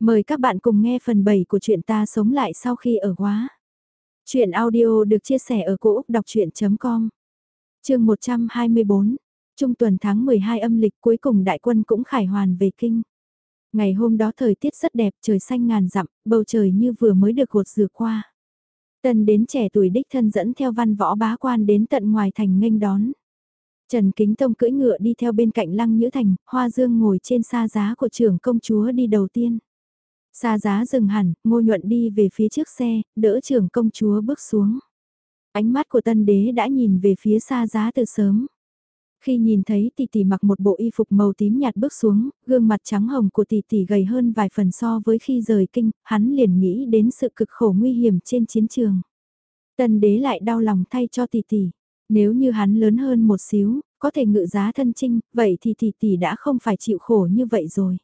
Mời các bạn cùng nghe phần 7 của truyện ta sống lại sau khi ở quá. Chuyện audio được chia sẻ ở cỗ đọc chuyện.com Trường 124, Trung tuần tháng 12 âm lịch cuối cùng đại quân cũng khải hoàn về kinh. Ngày hôm đó thời tiết rất đẹp, trời xanh ngàn dặm, bầu trời như vừa mới được gột rửa qua. Tần đến trẻ tuổi đích thân dẫn theo văn võ bá quan đến tận ngoài thành nghênh đón. Trần Kính Tông cưỡi ngựa đi theo bên cạnh Lăng Nhữ Thành, Hoa Dương ngồi trên xa giá của trưởng công chúa đi đầu tiên. Xa giá dừng hẳn, ngô nhuận đi về phía trước xe, đỡ trưởng công chúa bước xuống. Ánh mắt của tân đế đã nhìn về phía xa giá từ sớm. Khi nhìn thấy tỷ tỷ mặc một bộ y phục màu tím nhạt bước xuống, gương mặt trắng hồng của tỷ tỷ gầy hơn vài phần so với khi rời kinh, hắn liền nghĩ đến sự cực khổ nguy hiểm trên chiến trường. Tân đế lại đau lòng thay cho tỷ tỷ. Nếu như hắn lớn hơn một xíu, có thể ngự giá thân trinh, vậy thì tỷ tỷ đã không phải chịu khổ như vậy rồi.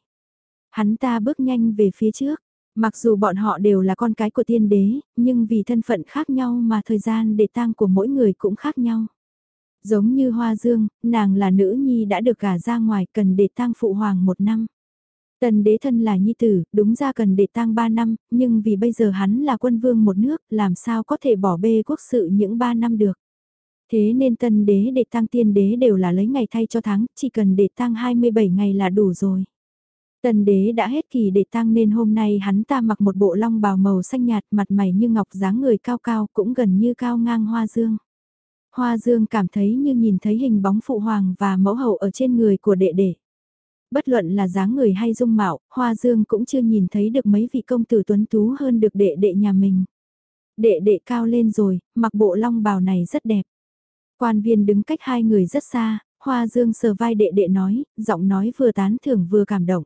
Hắn ta bước nhanh về phía trước, mặc dù bọn họ đều là con cái của tiên đế, nhưng vì thân phận khác nhau mà thời gian để tang của mỗi người cũng khác nhau. Giống như Hoa Dương, nàng là nữ nhi đã được gả ra ngoài cần để tang phụ hoàng một năm. Tần đế thân là nhi tử, đúng ra cần để tang ba năm, nhưng vì bây giờ hắn là quân vương một nước, làm sao có thể bỏ bê quốc sự những ba năm được. Thế nên tân đế để tang tiên đế đều là lấy ngày thay cho tháng, chỉ cần để tang 27 ngày là đủ rồi. Tần đế đã hết kỳ để tang nên hôm nay hắn ta mặc một bộ long bào màu xanh nhạt mặt mày như ngọc dáng người cao cao cũng gần như cao ngang hoa dương. Hoa dương cảm thấy như nhìn thấy hình bóng phụ hoàng và mẫu hậu ở trên người của đệ đệ. Bất luận là dáng người hay dung mạo, hoa dương cũng chưa nhìn thấy được mấy vị công tử tuấn tú hơn được đệ đệ nhà mình. Đệ đệ cao lên rồi, mặc bộ long bào này rất đẹp. Quan viên đứng cách hai người rất xa, Hoa Dương sờ vai đệ đệ nói, giọng nói vừa tán thưởng vừa cảm động.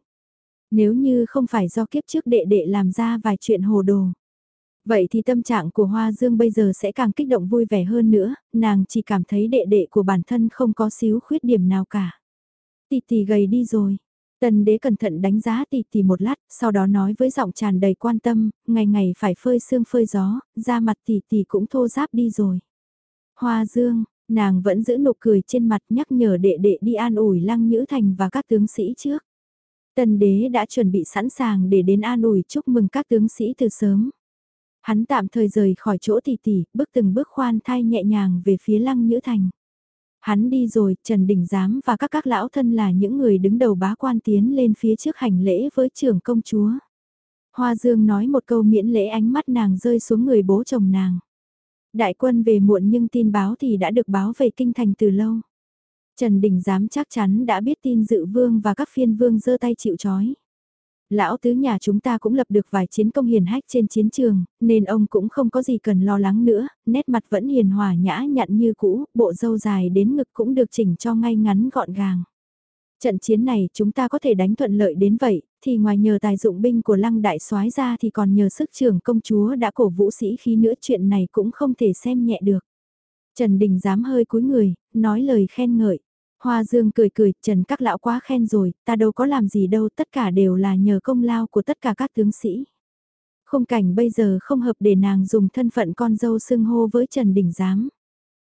Nếu như không phải do kiếp trước đệ đệ làm ra vài chuyện hồ đồ. Vậy thì tâm trạng của Hoa Dương bây giờ sẽ càng kích động vui vẻ hơn nữa, nàng chỉ cảm thấy đệ đệ của bản thân không có xíu khuyết điểm nào cả. Tì tì gầy đi rồi. Tần đế cẩn thận đánh giá tì tì một lát, sau đó nói với giọng tràn đầy quan tâm, ngày ngày phải phơi sương phơi gió, da mặt tì tì cũng thô ráp đi rồi. Hoa Dương, nàng vẫn giữ nụ cười trên mặt nhắc nhở đệ đệ đi an ủi Lăng Nhữ Thành và các tướng sĩ trước. Tần đế đã chuẩn bị sẵn sàng để đến an ủi chúc mừng các tướng sĩ từ sớm. Hắn tạm thời rời khỏi chỗ tỷ tỷ, bước từng bước khoan thai nhẹ nhàng về phía Lăng Nhữ Thành. Hắn đi rồi, Trần Đình Giám và các các lão thân là những người đứng đầu bá quan tiến lên phía trước hành lễ với trưởng công chúa. Hoa Dương nói một câu miễn lễ ánh mắt nàng rơi xuống người bố chồng nàng. Đại quân về muộn nhưng tin báo thì đã được báo về kinh thành từ lâu. Trần Đình Dám chắc chắn đã biết tin dự vương và các phiên vương giơ tay chịu chói. Lão tứ nhà chúng ta cũng lập được vài chiến công hiền hách trên chiến trường, nên ông cũng không có gì cần lo lắng nữa, nét mặt vẫn hiền hòa nhã nhặn như cũ, bộ râu dài đến ngực cũng được chỉnh cho ngay ngắn gọn gàng. Trận chiến này chúng ta có thể đánh thuận lợi đến vậy, thì ngoài nhờ tài dụng binh của lăng đại soái ra thì còn nhờ sức trưởng công chúa đã cổ vũ sĩ khí nữa chuyện này cũng không thể xem nhẹ được. Trần Đình dám hơi cúi người, nói lời khen ngợi. Hoa Dương cười cười, Trần các lão quá khen rồi, ta đâu có làm gì đâu, tất cả đều là nhờ công lao của tất cả các tướng sĩ. Không cảnh bây giờ không hợp để nàng dùng thân phận con dâu xưng hô với Trần Đình Giám.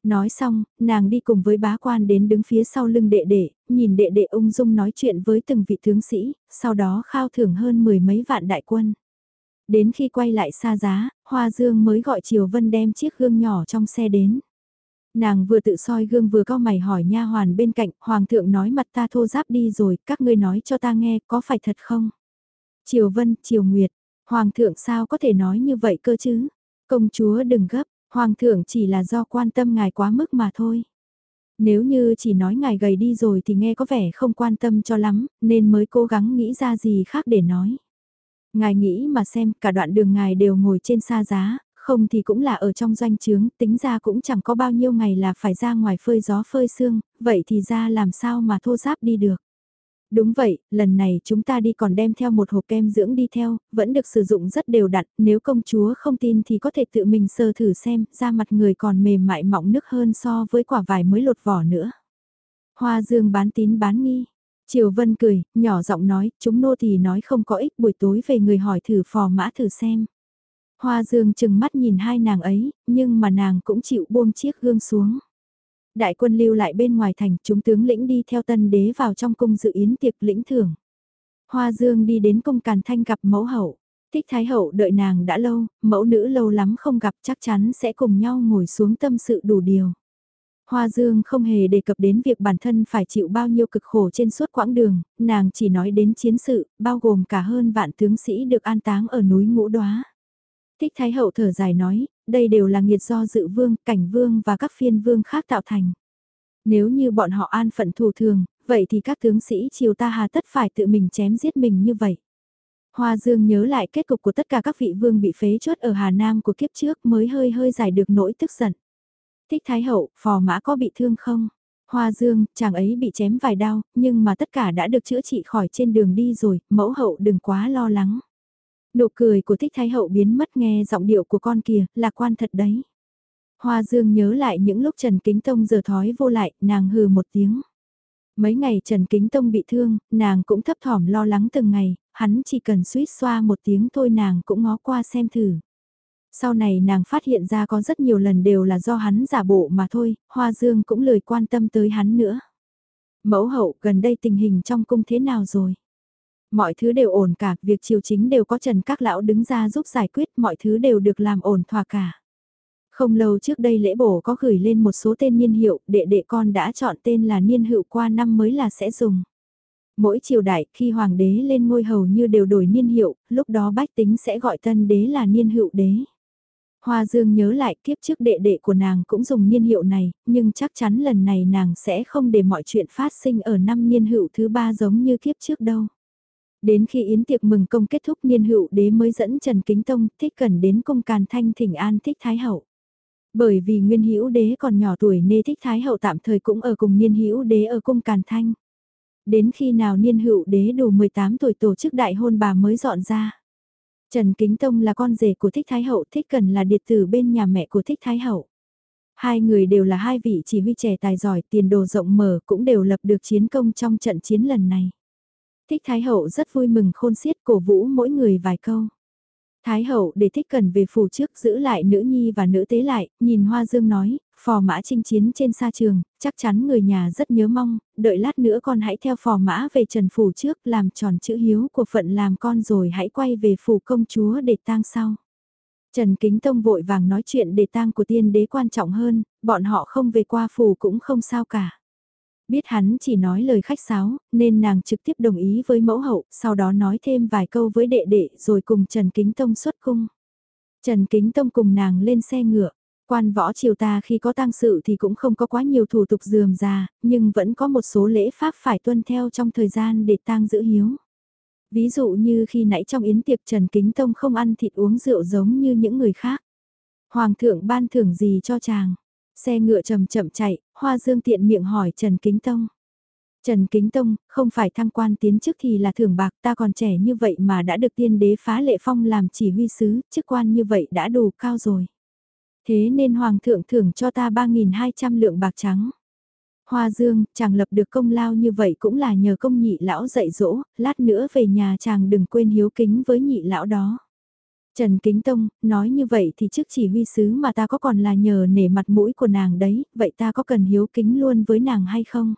Nói xong, nàng đi cùng với bá quan đến đứng phía sau lưng đệ đệ, nhìn đệ đệ ung dung nói chuyện với từng vị tướng sĩ, sau đó khao thưởng hơn mười mấy vạn đại quân. Đến khi quay lại xa giá, Hoa Dương mới gọi Triều Vân đem chiếc gương nhỏ trong xe đến. Nàng vừa tự soi gương vừa cao mày hỏi nha hoàn bên cạnh, Hoàng thượng nói mặt ta thô giáp đi rồi, các ngươi nói cho ta nghe, có phải thật không? Triều Vân, Triều Nguyệt, Hoàng thượng sao có thể nói như vậy cơ chứ? Công chúa đừng gấp, Hoàng thượng chỉ là do quan tâm ngài quá mức mà thôi. Nếu như chỉ nói ngài gầy đi rồi thì nghe có vẻ không quan tâm cho lắm, nên mới cố gắng nghĩ ra gì khác để nói. Ngài nghĩ mà xem, cả đoạn đường ngài đều ngồi trên xa giá, không thì cũng là ở trong doanh trướng, tính ra cũng chẳng có bao nhiêu ngày là phải ra ngoài phơi gió phơi sương, vậy thì ra làm sao mà thô giáp đi được. Đúng vậy, lần này chúng ta đi còn đem theo một hộp kem dưỡng đi theo, vẫn được sử dụng rất đều đặn, nếu công chúa không tin thì có thể tự mình sơ thử xem, da mặt người còn mềm mại mọng nước hơn so với quả vải mới lột vỏ nữa. Hoa dương bán tín bán nghi. Triều Vân cười, nhỏ giọng nói, chúng nô thì nói không có ích buổi tối về người hỏi thử phò mã thử xem. Hoa dương chừng mắt nhìn hai nàng ấy, nhưng mà nàng cũng chịu buông chiếc gương xuống. Đại quân lưu lại bên ngoài thành, chúng tướng lĩnh đi theo tân đế vào trong cung dự yến tiệc lĩnh thưởng. Hoa Dương đi đến cung Càn Thanh gặp mẫu hậu. Thích Thái Hậu đợi nàng đã lâu, mẫu nữ lâu lắm không gặp chắc chắn sẽ cùng nhau ngồi xuống tâm sự đủ điều. Hoa Dương không hề đề cập đến việc bản thân phải chịu bao nhiêu cực khổ trên suốt quãng đường, nàng chỉ nói đến chiến sự, bao gồm cả hơn vạn tướng sĩ được an táng ở núi Ngũ Đoá. Thích Thái Hậu thở dài nói, đây đều là nghiệt do dự vương, cảnh vương và các phiên vương khác tạo thành. Nếu như bọn họ an phận thù thường, vậy thì các tướng sĩ triều ta hà tất phải tự mình chém giết mình như vậy. Hoa Dương nhớ lại kết cục của tất cả các vị vương bị phế chốt ở Hà Nam của kiếp trước mới hơi hơi giải được nỗi tức giận. Thích Thái Hậu, phò mã có bị thương không? Hoa Dương, chàng ấy bị chém vài đau, nhưng mà tất cả đã được chữa trị khỏi trên đường đi rồi, mẫu hậu đừng quá lo lắng. Nụ cười của Thích Thái Hậu biến mất nghe giọng điệu của con kìa, lạc quan thật đấy. Hoa Dương nhớ lại những lúc Trần Kính Tông giờ thói vô lại, nàng hừ một tiếng. Mấy ngày Trần Kính Tông bị thương, nàng cũng thấp thỏm lo lắng từng ngày, hắn chỉ cần suýt xoa một tiếng thôi nàng cũng ngó qua xem thử. Sau này nàng phát hiện ra có rất nhiều lần đều là do hắn giả bộ mà thôi, Hoa Dương cũng lời quan tâm tới hắn nữa. Mẫu hậu gần đây tình hình trong cung thế nào rồi? Mọi thứ đều ổn cả, việc triều chính đều có Trần Các Lão đứng ra giúp giải quyết, mọi thứ đều được làm ổn thỏa cả. Không lâu trước đây lễ bổ có gửi lên một số tên niên hiệu, đệ đệ con đã chọn tên là niên hiệu qua năm mới là sẽ dùng. Mỗi triều đại khi hoàng đế lên ngôi hầu như đều đổi niên hiệu, lúc đó bách tính sẽ gọi tân đế là niên hữu đế. Hoa Dương nhớ lại kiếp trước đệ đệ của nàng cũng dùng niên hiệu này, nhưng chắc chắn lần này nàng sẽ không để mọi chuyện phát sinh ở năm niên hữu thứ ba giống như kiếp trước đâu. Đến khi yến tiệc mừng công kết thúc niên hữu đế mới dẫn Trần Kính Tông thích cần đến cung càn thanh thỉnh an thích Thái Hậu. Bởi vì Nguyên Hữu Đế còn nhỏ tuổi nên thích Thái hậu tạm thời cũng ở cùng Niên Hữu Đế ở cung Càn Thanh. Đến khi nào Niên Hữu Đế đủ 18 tuổi tổ chức đại hôn bà mới dọn ra. Trần Kính Tông là con rể của Thích Thái hậu, Thích Cần là điệt tử bên nhà mẹ của Thích Thái hậu. Hai người đều là hai vị chỉ huy trẻ tài giỏi, tiền đồ rộng mở cũng đều lập được chiến công trong trận chiến lần này. Thích Thái hậu rất vui mừng khôn xiết cổ vũ mỗi người vài câu. Thái hậu để thích cần về phủ trước giữ lại nữ nhi và nữ tế lại, nhìn Hoa Dương nói, phò mã chinh chiến trên sa trường, chắc chắn người nhà rất nhớ mong, đợi lát nữa con hãy theo phò mã về trần phủ trước làm tròn chữ hiếu của phận làm con rồi hãy quay về phủ công chúa để tang sau. Trần Kính Tông vội vàng nói chuyện để tang của tiên đế quan trọng hơn, bọn họ không về qua phủ cũng không sao cả. Biết hắn chỉ nói lời khách sáo, nên nàng trực tiếp đồng ý với mẫu hậu, sau đó nói thêm vài câu với đệ đệ rồi cùng Trần Kính Tông xuất cung. Trần Kính Tông cùng nàng lên xe ngựa. Quan võ triều ta khi có tang sự thì cũng không có quá nhiều thủ tục dườm già, nhưng vẫn có một số lễ pháp phải tuân theo trong thời gian để tang giữ hiếu. Ví dụ như khi nãy trong yến tiệc Trần Kính Tông không ăn thịt uống rượu giống như những người khác. Hoàng thượng ban thưởng gì cho chàng? Xe ngựa chậm chậm chạy, Hoa Dương tiện miệng hỏi Trần Kính Tông. Trần Kính Tông, không phải thăng quan tiến chức thì là thưởng bạc ta còn trẻ như vậy mà đã được tiên đế phá lệ phong làm chỉ huy sứ, chức quan như vậy đã đủ cao rồi. Thế nên Hoàng thượng thưởng cho ta 3.200 lượng bạc trắng. Hoa Dương, chàng lập được công lao như vậy cũng là nhờ công nhị lão dạy dỗ, lát nữa về nhà chàng đừng quên hiếu kính với nhị lão đó. Trần Kính Tông, nói như vậy thì trước chỉ huy sứ mà ta có còn là nhờ nể mặt mũi của nàng đấy, vậy ta có cần hiếu kính luôn với nàng hay không?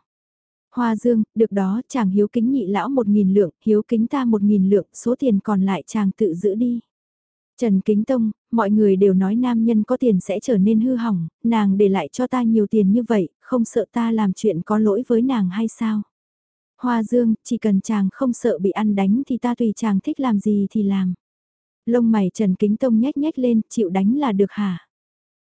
Hoa Dương, được đó, chàng hiếu kính nhị lão một nghìn lượng, hiếu kính ta một nghìn lượng, số tiền còn lại chàng tự giữ đi. Trần Kính Tông, mọi người đều nói nam nhân có tiền sẽ trở nên hư hỏng, nàng để lại cho ta nhiều tiền như vậy, không sợ ta làm chuyện có lỗi với nàng hay sao? Hoa Dương, chỉ cần chàng không sợ bị ăn đánh thì ta tùy chàng thích làm gì thì làm. Lông mày Trần Kính Tông nhếch nhếch lên, chịu đánh là được hả?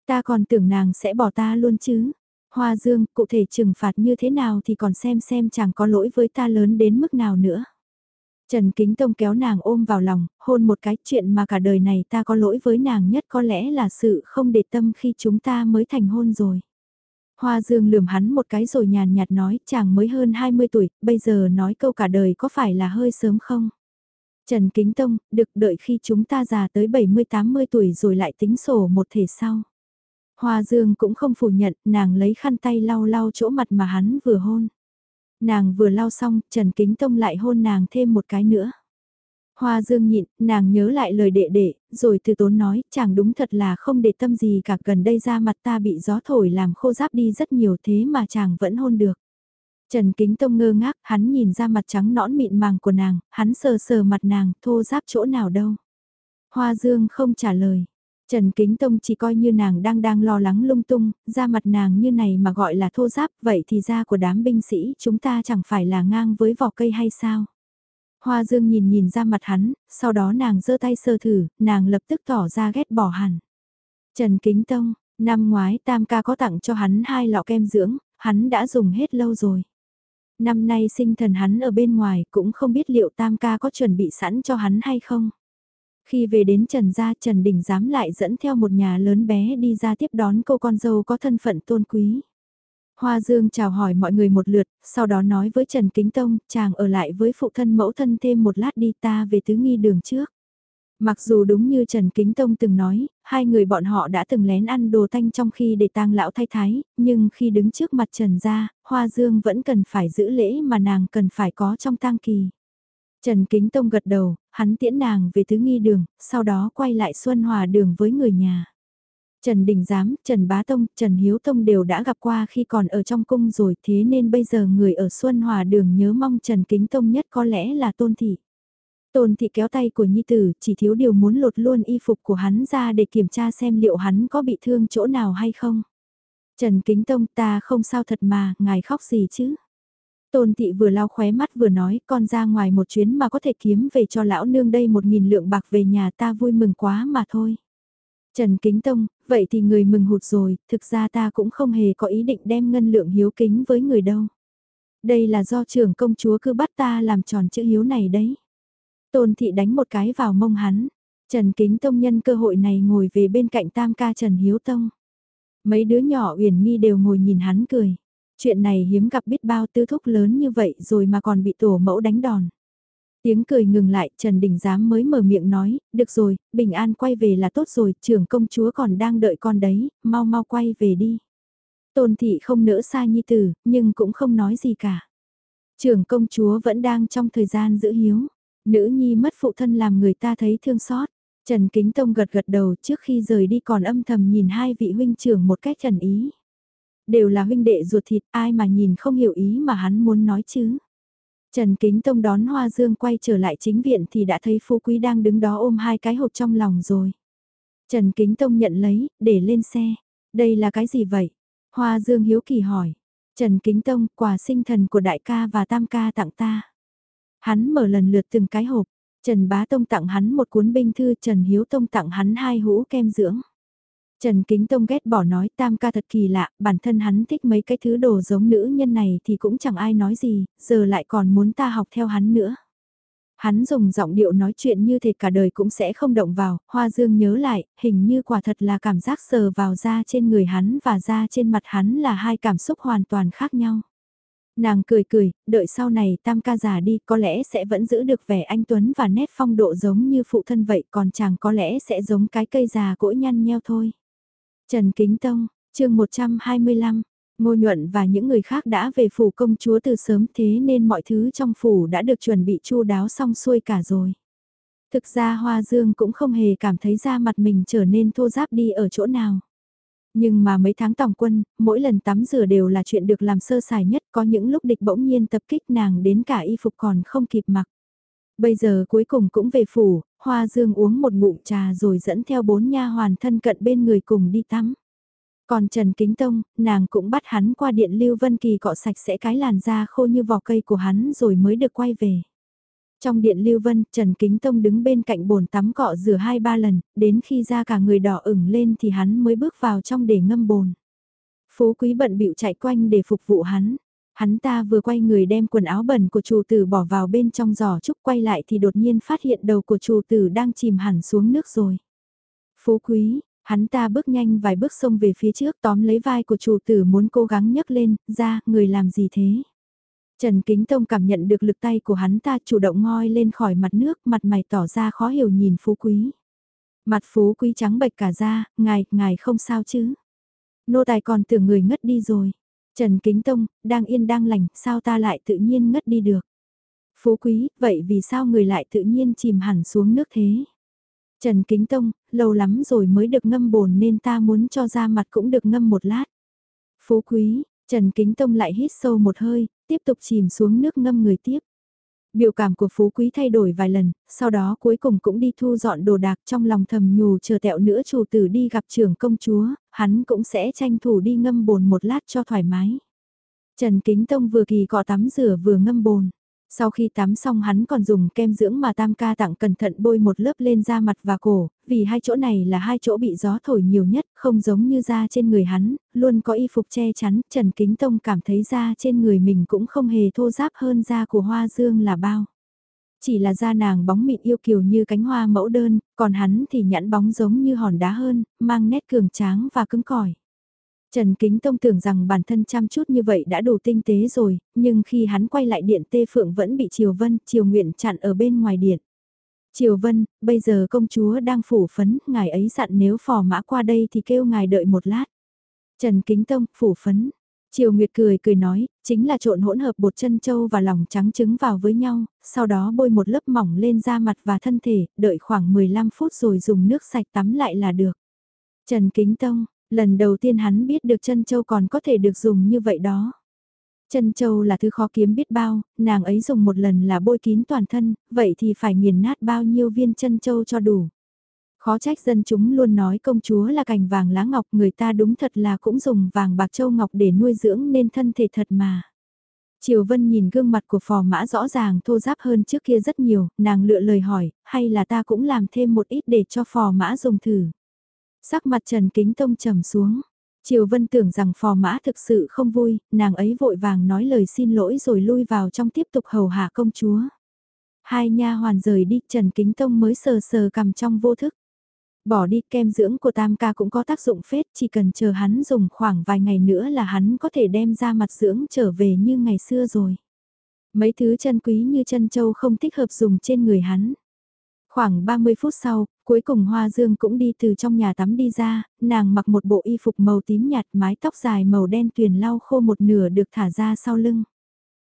Ta còn tưởng nàng sẽ bỏ ta luôn chứ. Hoa Dương, cụ thể trừng phạt như thế nào thì còn xem xem chẳng có lỗi với ta lớn đến mức nào nữa. Trần Kính Tông kéo nàng ôm vào lòng, hôn một cái chuyện mà cả đời này ta có lỗi với nàng nhất có lẽ là sự không để tâm khi chúng ta mới thành hôn rồi. Hoa Dương lườm hắn một cái rồi nhàn nhạt nói chàng mới hơn 20 tuổi, bây giờ nói câu cả đời có phải là hơi sớm không? Trần Kính Tông, được đợi khi chúng ta già tới 70-80 tuổi rồi lại tính sổ một thể sau. Hoa Dương cũng không phủ nhận, nàng lấy khăn tay lau lau chỗ mặt mà hắn vừa hôn. Nàng vừa lau xong, Trần Kính Tông lại hôn nàng thêm một cái nữa. Hoa Dương nhịn, nàng nhớ lại lời đệ đệ, rồi từ tốn nói, chàng đúng thật là không để tâm gì cả gần đây ra mặt ta bị gió thổi làm khô giáp đi rất nhiều thế mà chàng vẫn hôn được. Trần Kính Tông ngơ ngác, hắn nhìn ra mặt trắng nõn mịn màng của nàng, hắn sờ sờ mặt nàng, thô giáp chỗ nào đâu. Hoa Dương không trả lời. Trần Kính Tông chỉ coi như nàng đang đang lo lắng lung tung, da mặt nàng như này mà gọi là thô giáp, vậy thì da của đám binh sĩ chúng ta chẳng phải là ngang với vỏ cây hay sao? Hoa Dương nhìn nhìn ra mặt hắn, sau đó nàng giơ tay sơ thử, nàng lập tức tỏ ra ghét bỏ hẳn. Trần Kính Tông, năm ngoái Tam ca có tặng cho hắn hai lọ kem dưỡng, hắn đã dùng hết lâu rồi. Năm nay sinh thần hắn ở bên ngoài cũng không biết liệu Tam ca có chuẩn bị sẵn cho hắn hay không. Khi về đến Trần gia Trần Đình dám lại dẫn theo một nhà lớn bé đi ra tiếp đón cô con dâu có thân phận tôn quý. Hoa Dương chào hỏi mọi người một lượt, sau đó nói với Trần Kính Tông, chàng ở lại với phụ thân mẫu thân thêm một lát đi ta về tứ nghi đường trước. Mặc dù đúng như Trần Kính Tông từng nói, hai người bọn họ đã từng lén ăn đồ thanh trong khi để tang lão thay thái, nhưng khi đứng trước mặt Trần gia, Hoa Dương vẫn cần phải giữ lễ mà nàng cần phải có trong tang kỳ. Trần Kính Tông gật đầu, hắn tiễn nàng về thứ nghi đường, sau đó quay lại Xuân Hòa đường với người nhà. Trần Đình Giám, Trần Bá Tông, Trần Hiếu Tông đều đã gặp qua khi còn ở trong cung rồi thế nên bây giờ người ở Xuân Hòa đường nhớ mong Trần Kính Tông nhất có lẽ là Tôn Thị. Tôn Thị kéo tay của Nhi Tử chỉ thiếu điều muốn lột luôn y phục của hắn ra để kiểm tra xem liệu hắn có bị thương chỗ nào hay không. Trần Kính Tông ta không sao thật mà, ngài khóc gì chứ? Tôn thị vừa lau khóe mắt vừa nói con ra ngoài một chuyến mà có thể kiếm về cho lão nương đây một nghìn lượng bạc về nhà ta vui mừng quá mà thôi. Trần Kính Tông, vậy thì người mừng hụt rồi, thực ra ta cũng không hề có ý định đem ngân lượng hiếu kính với người đâu. Đây là do trưởng công chúa cứ bắt ta làm tròn chữ hiếu này đấy. Tôn thị đánh một cái vào mông hắn. Trần Kính Tông nhân cơ hội này ngồi về bên cạnh tam ca Trần Hiếu Tông. Mấy đứa nhỏ uyển nghi đều ngồi nhìn hắn cười. Chuyện này hiếm gặp biết bao tư thúc lớn như vậy rồi mà còn bị tổ mẫu đánh đòn. Tiếng cười ngừng lại, Trần Đình Giám mới mở miệng nói, được rồi, bình an quay về là tốt rồi, trưởng công chúa còn đang đợi con đấy, mau mau quay về đi. Tôn thị không nỡ xa nhi tử, nhưng cũng không nói gì cả. Trưởng công chúa vẫn đang trong thời gian giữ hiếu, nữ nhi mất phụ thân làm người ta thấy thương xót. Trần Kính Tông gật gật đầu trước khi rời đi còn âm thầm nhìn hai vị huynh trưởng một cách trần ý đều là huynh đệ ruột thịt ai mà nhìn không hiểu ý mà hắn muốn nói chứ. Trần Kính Tông đón Hoa Dương quay trở lại chính viện thì đã thấy Phú Quý đang đứng đó ôm hai cái hộp trong lòng rồi. Trần Kính Tông nhận lấy, để lên xe. Đây là cái gì vậy? Hoa Dương hiếu kỳ hỏi. Trần Kính Tông, quà sinh thần của đại ca và tam ca tặng ta. Hắn mở lần lượt từng cái hộp. Trần Bá Tông tặng hắn một cuốn binh thư, Trần Hiếu Tông tặng hắn hai hũ kem dưỡng. Trần Kính Tông ghét bỏ nói tam ca thật kỳ lạ, bản thân hắn thích mấy cái thứ đồ giống nữ nhân này thì cũng chẳng ai nói gì, giờ lại còn muốn ta học theo hắn nữa. Hắn dùng giọng điệu nói chuyện như thể cả đời cũng sẽ không động vào, Hoa Dương nhớ lại, hình như quả thật là cảm giác sờ vào da trên người hắn và da trên mặt hắn là hai cảm xúc hoàn toàn khác nhau. Nàng cười cười, đợi sau này tam ca già đi có lẽ sẽ vẫn giữ được vẻ anh Tuấn và nét phong độ giống như phụ thân vậy còn chàng có lẽ sẽ giống cái cây già cỗi nhăn nheo thôi. Trần Kính Tông, chương 125, Ngô Nhuận và những người khác đã về phủ công chúa từ sớm thế nên mọi thứ trong phủ đã được chuẩn bị chu đáo xong xuôi cả rồi. Thực ra Hoa Dương cũng không hề cảm thấy da mặt mình trở nên thô giáp đi ở chỗ nào. Nhưng mà mấy tháng tòng quân, mỗi lần tắm rửa đều là chuyện được làm sơ sài nhất có những lúc địch bỗng nhiên tập kích nàng đến cả y phục còn không kịp mặc. Bây giờ cuối cùng cũng về phủ, Hoa Dương uống một ngụm trà rồi dẫn theo bốn nha hoàn thân cận bên người cùng đi tắm. Còn Trần Kính Tông, nàng cũng bắt hắn qua điện Lưu Vân Kỳ cọ sạch sẽ cái làn da khô như vỏ cây của hắn rồi mới được quay về. Trong điện Lưu Vân, Trần Kính Tông đứng bên cạnh bồn tắm cọ rửa hai ba lần, đến khi da cả người đỏ ửng lên thì hắn mới bước vào trong để ngâm bồn. Phú Quý bận bịu chạy quanh để phục vụ hắn. Hắn ta vừa quay người đem quần áo bẩn của chủ tử bỏ vào bên trong giỏ trúc quay lại thì đột nhiên phát hiện đầu của chủ tử đang chìm hẳn xuống nước rồi. Phú quý, hắn ta bước nhanh vài bước xông về phía trước tóm lấy vai của chủ tử muốn cố gắng nhấc lên, ra, người làm gì thế? Trần Kính Tông cảm nhận được lực tay của hắn ta chủ động ngoi lên khỏi mặt nước, mặt mày tỏ ra khó hiểu nhìn phú quý. Mặt phú quý trắng bệch cả da. ngài, ngài không sao chứ? Nô tài còn tưởng người ngất đi rồi. Trần Kính Tông, đang yên đang lành, sao ta lại tự nhiên ngất đi được? Phú quý, vậy vì sao người lại tự nhiên chìm hẳn xuống nước thế? Trần Kính Tông, lâu lắm rồi mới được ngâm bồn nên ta muốn cho ra mặt cũng được ngâm một lát. Phú quý, Trần Kính Tông lại hít sâu một hơi, tiếp tục chìm xuống nước ngâm người tiếp. Biểu cảm của phú quý thay đổi vài lần, sau đó cuối cùng cũng đi thu dọn đồ đạc trong lòng thầm nhủ chờ tẹo nữa chủ tử đi gặp trưởng công chúa, hắn cũng sẽ tranh thủ đi ngâm bồn một lát cho thoải mái. Trần Kính Tông vừa kỳ cọ tắm rửa vừa ngâm bồn. Sau khi tắm xong hắn còn dùng kem dưỡng mà tam ca tặng cẩn thận bôi một lớp lên da mặt và cổ, vì hai chỗ này là hai chỗ bị gió thổi nhiều nhất, không giống như da trên người hắn, luôn có y phục che chắn, Trần Kính Tông cảm thấy da trên người mình cũng không hề thô ráp hơn da của hoa dương là bao. Chỉ là da nàng bóng mịn yêu kiều như cánh hoa mẫu đơn, còn hắn thì nhẵn bóng giống như hòn đá hơn, mang nét cường tráng và cứng cỏi. Trần Kính Tông tưởng rằng bản thân chăm chút như vậy đã đủ tinh tế rồi, nhưng khi hắn quay lại điện Tê Phượng vẫn bị Triều Vân, Triều Nguyện chặn ở bên ngoài điện. Triều Vân, bây giờ công chúa đang phủ phấn, ngài ấy dặn nếu phò mã qua đây thì kêu ngài đợi một lát. Trần Kính Tông, phủ phấn. Triều Nguyệt cười cười nói, chính là trộn hỗn hợp bột chân châu và lòng trắng trứng vào với nhau, sau đó bôi một lớp mỏng lên da mặt và thân thể, đợi khoảng 15 phút rồi dùng nước sạch tắm lại là được. Trần Kính Tông, Lần đầu tiên hắn biết được chân châu còn có thể được dùng như vậy đó. Chân châu là thứ khó kiếm biết bao, nàng ấy dùng một lần là bôi kín toàn thân, vậy thì phải nghiền nát bao nhiêu viên chân châu cho đủ. Khó trách dân chúng luôn nói công chúa là cành vàng lá ngọc người ta đúng thật là cũng dùng vàng bạc châu ngọc để nuôi dưỡng nên thân thể thật mà. Triều Vân nhìn gương mặt của phò mã rõ ràng thô giáp hơn trước kia rất nhiều, nàng lựa lời hỏi, hay là ta cũng làm thêm một ít để cho phò mã dùng thử. Sắc mặt Trần Kính Tông trầm xuống. Triều Vân tưởng rằng phò mã thực sự không vui, nàng ấy vội vàng nói lời xin lỗi rồi lui vào trong tiếp tục hầu hạ công chúa. Hai nha hoàn rời đi, Trần Kính Tông mới sờ sờ cầm trong vô thức. Bỏ đi kem dưỡng của tam ca cũng có tác dụng phết, chỉ cần chờ hắn dùng khoảng vài ngày nữa là hắn có thể đem ra mặt dưỡng trở về như ngày xưa rồi. Mấy thứ chân quý như chân châu không thích hợp dùng trên người hắn. Khoảng 30 phút sau, cuối cùng Hoa Dương cũng đi từ trong nhà tắm đi ra, nàng mặc một bộ y phục màu tím nhạt mái tóc dài màu đen tuyền lau khô một nửa được thả ra sau lưng.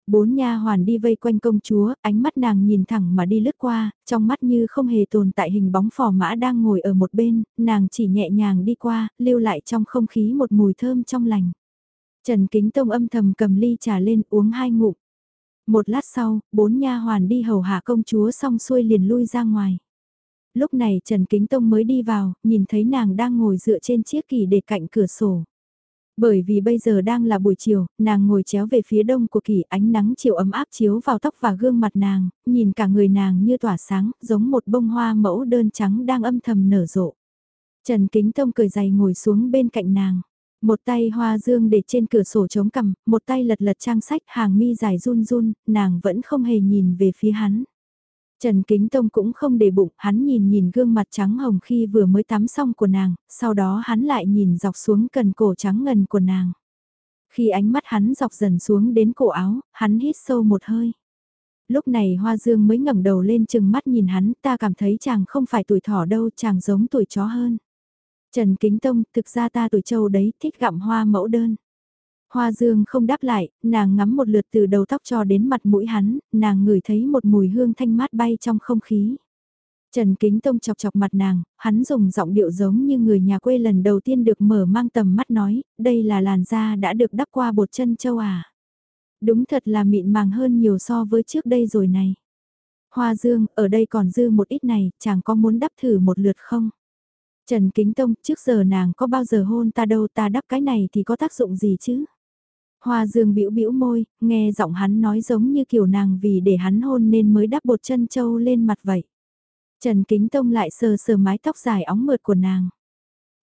Bốn nha hoàn đi vây quanh công chúa, ánh mắt nàng nhìn thẳng mà đi lướt qua, trong mắt như không hề tồn tại hình bóng phò mã đang ngồi ở một bên, nàng chỉ nhẹ nhàng đi qua, lưu lại trong không khí một mùi thơm trong lành. Trần Kính Tông âm thầm cầm ly trà lên uống hai ngụm. Một lát sau, bốn nha hoàn đi hầu hạ công chúa xong xuôi liền lui ra ngoài. Lúc này Trần Kính Tông mới đi vào, nhìn thấy nàng đang ngồi dựa trên chiếc kỳ để cạnh cửa sổ. Bởi vì bây giờ đang là buổi chiều, nàng ngồi chéo về phía đông của kỳ ánh nắng chiều ấm áp chiếu vào tóc và gương mặt nàng, nhìn cả người nàng như tỏa sáng, giống một bông hoa mẫu đơn trắng đang âm thầm nở rộ. Trần Kính Tông cười dày ngồi xuống bên cạnh nàng. Một tay hoa dương để trên cửa sổ chống cằm, một tay lật lật trang sách hàng mi dài run run, nàng vẫn không hề nhìn về phía hắn. Trần Kính Tông cũng không để bụng, hắn nhìn nhìn gương mặt trắng hồng khi vừa mới tắm xong của nàng, sau đó hắn lại nhìn dọc xuống cần cổ trắng ngần của nàng. Khi ánh mắt hắn dọc dần xuống đến cổ áo, hắn hít sâu một hơi. Lúc này Hoa Dương mới ngẩng đầu lên chừng mắt nhìn hắn, ta cảm thấy chàng không phải tuổi thỏ đâu, chàng giống tuổi chó hơn. Trần Kính Tông, thực ra ta tuổi trâu đấy, thích gặm hoa mẫu đơn. Hoa Dương không đáp lại, nàng ngắm một lượt từ đầu tóc cho đến mặt mũi hắn, nàng ngửi thấy một mùi hương thanh mát bay trong không khí. Trần Kính Tông chọc chọc mặt nàng, hắn dùng giọng điệu giống như người nhà quê lần đầu tiên được mở mang tầm mắt nói, đây là làn da đã được đắp qua bột chân châu à. Đúng thật là mịn màng hơn nhiều so với trước đây rồi này. Hoa Dương, ở đây còn dư một ít này, chàng có muốn đắp thử một lượt không? Trần Kính Tông, trước giờ nàng có bao giờ hôn ta đâu ta đắp cái này thì có tác dụng gì chứ? Hoa Dương bĩu bĩu môi, nghe giọng hắn nói giống như kiểu nàng vì để hắn hôn nên mới đắp bột chân châu lên mặt vậy. Trần Kính Tông lại sờ sờ mái tóc dài óng mượt của nàng.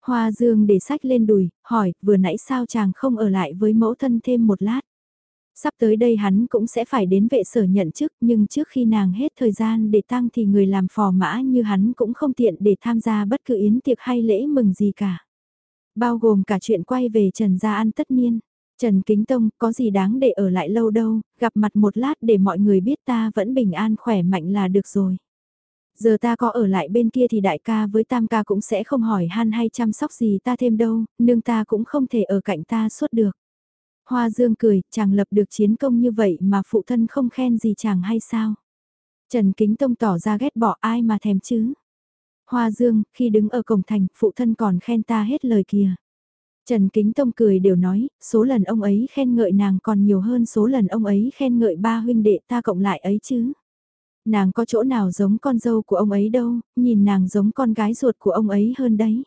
Hoa Dương để sách lên đùi, hỏi, vừa nãy sao chàng không ở lại với mẫu thân thêm một lát. Sắp tới đây hắn cũng sẽ phải đến vệ sở nhận chức nhưng trước khi nàng hết thời gian để tăng thì người làm phò mã như hắn cũng không tiện để tham gia bất cứ yến tiệc hay lễ mừng gì cả. Bao gồm cả chuyện quay về Trần Gia ăn tất niên. Trần Kính Tông có gì đáng để ở lại lâu đâu, gặp mặt một lát để mọi người biết ta vẫn bình an khỏe mạnh là được rồi. Giờ ta có ở lại bên kia thì đại ca với tam ca cũng sẽ không hỏi han hay chăm sóc gì ta thêm đâu, nương ta cũng không thể ở cạnh ta suốt được. Hoa Dương cười, chàng lập được chiến công như vậy mà phụ thân không khen gì chàng hay sao? Trần Kính Tông tỏ ra ghét bỏ ai mà thèm chứ? Hoa Dương, khi đứng ở cổng thành, phụ thân còn khen ta hết lời kìa. Trần Kính Tông cười đều nói, số lần ông ấy khen ngợi nàng còn nhiều hơn số lần ông ấy khen ngợi ba huynh đệ ta cộng lại ấy chứ. Nàng có chỗ nào giống con dâu của ông ấy đâu, nhìn nàng giống con gái ruột của ông ấy hơn đấy.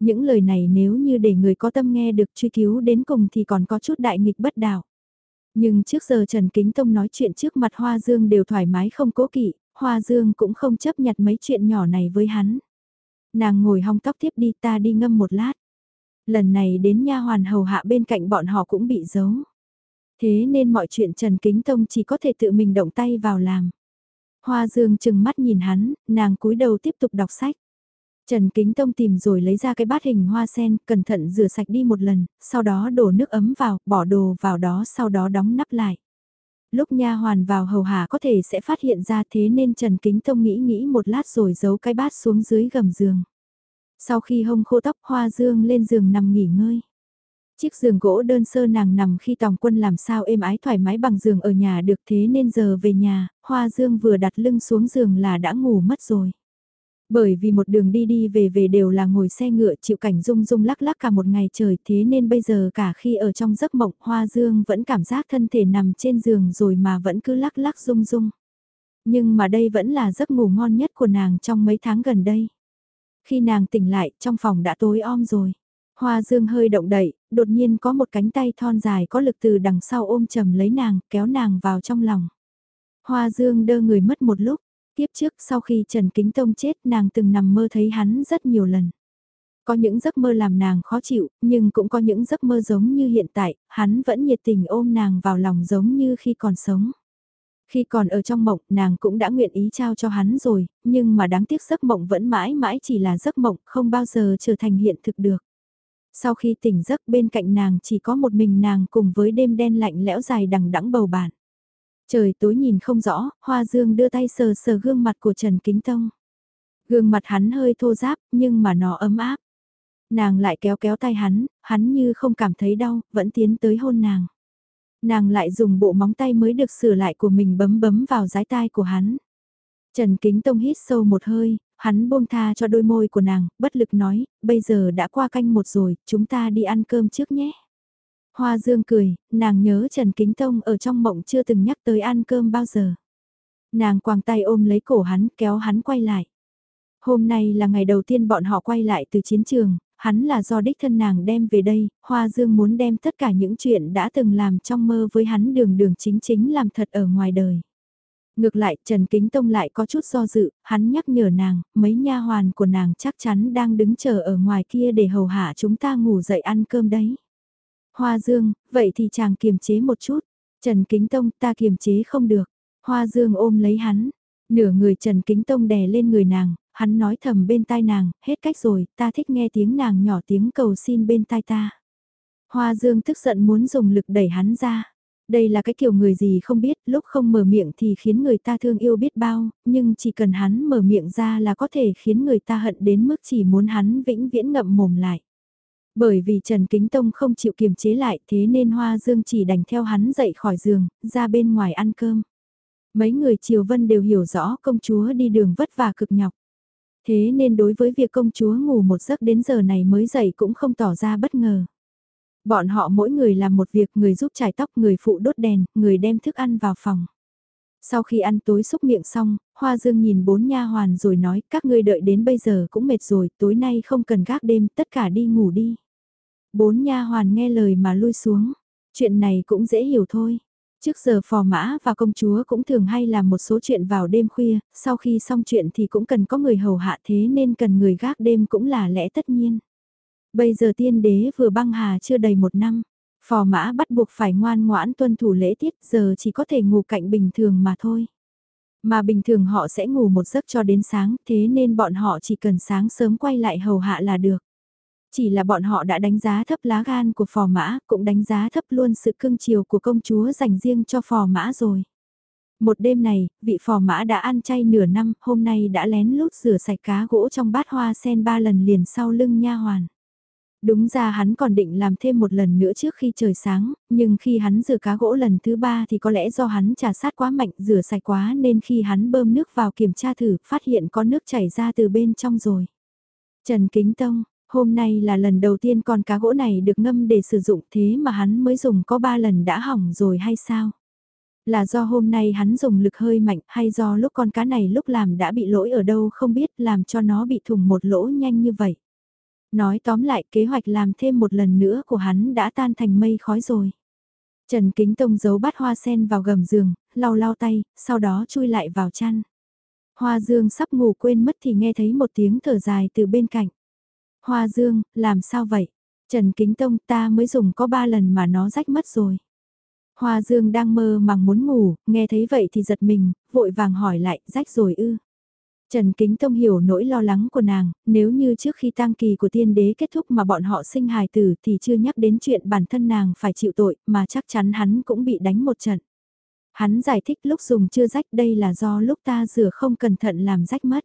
Những lời này nếu như để người có tâm nghe được truy cứu đến cùng thì còn có chút đại nghịch bất đạo. Nhưng trước giờ Trần Kính Tông nói chuyện trước mặt Hoa Dương đều thoải mái không cố kỵ, Hoa Dương cũng không chấp nhặt mấy chuyện nhỏ này với hắn. Nàng ngồi hong tóc tiếp đi ta đi ngâm một lát. Lần này đến nha hoàn hầu hạ bên cạnh bọn họ cũng bị giấu. Thế nên mọi chuyện Trần Kính Tông chỉ có thể tự mình động tay vào làm. Hoa Dương chừng mắt nhìn hắn, nàng cúi đầu tiếp tục đọc sách. Trần Kính Tông tìm rồi lấy ra cái bát hình hoa sen, cẩn thận rửa sạch đi một lần, sau đó đổ nước ấm vào, bỏ đồ vào đó sau đó đóng nắp lại. Lúc nha hoàn vào hầu hạ có thể sẽ phát hiện ra thế nên Trần Kính Tông nghĩ nghĩ một lát rồi giấu cái bát xuống dưới gầm giường. Sau khi hông khô tóc hoa dương lên giường nằm nghỉ ngơi. Chiếc giường gỗ đơn sơ nàng nằm khi tòng quân làm sao êm ái thoải mái bằng giường ở nhà được thế nên giờ về nhà, hoa dương vừa đặt lưng xuống giường là đã ngủ mất rồi. Bởi vì một đường đi đi về về đều là ngồi xe ngựa chịu cảnh rung rung lắc lắc cả một ngày trời thế nên bây giờ cả khi ở trong giấc mộng Hoa Dương vẫn cảm giác thân thể nằm trên giường rồi mà vẫn cứ lắc lắc rung rung. Nhưng mà đây vẫn là giấc ngủ ngon nhất của nàng trong mấy tháng gần đây. Khi nàng tỉnh lại trong phòng đã tối om rồi. Hoa Dương hơi động đậy, đột nhiên có một cánh tay thon dài có lực từ đằng sau ôm chầm lấy nàng, kéo nàng vào trong lòng. Hoa Dương đơ người mất một lúc, Tiếp trước sau khi Trần Kính Tông chết nàng từng nằm mơ thấy hắn rất nhiều lần. Có những giấc mơ làm nàng khó chịu, nhưng cũng có những giấc mơ giống như hiện tại, hắn vẫn nhiệt tình ôm nàng vào lòng giống như khi còn sống. Khi còn ở trong mộng, nàng cũng đã nguyện ý trao cho hắn rồi, nhưng mà đáng tiếc giấc mộng vẫn mãi mãi chỉ là giấc mộng, không bao giờ trở thành hiện thực được. Sau khi tỉnh giấc bên cạnh nàng chỉ có một mình nàng cùng với đêm đen lạnh lẽo dài đằng đẵng bầu bạn Trời tối nhìn không rõ, Hoa Dương đưa tay sờ sờ gương mặt của Trần Kính Tông. Gương mặt hắn hơi thô ráp, nhưng mà nó ấm áp. Nàng lại kéo kéo tay hắn, hắn như không cảm thấy đau, vẫn tiến tới hôn nàng. Nàng lại dùng bộ móng tay mới được sửa lại của mình bấm bấm vào dái tai của hắn. Trần Kính Tông hít sâu một hơi, hắn buông tha cho đôi môi của nàng, bất lực nói, bây giờ đã qua canh một rồi, chúng ta đi ăn cơm trước nhé. Hoa Dương cười, nàng nhớ Trần Kính Tông ở trong mộng chưa từng nhắc tới ăn cơm bao giờ. Nàng quàng tay ôm lấy cổ hắn kéo hắn quay lại. Hôm nay là ngày đầu tiên bọn họ quay lại từ chiến trường, hắn là do đích thân nàng đem về đây, Hoa Dương muốn đem tất cả những chuyện đã từng làm trong mơ với hắn đường đường chính chính làm thật ở ngoài đời. Ngược lại, Trần Kính Tông lại có chút do dự, hắn nhắc nhở nàng, mấy nha hoàn của nàng chắc chắn đang đứng chờ ở ngoài kia để hầu hạ chúng ta ngủ dậy ăn cơm đấy. Hoa Dương, vậy thì chàng kiềm chế một chút. Trần Kính Tông ta kiềm chế không được. Hoa Dương ôm lấy hắn. Nửa người Trần Kính Tông đè lên người nàng, hắn nói thầm bên tai nàng, hết cách rồi, ta thích nghe tiếng nàng nhỏ tiếng cầu xin bên tai ta. Hoa Dương tức giận muốn dùng lực đẩy hắn ra. Đây là cái kiểu người gì không biết, lúc không mở miệng thì khiến người ta thương yêu biết bao, nhưng chỉ cần hắn mở miệng ra là có thể khiến người ta hận đến mức chỉ muốn hắn vĩnh viễn ngậm mồm lại. Bởi vì Trần Kính Tông không chịu kiềm chế lại thế nên Hoa Dương chỉ đành theo hắn dậy khỏi giường, ra bên ngoài ăn cơm. Mấy người Triều Vân đều hiểu rõ công chúa đi đường vất vả cực nhọc. Thế nên đối với việc công chúa ngủ một giấc đến giờ này mới dậy cũng không tỏ ra bất ngờ. Bọn họ mỗi người làm một việc, người giúp trải tóc, người phụ đốt đèn, người đem thức ăn vào phòng. Sau khi ăn tối xúc miệng xong, Hoa Dương nhìn bốn nha hoàn rồi nói các ngươi đợi đến bây giờ cũng mệt rồi, tối nay không cần gác đêm, tất cả đi ngủ đi. Bốn nha hoàn nghe lời mà lui xuống. Chuyện này cũng dễ hiểu thôi. Trước giờ phò mã và công chúa cũng thường hay làm một số chuyện vào đêm khuya, sau khi xong chuyện thì cũng cần có người hầu hạ thế nên cần người gác đêm cũng là lẽ tất nhiên. Bây giờ tiên đế vừa băng hà chưa đầy một năm, phò mã bắt buộc phải ngoan ngoãn tuân thủ lễ tiết giờ chỉ có thể ngủ cạnh bình thường mà thôi. Mà bình thường họ sẽ ngủ một giấc cho đến sáng thế nên bọn họ chỉ cần sáng sớm quay lại hầu hạ là được. Chỉ là bọn họ đã đánh giá thấp lá gan của phò mã, cũng đánh giá thấp luôn sự cưng chiều của công chúa dành riêng cho phò mã rồi. Một đêm này, vị phò mã đã ăn chay nửa năm, hôm nay đã lén lút rửa sạch cá gỗ trong bát hoa sen ba lần liền sau lưng nha hoàn. Đúng ra hắn còn định làm thêm một lần nữa trước khi trời sáng, nhưng khi hắn rửa cá gỗ lần thứ ba thì có lẽ do hắn trà sát quá mạnh rửa sạch quá nên khi hắn bơm nước vào kiểm tra thử phát hiện có nước chảy ra từ bên trong rồi. Trần Kính Tông, Hôm nay là lần đầu tiên con cá gỗ này được ngâm để sử dụng thế mà hắn mới dùng có 3 lần đã hỏng rồi hay sao? Là do hôm nay hắn dùng lực hơi mạnh hay do lúc con cá này lúc làm đã bị lỗi ở đâu không biết làm cho nó bị thủng một lỗ nhanh như vậy. Nói tóm lại kế hoạch làm thêm một lần nữa của hắn đã tan thành mây khói rồi. Trần Kính Tông giấu bát hoa sen vào gầm giường, lau lau tay, sau đó chui lại vào chăn. Hoa Dương sắp ngủ quên mất thì nghe thấy một tiếng thở dài từ bên cạnh. Hoa Dương, làm sao vậy? Trần Kính Tông ta mới dùng có ba lần mà nó rách mất rồi. Hoa Dương đang mơ màng muốn ngủ, nghe thấy vậy thì giật mình, vội vàng hỏi lại, rách rồi ư. Trần Kính Tông hiểu nỗi lo lắng của nàng, nếu như trước khi tang kỳ của tiên đế kết thúc mà bọn họ sinh hài tử thì chưa nhắc đến chuyện bản thân nàng phải chịu tội mà chắc chắn hắn cũng bị đánh một trận. Hắn giải thích lúc dùng chưa rách đây là do lúc ta rửa không cẩn thận làm rách mất.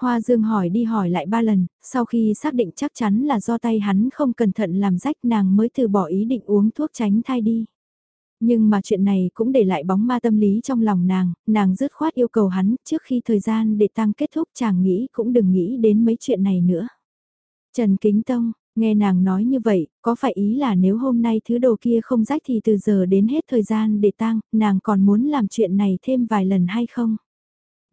Hoa Dương hỏi đi hỏi lại ba lần, sau khi xác định chắc chắn là do tay hắn không cẩn thận làm rách nàng mới từ bỏ ý định uống thuốc tránh thai đi. Nhưng mà chuyện này cũng để lại bóng ma tâm lý trong lòng nàng, nàng dứt khoát yêu cầu hắn trước khi thời gian để tăng kết thúc chàng nghĩ cũng đừng nghĩ đến mấy chuyện này nữa. Trần Kính Tông, nghe nàng nói như vậy, có phải ý là nếu hôm nay thứ đồ kia không rách thì từ giờ đến hết thời gian để tăng, nàng còn muốn làm chuyện này thêm vài lần hay không?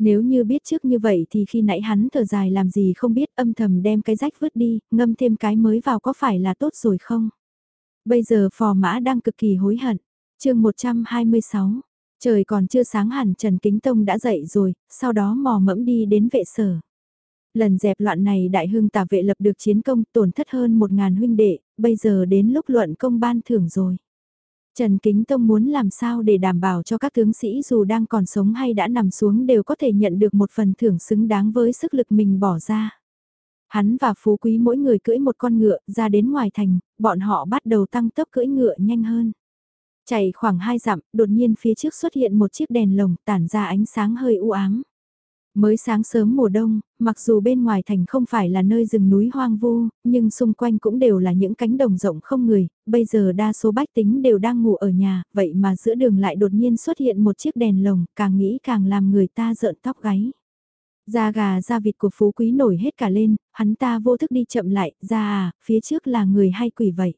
Nếu như biết trước như vậy thì khi nãy hắn thở dài làm gì không biết âm thầm đem cái rách vứt đi, ngâm thêm cái mới vào có phải là tốt rồi không? Bây giờ phò mã đang cực kỳ hối hận chương 126, trời còn chưa sáng hẳn Trần Kính Tông đã dậy rồi, sau đó mò mẫm đi đến vệ sở. Lần dẹp loạn này đại hưng tả vệ lập được chiến công tổn thất hơn một ngàn huynh đệ, bây giờ đến lúc luận công ban thưởng rồi. Trần Kính Tông muốn làm sao để đảm bảo cho các tướng sĩ dù đang còn sống hay đã nằm xuống đều có thể nhận được một phần thưởng xứng đáng với sức lực mình bỏ ra. Hắn và phú quý mỗi người cưỡi một con ngựa ra đến ngoài thành, bọn họ bắt đầu tăng tốc cưỡi ngựa nhanh hơn. Chạy khoảng 2 dặm, đột nhiên phía trước xuất hiện một chiếc đèn lồng tản ra ánh sáng hơi u ám. Mới sáng sớm mùa đông, mặc dù bên ngoài thành không phải là nơi rừng núi hoang vu, nhưng xung quanh cũng đều là những cánh đồng rộng không người, bây giờ đa số bách tính đều đang ngủ ở nhà, vậy mà giữa đường lại đột nhiên xuất hiện một chiếc đèn lồng, càng nghĩ càng làm người ta rợn tóc gáy. Da gà da vịt của phú quý nổi hết cả lên, hắn ta vô thức đi chậm lại, ra à, phía trước là người hay quỷ vậy.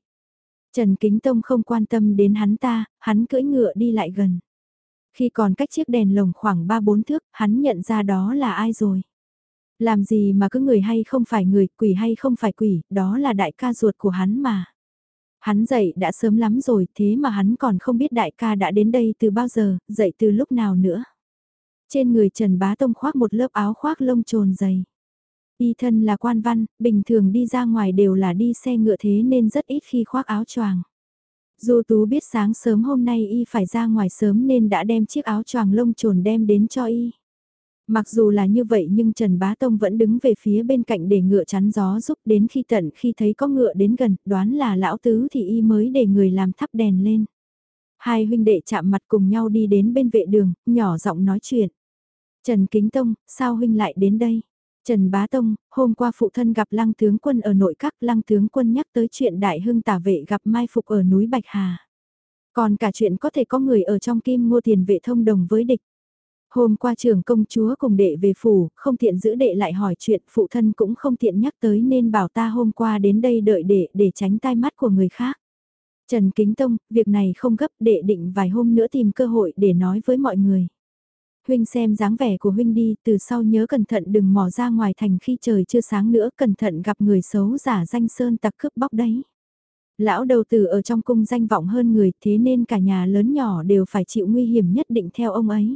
Trần Kính Tông không quan tâm đến hắn ta, hắn cưỡi ngựa đi lại gần. Khi còn cách chiếc đèn lồng khoảng 3-4 thước, hắn nhận ra đó là ai rồi. Làm gì mà cứ người hay không phải người, quỷ hay không phải quỷ, đó là đại ca ruột của hắn mà. Hắn dậy đã sớm lắm rồi, thế mà hắn còn không biết đại ca đã đến đây từ bao giờ, dậy từ lúc nào nữa. Trên người Trần Bá Tông khoác một lớp áo khoác lông trồn dày. Y thân là quan văn, bình thường đi ra ngoài đều là đi xe ngựa thế nên rất ít khi khoác áo choàng. Du Tú biết sáng sớm hôm nay y phải ra ngoài sớm nên đã đem chiếc áo choàng lông trồn đem đến cho y. Mặc dù là như vậy nhưng Trần Bá Tông vẫn đứng về phía bên cạnh để ngựa chắn gió giúp đến khi tận khi thấy có ngựa đến gần, đoán là lão tứ thì y mới để người làm thắp đèn lên. Hai huynh đệ chạm mặt cùng nhau đi đến bên vệ đường, nhỏ giọng nói chuyện. Trần Kính Tông, sao huynh lại đến đây? Trần Bá Tông, hôm qua phụ thân gặp lăng tướng quân ở nội các lăng tướng quân nhắc tới chuyện đại hưng tả vệ gặp mai phục ở núi Bạch Hà. Còn cả chuyện có thể có người ở trong kim mua tiền vệ thông đồng với địch. Hôm qua trưởng công chúa cùng đệ về phủ, không tiện giữ đệ lại hỏi chuyện phụ thân cũng không tiện nhắc tới nên bảo ta hôm qua đến đây đợi đệ để tránh tai mắt của người khác. Trần Kính Tông, việc này không gấp đệ định vài hôm nữa tìm cơ hội để nói với mọi người huynh xem dáng vẻ của huynh đi, từ sau nhớ cẩn thận đừng mò ra ngoài thành khi trời chưa sáng nữa, cẩn thận gặp người xấu giả danh sơn tặc cướp bóc đấy. Lão đầu tử ở trong cung danh vọng hơn người, thế nên cả nhà lớn nhỏ đều phải chịu nguy hiểm nhất định theo ông ấy.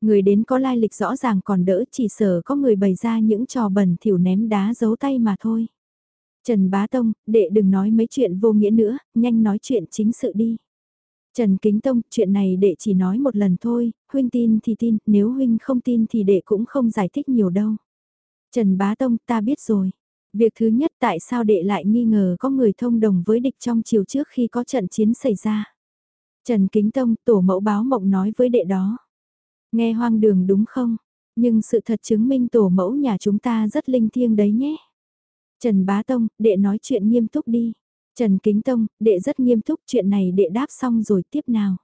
Người đến có lai lịch rõ ràng còn đỡ, chỉ sợ có người bày ra những trò bẩn thỉu ném đá giấu tay mà thôi. Trần Bá Tông, đệ đừng nói mấy chuyện vô nghĩa nữa, nhanh nói chuyện chính sự đi. Trần Kính Tông, chuyện này đệ chỉ nói một lần thôi, huynh tin thì tin, nếu huynh không tin thì đệ cũng không giải thích nhiều đâu. Trần Bá Tông, ta biết rồi. Việc thứ nhất tại sao đệ lại nghi ngờ có người thông đồng với địch trong chiều trước khi có trận chiến xảy ra. Trần Kính Tông, tổ mẫu báo mộng nói với đệ đó. Nghe hoang đường đúng không? Nhưng sự thật chứng minh tổ mẫu nhà chúng ta rất linh thiêng đấy nhé. Trần Bá Tông, đệ nói chuyện nghiêm túc đi. Trần Kính Tông, đệ rất nghiêm túc chuyện này đệ đáp xong rồi tiếp nào.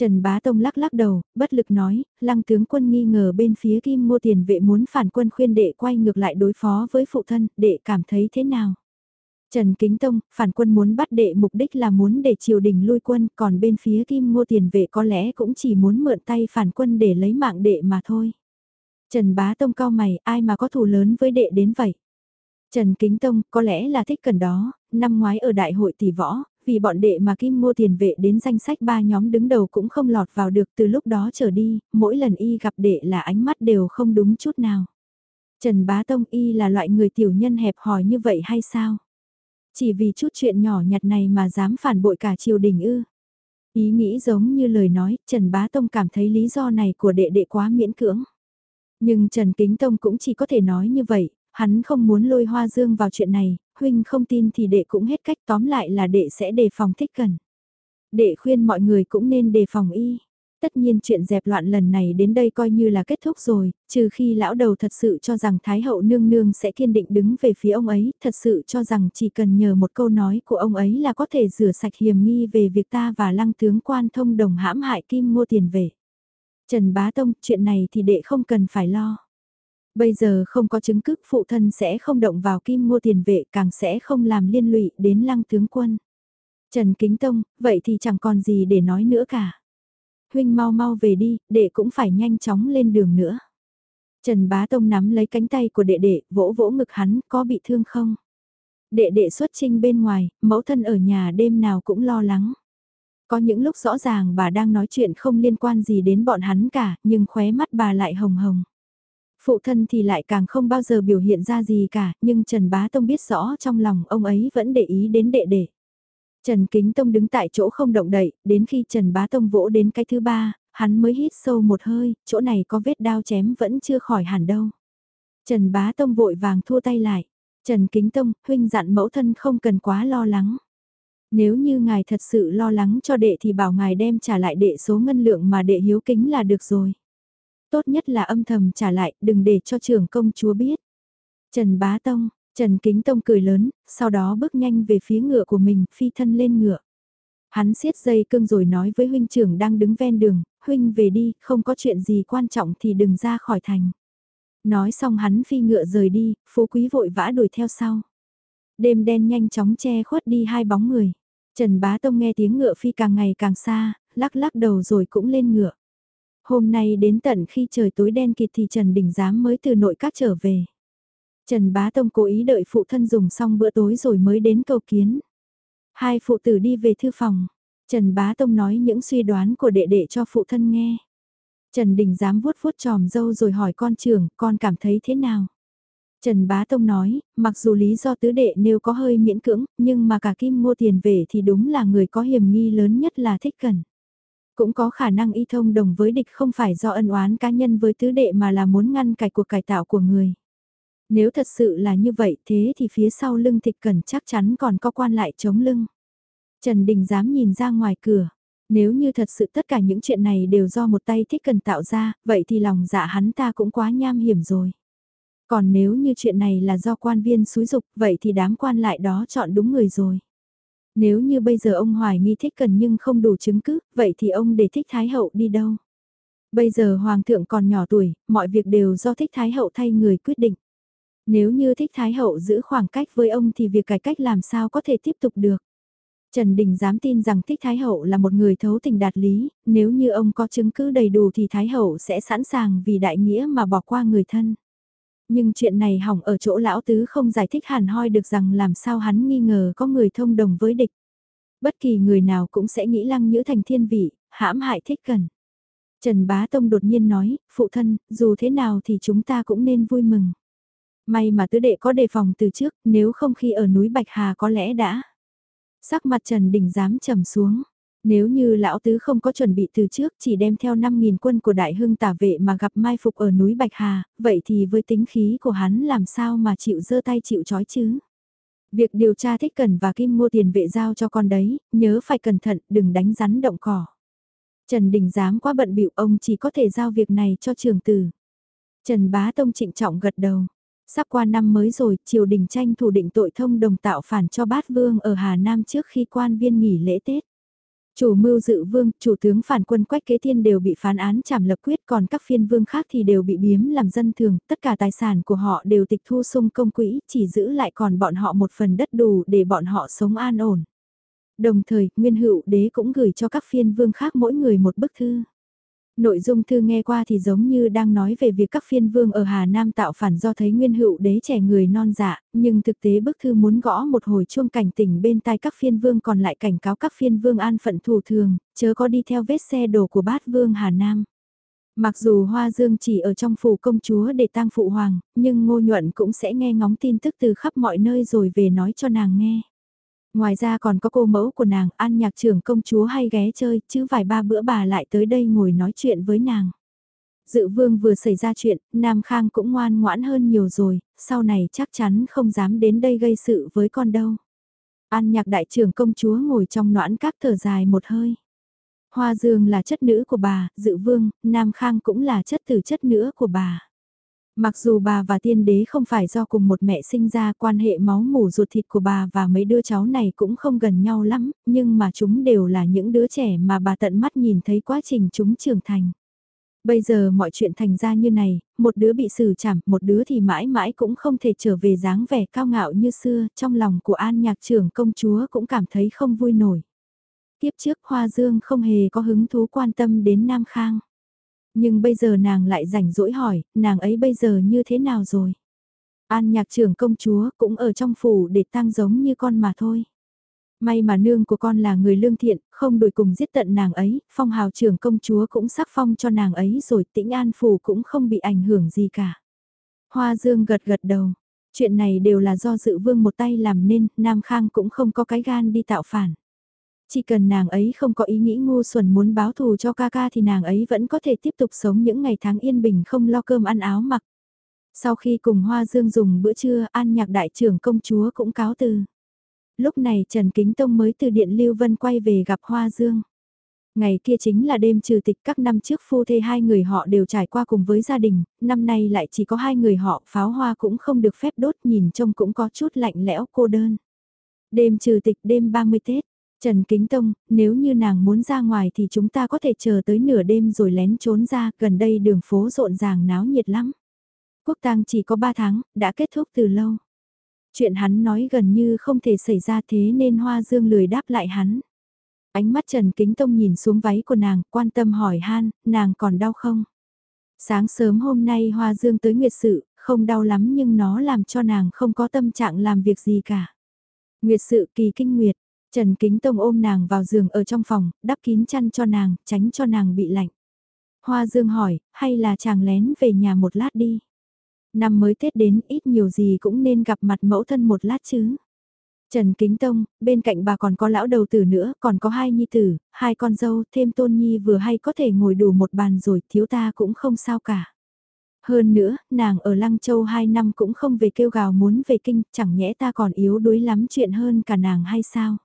Trần Bá Tông lắc lắc đầu, bất lực nói, lăng tướng quân nghi ngờ bên phía kim mua tiền vệ muốn phản quân khuyên đệ quay ngược lại đối phó với phụ thân, đệ cảm thấy thế nào? Trần Kính Tông, phản quân muốn bắt đệ mục đích là muốn để triều đình lui quân, còn bên phía kim mua tiền vệ có lẽ cũng chỉ muốn mượn tay phản quân để lấy mạng đệ mà thôi. Trần Bá Tông cao mày, ai mà có thù lớn với đệ đến vậy? Trần Kính Tông có lẽ là thích cần đó, năm ngoái ở đại hội tỷ võ, vì bọn đệ mà Kim mua tiền vệ đến danh sách ba nhóm đứng đầu cũng không lọt vào được từ lúc đó trở đi, mỗi lần y gặp đệ là ánh mắt đều không đúng chút nào. Trần Bá Tông y là loại người tiểu nhân hẹp hòi như vậy hay sao? Chỉ vì chút chuyện nhỏ nhặt này mà dám phản bội cả triều đình ư? Ý nghĩ giống như lời nói, Trần Bá Tông cảm thấy lý do này của đệ đệ quá miễn cưỡng. Nhưng Trần Kính Tông cũng chỉ có thể nói như vậy, hắn không muốn lôi hoa dương vào chuyện này, huynh không tin thì đệ cũng hết cách tóm lại là đệ sẽ đề phòng thích cần. Đệ khuyên mọi người cũng nên đề phòng y. Tất nhiên chuyện dẹp loạn lần này đến đây coi như là kết thúc rồi, trừ khi lão đầu thật sự cho rằng Thái hậu nương nương sẽ kiên định đứng về phía ông ấy, thật sự cho rằng chỉ cần nhờ một câu nói của ông ấy là có thể rửa sạch hiểm nghi về việc ta và lăng tướng quan thông đồng hãm hại kim mua tiền về. Trần Bá Tông, chuyện này thì đệ không cần phải lo. Bây giờ không có chứng cứ phụ thân sẽ không động vào kim mua tiền vệ càng sẽ không làm liên lụy đến lăng tướng quân. Trần Kính Tông, vậy thì chẳng còn gì để nói nữa cả. Huynh mau mau về đi, đệ cũng phải nhanh chóng lên đường nữa. Trần Bá Tông nắm lấy cánh tay của đệ đệ, vỗ vỗ ngực hắn, có bị thương không? Đệ đệ xuất trinh bên ngoài, mẫu thân ở nhà đêm nào cũng lo lắng. Có những lúc rõ ràng bà đang nói chuyện không liên quan gì đến bọn hắn cả, nhưng khóe mắt bà lại hồng hồng. Phụ thân thì lại càng không bao giờ biểu hiện ra gì cả, nhưng Trần Bá Tông biết rõ trong lòng ông ấy vẫn để ý đến đệ đệ. Trần Kính Tông đứng tại chỗ không động đậy, đến khi Trần Bá Tông vỗ đến cái thứ ba, hắn mới hít sâu một hơi, chỗ này có vết đao chém vẫn chưa khỏi hẳn đâu. Trần Bá Tông vội vàng thua tay lại. Trần Kính Tông, huynh dặn mẫu thân không cần quá lo lắng. Nếu như ngài thật sự lo lắng cho đệ thì bảo ngài đem trả lại đệ số ngân lượng mà đệ hiếu kính là được rồi. Tốt nhất là âm thầm trả lại, đừng để cho trưởng công chúa biết. Trần Bá Tông, Trần Kính Tông cười lớn, sau đó bước nhanh về phía ngựa của mình, phi thân lên ngựa. Hắn siết dây cương rồi nói với huynh trưởng đang đứng ven đường, huynh về đi, không có chuyện gì quan trọng thì đừng ra khỏi thành. Nói xong hắn phi ngựa rời đi, phú quý vội vã đuổi theo sau. Đêm đen nhanh chóng che khuất đi hai bóng người. Trần Bá Tông nghe tiếng ngựa phi càng ngày càng xa, lắc lắc đầu rồi cũng lên ngựa. Hôm nay đến tận khi trời tối đen kịt thì Trần Đình Giám mới từ nội các trở về. Trần Bá Tông cố ý đợi phụ thân dùng xong bữa tối rồi mới đến cầu kiến. Hai phụ tử đi về thư phòng. Trần Bá Tông nói những suy đoán của đệ đệ cho phụ thân nghe. Trần Đình dám vuốt vuốt tròm dâu rồi hỏi con trưởng, con cảm thấy thế nào? Trần Bá Tông nói, mặc dù lý do tứ đệ nêu có hơi miễn cưỡng, nhưng mà cả Kim mua tiền về thì đúng là người có hiểm nghi lớn nhất là thích cần. Cũng có khả năng y thông đồng với địch không phải do ân oán cá nhân với tứ đệ mà là muốn ngăn cải cuộc cải tạo của người. Nếu thật sự là như vậy thế thì phía sau lưng thịt cần chắc chắn còn có quan lại chống lưng. Trần Đình dám nhìn ra ngoài cửa. Nếu như thật sự tất cả những chuyện này đều do một tay thích cần tạo ra, vậy thì lòng dạ hắn ta cũng quá nham hiểm rồi. Còn nếu như chuyện này là do quan viên xúi dục, vậy thì đám quan lại đó chọn đúng người rồi. Nếu như bây giờ ông hoài nghi thích cần nhưng không đủ chứng cứ, vậy thì ông để thích Thái Hậu đi đâu? Bây giờ Hoàng thượng còn nhỏ tuổi, mọi việc đều do thích Thái Hậu thay người quyết định. Nếu như thích Thái Hậu giữ khoảng cách với ông thì việc cải cách làm sao có thể tiếp tục được. Trần Đình dám tin rằng thích Thái Hậu là một người thấu tình đạt lý, nếu như ông có chứng cứ đầy đủ thì Thái Hậu sẽ sẵn sàng vì đại nghĩa mà bỏ qua người thân. Nhưng chuyện này hỏng ở chỗ lão tứ không giải thích hẳn hoi được rằng làm sao hắn nghi ngờ có người thông đồng với địch. Bất kỳ người nào cũng sẽ nghĩ lăng nhữ thành thiên vị, hãm hại thích cần. Trần Bá Tông đột nhiên nói, phụ thân, dù thế nào thì chúng ta cũng nên vui mừng. May mà tứ đệ có đề phòng từ trước, nếu không khi ở núi Bạch Hà có lẽ đã. Sắc mặt Trần Đình dám trầm xuống. Nếu như lão tứ không có chuẩn bị từ trước chỉ đem theo 5.000 quân của đại hưng tả vệ mà gặp mai phục ở núi Bạch Hà, vậy thì với tính khí của hắn làm sao mà chịu dơ tay chịu chói chứ? Việc điều tra thích cần và kim mua tiền vệ giao cho con đấy, nhớ phải cẩn thận, đừng đánh rắn động cỏ. Trần Đình dám quá bận bịu ông chỉ có thể giao việc này cho trường tử. Trần Bá Tông trịnh trọng gật đầu. Sắp qua năm mới rồi, triều đình tranh thủ định tội thông đồng tạo phản cho bát vương ở Hà Nam trước khi quan viên nghỉ lễ Tết. Chủ mưu dự vương, chủ tướng phản quân quách kế thiên đều bị phán án trảm lập quyết còn các phiên vương khác thì đều bị biếm làm dân thường, tất cả tài sản của họ đều tịch thu sung công quỹ, chỉ giữ lại còn bọn họ một phần đất đủ để bọn họ sống an ổn. Đồng thời, Nguyên Hữu Đế cũng gửi cho các phiên vương khác mỗi người một bức thư. Nội dung thư nghe qua thì giống như đang nói về việc các phiên vương ở Hà Nam tạo phản do thấy nguyên hữu đế trẻ người non dạ, nhưng thực tế bức thư muốn gõ một hồi chuông cảnh tỉnh bên tai các phiên vương còn lại cảnh cáo các phiên vương an phận thủ thường, chớ có đi theo vết xe đổ của bát vương Hà Nam. Mặc dù Hoa Dương chỉ ở trong phủ công chúa để tang phụ hoàng, nhưng Ngô Nhuận cũng sẽ nghe ngóng tin tức từ khắp mọi nơi rồi về nói cho nàng nghe. Ngoài ra còn có cô mẫu của nàng, An nhạc trưởng công chúa hay ghé chơi, chứ vài ba bữa bà lại tới đây ngồi nói chuyện với nàng. Dự vương vừa xảy ra chuyện, Nam Khang cũng ngoan ngoãn hơn nhiều rồi, sau này chắc chắn không dám đến đây gây sự với con đâu. An nhạc đại trưởng công chúa ngồi trong noãn các thở dài một hơi. Hoa Dương là chất nữ của bà, dự vương, Nam Khang cũng là chất tử chất nữa của bà. Mặc dù bà và tiên đế không phải do cùng một mẹ sinh ra quan hệ máu mủ ruột thịt của bà và mấy đứa cháu này cũng không gần nhau lắm, nhưng mà chúng đều là những đứa trẻ mà bà tận mắt nhìn thấy quá trình chúng trưởng thành. Bây giờ mọi chuyện thành ra như này, một đứa bị xử chảm, một đứa thì mãi mãi cũng không thể trở về dáng vẻ cao ngạo như xưa, trong lòng của An nhạc trưởng công chúa cũng cảm thấy không vui nổi. Tiếp trước Hoa Dương không hề có hứng thú quan tâm đến Nam Khang. Nhưng bây giờ nàng lại rảnh rỗi hỏi, nàng ấy bây giờ như thế nào rồi? An nhạc trưởng công chúa cũng ở trong phủ để tang giống như con mà thôi. May mà nương của con là người lương thiện, không đuổi cùng giết tận nàng ấy, phong hào trưởng công chúa cũng sắc phong cho nàng ấy rồi tĩnh an phủ cũng không bị ảnh hưởng gì cả. Hoa dương gật gật đầu, chuyện này đều là do dự vương một tay làm nên, Nam Khang cũng không có cái gan đi tạo phản. Chỉ cần nàng ấy không có ý nghĩ ngu xuẩn muốn báo thù cho ca ca thì nàng ấy vẫn có thể tiếp tục sống những ngày tháng yên bình không lo cơm ăn áo mặc. Sau khi cùng Hoa Dương dùng bữa trưa, An Nhạc đại trưởng công chúa cũng cáo từ. Lúc này Trần Kính Tông mới từ Điện Lưu Vân quay về gặp Hoa Dương. Ngày kia chính là đêm trừ tịch các năm trước phu thê hai người họ đều trải qua cùng với gia đình, năm nay lại chỉ có hai người họ pháo hoa cũng không được phép đốt nhìn trông cũng có chút lạnh lẽo cô đơn. Đêm trừ tịch đêm 30 Tết, Trần Kính Tông, nếu như nàng muốn ra ngoài thì chúng ta có thể chờ tới nửa đêm rồi lén trốn ra, gần đây đường phố rộn ràng náo nhiệt lắm. Quốc tang chỉ có 3 tháng, đã kết thúc từ lâu. Chuyện hắn nói gần như không thể xảy ra thế nên Hoa Dương lười đáp lại hắn. Ánh mắt Trần Kính Tông nhìn xuống váy của nàng, quan tâm hỏi han, nàng còn đau không? Sáng sớm hôm nay Hoa Dương tới nguyệt sự, không đau lắm nhưng nó làm cho nàng không có tâm trạng làm việc gì cả. Nguyệt sự kỳ kinh nguyệt, Trần Kính Tông ôm nàng vào giường ở trong phòng, đắp kín chăn cho nàng, tránh cho nàng bị lạnh. Hoa Dương hỏi, hay là chàng lén về nhà một lát đi. Năm mới Tết đến ít nhiều gì cũng nên gặp mặt mẫu thân một lát chứ. Trần Kính Tông, bên cạnh bà còn có lão đầu tử nữa, còn có hai nhi tử, hai con dâu, thêm tôn nhi vừa hay có thể ngồi đủ một bàn rồi, thiếu ta cũng không sao cả. Hơn nữa, nàng ở Lăng Châu hai năm cũng không về kêu gào muốn về kinh, chẳng nhẽ ta còn yếu đuối lắm chuyện hơn cả nàng hay sao?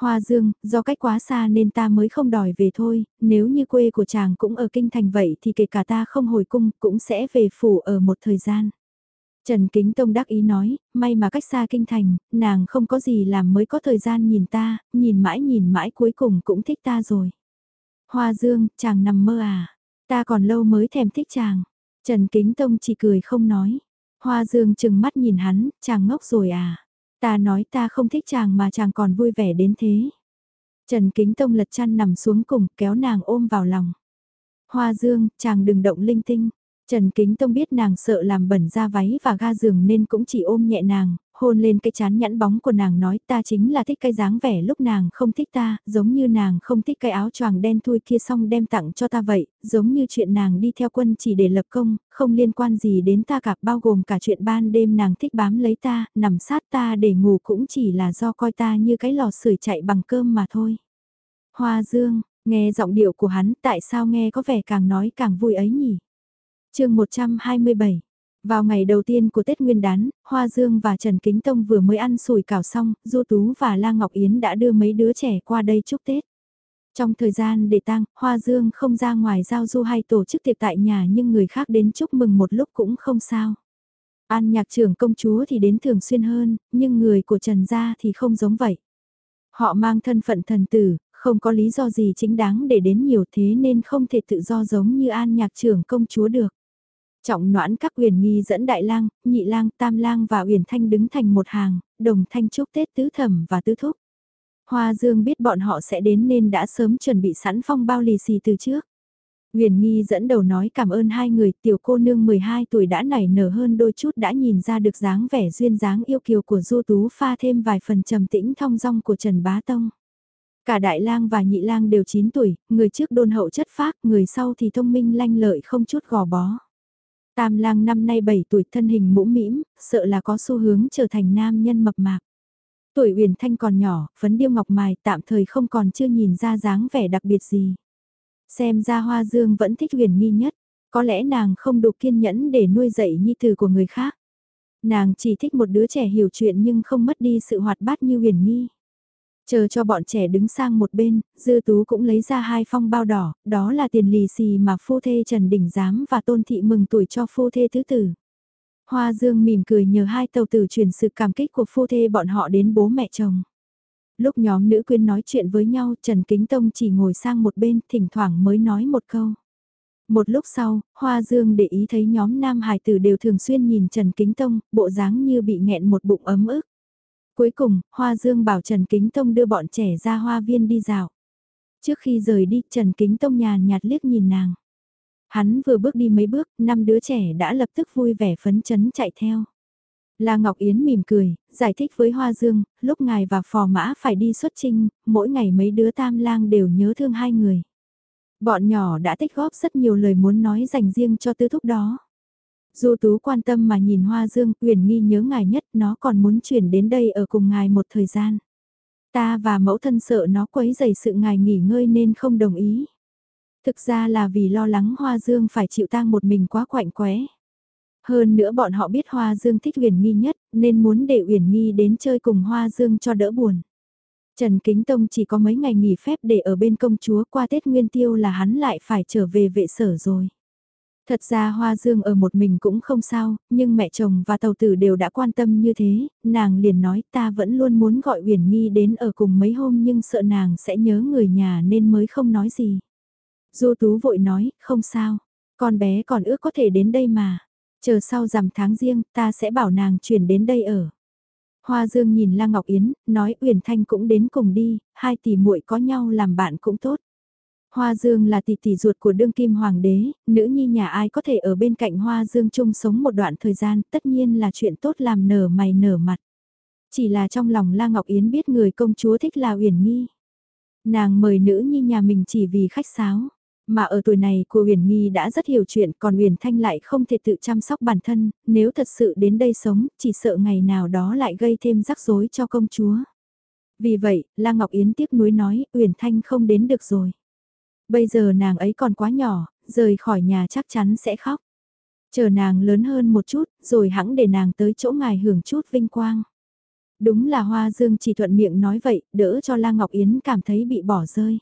Hoa Dương, do cách quá xa nên ta mới không đòi về thôi, nếu như quê của chàng cũng ở kinh thành vậy thì kể cả ta không hồi cung cũng sẽ về phủ ở một thời gian. Trần Kính Tông đắc ý nói, may mà cách xa kinh thành, nàng không có gì làm mới có thời gian nhìn ta, nhìn mãi nhìn mãi cuối cùng cũng thích ta rồi. Hoa Dương, chàng nằm mơ à, ta còn lâu mới thèm thích chàng. Trần Kính Tông chỉ cười không nói. Hoa Dương chừng mắt nhìn hắn, chàng ngốc rồi à. Ta nói ta không thích chàng mà chàng còn vui vẻ đến thế. Trần Kính Tông lật chăn nằm xuống cùng kéo nàng ôm vào lòng. Hoa Dương, chàng đừng động linh tinh. Trần Kính Tông biết nàng sợ làm bẩn ra váy và ga giường nên cũng chỉ ôm nhẹ nàng, hôn lên cái chán nhẵn bóng của nàng nói ta chính là thích cái dáng vẻ lúc nàng không thích ta, giống như nàng không thích cái áo choàng đen thui kia xong đem tặng cho ta vậy, giống như chuyện nàng đi theo quân chỉ để lập công, không liên quan gì đến ta cả bao gồm cả chuyện ban đêm nàng thích bám lấy ta, nằm sát ta để ngủ cũng chỉ là do coi ta như cái lò sưởi chạy bằng cơm mà thôi. Hoa Dương, nghe giọng điệu của hắn tại sao nghe có vẻ càng nói càng vui ấy nhỉ? Chương 127 vào ngày đầu tiên của Tết Nguyên đán, Hoa Dương và Trần Kính Tông vừa mới ăn sủi cảo xong, Du Tú và La Ngọc Yến đã đưa mấy đứa trẻ qua đây chúc Tết. Trong thời gian để tang, Hoa Dương không ra ngoài giao du hay tổ chức tiệc tại nhà nhưng người khác đến chúc mừng một lúc cũng không sao. An nhạc trưởng công chúa thì đến thường xuyên hơn, nhưng người của Trần gia thì không giống vậy. Họ mang thân phận thần tử, Không có lý do gì chính đáng để đến nhiều thế nên không thể tự do giống như an nhạc trưởng công chúa được. Trọng noãn các huyền nghi dẫn đại lang, nhị lang, tam lang và huyền thanh đứng thành một hàng, đồng thanh chúc Tết tứ thẩm và tứ thúc. Hoa Dương biết bọn họ sẽ đến nên đã sớm chuẩn bị sẵn phong bao lì xì từ trước. Huyền Nghi dẫn đầu nói cảm ơn hai người, tiểu cô nương 12 tuổi đã nảy nở hơn đôi chút đã nhìn ra được dáng vẻ duyên dáng yêu kiều của Du Tú pha thêm vài phần trầm tĩnh thong dong của Trần Bá Tông. Cả đại lang và nhị lang đều 9 tuổi, người trước đôn hậu chất phác, người sau thì thông minh lanh lợi không chút gò bó. Tam lang năm nay 7 tuổi thân hình mũm mĩm, sợ là có xu hướng trở thành nam nhân mập mạp. Tuổi Uyển Thanh còn nhỏ, phấn điêu ngọc mài tạm thời không còn chưa nhìn ra dáng vẻ đặc biệt gì. Xem ra Hoa Dương vẫn thích huyền nghi nhất, có lẽ nàng không đủ kiên nhẫn để nuôi dạy nhi tử của người khác. Nàng chỉ thích một đứa trẻ hiểu chuyện nhưng không mất đi sự hoạt bát như huyền nghi. Chờ cho bọn trẻ đứng sang một bên, Dư Tú cũng lấy ra hai phong bao đỏ, đó là tiền lì xì mà phu thê Trần Đình Giám và Tôn Thị mừng tuổi cho phu thê thứ tử. Hoa Dương mỉm cười nhờ hai tàu tử truyền sự cảm kích của phu thê bọn họ đến bố mẹ chồng. Lúc nhóm nữ quyên nói chuyện với nhau, Trần Kính Tông chỉ ngồi sang một bên, thỉnh thoảng mới nói một câu. Một lúc sau, Hoa Dương để ý thấy nhóm nam hài tử đều thường xuyên nhìn Trần Kính Tông, bộ dáng như bị nghẹn một bụng ấm ức. Cuối cùng, Hoa Dương bảo Trần Kính Tông đưa bọn trẻ ra hoa viên đi dạo. Trước khi rời đi, Trần Kính Tông nhàn nhạt liếc nhìn nàng. Hắn vừa bước đi mấy bước, năm đứa trẻ đã lập tức vui vẻ phấn chấn chạy theo. La Ngọc Yến mỉm cười, giải thích với Hoa Dương, lúc ngài và phò mã phải đi xuất trinh, mỗi ngày mấy đứa tam lang đều nhớ thương hai người. Bọn nhỏ đã tích góp rất nhiều lời muốn nói dành riêng cho tư thúc đó. Du Tú quan tâm mà nhìn Hoa Dương, Uyển Nghi nhớ ngài nhất, nó còn muốn chuyển đến đây ở cùng ngài một thời gian. Ta và mẫu thân sợ nó quấy rầy sự ngài nghỉ ngơi nên không đồng ý. Thực ra là vì lo lắng Hoa Dương phải chịu tang một mình quá quạnh quẽ. Hơn nữa bọn họ biết Hoa Dương thích Uyển Nghi nhất, nên muốn để Uyển Nghi đến chơi cùng Hoa Dương cho đỡ buồn. Trần Kính Tông chỉ có mấy ngày nghỉ phép để ở bên công chúa qua Tết Nguyên Tiêu là hắn lại phải trở về vệ sở rồi. Thật ra Hoa Dương ở một mình cũng không sao, nhưng mẹ chồng và tàu tử đều đã quan tâm như thế, nàng liền nói ta vẫn luôn muốn gọi Uyển Nghi đến ở cùng mấy hôm nhưng sợ nàng sẽ nhớ người nhà nên mới không nói gì. Du Tú vội nói, không sao, con bé còn ước có thể đến đây mà, chờ sau rằm tháng riêng ta sẽ bảo nàng chuyển đến đây ở. Hoa Dương nhìn La Ngọc Yến, nói Uyển Thanh cũng đến cùng đi, hai tỷ muội có nhau làm bạn cũng tốt. Hoa Dương là tỷ tỷ ruột của đương kim hoàng đế, nữ nhi nhà ai có thể ở bên cạnh Hoa Dương chung sống một đoạn thời gian, tất nhiên là chuyện tốt làm nở mày nở mặt. Chỉ là trong lòng La Ngọc Yến biết người công chúa thích là Uyển Nghi. Nàng mời nữ nhi nhà mình chỉ vì khách sáo. Mà ở tuổi này của Uyển Nghi đã rất hiểu chuyện còn Uyển Thanh lại không thể tự chăm sóc bản thân, nếu thật sự đến đây sống, chỉ sợ ngày nào đó lại gây thêm rắc rối cho công chúa. Vì vậy, La Ngọc Yến tiếc nuối nói, Uyển Thanh không đến được rồi. Bây giờ nàng ấy còn quá nhỏ, rời khỏi nhà chắc chắn sẽ khóc. Chờ nàng lớn hơn một chút, rồi hãng để nàng tới chỗ ngài hưởng chút vinh quang. Đúng là Hoa Dương chỉ thuận miệng nói vậy, đỡ cho La Ngọc Yến cảm thấy bị bỏ rơi.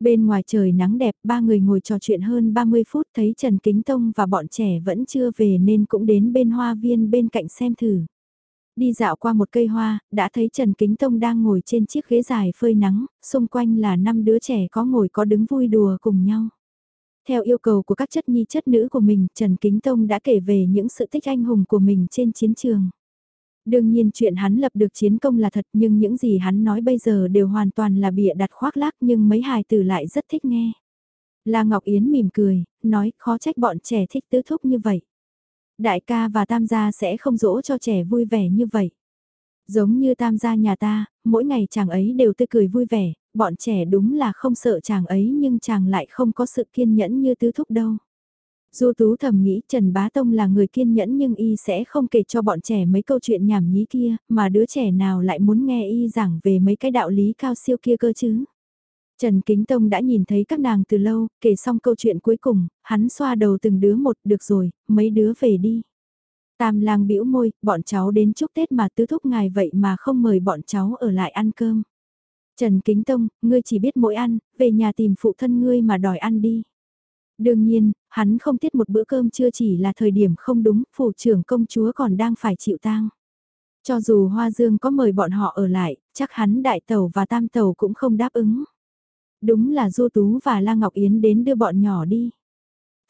Bên ngoài trời nắng đẹp, ba người ngồi trò chuyện hơn 30 phút thấy Trần Kính Tông và bọn trẻ vẫn chưa về nên cũng đến bên hoa viên bên cạnh xem thử. Đi dạo qua một cây hoa, đã thấy Trần Kính Tông đang ngồi trên chiếc ghế dài phơi nắng, xung quanh là năm đứa trẻ có ngồi có đứng vui đùa cùng nhau. Theo yêu cầu của các chất nhi chất nữ của mình, Trần Kính Tông đã kể về những sự tích anh hùng của mình trên chiến trường. Đương nhiên chuyện hắn lập được chiến công là thật nhưng những gì hắn nói bây giờ đều hoàn toàn là bịa đặt khoác lác nhưng mấy hài tử lại rất thích nghe. La Ngọc Yến mỉm cười, nói khó trách bọn trẻ thích tứ thúc như vậy. Đại ca và tam gia sẽ không dỗ cho trẻ vui vẻ như vậy. Giống như tam gia nhà ta, mỗi ngày chàng ấy đều tươi cười vui vẻ, bọn trẻ đúng là không sợ chàng ấy nhưng chàng lại không có sự kiên nhẫn như tứ thúc đâu. Du Tú thầm nghĩ Trần Bá Tông là người kiên nhẫn nhưng y sẽ không kể cho bọn trẻ mấy câu chuyện nhảm nhí kia, mà đứa trẻ nào lại muốn nghe y giảng về mấy cái đạo lý cao siêu kia cơ chứ. Trần Kính Tông đã nhìn thấy các nàng từ lâu, kể xong câu chuyện cuối cùng, hắn xoa đầu từng đứa một, được rồi, mấy đứa về đi. Tam lang bĩu môi, bọn cháu đến chúc Tết mà tứ thúc ngài vậy mà không mời bọn cháu ở lại ăn cơm. Trần Kính Tông, ngươi chỉ biết mỗi ăn, về nhà tìm phụ thân ngươi mà đòi ăn đi. Đương nhiên, hắn không tiết một bữa cơm chưa chỉ là thời điểm không đúng, phủ trưởng công chúa còn đang phải chịu tang. Cho dù Hoa Dương có mời bọn họ ở lại, chắc hắn đại tàu và tam tàu cũng không đáp ứng. Đúng là Du Tú và La Ngọc Yến đến đưa bọn nhỏ đi.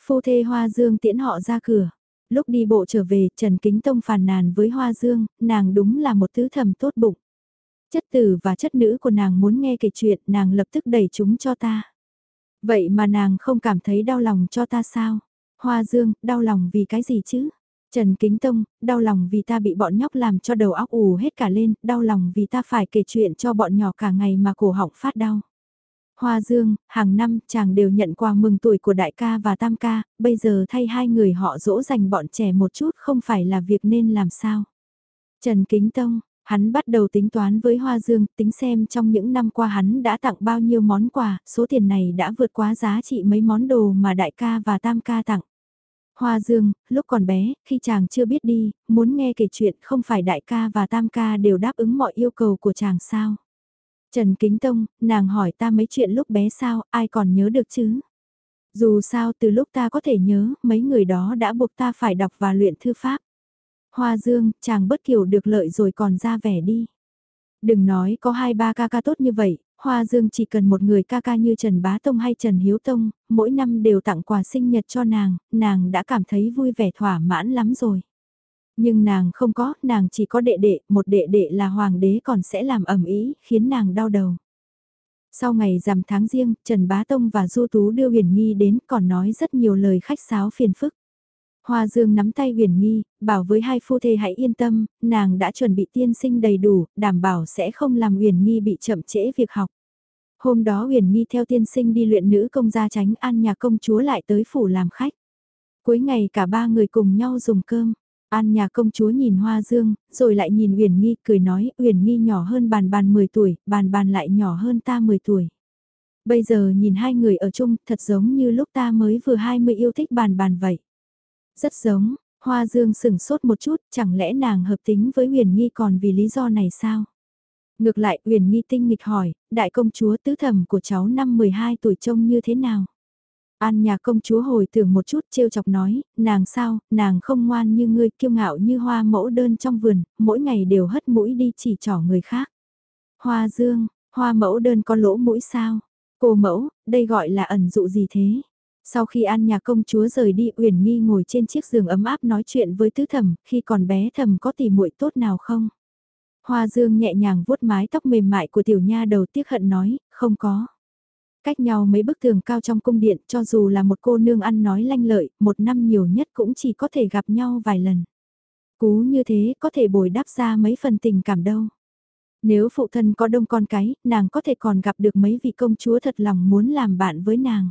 Phu thê Hoa Dương tiễn họ ra cửa. Lúc đi bộ trở về, Trần Kính Tông phàn nàn với Hoa Dương, nàng đúng là một thứ thầm tốt bụng. Chất tử và chất nữ của nàng muốn nghe kể chuyện, nàng lập tức đẩy chúng cho ta. Vậy mà nàng không cảm thấy đau lòng cho ta sao? Hoa Dương, đau lòng vì cái gì chứ? Trần Kính Tông, đau lòng vì ta bị bọn nhóc làm cho đầu óc ù hết cả lên, đau lòng vì ta phải kể chuyện cho bọn nhỏ cả ngày mà cổ họng phát đau. Hoa Dương, hàng năm chàng đều nhận quà mừng tuổi của đại ca và tam ca, bây giờ thay hai người họ dỗ dành bọn trẻ một chút không phải là việc nên làm sao. Trần Kính Tông, hắn bắt đầu tính toán với Hoa Dương, tính xem trong những năm qua hắn đã tặng bao nhiêu món quà, số tiền này đã vượt quá giá trị mấy món đồ mà đại ca và tam ca tặng. Hoa Dương, lúc còn bé, khi chàng chưa biết đi, muốn nghe kể chuyện không phải đại ca và tam ca đều đáp ứng mọi yêu cầu của chàng sao. Trần Kính Tông, nàng hỏi ta mấy chuyện lúc bé sao, ai còn nhớ được chứ? Dù sao từ lúc ta có thể nhớ, mấy người đó đã buộc ta phải đọc và luyện thư pháp. Hoa Dương, chàng bất kiểu được lợi rồi còn ra vẻ đi. Đừng nói có hai ba ca ca tốt như vậy, Hoa Dương chỉ cần một người ca ca như Trần Bá Tông hay Trần Hiếu Tông, mỗi năm đều tặng quà sinh nhật cho nàng, nàng đã cảm thấy vui vẻ thỏa mãn lắm rồi. Nhưng nàng không có, nàng chỉ có đệ đệ, một đệ đệ là hoàng đế còn sẽ làm ẩm ý, khiến nàng đau đầu. Sau ngày rằm tháng riêng, Trần Bá Tông và Du Tú đưa huyền nghi đến còn nói rất nhiều lời khách sáo phiền phức. Hoa Dương nắm tay huyền nghi, bảo với hai phu thê hãy yên tâm, nàng đã chuẩn bị tiên sinh đầy đủ, đảm bảo sẽ không làm huyền nghi bị chậm trễ việc học. Hôm đó huyền nghi theo tiên sinh đi luyện nữ công gia tránh an nhà công chúa lại tới phủ làm khách. Cuối ngày cả ba người cùng nhau dùng cơm. An nhà công chúa nhìn Hoa Dương, rồi lại nhìn Uyển Nghi, cười nói, Uyển Nghi nhỏ hơn bàn bàn 10 tuổi, bàn bàn lại nhỏ hơn ta 10 tuổi. Bây giờ nhìn hai người ở chung, thật giống như lúc ta mới vừa 20 yêu thích bàn bàn vậy. Rất giống, Hoa Dương sững sốt một chút, chẳng lẽ nàng hợp tính với Uyển Nghi còn vì lý do này sao? Ngược lại, Uyển Nghi tinh nghịch hỏi, đại công chúa tứ thẩm của cháu năm 12 tuổi trông như thế nào? An nhà công chúa hồi tưởng một chút trêu chọc nói, nàng sao, nàng không ngoan như ngươi kiêu ngạo như hoa mẫu đơn trong vườn, mỗi ngày đều hất mũi đi chỉ trỏ người khác. Hoa dương, hoa mẫu đơn có lỗ mũi sao? Cô mẫu, đây gọi là ẩn dụ gì thế? Sau khi An nhà công chúa rời đi Uyển Nghi ngồi trên chiếc giường ấm áp nói chuyện với tứ thẩm, khi còn bé thẩm có tỉ muội tốt nào không? Hoa dương nhẹ nhàng vuốt mái tóc mềm mại của tiểu nha đầu tiếc hận nói, không có. Cách nhau mấy bức tường cao trong cung điện cho dù là một cô nương ăn nói lanh lợi, một năm nhiều nhất cũng chỉ có thể gặp nhau vài lần. Cú như thế có thể bồi đáp ra mấy phần tình cảm đâu. Nếu phụ thân có đông con cái, nàng có thể còn gặp được mấy vị công chúa thật lòng muốn làm bạn với nàng.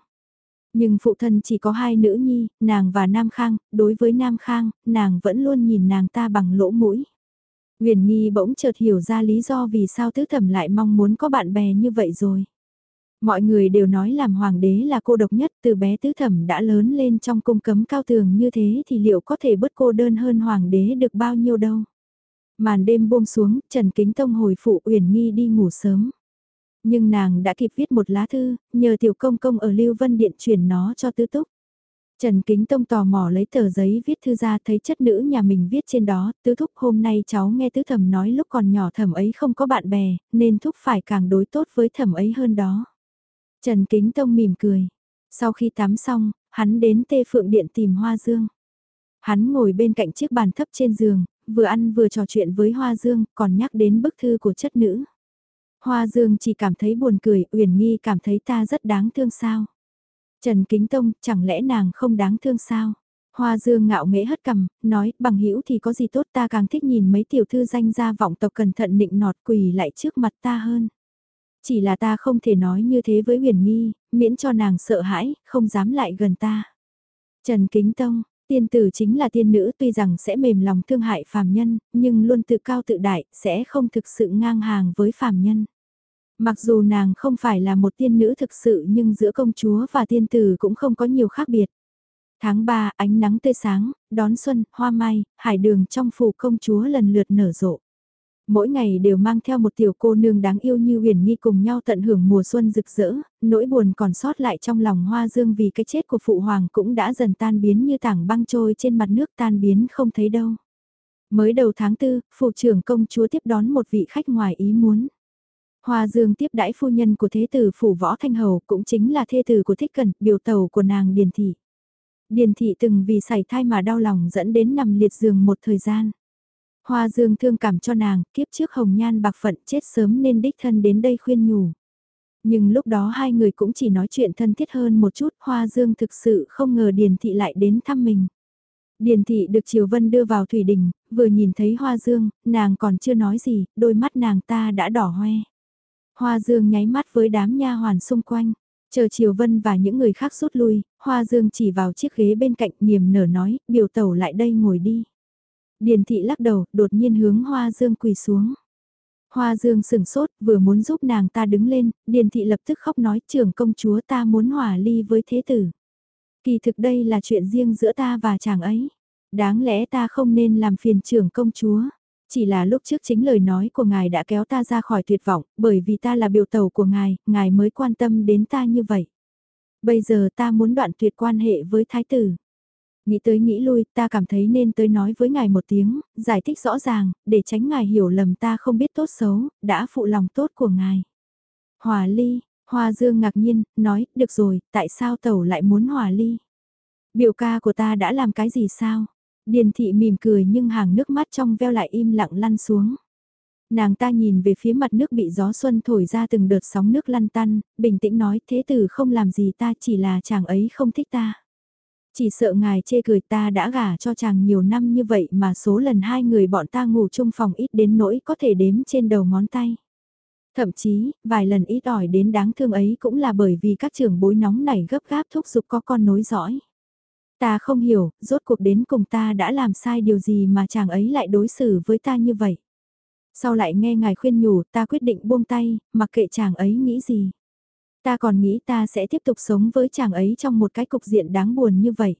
Nhưng phụ thân chỉ có hai nữ nhi, nàng và Nam Khang, đối với Nam Khang, nàng vẫn luôn nhìn nàng ta bằng lỗ mũi. Huyền Nghi bỗng chợt hiểu ra lý do vì sao tứ thẩm lại mong muốn có bạn bè như vậy rồi. Mọi người đều nói làm hoàng đế là cô độc nhất từ bé tứ thẩm đã lớn lên trong cung cấm cao tường như thế thì liệu có thể bớt cô đơn hơn hoàng đế được bao nhiêu đâu. Màn đêm buông xuống, Trần Kính Tông hồi phụ Uyển Nghi đi ngủ sớm. Nhưng nàng đã kịp viết một lá thư, nhờ tiểu công công ở Lưu Vân Điện chuyển nó cho tứ túc. Trần Kính Tông tò mò lấy tờ giấy viết thư ra thấy chất nữ nhà mình viết trên đó, tứ thúc hôm nay cháu nghe tứ thẩm nói lúc còn nhỏ thẩm ấy không có bạn bè, nên thúc phải càng đối tốt với thẩm ấy hơn đó. Trần Kính Tông mỉm cười. Sau khi tắm xong, hắn đến Tê Phượng Điện tìm Hoa Dương. Hắn ngồi bên cạnh chiếc bàn thấp trên giường, vừa ăn vừa trò chuyện với Hoa Dương, còn nhắc đến bức thư của chất nữ. Hoa Dương chỉ cảm thấy buồn cười, Uyển Nghi cảm thấy ta rất đáng thương sao. Trần Kính Tông, chẳng lẽ nàng không đáng thương sao? Hoa Dương ngạo nghễ hất cầm, nói, bằng hữu thì có gì tốt ta càng thích nhìn mấy tiểu thư danh gia vọng tộc cẩn thận nịnh nọt quỳ lại trước mặt ta hơn. Chỉ là ta không thể nói như thế với huyền nghi, miễn cho nàng sợ hãi, không dám lại gần ta. Trần Kính Tông, tiên tử chính là tiên nữ tuy rằng sẽ mềm lòng thương hại phàm nhân, nhưng luôn tự cao tự đại, sẽ không thực sự ngang hàng với phàm nhân. Mặc dù nàng không phải là một tiên nữ thực sự nhưng giữa công chúa và tiên tử cũng không có nhiều khác biệt. Tháng 3 ánh nắng tươi sáng, đón xuân, hoa mai, hải đường trong phủ công chúa lần lượt nở rộ. Mỗi ngày đều mang theo một tiểu cô nương đáng yêu như huyền nghi cùng nhau tận hưởng mùa xuân rực rỡ, nỗi buồn còn sót lại trong lòng hoa dương vì cái chết của phụ hoàng cũng đã dần tan biến như tảng băng trôi trên mặt nước tan biến không thấy đâu. Mới đầu tháng 4, phụ trưởng công chúa tiếp đón một vị khách ngoài ý muốn. Hoa Dương tiếp đãi phu nhân của thế tử phủ võ thanh hầu cũng chính là thê tử của thích cẩn, biểu tàu của nàng Điền Thị. Điền Thị từng vì sảy thai mà đau lòng dẫn đến nằm liệt giường một thời gian. Hoa Dương thương cảm cho nàng, kiếp trước hồng nhan bạc phận chết sớm nên đích thân đến đây khuyên nhủ. Nhưng lúc đó hai người cũng chỉ nói chuyện thân thiết hơn một chút, Hoa Dương thực sự không ngờ Điền Thị lại đến thăm mình. Điền Thị được Triều Vân đưa vào Thủy Đình, vừa nhìn thấy Hoa Dương, nàng còn chưa nói gì, đôi mắt nàng ta đã đỏ hoe. Hoa Dương nháy mắt với đám nha hoàn xung quanh. Chờ Triều Vân và những người khác rút lui, Hoa Dương chỉ vào chiếc ghế bên cạnh niềm nở nói, biểu tẩu lại đây ngồi đi. Điền thị lắc đầu, đột nhiên hướng Hoa Dương quỳ xuống. Hoa Dương sửng sốt, vừa muốn giúp nàng ta đứng lên, Điền thị lập tức khóc nói trưởng công chúa ta muốn hòa ly với thế tử. Kỳ thực đây là chuyện riêng giữa ta và chàng ấy. Đáng lẽ ta không nên làm phiền trưởng công chúa. Chỉ là lúc trước chính lời nói của ngài đã kéo ta ra khỏi tuyệt vọng, bởi vì ta là biểu tàu của ngài, ngài mới quan tâm đến ta như vậy. Bây giờ ta muốn đoạn tuyệt quan hệ với thái tử. Nghĩ tới nghĩ lui, ta cảm thấy nên tới nói với ngài một tiếng, giải thích rõ ràng, để tránh ngài hiểu lầm ta không biết tốt xấu, đã phụ lòng tốt của ngài. Hòa ly, Hoa Dương ngạc nhiên, nói, được rồi, tại sao tẩu lại muốn hòa ly? Biểu ca của ta đã làm cái gì sao? Điền thị mỉm cười nhưng hàng nước mắt trong veo lại im lặng lăn xuống. Nàng ta nhìn về phía mặt nước bị gió xuân thổi ra từng đợt sóng nước lăn tăn, bình tĩnh nói thế tử không làm gì ta chỉ là chàng ấy không thích ta. Chỉ sợ ngài chê cười ta đã gả cho chàng nhiều năm như vậy mà số lần hai người bọn ta ngủ chung phòng ít đến nỗi có thể đếm trên đầu ngón tay. Thậm chí, vài lần ít ỏi đến đáng thương ấy cũng là bởi vì các trưởng bối nóng nảy gấp gáp thúc giục có con nối dõi. Ta không hiểu, rốt cuộc đến cùng ta đã làm sai điều gì mà chàng ấy lại đối xử với ta như vậy. Sau lại nghe ngài khuyên nhủ, ta quyết định buông tay, mặc kệ chàng ấy nghĩ gì. Ta còn nghĩ ta sẽ tiếp tục sống với chàng ấy trong một cái cục diện đáng buồn như vậy.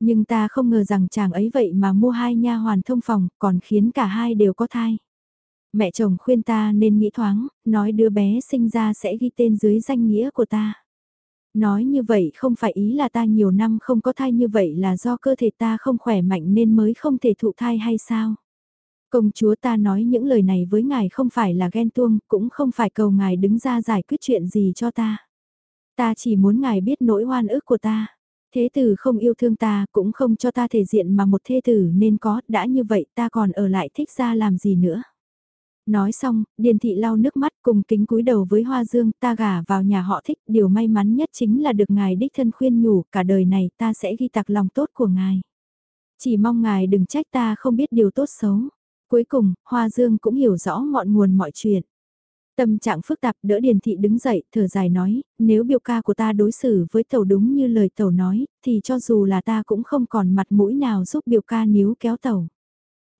Nhưng ta không ngờ rằng chàng ấy vậy mà mua hai nha hoàn thông phòng, còn khiến cả hai đều có thai. Mẹ chồng khuyên ta nên nghĩ thoáng, nói đứa bé sinh ra sẽ ghi tên dưới danh nghĩa của ta. Nói như vậy không phải ý là ta nhiều năm không có thai như vậy là do cơ thể ta không khỏe mạnh nên mới không thể thụ thai hay sao? Công chúa ta nói những lời này với ngài không phải là ghen tuông, cũng không phải cầu ngài đứng ra giải quyết chuyện gì cho ta. Ta chỉ muốn ngài biết nỗi oan ức của ta. Thế tử không yêu thương ta, cũng không cho ta thể diện mà một thế tử nên có, đã như vậy ta còn ở lại thích ra làm gì nữa. Nói xong, Điền Thị lau nước mắt cùng kính cúi đầu với Hoa Dương ta gả vào nhà họ thích, điều may mắn nhất chính là được ngài đích thân khuyên nhủ, cả đời này ta sẽ ghi tạc lòng tốt của ngài. Chỉ mong ngài đừng trách ta không biết điều tốt xấu. Cuối cùng, Hoa Dương cũng hiểu rõ ngọn nguồn mọi chuyện. Tâm trạng phức tạp đỡ Điền Thị đứng dậy, thở dài nói, nếu biểu ca của ta đối xử với tàu đúng như lời tàu nói, thì cho dù là ta cũng không còn mặt mũi nào giúp biểu ca níu kéo tàu.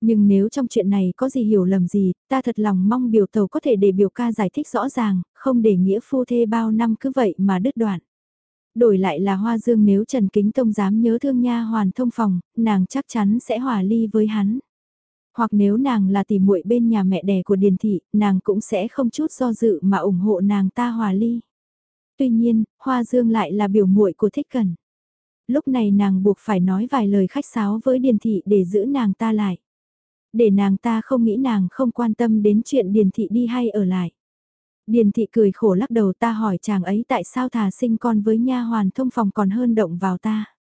Nhưng nếu trong chuyện này có gì hiểu lầm gì, ta thật lòng mong biểu tàu có thể để biểu ca giải thích rõ ràng, không để nghĩa phu thê bao năm cứ vậy mà đứt đoạn. Đổi lại là Hoa Dương nếu Trần Kính Tông dám nhớ thương nha hoàn thông phòng, nàng chắc chắn sẽ hòa ly với hắn. Hoặc nếu nàng là tỷ muội bên nhà mẹ đẻ của Điền Thị, nàng cũng sẽ không chút do dự mà ủng hộ nàng ta hòa ly. Tuy nhiên, Hoa Dương lại là biểu muội của Thích Cần. Lúc này nàng buộc phải nói vài lời khách sáo với Điền Thị để giữ nàng ta lại để nàng ta không nghĩ nàng không quan tâm đến chuyện Điền Thị đi hay ở lại. Điền Thị cười khổ lắc đầu ta hỏi chàng ấy tại sao thà sinh con với nha hoàn thông phòng còn hơn động vào ta.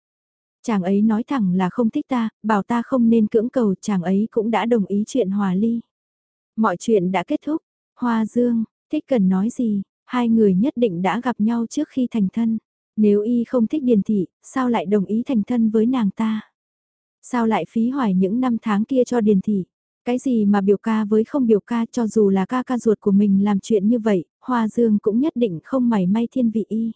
Chàng ấy nói thẳng là không thích ta, bảo ta không nên cưỡng cầu chàng ấy cũng đã đồng ý chuyện hòa ly. Mọi chuyện đã kết thúc, Hoa Dương, thích cần nói gì, hai người nhất định đã gặp nhau trước khi thành thân. Nếu y không thích Điền Thị, sao lại đồng ý thành thân với nàng ta? Sao lại phí hoài những năm tháng kia cho Điền Thị? Cái gì mà biểu ca với không biểu ca cho dù là ca ca ruột của mình làm chuyện như vậy, Hoa Dương cũng nhất định không mảy may thiên vị y.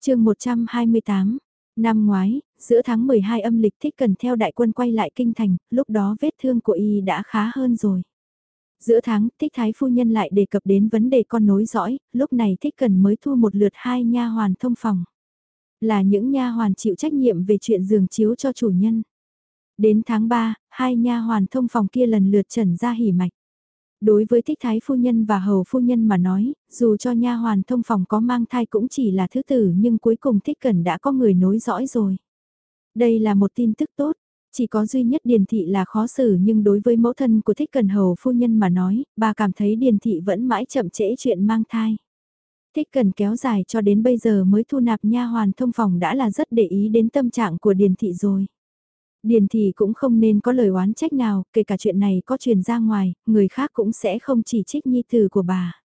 chương 128, năm ngoái, giữa tháng 12 âm lịch thích cần theo đại quân quay lại kinh thành, lúc đó vết thương của y đã khá hơn rồi. Giữa tháng, thích thái phu nhân lại đề cập đến vấn đề con nối dõi, lúc này thích cần mới thu một lượt hai nha hoàn thông phòng. Là những nha hoàn chịu trách nhiệm về chuyện giường chiếu cho chủ nhân. Đến tháng 3, hai nha hoàn thông phòng kia lần lượt trần ra hỉ mạch. Đối với thích thái phu nhân và hầu phu nhân mà nói, dù cho nha hoàn thông phòng có mang thai cũng chỉ là thứ tử nhưng cuối cùng thích cẩn đã có người nối dõi rồi. Đây là một tin tức tốt, Chỉ có duy nhất Điền Thị là khó xử nhưng đối với mẫu thân của Thích Cần Hầu phu nhân mà nói, bà cảm thấy Điền Thị vẫn mãi chậm trễ chuyện mang thai. Thích Cần kéo dài cho đến bây giờ mới thu nạp nha hoàn thông phòng đã là rất để ý đến tâm trạng của Điền Thị rồi. Điền thì cũng không nên có lời oán trách nào, kể cả chuyện này có truyền ra ngoài, người khác cũng sẽ không chỉ trích nhi tử của bà.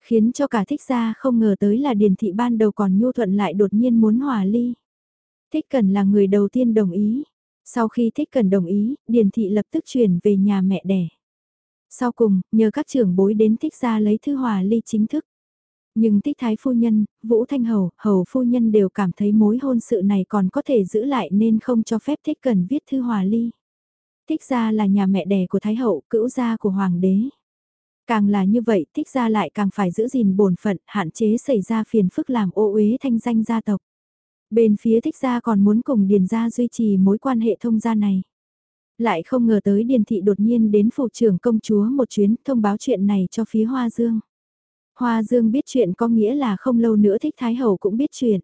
Khiến cho cả thích gia không ngờ tới là Điền Thị ban đầu còn nhu thuận lại đột nhiên muốn hòa ly. Thích Cần là người đầu tiên đồng ý. Sau khi Thích Cần đồng ý, Điền Thị lập tức chuyển về nhà mẹ đẻ. Sau cùng, nhờ các trưởng bối đến Thích gia lấy thư hòa ly chính thức. Nhưng Thích Thái Phu Nhân, Vũ Thanh Hầu, Hầu Phu Nhân đều cảm thấy mối hôn sự này còn có thể giữ lại nên không cho phép Thích Cần viết thư hòa ly. Thích gia là nhà mẹ đẻ của Thái Hậu, cữu gia của Hoàng đế. Càng là như vậy, Thích gia lại càng phải giữ gìn bổn phận, hạn chế xảy ra phiền phức làm ô uế thanh danh gia tộc. Bên phía thích gia còn muốn cùng Điền gia duy trì mối quan hệ thông gia này. Lại không ngờ tới Điền thị đột nhiên đến phủ trưởng công chúa một chuyến thông báo chuyện này cho phía Hoa Dương. Hoa Dương biết chuyện có nghĩa là không lâu nữa thích Thái Hậu cũng biết chuyện.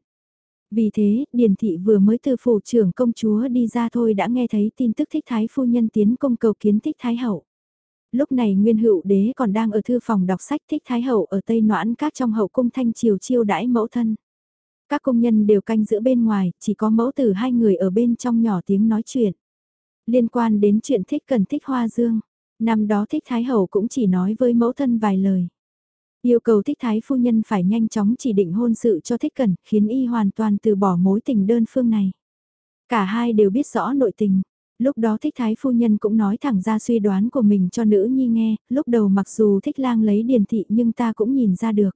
Vì thế, Điền thị vừa mới từ phủ trưởng công chúa đi ra thôi đã nghe thấy tin tức thích Thái phu nhân tiến công cầu kiến thích Thái Hậu. Lúc này Nguyên Hữu Đế còn đang ở thư phòng đọc sách thích Thái Hậu ở Tây Noãn các trong hậu cung thanh triều chiêu đãi mẫu thân. Các công nhân đều canh giữa bên ngoài, chỉ có mẫu tử hai người ở bên trong nhỏ tiếng nói chuyện. Liên quan đến chuyện thích cần thích hoa dương, năm đó thích thái hậu cũng chỉ nói với mẫu thân vài lời. Yêu cầu thích thái phu nhân phải nhanh chóng chỉ định hôn sự cho thích cần, khiến y hoàn toàn từ bỏ mối tình đơn phương này. Cả hai đều biết rõ nội tình. Lúc đó thích thái phu nhân cũng nói thẳng ra suy đoán của mình cho nữ nhi nghe, lúc đầu mặc dù thích lang lấy điền thị nhưng ta cũng nhìn ra được.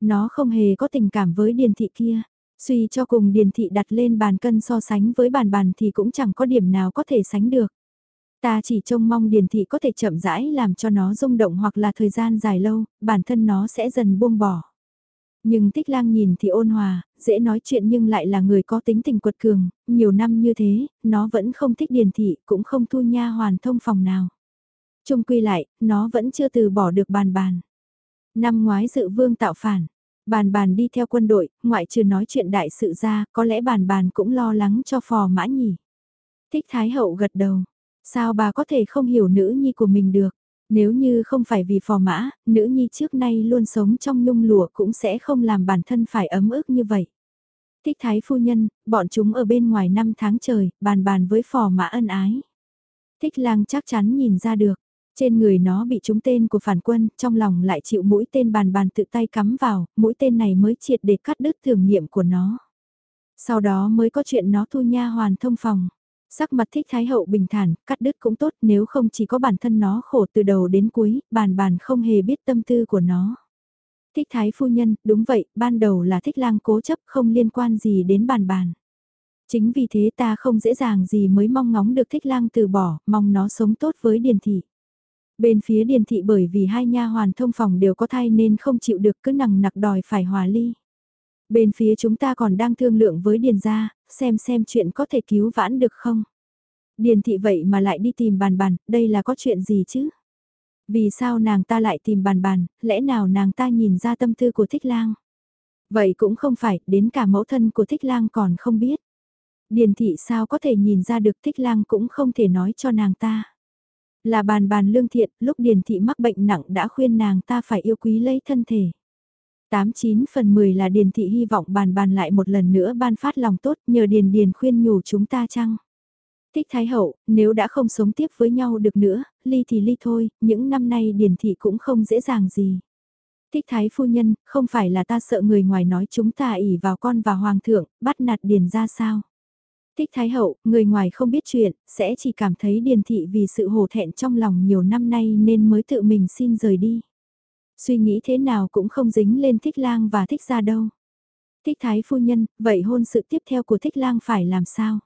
Nó không hề có tình cảm với điền thị kia. Suy cho cùng điền thị đặt lên bàn cân so sánh với bàn bàn thì cũng chẳng có điểm nào có thể sánh được. Ta chỉ trông mong điền thị có thể chậm rãi làm cho nó rung động hoặc là thời gian dài lâu, bản thân nó sẽ dần buông bỏ. Nhưng tích lang nhìn thì ôn hòa, dễ nói chuyện nhưng lại là người có tính tình quật cường, nhiều năm như thế, nó vẫn không thích điền thị, cũng không thu nha hoàn thông phòng nào. Trung quy lại, nó vẫn chưa từ bỏ được bàn bàn. Năm ngoái dự vương tạo phản, bàn bàn đi theo quân đội, ngoại trừ nói chuyện đại sự ra, có lẽ bàn bàn cũng lo lắng cho phò mã nhỉ. Thích Thái Hậu gật đầu, sao bà có thể không hiểu nữ nhi của mình được, nếu như không phải vì phò mã, nữ nhi trước nay luôn sống trong nhung lụa cũng sẽ không làm bản thân phải ấm ức như vậy. Thích Thái Phu Nhân, bọn chúng ở bên ngoài năm tháng trời, bàn bàn với phò mã ân ái. Thích lang chắc chắn nhìn ra được, trên người nó bị trúng tên của phản quân, trong lòng lại chịu mũi tên bàn bàn tự tay cắm vào, mũi tên này mới triệt để cắt đứt thường nghiệm của nó. Sau đó mới có chuyện nó thu nha hoàn thông phòng. Sắc mặt thích thái hậu bình thản, cắt đứt cũng tốt nếu không chỉ có bản thân nó khổ từ đầu đến cuối, bàn bàn không hề biết tâm tư của nó. Thích thái phu nhân, đúng vậy, ban đầu là thích lang cố chấp không liên quan gì đến bàn bàn. Chính vì thế ta không dễ dàng gì mới mong ngóng được thích lang từ bỏ, mong nó sống tốt với điền thị. Bên phía điền thị bởi vì hai nha hoàn thông phòng đều có thai nên không chịu được cứ nằng nặc đòi phải hòa ly. Bên phía chúng ta còn đang thương lượng với điền gia, xem xem chuyện có thể cứu vãn được không. Điền thị vậy mà lại đi tìm bàn bàn, đây là có chuyện gì chứ? Vì sao nàng ta lại tìm bàn bàn, lẽ nào nàng ta nhìn ra tâm tư của thích lang? Vậy cũng không phải, đến cả mẫu thân của thích lang còn không biết. Điền thị sao có thể nhìn ra được thích lang cũng không thể nói cho nàng ta. Là bàn bàn lương thiện, lúc điền thị mắc bệnh nặng đã khuyên nàng ta phải yêu quý lấy thân thể. 89 phần 10 là điền thị hy vọng bàn bàn lại một lần nữa ban phát lòng tốt nhờ điền điền khuyên nhủ chúng ta chăng. Thích Thái Hậu, nếu đã không sống tiếp với nhau được nữa, ly thì ly thôi, những năm nay điền thị cũng không dễ dàng gì. Thích Thái Phu Nhân, không phải là ta sợ người ngoài nói chúng ta ỉ vào con và hoàng thượng, bắt nạt điền ra sao. Thích Thái Hậu, người ngoài không biết chuyện, sẽ chỉ cảm thấy điền thị vì sự hổ thẹn trong lòng nhiều năm nay nên mới tự mình xin rời đi. Suy nghĩ thế nào cũng không dính lên thích lang và thích ra đâu. Thích Thái Phu Nhân, vậy hôn sự tiếp theo của thích lang phải làm sao?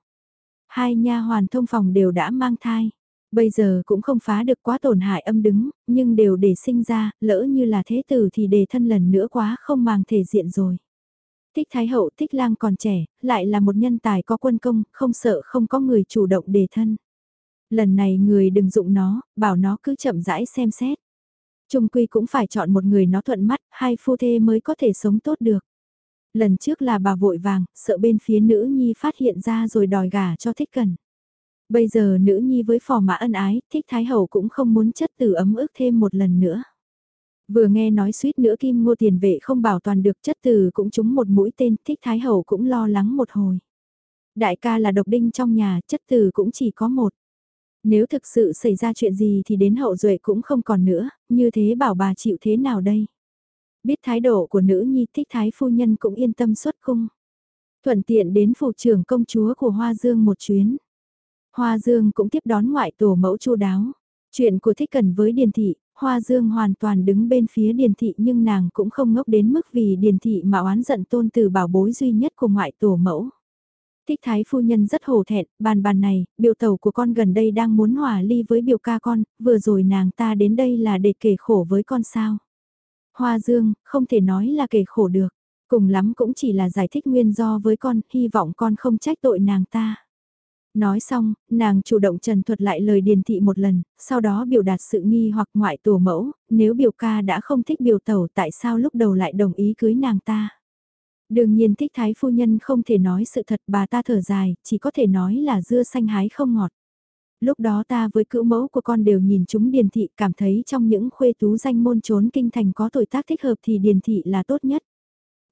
Hai nha hoàn thông phòng đều đã mang thai. Bây giờ cũng không phá được quá tổn hại âm đứng, nhưng đều để sinh ra, lỡ như là thế tử thì đề thân lần nữa quá không mang thể diện rồi. Thích Thái Hậu Thích Lang còn trẻ, lại là một nhân tài có quân công, không sợ không có người chủ động đề thân. Lần này người đừng dụng nó, bảo nó cứ chậm rãi xem xét. Trung quy cũng phải chọn một người nó thuận mắt, hai phu thê mới có thể sống tốt được. Lần trước là bà vội vàng, sợ bên phía nữ nhi phát hiện ra rồi đòi gả cho thích cần. Bây giờ nữ nhi với phò mã ân ái, thích thái hậu cũng không muốn chất tử ấm ức thêm một lần nữa. Vừa nghe nói suýt nữa kim ngô tiền vệ không bảo toàn được chất tử cũng trúng một mũi tên, thích thái hậu cũng lo lắng một hồi. Đại ca là độc đinh trong nhà, chất tử cũng chỉ có một. Nếu thực sự xảy ra chuyện gì thì đến hậu duệ cũng không còn nữa, như thế bảo bà chịu thế nào đây? Biết thái độ của nữ nhi thích thái phu nhân cũng yên tâm xuất cung. Thuận tiện đến phủ trưởng công chúa của Hoa Dương một chuyến. Hoa Dương cũng tiếp đón ngoại tổ mẫu chu đáo. Chuyện của thích cần với Điền Thị, Hoa Dương hoàn toàn đứng bên phía Điền Thị nhưng nàng cũng không ngốc đến mức vì Điền Thị mà oán giận tôn từ bảo bối duy nhất của ngoại tổ mẫu tích thái phu nhân rất hổ thẹn, bàn bàn này, biểu tàu của con gần đây đang muốn hòa ly với biểu ca con, vừa rồi nàng ta đến đây là để kể khổ với con sao. Hoa Dương, không thể nói là kể khổ được, cùng lắm cũng chỉ là giải thích nguyên do với con, hy vọng con không trách tội nàng ta. Nói xong, nàng chủ động trần thuật lại lời điền thị một lần, sau đó biểu đạt sự nghi hoặc ngoại tổ mẫu, nếu biểu ca đã không thích biểu tẩu tại sao lúc đầu lại đồng ý cưới nàng ta. Đương nhiên thích thái phu nhân không thể nói sự thật bà ta thở dài, chỉ có thể nói là dưa xanh hái không ngọt. Lúc đó ta với cữu mẫu của con đều nhìn chúng điền thị cảm thấy trong những khuê tú danh môn trốn kinh thành có tuổi tác thích hợp thì điền thị là tốt nhất.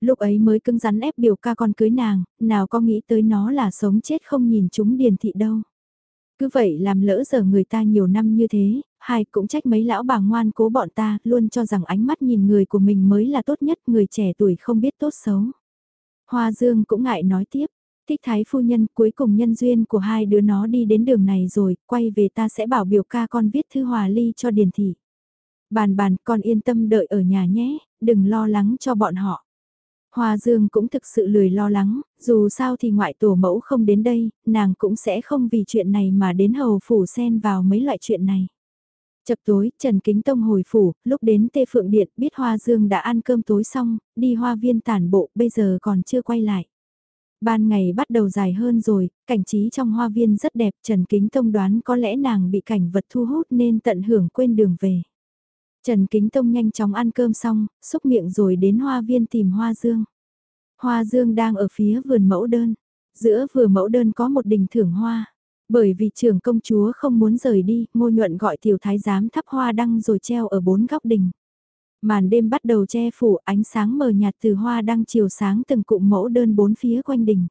Lúc ấy mới cứng rắn ép biểu ca con cưới nàng, nào có nghĩ tới nó là sống chết không nhìn chúng điền thị đâu. Cứ vậy làm lỡ giờ người ta nhiều năm như thế, hai cũng trách mấy lão bà ngoan cố bọn ta, luôn cho rằng ánh mắt nhìn người của mình mới là tốt nhất, người trẻ tuổi không biết tốt xấu. Hoa Dương cũng ngại nói tiếp, thích thái phu nhân cuối cùng nhân duyên của hai đứa nó đi đến đường này rồi, quay về ta sẽ bảo biểu ca con viết thư hòa ly cho điền thị. Bàn bàn con yên tâm đợi ở nhà nhé, đừng lo lắng cho bọn họ. Hoa Dương cũng thực sự lười lo lắng, dù sao thì ngoại tổ mẫu không đến đây, nàng cũng sẽ không vì chuyện này mà đến hầu phủ xen vào mấy loại chuyện này. Chập tối, Trần Kính Tông hồi phủ, lúc đến Tê Phượng Điện biết Hoa Dương đã ăn cơm tối xong, đi hoa viên tản bộ, bây giờ còn chưa quay lại. Ban ngày bắt đầu dài hơn rồi, cảnh trí trong hoa viên rất đẹp, Trần Kính Tông đoán có lẽ nàng bị cảnh vật thu hút nên tận hưởng quên đường về. Trần Kính Tông nhanh chóng ăn cơm xong, xúc miệng rồi đến hoa viên tìm Hoa Dương. Hoa Dương đang ở phía vườn mẫu đơn. Giữa vừa mẫu đơn có một đình thưởng hoa. Bởi vì trưởng công chúa không muốn rời đi, ngô nhuận gọi tiểu thái giám thắp hoa đăng rồi treo ở bốn góc đình. Màn đêm bắt đầu che phủ ánh sáng mờ nhạt từ hoa đăng chiều sáng từng cụm mẫu đơn bốn phía quanh đình.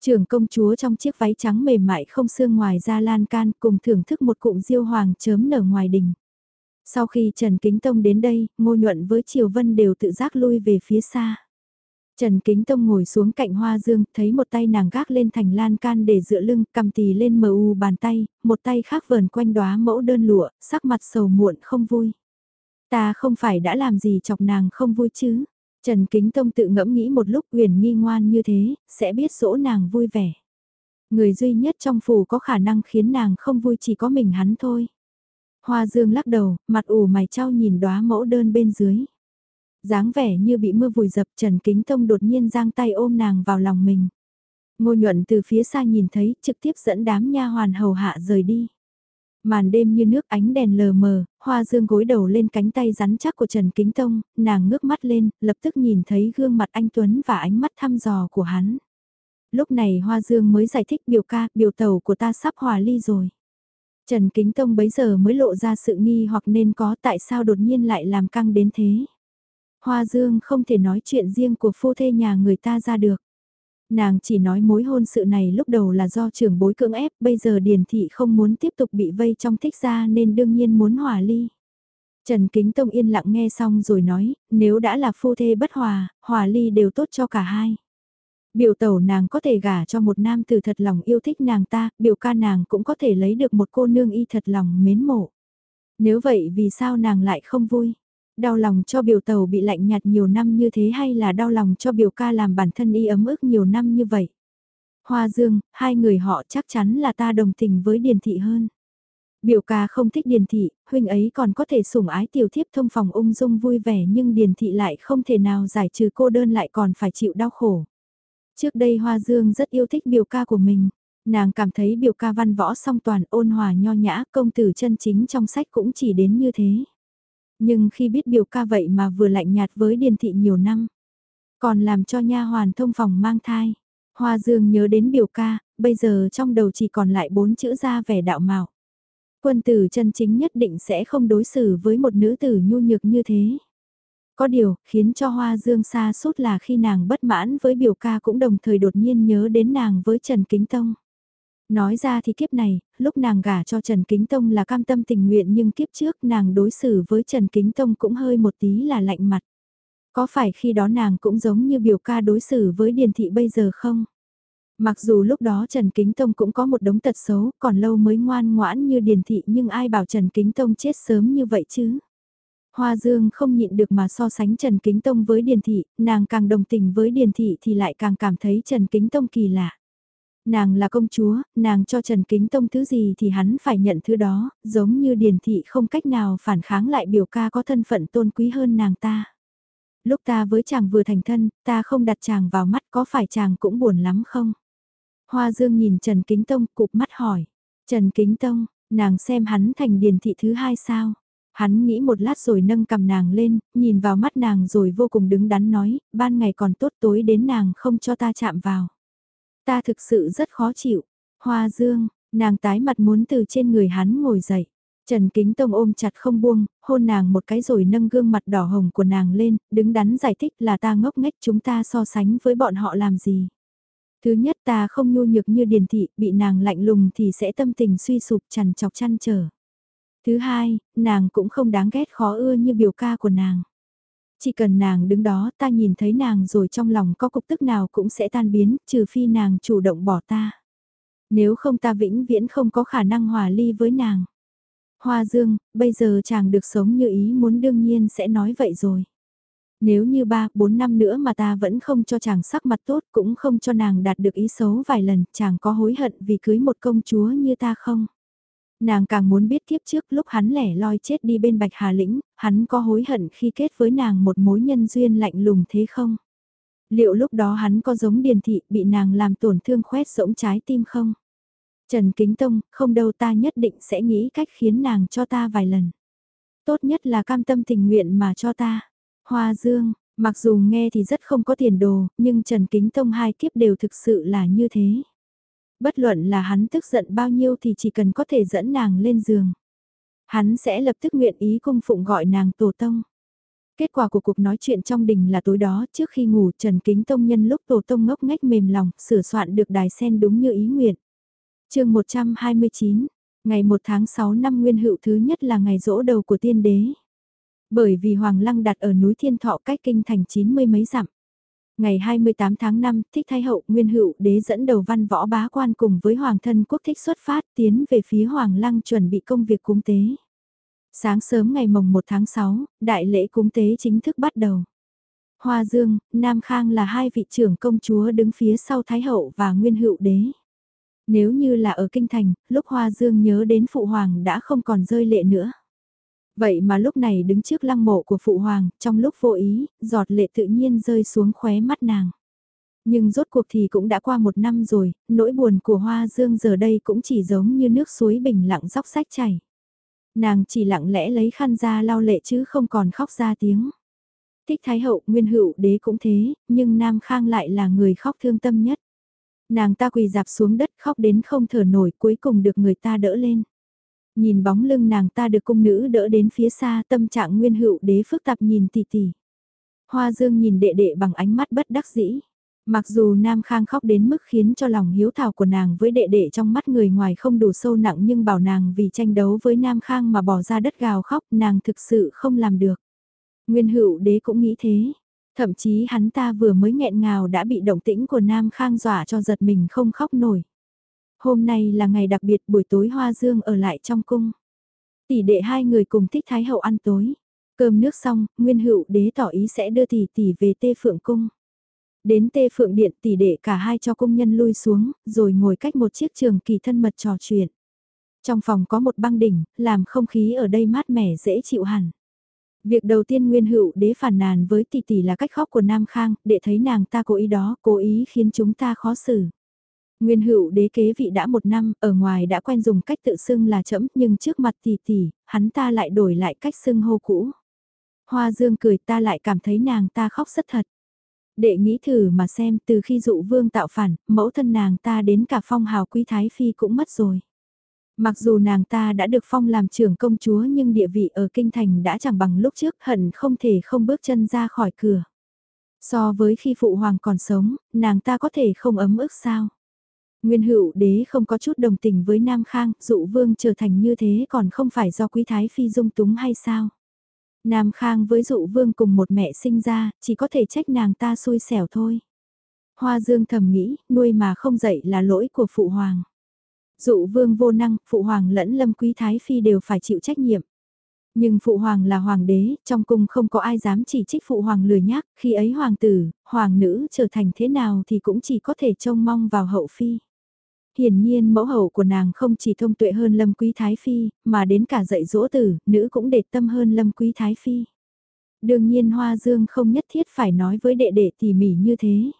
Trưởng công chúa trong chiếc váy trắng mềm mại không xương ngoài ra lan can cùng thưởng thức một cụm diêu hoàng chớm nở ngoài đình. Sau khi Trần Kính Tông đến đây, Ngô Nhuận với Triều Vân đều tự giác lui về phía xa. Trần Kính Tông ngồi xuống cạnh Hoa Dương, thấy một tay nàng gác lên thành lan can để dựa lưng, cầm tì lên mờ u bàn tay, một tay khác vờn quanh đóa mẫu đơn lụa, sắc mặt sầu muộn không vui. Ta không phải đã làm gì chọc nàng không vui chứ? Trần Kính Tông tự ngẫm nghĩ một lúc huyền nghi ngoan như thế, sẽ biết dỗ nàng vui vẻ. Người duy nhất trong phủ có khả năng khiến nàng không vui chỉ có mình hắn thôi. Hoa Dương lắc đầu, mặt ủ mày trao nhìn đóa mẫu đơn bên dưới dáng vẻ như bị mưa vùi dập Trần Kính Tông đột nhiên giang tay ôm nàng vào lòng mình. Ngô nhuận từ phía xa nhìn thấy, trực tiếp dẫn đám nha hoàn hầu hạ rời đi. Màn đêm như nước ánh đèn lờ mờ, hoa dương gối đầu lên cánh tay rắn chắc của Trần Kính Tông, nàng ngước mắt lên, lập tức nhìn thấy gương mặt anh Tuấn và ánh mắt thăm dò của hắn. Lúc này hoa dương mới giải thích biểu ca, biểu tàu của ta sắp hòa ly rồi. Trần Kính Tông bấy giờ mới lộ ra sự nghi hoặc nên có tại sao đột nhiên lại làm căng đến thế. Hoa Dương không thể nói chuyện riêng của phu thê nhà người ta ra được. Nàng chỉ nói mối hôn sự này lúc đầu là do trưởng bối cưỡng ép, bây giờ Điền Thị không muốn tiếp tục bị vây trong thích gia nên đương nhiên muốn hòa ly. Trần Kính Tông yên lặng nghe xong rồi nói, nếu đã là phu thê bất hòa, hòa ly đều tốt cho cả hai. Biểu tẩu nàng có thể gả cho một nam tử thật lòng yêu thích nàng ta, biểu ca nàng cũng có thể lấy được một cô nương y thật lòng mến mộ. Nếu vậy vì sao nàng lại không vui? Đau lòng cho biểu tàu bị lạnh nhạt nhiều năm như thế hay là đau lòng cho biểu ca làm bản thân y ấm ức nhiều năm như vậy? Hoa Dương, hai người họ chắc chắn là ta đồng tình với Điền Thị hơn. Biểu ca không thích Điền Thị, huynh ấy còn có thể sủng ái tiểu thiếp thông phòng ung dung vui vẻ nhưng Điền Thị lại không thể nào giải trừ cô đơn lại còn phải chịu đau khổ. Trước đây Hoa Dương rất yêu thích biểu ca của mình. Nàng cảm thấy biểu ca văn võ song toàn ôn hòa nho nhã công tử chân chính trong sách cũng chỉ đến như thế. Nhưng khi biết biểu ca vậy mà vừa lạnh nhạt với điền thị nhiều năm. Còn làm cho nha hoàn thông phòng mang thai. Hoa Dương nhớ đến biểu ca, bây giờ trong đầu chỉ còn lại bốn chữ ra vẻ đạo mạo. Quân tử chân chính nhất định sẽ không đối xử với một nữ tử nhu nhược như thế. Có điều, khiến cho Hoa Dương xa sút là khi nàng bất mãn với biểu ca cũng đồng thời đột nhiên nhớ đến nàng với Trần Kính Tông. Nói ra thì kiếp này, lúc nàng gả cho Trần Kính Tông là cam tâm tình nguyện nhưng kiếp trước nàng đối xử với Trần Kính Tông cũng hơi một tí là lạnh mặt. Có phải khi đó nàng cũng giống như biểu ca đối xử với Điền Thị bây giờ không? Mặc dù lúc đó Trần Kính Tông cũng có một đống tật xấu, còn lâu mới ngoan ngoãn như Điền Thị nhưng ai bảo Trần Kính Tông chết sớm như vậy chứ? Hoa Dương không nhịn được mà so sánh Trần Kính Tông với Điền Thị, nàng càng đồng tình với Điền Thị thì lại càng cảm thấy Trần Kính Tông kỳ lạ. Nàng là công chúa, nàng cho Trần Kính Tông thứ gì thì hắn phải nhận thứ đó, giống như Điền Thị không cách nào phản kháng lại biểu ca có thân phận tôn quý hơn nàng ta. Lúc ta với chàng vừa thành thân, ta không đặt chàng vào mắt có phải chàng cũng buồn lắm không? Hoa Dương nhìn Trần Kính Tông cụp mắt hỏi. Trần Kính Tông, nàng xem hắn thành Điền Thị thứ hai sao? Hắn nghĩ một lát rồi nâng cầm nàng lên, nhìn vào mắt nàng rồi vô cùng đứng đắn nói, ban ngày còn tốt tối đến nàng không cho ta chạm vào. Ta thực sự rất khó chịu. Hoa dương, nàng tái mặt muốn từ trên người hắn ngồi dậy. Trần Kính Tông ôm chặt không buông, hôn nàng một cái rồi nâng gương mặt đỏ hồng của nàng lên, đứng đắn giải thích là ta ngốc nghếch chúng ta so sánh với bọn họ làm gì. Thứ nhất ta không nhu nhược như điền thị, bị nàng lạnh lùng thì sẽ tâm tình suy sụp chằn chọc chăn trở. Thứ hai, nàng cũng không đáng ghét khó ưa như biểu ca của nàng. Chỉ cần nàng đứng đó ta nhìn thấy nàng rồi trong lòng có cục tức nào cũng sẽ tan biến, trừ phi nàng chủ động bỏ ta. Nếu không ta vĩnh viễn không có khả năng hòa ly với nàng. Hoa Dương, bây giờ chàng được sống như ý muốn đương nhiên sẽ nói vậy rồi. Nếu như ba, bốn năm nữa mà ta vẫn không cho chàng sắc mặt tốt cũng không cho nàng đạt được ý xấu vài lần, chàng có hối hận vì cưới một công chúa như ta không? Nàng càng muốn biết kiếp trước lúc hắn lẻ loi chết đi bên Bạch Hà Lĩnh, hắn có hối hận khi kết với nàng một mối nhân duyên lạnh lùng thế không? Liệu lúc đó hắn có giống điền thị bị nàng làm tổn thương khoét rỗng trái tim không? Trần Kính Tông, không đâu ta nhất định sẽ nghĩ cách khiến nàng cho ta vài lần. Tốt nhất là cam tâm tình nguyện mà cho ta. Hoa Dương, mặc dù nghe thì rất không có tiền đồ, nhưng Trần Kính Tông hai kiếp đều thực sự là như thế bất luận là hắn tức giận bao nhiêu thì chỉ cần có thể dẫn nàng lên giường. Hắn sẽ lập tức nguyện ý cung phụng gọi nàng tổ tông. Kết quả của cuộc nói chuyện trong đình là tối đó trước khi ngủ Trần Kính Tông nhân lúc tổ tông ngốc ngách mềm lòng sửa soạn được đài sen đúng như ý nguyện. chương 129, ngày 1 tháng 6 năm nguyên hữu thứ nhất là ngày rỗ đầu của tiên đế. Bởi vì Hoàng Lăng đặt ở núi Thiên Thọ cách kinh thành chín mươi mấy dặm. Ngày 28 tháng 5, Thích Thái Hậu Nguyên Hữu Đế dẫn đầu văn võ bá quan cùng với Hoàng thân quốc thích xuất phát tiến về phía Hoàng Lăng chuẩn bị công việc cúng tế. Sáng sớm ngày mồng 1 tháng 6, đại lễ cúng tế chính thức bắt đầu. Hoa Dương, Nam Khang là hai vị trưởng công chúa đứng phía sau Thái Hậu và Nguyên Hữu Đế. Nếu như là ở Kinh Thành, lúc Hoa Dương nhớ đến Phụ Hoàng đã không còn rơi lệ nữa. Vậy mà lúc này đứng trước lăng mộ của Phụ Hoàng, trong lúc vô ý, giọt lệ tự nhiên rơi xuống khóe mắt nàng. Nhưng rốt cuộc thì cũng đã qua một năm rồi, nỗi buồn của Hoa Dương giờ đây cũng chỉ giống như nước suối bình lặng dốc sách chảy. Nàng chỉ lặng lẽ lấy khăn ra lau lệ chứ không còn khóc ra tiếng. Thích Thái Hậu, Nguyên Hữu Đế cũng thế, nhưng Nam Khang lại là người khóc thương tâm nhất. Nàng ta quỳ dạp xuống đất khóc đến không thở nổi cuối cùng được người ta đỡ lên. Nhìn bóng lưng nàng ta được cung nữ đỡ đến phía xa, tâm trạng nguyên hữu đế phức tạp nhìn tỷ tỷ. Hoa dương nhìn đệ đệ bằng ánh mắt bất đắc dĩ. Mặc dù Nam Khang khóc đến mức khiến cho lòng hiếu thảo của nàng với đệ đệ trong mắt người ngoài không đủ sâu nặng nhưng bảo nàng vì tranh đấu với Nam Khang mà bỏ ra đất gào khóc, nàng thực sự không làm được. Nguyên hữu đế cũng nghĩ thế. Thậm chí hắn ta vừa mới nghẹn ngào đã bị động tĩnh của Nam Khang dọa cho giật mình không khóc nổi. Hôm nay là ngày đặc biệt buổi tối Hoa Dương ở lại trong cung. Tỷ đệ hai người cùng thích Thái Hậu ăn tối. Cơm nước xong, Nguyên Hữu đế tỏ ý sẽ đưa tỷ tỷ về Tê Phượng Cung. Đến Tê Phượng Điện tỷ đệ cả hai cho công nhân lui xuống, rồi ngồi cách một chiếc trường kỳ thân mật trò chuyện. Trong phòng có một băng đỉnh, làm không khí ở đây mát mẻ dễ chịu hẳn. Việc đầu tiên Nguyên Hữu đế phản nàn với tỷ tỷ là cách khóc của Nam Khang, để thấy nàng ta cố ý đó, cố ý khiến chúng ta khó xử. Nguyên hữu đế kế vị đã một năm, ở ngoài đã quen dùng cách tự xưng là chấm, nhưng trước mặt tỷ tỷ, hắn ta lại đổi lại cách xưng hô cũ. Hoa dương cười ta lại cảm thấy nàng ta khóc rất thật. Đệ nghĩ thử mà xem từ khi dụ vương tạo phản, mẫu thân nàng ta đến cả phong hào quý thái phi cũng mất rồi. Mặc dù nàng ta đã được phong làm trưởng công chúa nhưng địa vị ở kinh thành đã chẳng bằng lúc trước hận không thể không bước chân ra khỏi cửa. So với khi phụ hoàng còn sống, nàng ta có thể không ấm ức sao. Nguyên hữu đế không có chút đồng tình với Nam Khang, dụ vương trở thành như thế còn không phải do quý thái phi dung túng hay sao. Nam Khang với dụ vương cùng một mẹ sinh ra, chỉ có thể trách nàng ta xui xẻo thôi. Hoa dương thầm nghĩ, nuôi mà không dậy là lỗi của phụ hoàng. Dụ vương vô năng, phụ hoàng lẫn lâm quý thái phi đều phải chịu trách nhiệm. Nhưng phụ hoàng là hoàng đế, trong cung không có ai dám chỉ trích phụ hoàng lười nhác, khi ấy hoàng tử, hoàng nữ trở thành thế nào thì cũng chỉ có thể trông mong vào hậu phi. Hiển nhiên mẫu hậu của nàng không chỉ thông tuệ hơn lâm quý thái phi, mà đến cả dạy dỗ tử, nữ cũng để tâm hơn lâm quý thái phi. Đương nhiên Hoa Dương không nhất thiết phải nói với đệ đệ tỉ mỉ như thế.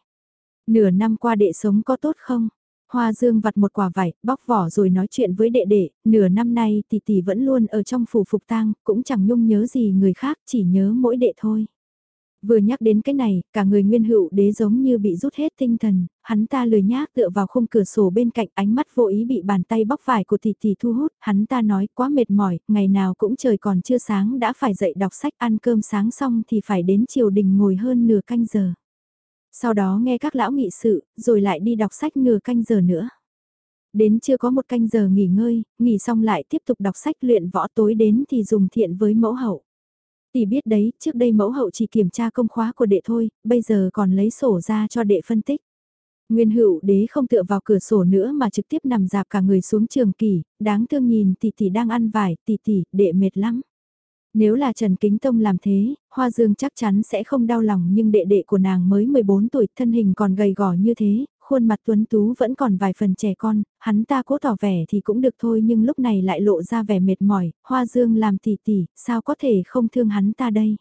Nửa năm qua đệ sống có tốt không? Hoa Dương vặt một quả vải, bóc vỏ rồi nói chuyện với đệ đệ, nửa năm nay tỷ tỷ vẫn luôn ở trong phủ phục tang, cũng chẳng nhung nhớ gì người khác, chỉ nhớ mỗi đệ thôi. Vừa nhắc đến cái này, cả người nguyên hữu đế giống như bị rút hết tinh thần, hắn ta lười nhác tựa vào khung cửa sổ bên cạnh ánh mắt vô ý bị bàn tay bóc vải của tỷ tỷ thu hút, hắn ta nói quá mệt mỏi, ngày nào cũng trời còn chưa sáng đã phải dậy đọc sách ăn cơm sáng xong thì phải đến triều đình ngồi hơn nửa canh giờ. Sau đó nghe các lão nghị sự, rồi lại đi đọc sách nửa canh giờ nữa. Đến chưa có một canh giờ nghỉ ngơi, nghỉ xong lại tiếp tục đọc sách luyện võ tối đến thì dùng thiện với mẫu hậu. Tỷ biết đấy, trước đây mẫu hậu chỉ kiểm tra công khóa của đệ thôi, bây giờ còn lấy sổ ra cho đệ phân tích. Nguyên hữu đế không tựa vào cửa sổ nữa mà trực tiếp nằm dạp cả người xuống trường kỳ, đáng thương nhìn tỷ tỷ đang ăn vải, tỷ tỷ, đệ mệt lắm. Nếu là Trần Kính Tông làm thế, Hoa Dương chắc chắn sẽ không đau lòng nhưng đệ đệ của nàng mới 14 tuổi thân hình còn gầy gò như thế, khuôn mặt tuấn tú vẫn còn vài phần trẻ con, hắn ta cố tỏ vẻ thì cũng được thôi nhưng lúc này lại lộ ra vẻ mệt mỏi, Hoa Dương làm tỉ tỉ, sao có thể không thương hắn ta đây?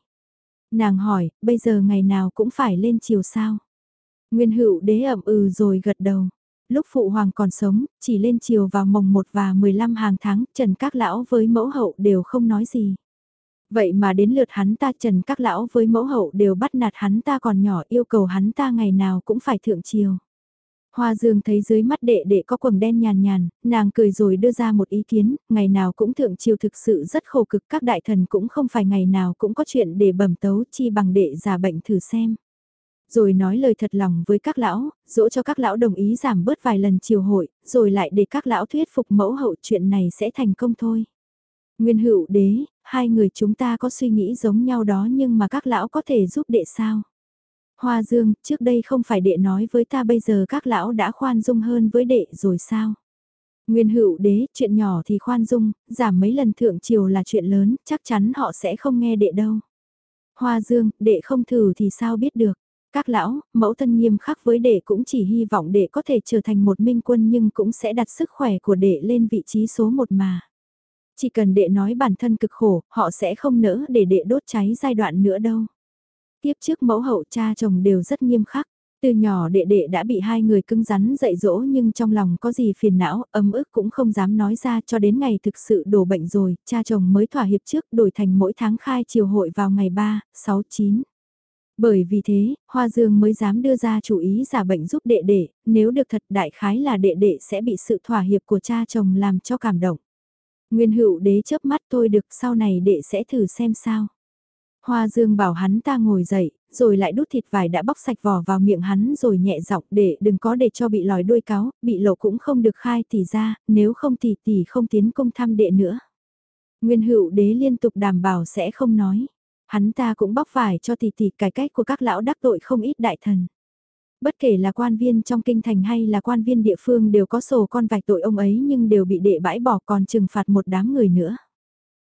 Nàng hỏi, bây giờ ngày nào cũng phải lên chiều sao? Nguyên hữu đế ẩm ừ rồi gật đầu. Lúc phụ hoàng còn sống, chỉ lên chiều vào mồng 1 và 15 hàng tháng, Trần Các Lão với mẫu hậu đều không nói gì. Vậy mà đến lượt hắn ta Trần Các Lão với mẫu hậu đều bắt nạt hắn ta còn nhỏ yêu cầu hắn ta ngày nào cũng phải thượng chiều. Hoa Dương thấy dưới mắt đệ đệ có quầng đen nhàn nhàn, nàng cười rồi đưa ra một ý kiến, ngày nào cũng thượng triều thực sự rất khổ cực các đại thần cũng không phải ngày nào cũng có chuyện để bẩm tấu chi bằng đệ giả bệnh thử xem. Rồi nói lời thật lòng với các lão, dỗ cho các lão đồng ý giảm bớt vài lần triều hội, rồi lại để các lão thuyết phục mẫu hậu chuyện này sẽ thành công thôi. Nguyên hữu đế, hai người chúng ta có suy nghĩ giống nhau đó nhưng mà các lão có thể giúp đệ sao? Hoa Dương, trước đây không phải đệ nói với ta bây giờ các lão đã khoan dung hơn với đệ rồi sao? Nguyên hữu đế, chuyện nhỏ thì khoan dung, giảm mấy lần thượng triều là chuyện lớn, chắc chắn họ sẽ không nghe đệ đâu. Hoa Dương, đệ không thử thì sao biết được. Các lão, mẫu thân nghiêm khắc với đệ cũng chỉ hy vọng đệ có thể trở thành một minh quân nhưng cũng sẽ đặt sức khỏe của đệ lên vị trí số một mà. Chỉ cần đệ nói bản thân cực khổ, họ sẽ không nỡ để đệ đốt cháy giai đoạn nữa đâu. Tiếp trước mẫu hậu cha chồng đều rất nghiêm khắc. Từ nhỏ đệ đệ đã bị hai người cưng rắn dạy dỗ nhưng trong lòng có gì phiền não, ấm ức cũng không dám nói ra cho đến ngày thực sự đổ bệnh rồi, cha chồng mới thỏa hiệp trước đổi thành mỗi tháng khai chiều hội vào ngày 3, 6, 9. Bởi vì thế, Hoa Dương mới dám đưa ra chủ ý giả bệnh giúp đệ đệ, nếu được thật đại khái là đệ đệ sẽ bị sự thỏa hiệp của cha chồng làm cho cảm động. Nguyên hữu đế chớp mắt tôi được sau này đệ sẽ thử xem sao. Hoa Dương bảo hắn ta ngồi dậy, rồi lại đút thịt vải đã bóc sạch vỏ vào miệng hắn rồi nhẹ giọng để đừng có để cho bị lòi đuôi cáo, bị lộ cũng không được khai tỷ ra, nếu không tỷ tỷ không tiến công thăm đệ nữa. Nguyên hữu đế liên tục đảm bảo sẽ không nói. Hắn ta cũng bóc vải cho tỷ tỷ cải cách của các lão đắc tội không ít đại thần. Bất kể là quan viên trong kinh thành hay là quan viên địa phương đều có sổ con vạch tội ông ấy nhưng đều bị đệ bãi bỏ còn trừng phạt một đám người nữa.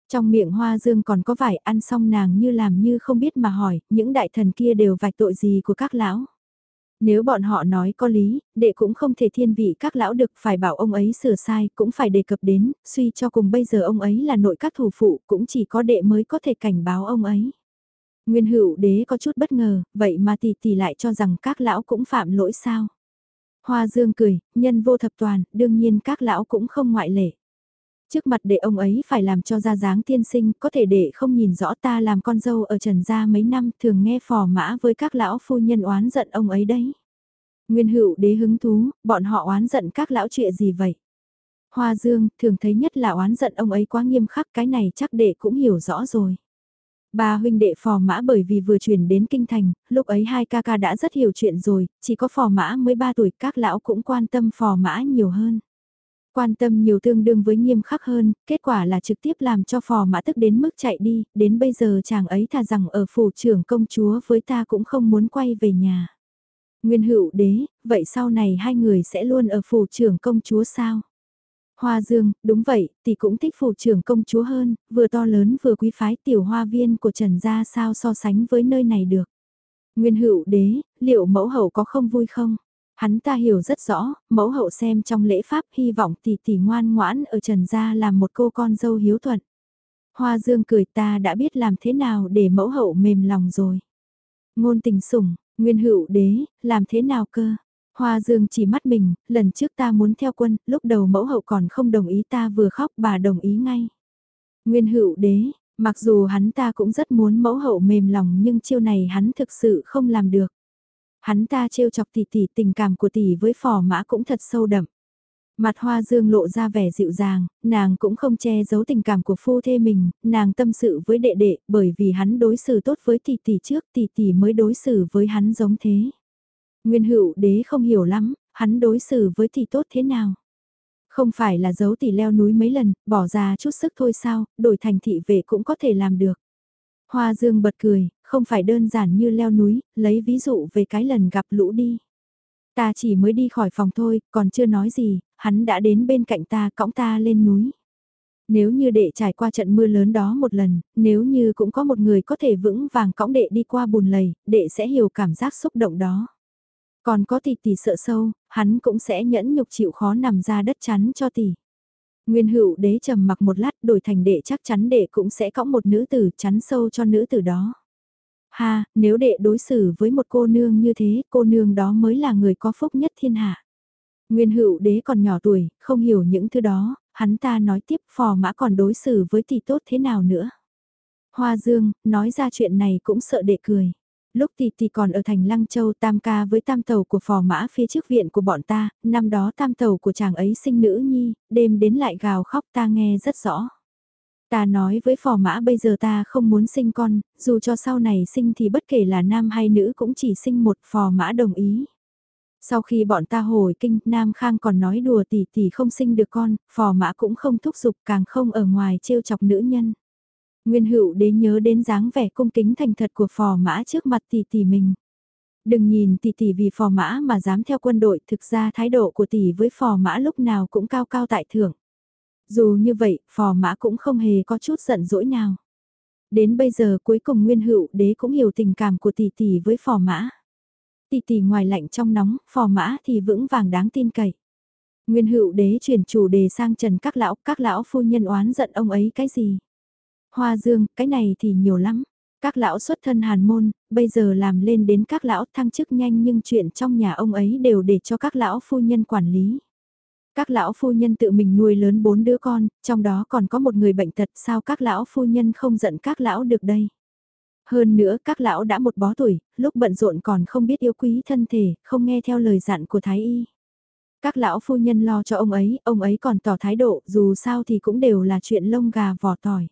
Trong miệng hoa dương còn có vải ăn xong nàng như làm như không biết mà hỏi, những đại thần kia đều vạch tội gì của các lão. Nếu bọn họ nói có lý, đệ cũng không thể thiên vị các lão được phải bảo ông ấy sửa sai, cũng phải đề cập đến, suy cho cùng bây giờ ông ấy là nội các thủ phụ, cũng chỉ có đệ mới có thể cảnh báo ông ấy. Nguyên hữu đế có chút bất ngờ, vậy mà tỷ tỷ lại cho rằng các lão cũng phạm lỗi sao. Hoa dương cười, nhân vô thập toàn, đương nhiên các lão cũng không ngoại lệ. Trước mặt để ông ấy phải làm cho ra dáng tiên sinh, có thể để không nhìn rõ ta làm con dâu ở trần gia mấy năm thường nghe phò mã với các lão phu nhân oán giận ông ấy đấy. Nguyên hữu đế hứng thú, bọn họ oán giận các lão chuyện gì vậy? Hoa Dương, thường thấy nhất là oán giận ông ấy quá nghiêm khắc cái này chắc đệ cũng hiểu rõ rồi. Ba huynh đệ phò mã bởi vì vừa chuyển đến kinh thành, lúc ấy hai ca ca đã rất hiểu chuyện rồi, chỉ có phò mã mới ba tuổi các lão cũng quan tâm phò mã nhiều hơn. Quan tâm nhiều tương đương với nghiêm khắc hơn, kết quả là trực tiếp làm cho phò mã tức đến mức chạy đi, đến bây giờ chàng ấy thà rằng ở phủ trưởng công chúa với ta cũng không muốn quay về nhà. Nguyên hữu đế, vậy sau này hai người sẽ luôn ở phủ trưởng công chúa sao? Hoa Dương, đúng vậy, tỷ cũng thích phủ trưởng công chúa hơn, vừa to lớn vừa quý phái tiểu hoa viên của Trần Gia sao so sánh với nơi này được. Nguyên hữu đế, liệu mẫu hậu có không vui không? Hắn ta hiểu rất rõ, mẫu hậu xem trong lễ pháp hy vọng tỷ tỷ ngoan ngoãn ở Trần Gia làm một cô con dâu hiếu thuận. Hoa Dương cười ta đã biết làm thế nào để mẫu hậu mềm lòng rồi. Ngôn tình sủng, nguyên hữu đế, làm thế nào cơ? Hoa Dương chỉ mắt mình, lần trước ta muốn theo quân, lúc đầu mẫu hậu còn không đồng ý ta vừa khóc bà đồng ý ngay. Nguyên hữu đế, mặc dù hắn ta cũng rất muốn mẫu hậu mềm lòng nhưng chiêu này hắn thực sự không làm được. Hắn ta trêu chọc tỷ tỷ tình cảm của tỷ với phò mã cũng thật sâu đậm. Mặt hoa dương lộ ra vẻ dịu dàng, nàng cũng không che giấu tình cảm của phu thê mình, nàng tâm sự với đệ đệ bởi vì hắn đối xử tốt với tỷ tỷ trước tỷ tỷ mới đối xử với hắn giống thế. Nguyên hữu đế không hiểu lắm, hắn đối xử với tỷ tốt thế nào. Không phải là giấu tỷ leo núi mấy lần, bỏ ra chút sức thôi sao, đổi thành thị vệ cũng có thể làm được. Hoa dương bật cười, không phải đơn giản như leo núi, lấy ví dụ về cái lần gặp lũ đi. Ta chỉ mới đi khỏi phòng thôi, còn chưa nói gì, hắn đã đến bên cạnh ta cõng ta lên núi. Nếu như đệ trải qua trận mưa lớn đó một lần, nếu như cũng có một người có thể vững vàng cõng đệ đi qua bùn lầy, đệ sẽ hiểu cảm giác xúc động đó. Còn có tỷ tỷ sợ sâu, hắn cũng sẽ nhẫn nhục chịu khó nằm ra đất chắn cho tỷ. Nguyên hữu đế trầm mặc một lát đổi thành đệ chắc chắn đệ cũng sẽ cõng một nữ tử chắn sâu cho nữ tử đó. Ha, nếu đệ đối xử với một cô nương như thế, cô nương đó mới là người có phúc nhất thiên hạ. Nguyên hữu đế còn nhỏ tuổi, không hiểu những thứ đó, hắn ta nói tiếp phò mã còn đối xử với tỷ tốt thế nào nữa. Hoa Dương, nói ra chuyện này cũng sợ đệ cười. Lúc tỷ tỷ còn ở thành Lăng Châu tam ca với tam tàu của phò mã phía trước viện của bọn ta, năm đó tam tàu của chàng ấy sinh nữ nhi, đêm đến lại gào khóc ta nghe rất rõ. Ta nói với phò mã bây giờ ta không muốn sinh con, dù cho sau này sinh thì bất kể là nam hay nữ cũng chỉ sinh một phò mã đồng ý. Sau khi bọn ta hồi kinh, Nam Khang còn nói đùa tỷ tỷ không sinh được con, phò mã cũng không thúc giục càng không ở ngoài trêu chọc nữ nhân. Nguyên hữu đế nhớ đến dáng vẻ cung kính thành thật của phò mã trước mặt tỷ tỷ mình. Đừng nhìn tỷ tỷ vì phò mã mà dám theo quân đội, thực ra thái độ của tỷ với phò mã lúc nào cũng cao cao tại thượng. Dù như vậy, phò mã cũng không hề có chút giận dỗi nào. Đến bây giờ cuối cùng nguyên hữu đế cũng hiểu tình cảm của tỷ tỷ với phò mã. Tỷ tỷ ngoài lạnh trong nóng, phò mã thì vững vàng đáng tin cậy. Nguyên hữu đế chuyển chủ đề sang trần các lão, các lão phu nhân oán giận ông ấy cái gì. Hoa dương, cái này thì nhiều lắm. Các lão xuất thân hàn môn, bây giờ làm lên đến các lão thăng chức nhanh nhưng chuyện trong nhà ông ấy đều để cho các lão phu nhân quản lý. Các lão phu nhân tự mình nuôi lớn bốn đứa con, trong đó còn có một người bệnh tật sao các lão phu nhân không giận các lão được đây. Hơn nữa các lão đã một bó tuổi, lúc bận rộn còn không biết yêu quý thân thể, không nghe theo lời dặn của Thái Y. Các lão phu nhân lo cho ông ấy, ông ấy còn tỏ thái độ, dù sao thì cũng đều là chuyện lông gà vỏ tỏi.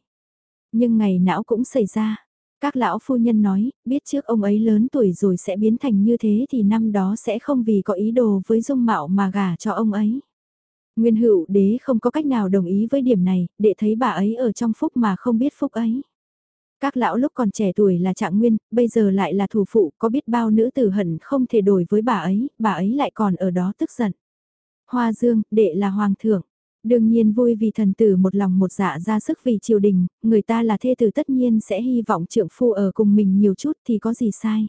Nhưng ngày não cũng xảy ra. Các lão phu nhân nói, biết trước ông ấy lớn tuổi rồi sẽ biến thành như thế thì năm đó sẽ không vì có ý đồ với dung mạo mà gả cho ông ấy. Nguyên hữu đế không có cách nào đồng ý với điểm này, để thấy bà ấy ở trong phúc mà không biết phúc ấy. Các lão lúc còn trẻ tuổi là trạng nguyên, bây giờ lại là thủ phụ, có biết bao nữ tử hận không thể đổi với bà ấy, bà ấy lại còn ở đó tức giận. Hoa dương, đệ là hoàng thượng. Đương nhiên vui vì thần tử một lòng một dạ ra sức vì triều đình, người ta là thê tử tất nhiên sẽ hy vọng trượng phu ở cùng mình nhiều chút thì có gì sai.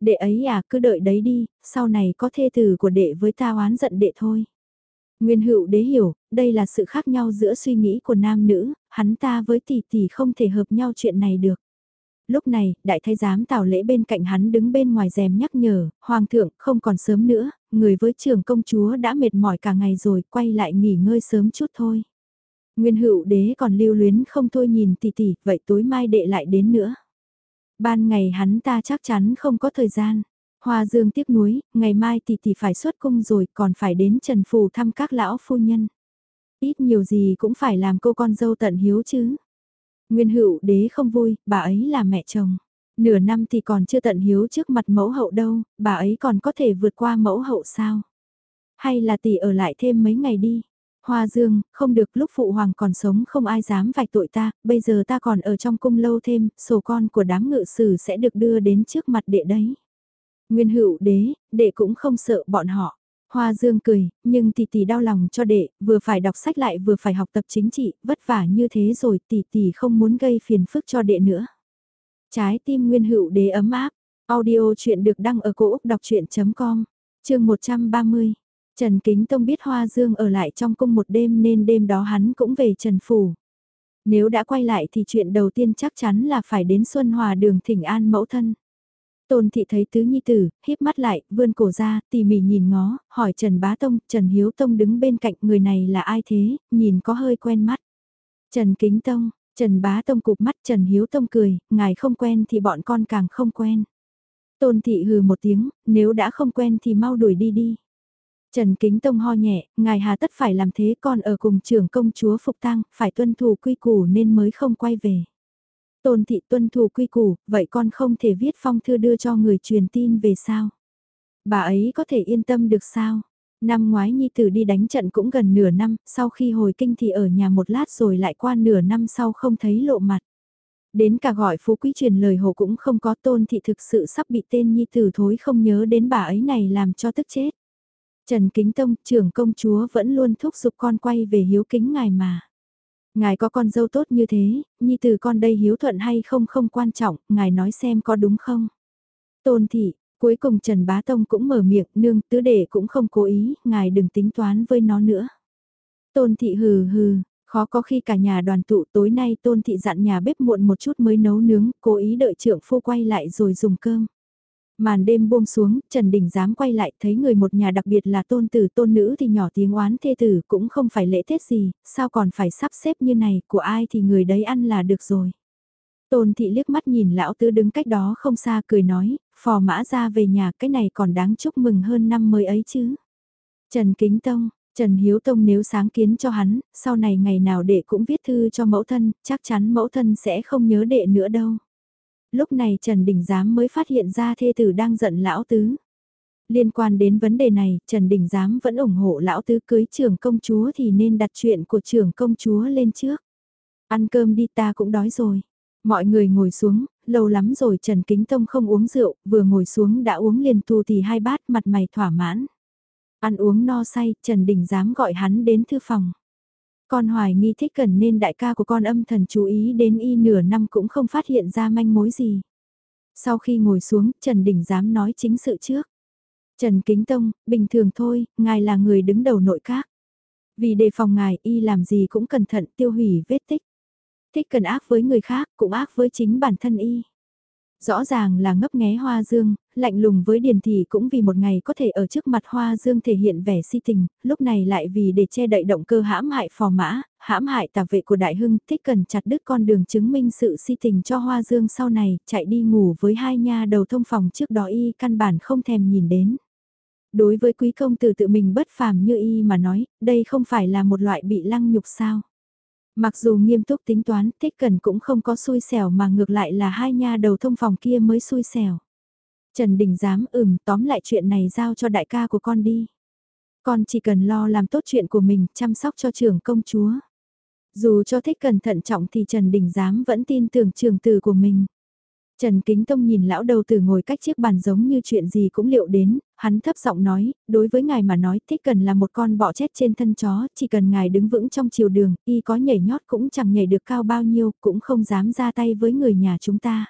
Đệ ấy à cứ đợi đấy đi, sau này có thê tử của đệ với ta oán giận đệ thôi. Nguyên hữu đế hiểu, đây là sự khác nhau giữa suy nghĩ của nam nữ, hắn ta với tỷ tỷ không thể hợp nhau chuyện này được. Lúc này, đại thái giám tào lễ bên cạnh hắn đứng bên ngoài rèm nhắc nhở, hoàng thượng không còn sớm nữa, người với trường công chúa đã mệt mỏi cả ngày rồi, quay lại nghỉ ngơi sớm chút thôi. Nguyên hữu đế còn lưu luyến không thôi nhìn tỷ tỷ, vậy tối mai đệ lại đến nữa. Ban ngày hắn ta chắc chắn không có thời gian. Hoa dương tiếc nuối, ngày mai tỷ tỷ phải xuất cung rồi còn phải đến Trần Phù thăm các lão phu nhân. Ít nhiều gì cũng phải làm cô con dâu tận hiếu chứ. Nguyên hữu đế không vui, bà ấy là mẹ chồng. Nửa năm thì còn chưa tận hiếu trước mặt mẫu hậu đâu, bà ấy còn có thể vượt qua mẫu hậu sao? Hay là tỷ ở lại thêm mấy ngày đi? Hoa Dương, không được lúc phụ hoàng còn sống không ai dám vạch tội ta, bây giờ ta còn ở trong cung lâu thêm, sổ con của đám ngự sử sẽ được đưa đến trước mặt đệ đấy. Nguyên hữu đế, đệ cũng không sợ bọn họ. Hoa Dương cười, nhưng tỷ tỷ đau lòng cho đệ, vừa phải đọc sách lại vừa phải học tập chính trị, vất vả như thế rồi tỷ tỷ không muốn gây phiền phức cho đệ nữa. Trái tim Nguyên Hữu Đế ấm áp, audio chuyện được đăng ở cổ Úc đọc chuyện.com, chương 130. Trần Kính Tông biết Hoa Dương ở lại trong cung một đêm nên đêm đó hắn cũng về Trần Phủ. Nếu đã quay lại thì chuyện đầu tiên chắc chắn là phải đến Xuân Hòa đường thỉnh an mẫu thân. Tôn thị thấy tứ nhi tử, híp mắt lại, vươn cổ ra, tỉ mỉ nhìn ngó, hỏi Trần Bá Tông, Trần Hiếu Tông đứng bên cạnh người này là ai thế, nhìn có hơi quen mắt. Trần Kính Tông, Trần Bá Tông cụp mắt Trần Hiếu Tông cười, ngài không quen thì bọn con càng không quen. Tôn thị hừ một tiếng, nếu đã không quen thì mau đuổi đi đi. Trần Kính Tông ho nhẹ, ngài hà tất phải làm thế con ở cùng trưởng công chúa Phục Tăng, phải tuân thủ quy củ nên mới không quay về. Tôn thị tuân thủ quy củ, vậy con không thể viết phong thư đưa cho người truyền tin về sao? Bà ấy có thể yên tâm được sao? Năm ngoái Nhi Tử đi đánh trận cũng gần nửa năm, sau khi hồi kinh thì ở nhà một lát rồi lại qua nửa năm sau không thấy lộ mặt. Đến cả gọi phú quý truyền lời hồ cũng không có tôn thị thực sự sắp bị tên Nhi Tử thối không nhớ đến bà ấy này làm cho tức chết. Trần Kính Tông, trưởng công chúa vẫn luôn thúc giục con quay về hiếu kính ngài mà. Ngài có con dâu tốt như thế, Nhi Tử con đây hiếu thuận hay không không quan trọng, ngài nói xem có đúng không? Tôn thị, Cuối cùng Trần Bá Tông cũng mở miệng, nương tứ đệ cũng không cố ý, ngài đừng tính toán với nó nữa. Tôn thị hừ hừ, khó có khi cả nhà đoàn tụ tối nay tôn thị dặn nhà bếp muộn một chút mới nấu nướng, cố ý đợi trưởng phu quay lại rồi dùng cơm. Màn đêm buông xuống, Trần Đình dám quay lại thấy người một nhà đặc biệt là tôn tử tôn nữ thì nhỏ tiếng oán thê tử cũng không phải lễ tết gì, sao còn phải sắp xếp như này, của ai thì người đấy ăn là được rồi. Tôn thị liếc mắt nhìn lão tứ đứng cách đó không xa cười nói, phò mã ra về nhà cái này còn đáng chúc mừng hơn năm mới ấy chứ. Trần Kính Tông, Trần Hiếu Tông nếu sáng kiến cho hắn, sau này ngày nào đệ cũng viết thư cho mẫu thân, chắc chắn mẫu thân sẽ không nhớ đệ nữa đâu. Lúc này Trần Đình Giám mới phát hiện ra thê tử đang giận lão tứ. Liên quan đến vấn đề này, Trần Đình Giám vẫn ủng hộ lão tứ cưới trưởng công chúa thì nên đặt chuyện của trưởng công chúa lên trước. Ăn cơm đi ta cũng đói rồi. Mọi người ngồi xuống, lâu lắm rồi Trần Kính Tông không uống rượu, vừa ngồi xuống đã uống liền tu thì hai bát mặt mày thỏa mãn. Ăn uống no say, Trần Đình dám gọi hắn đến thư phòng. Con hoài nghi thích cần nên đại ca của con âm thần chú ý đến y nửa năm cũng không phát hiện ra manh mối gì. Sau khi ngồi xuống, Trần Đình dám nói chính sự trước. Trần Kính Tông, bình thường thôi, ngài là người đứng đầu nội các. Vì đề phòng ngài, y làm gì cũng cẩn thận tiêu hủy vết tích. Thích cần ác với người khác, cũng ác với chính bản thân y. Rõ ràng là ngấp nghé hoa dương, lạnh lùng với điền thị cũng vì một ngày có thể ở trước mặt hoa dương thể hiện vẻ si tình, lúc này lại vì để che đậy động cơ hãm hại phò mã, hãm hại tà vệ của đại hưng, thích cần chặt đứt con đường chứng minh sự si tình cho hoa dương sau này, chạy đi ngủ với hai nha đầu thông phòng trước đó y căn bản không thèm nhìn đến. Đối với quý công tử tự mình bất phàm như y mà nói, đây không phải là một loại bị lăng nhục sao. Mặc dù nghiêm túc tính toán, thích cần cũng không có xui xẻo mà ngược lại là hai nha đầu thông phòng kia mới xui xẻo. Trần Đình dám ừm tóm lại chuyện này giao cho đại ca của con đi. Con chỉ cần lo làm tốt chuyện của mình, chăm sóc cho trưởng công chúa. Dù cho thích cần thận trọng thì Trần Đình Giám vẫn tin tưởng trường tử của mình. Trần Kính Tông nhìn lão đầu tử ngồi cách chiếc bàn giống như chuyện gì cũng liệu đến, hắn thấp giọng nói, đối với ngài mà nói thích cần là một con bọ chết trên thân chó, chỉ cần ngài đứng vững trong chiều đường, y có nhảy nhót cũng chẳng nhảy được cao bao nhiêu, cũng không dám ra tay với người nhà chúng ta.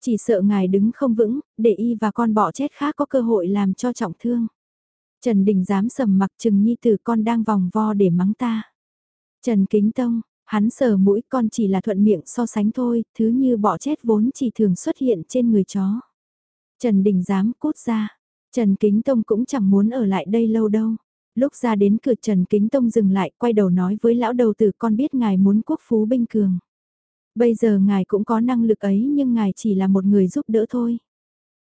Chỉ sợ ngài đứng không vững, để y và con bọ chết khác có cơ hội làm cho trọng thương. Trần Đình dám sầm mặc chừng nhi tử con đang vòng vo để mắng ta. Trần Kính Tông, Hắn sờ mũi con chỉ là thuận miệng so sánh thôi, thứ như bọ chết vốn chỉ thường xuất hiện trên người chó. Trần Đình dám cút ra, Trần Kính Tông cũng chẳng muốn ở lại đây lâu đâu. Lúc ra đến cửa Trần Kính Tông dừng lại, quay đầu nói với lão đầu tử con biết ngài muốn quốc phú binh cường. Bây giờ ngài cũng có năng lực ấy nhưng ngài chỉ là một người giúp đỡ thôi.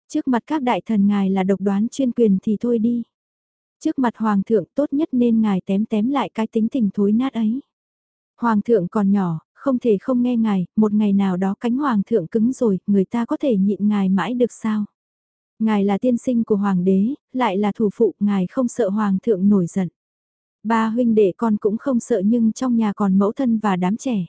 Trước mặt các đại thần ngài là độc đoán chuyên quyền thì thôi đi. Trước mặt hoàng thượng tốt nhất nên ngài tém tém lại cái tính tình thối nát ấy. Hoàng thượng còn nhỏ, không thể không nghe ngài, một ngày nào đó cánh hoàng thượng cứng rồi, người ta có thể nhịn ngài mãi được sao? Ngài là tiên sinh của hoàng đế, lại là thủ phụ, ngài không sợ hoàng thượng nổi giận. Ba huynh đệ con cũng không sợ nhưng trong nhà còn mẫu thân và đám trẻ.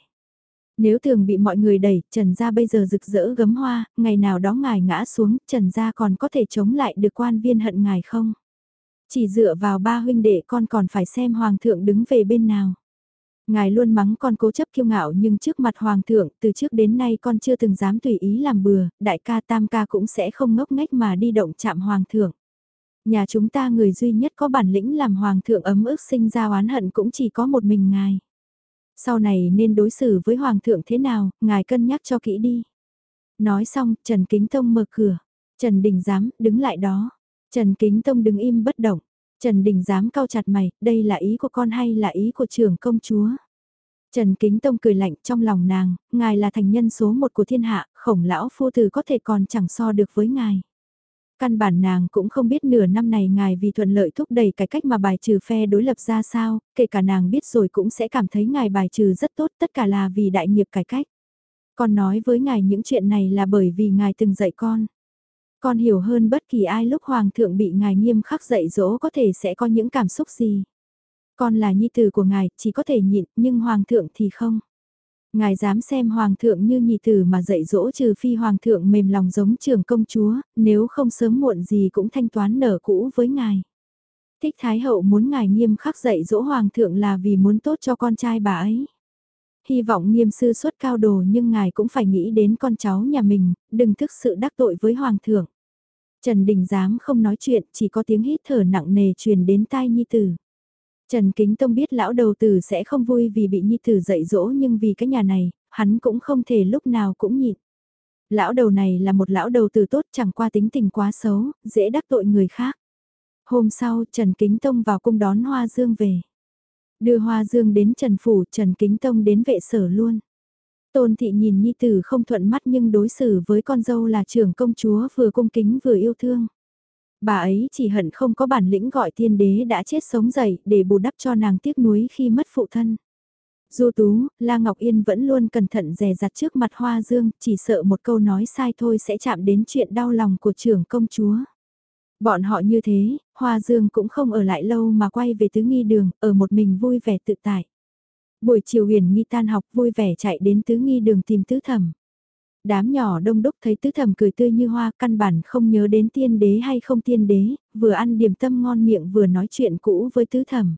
Nếu thường bị mọi người đẩy, Trần Gia bây giờ rực rỡ gấm hoa, ngày nào đó ngài ngã xuống, Trần Gia còn có thể chống lại được quan viên hận ngài không? Chỉ dựa vào ba huynh đệ con còn phải xem hoàng thượng đứng về bên nào. Ngài luôn mắng con cố chấp kiêu ngạo nhưng trước mặt hoàng thượng, từ trước đến nay con chưa từng dám tùy ý làm bừa, đại ca tam ca cũng sẽ không ngốc nghếch mà đi động chạm hoàng thượng. Nhà chúng ta người duy nhất có bản lĩnh làm hoàng thượng ấm ức sinh ra oán hận cũng chỉ có một mình ngài. Sau này nên đối xử với hoàng thượng thế nào, ngài cân nhắc cho kỹ đi. Nói xong, Trần Kính Tông mở cửa. Trần Đình Giám, đứng lại đó. Trần Kính Tông đứng im bất động. Trần Đình dám cau chặt mày, đây là ý của con hay là ý của trưởng công chúa? Trần Kính Tông cười lạnh trong lòng nàng, ngài là thành nhân số một của thiên hạ, khổng lão phu tử có thể còn chẳng so được với ngài. Căn bản nàng cũng không biết nửa năm này ngài vì thuận lợi thúc đẩy cải cách mà bài trừ phe đối lập ra sao, kể cả nàng biết rồi cũng sẽ cảm thấy ngài bài trừ rất tốt, tất cả là vì đại nghiệp cải cách. Con nói với ngài những chuyện này là bởi vì ngài từng dạy con. Con hiểu hơn bất kỳ ai lúc hoàng thượng bị ngài nghiêm khắc dạy dỗ có thể sẽ có những cảm xúc gì. Con là nhi tử của ngài, chỉ có thể nhịn, nhưng hoàng thượng thì không. Ngài dám xem hoàng thượng như nhi tử mà dạy dỗ trừ phi hoàng thượng mềm lòng giống trường công chúa, nếu không sớm muộn gì cũng thanh toán nở cũ với ngài. Thích Thái Hậu muốn ngài nghiêm khắc dạy dỗ hoàng thượng là vì muốn tốt cho con trai bà ấy. Hy vọng nghiêm sư xuất cao đồ nhưng ngài cũng phải nghĩ đến con cháu nhà mình, đừng thức sự đắc tội với hoàng thượng. Trần Đình dám không nói chuyện, chỉ có tiếng hít thở nặng nề truyền đến tai nhi tử. Trần Kính Tông biết lão đầu tử sẽ không vui vì bị nhi tử dạy dỗ nhưng vì cái nhà này, hắn cũng không thể lúc nào cũng nhịn. Lão đầu này là một lão đầu tử tốt chẳng qua tính tình quá xấu, dễ đắc tội người khác. Hôm sau Trần Kính Tông vào cung đón Hoa Dương về. Đưa Hoa Dương đến Trần Phủ, Trần Kính Tông đến vệ sở luôn. Tôn thị nhìn Nhi Tử không thuận mắt nhưng đối xử với con dâu là trưởng công chúa vừa cung kính vừa yêu thương. Bà ấy chỉ hận không có bản lĩnh gọi tiên đế đã chết sống dậy để bù đắp cho nàng tiếc nuối khi mất phụ thân. Du Tú, La Ngọc Yên vẫn luôn cẩn thận dè dặt trước mặt Hoa Dương, chỉ sợ một câu nói sai thôi sẽ chạm đến chuyện đau lòng của trưởng công chúa. Bọn họ như thế, Hoa Dương cũng không ở lại lâu mà quay về tứ nghi đường, ở một mình vui vẻ tự tại. Buổi chiều huyền nghi tan học vui vẻ chạy đến tứ nghi đường tìm tứ thẩm. Đám nhỏ đông đúc thấy tứ thẩm cười tươi như hoa căn bản không nhớ đến tiên đế hay không tiên đế, vừa ăn điểm tâm ngon miệng vừa nói chuyện cũ với tứ thẩm.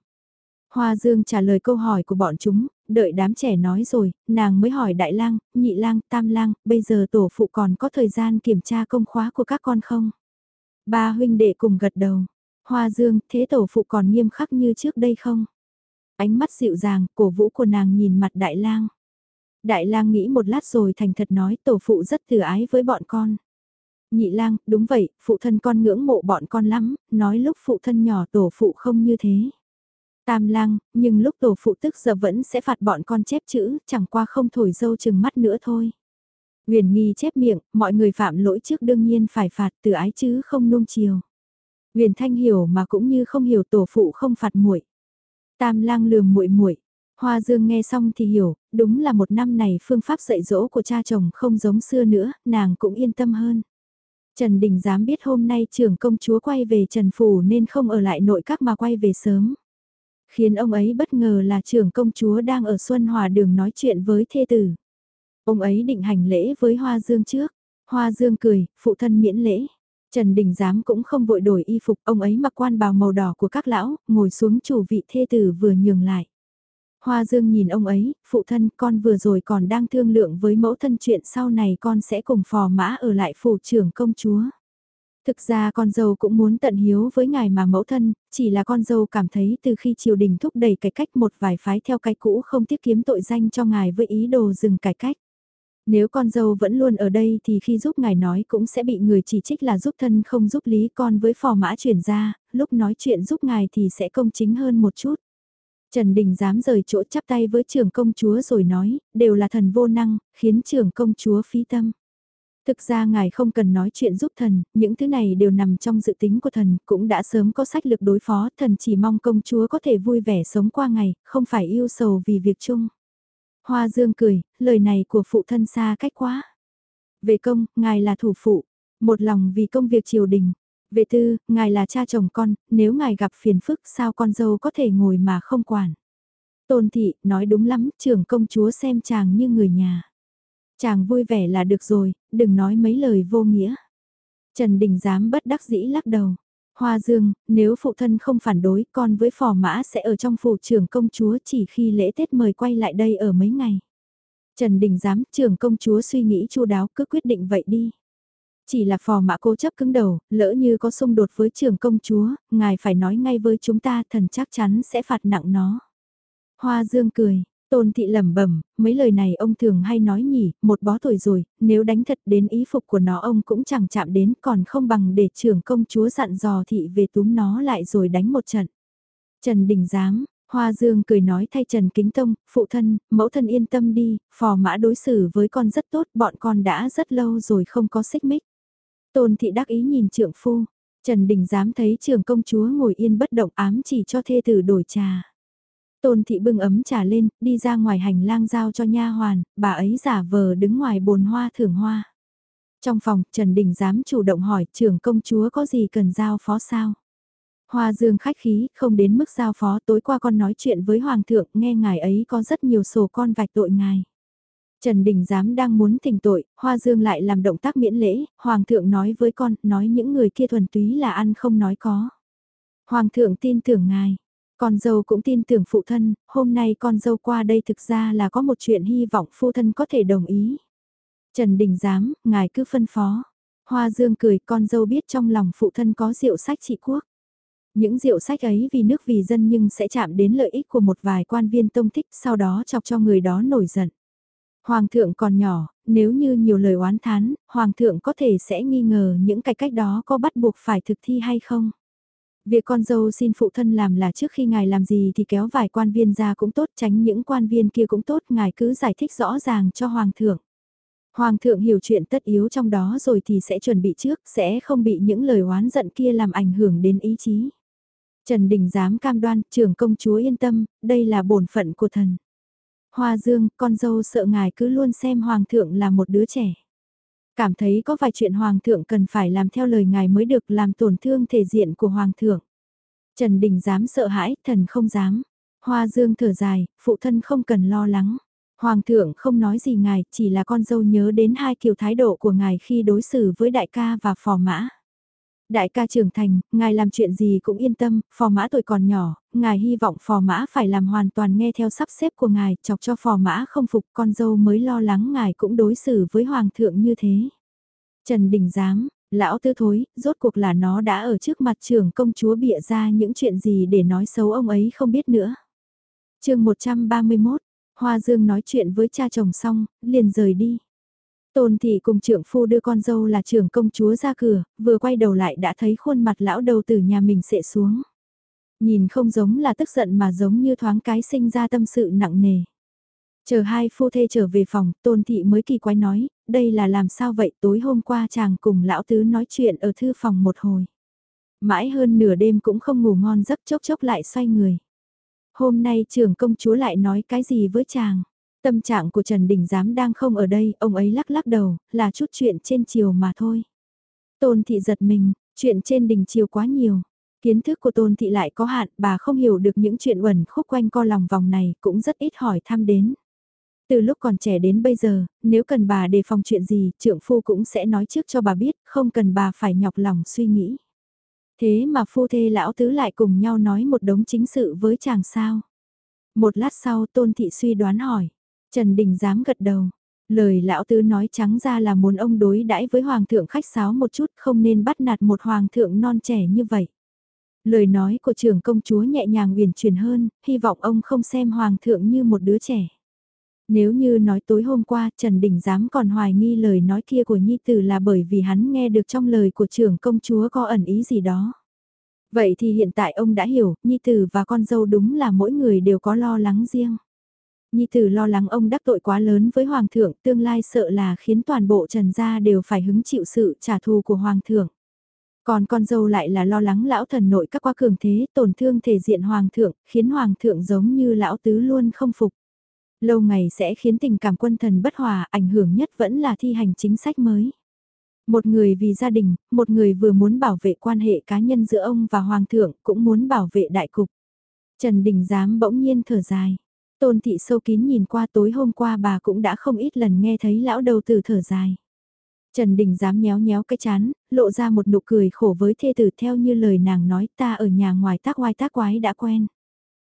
Hoa Dương trả lời câu hỏi của bọn chúng, đợi đám trẻ nói rồi, nàng mới hỏi đại lang, nhị lang, tam lang, bây giờ tổ phụ còn có thời gian kiểm tra công khóa của các con không? Ba huynh đệ cùng gật đầu. Hoa Dương, thế tổ phụ còn nghiêm khắc như trước đây không? Ánh mắt dịu dàng, cổ vũ của nàng nhìn mặt đại lang. Đại lang nghĩ một lát rồi thành thật nói tổ phụ rất từ ái với bọn con. Nhị lang, đúng vậy, phụ thân con ngưỡng mộ bọn con lắm, nói lúc phụ thân nhỏ tổ phụ không như thế. Tam lang, nhưng lúc tổ phụ tức giờ vẫn sẽ phạt bọn con chép chữ, chẳng qua không thổi dâu chừng mắt nữa thôi. Huyền nghi chép miệng, mọi người phạm lỗi trước đương nhiên phải phạt từ ái chứ không nung chiều. Huyền thanh hiểu mà cũng như không hiểu tổ phụ không phạt muội. Tam lang lườm muội muội. Hoa Dương nghe xong thì hiểu, đúng là một năm này phương pháp dạy dỗ của cha chồng không giống xưa nữa, nàng cũng yên tâm hơn. Trần Đình dám biết hôm nay trưởng công chúa quay về Trần Phủ nên không ở lại nội các mà quay về sớm. Khiến ông ấy bất ngờ là trưởng công chúa đang ở Xuân Hòa đường nói chuyện với thê tử. Ông ấy định hành lễ với Hoa Dương trước. Hoa Dương cười, phụ thân miễn lễ. Trần Đình Giám cũng không vội đổi y phục, ông ấy mặc quan bào màu đỏ của các lão, ngồi xuống chủ vị thê tử vừa nhường lại. Hoa Dương nhìn ông ấy, phụ thân con vừa rồi còn đang thương lượng với mẫu thân chuyện sau này con sẽ cùng phò mã ở lại phủ trưởng công chúa. Thực ra con dâu cũng muốn tận hiếu với ngài mà mẫu thân, chỉ là con dâu cảm thấy từ khi triều đình thúc đẩy cải cách một vài phái theo cái cũ không tiết kiếm tội danh cho ngài với ý đồ dừng cải cách. Nếu con dâu vẫn luôn ở đây thì khi giúp ngài nói cũng sẽ bị người chỉ trích là giúp thân không giúp lý con với phò mã chuyển ra, lúc nói chuyện giúp ngài thì sẽ công chính hơn một chút. Trần Đình dám rời chỗ chắp tay với trưởng công chúa rồi nói, đều là thần vô năng, khiến trưởng công chúa phí tâm. Thực ra ngài không cần nói chuyện giúp thần, những thứ này đều nằm trong dự tính của thần, cũng đã sớm có sách lực đối phó, thần chỉ mong công chúa có thể vui vẻ sống qua ngày, không phải yêu sầu vì việc chung. Hoa Dương cười, lời này của phụ thân xa cách quá. Về công, ngài là thủ phụ, một lòng vì công việc triều đình. Về tư, ngài là cha chồng con, nếu ngài gặp phiền phức sao con dâu có thể ngồi mà không quản. Tôn thị, nói đúng lắm, trưởng công chúa xem chàng như người nhà. Chàng vui vẻ là được rồi, đừng nói mấy lời vô nghĩa. Trần Đình dám bất đắc dĩ lắc đầu. Hoa Dương, nếu phụ thân không phản đối, con với phò mã sẽ ở trong phủ trưởng công chúa chỉ khi lễ Tết mời quay lại đây ở mấy ngày. Trần Đình Giám trưởng công chúa suy nghĩ chu đáo cứ quyết định vậy đi. Chỉ là phò mã cố chấp cứng đầu, lỡ như có xung đột với trưởng công chúa, ngài phải nói ngay với chúng ta thần chắc chắn sẽ phạt nặng nó. Hoa Dương cười, Tôn thị lẩm bẩm, mấy lời này ông thường hay nói nhỉ, một bó tuổi rồi, nếu đánh thật đến ý phục của nó ông cũng chẳng chạm đến còn không bằng để trưởng công chúa dặn dò thị về túm nó lại rồi đánh một trận. Trần Đình Giám, Hoa Dương cười nói thay Trần Kính Tông, phụ thân, mẫu thân yên tâm đi, phò mã đối xử với con rất tốt, bọn con đã rất lâu rồi không có xích mích. Tôn thị đắc ý nhìn trượng phu, Trần Đình Giám thấy trưởng công chúa ngồi yên bất động ám chỉ cho thê tử đổi trà. Tôn thị bưng ấm trà lên, đi ra ngoài hành lang giao cho nha hoàn, bà ấy giả vờ đứng ngoài bồn hoa thưởng hoa. Trong phòng, Trần Đình dám chủ động hỏi trưởng công chúa có gì cần giao phó sao? Hoa dương khách khí, không đến mức giao phó tối qua con nói chuyện với Hoàng thượng, nghe ngài ấy có rất nhiều sổ con vạch tội ngài. Trần Đình Giám đang muốn thỉnh tội, Hoa Dương lại làm động tác miễn lễ, Hoàng thượng nói với con, nói những người kia thuần túy là ăn không nói có. Hoàng thượng tin tưởng ngài, con dâu cũng tin tưởng phụ thân, hôm nay con dâu qua đây thực ra là có một chuyện hy vọng phụ thân có thể đồng ý. Trần Đình Giám, ngài cứ phân phó. Hoa Dương cười con dâu biết trong lòng phụ thân có rượu sách trị quốc. Những rượu sách ấy vì nước vì dân nhưng sẽ chạm đến lợi ích của một vài quan viên tông thích sau đó chọc cho người đó nổi giận. Hoàng thượng còn nhỏ, nếu như nhiều lời oán thán, Hoàng thượng có thể sẽ nghi ngờ những cái cách đó có bắt buộc phải thực thi hay không. Việc con dâu xin phụ thân làm là trước khi ngài làm gì thì kéo vài quan viên ra cũng tốt, tránh những quan viên kia cũng tốt, ngài cứ giải thích rõ ràng cho hoàng thượng. Hoàng thượng hiểu chuyện tất yếu trong đó rồi thì sẽ chuẩn bị trước, sẽ không bị những lời oán giận kia làm ảnh hưởng đến ý chí. Trần Đình dám cam đoan, trưởng công chúa yên tâm, đây là bổn phận của thần. Hoa Dương, con dâu sợ ngài cứ luôn xem hoàng thượng là một đứa trẻ. Cảm thấy có vài chuyện Hoàng thượng cần phải làm theo lời ngài mới được làm tổn thương thể diện của Hoàng thượng. Trần Đình dám sợ hãi, thần không dám. Hoa Dương thở dài, phụ thân không cần lo lắng. Hoàng thượng không nói gì ngài, chỉ là con dâu nhớ đến hai kiểu thái độ của ngài khi đối xử với đại ca và phò mã. Đại ca trưởng thành, ngài làm chuyện gì cũng yên tâm, phò mã tuổi còn nhỏ, ngài hy vọng phò mã phải làm hoàn toàn nghe theo sắp xếp của ngài, chọc cho phò mã không phục con dâu mới lo lắng ngài cũng đối xử với hoàng thượng như thế. Trần Đình Giám, lão tư thối, rốt cuộc là nó đã ở trước mặt trưởng công chúa bịa ra những chuyện gì để nói xấu ông ấy không biết nữa. chương 131, Hoa Dương nói chuyện với cha chồng xong, liền rời đi. Tôn thị cùng trưởng phu đưa con dâu là trưởng công chúa ra cửa, vừa quay đầu lại đã thấy khuôn mặt lão đầu từ nhà mình sệ xuống. Nhìn không giống là tức giận mà giống như thoáng cái sinh ra tâm sự nặng nề. Chờ hai phu thê trở về phòng, tôn thị mới kỳ quái nói, đây là làm sao vậy tối hôm qua chàng cùng lão tứ nói chuyện ở thư phòng một hồi. Mãi hơn nửa đêm cũng không ngủ ngon giấc chốc chốc lại xoay người. Hôm nay trưởng công chúa lại nói cái gì với chàng? Tâm trạng của Trần Đình Giám đang không ở đây, ông ấy lắc lắc đầu, là chút chuyện trên chiều mà thôi. Tôn thị giật mình, chuyện trên đình chiều quá nhiều. Kiến thức của Tôn thị lại có hạn, bà không hiểu được những chuyện uẩn khúc quanh co lòng vòng này, cũng rất ít hỏi thăm đến. Từ lúc còn trẻ đến bây giờ, nếu cần bà đề phòng chuyện gì, trượng phu cũng sẽ nói trước cho bà biết, không cần bà phải nhọc lòng suy nghĩ. Thế mà phu thê lão tứ lại cùng nhau nói một đống chính sự với chàng sao. Một lát sau tôn thị suy đoán hỏi. Trần Đình dám gật đầu. Lời lão tứ nói trắng ra là muốn ông đối đãi với hoàng thượng khách sáo một chút không nên bắt nạt một hoàng thượng non trẻ như vậy. Lời nói của trưởng công chúa nhẹ nhàng uyển chuyển hơn, hy vọng ông không xem hoàng thượng như một đứa trẻ. Nếu như nói tối hôm qua Trần Đình dám còn hoài nghi lời nói kia của Nhi Tử là bởi vì hắn nghe được trong lời của trưởng công chúa có ẩn ý gì đó. Vậy thì hiện tại ông đã hiểu, Nhi Tử và con dâu đúng là mỗi người đều có lo lắng riêng. Nhi Tử lo lắng ông đắc tội quá lớn với Hoàng thượng, tương lai sợ là khiến toàn bộ Trần gia đều phải hứng chịu sự trả thù của Hoàng thượng. Còn con dâu lại là lo lắng lão thần nội các quá cường thế, tổn thương thể diện Hoàng thượng, khiến Hoàng thượng giống như lão tứ luôn không phục. Lâu ngày sẽ khiến tình cảm quân thần bất hòa, ảnh hưởng nhất vẫn là thi hành chính sách mới. Một người vì gia đình, một người vừa muốn bảo vệ quan hệ cá nhân giữa ông và Hoàng thượng, cũng muốn bảo vệ đại cục. Trần Đình Giám bỗng nhiên thở dài. Tôn thị sâu kín nhìn qua tối hôm qua bà cũng đã không ít lần nghe thấy lão đầu tử thở dài. Trần Đình dám nhéo nhéo cái chán, lộ ra một nụ cười khổ với thê tử theo như lời nàng nói ta ở nhà ngoài tác oai tác quái đã quen.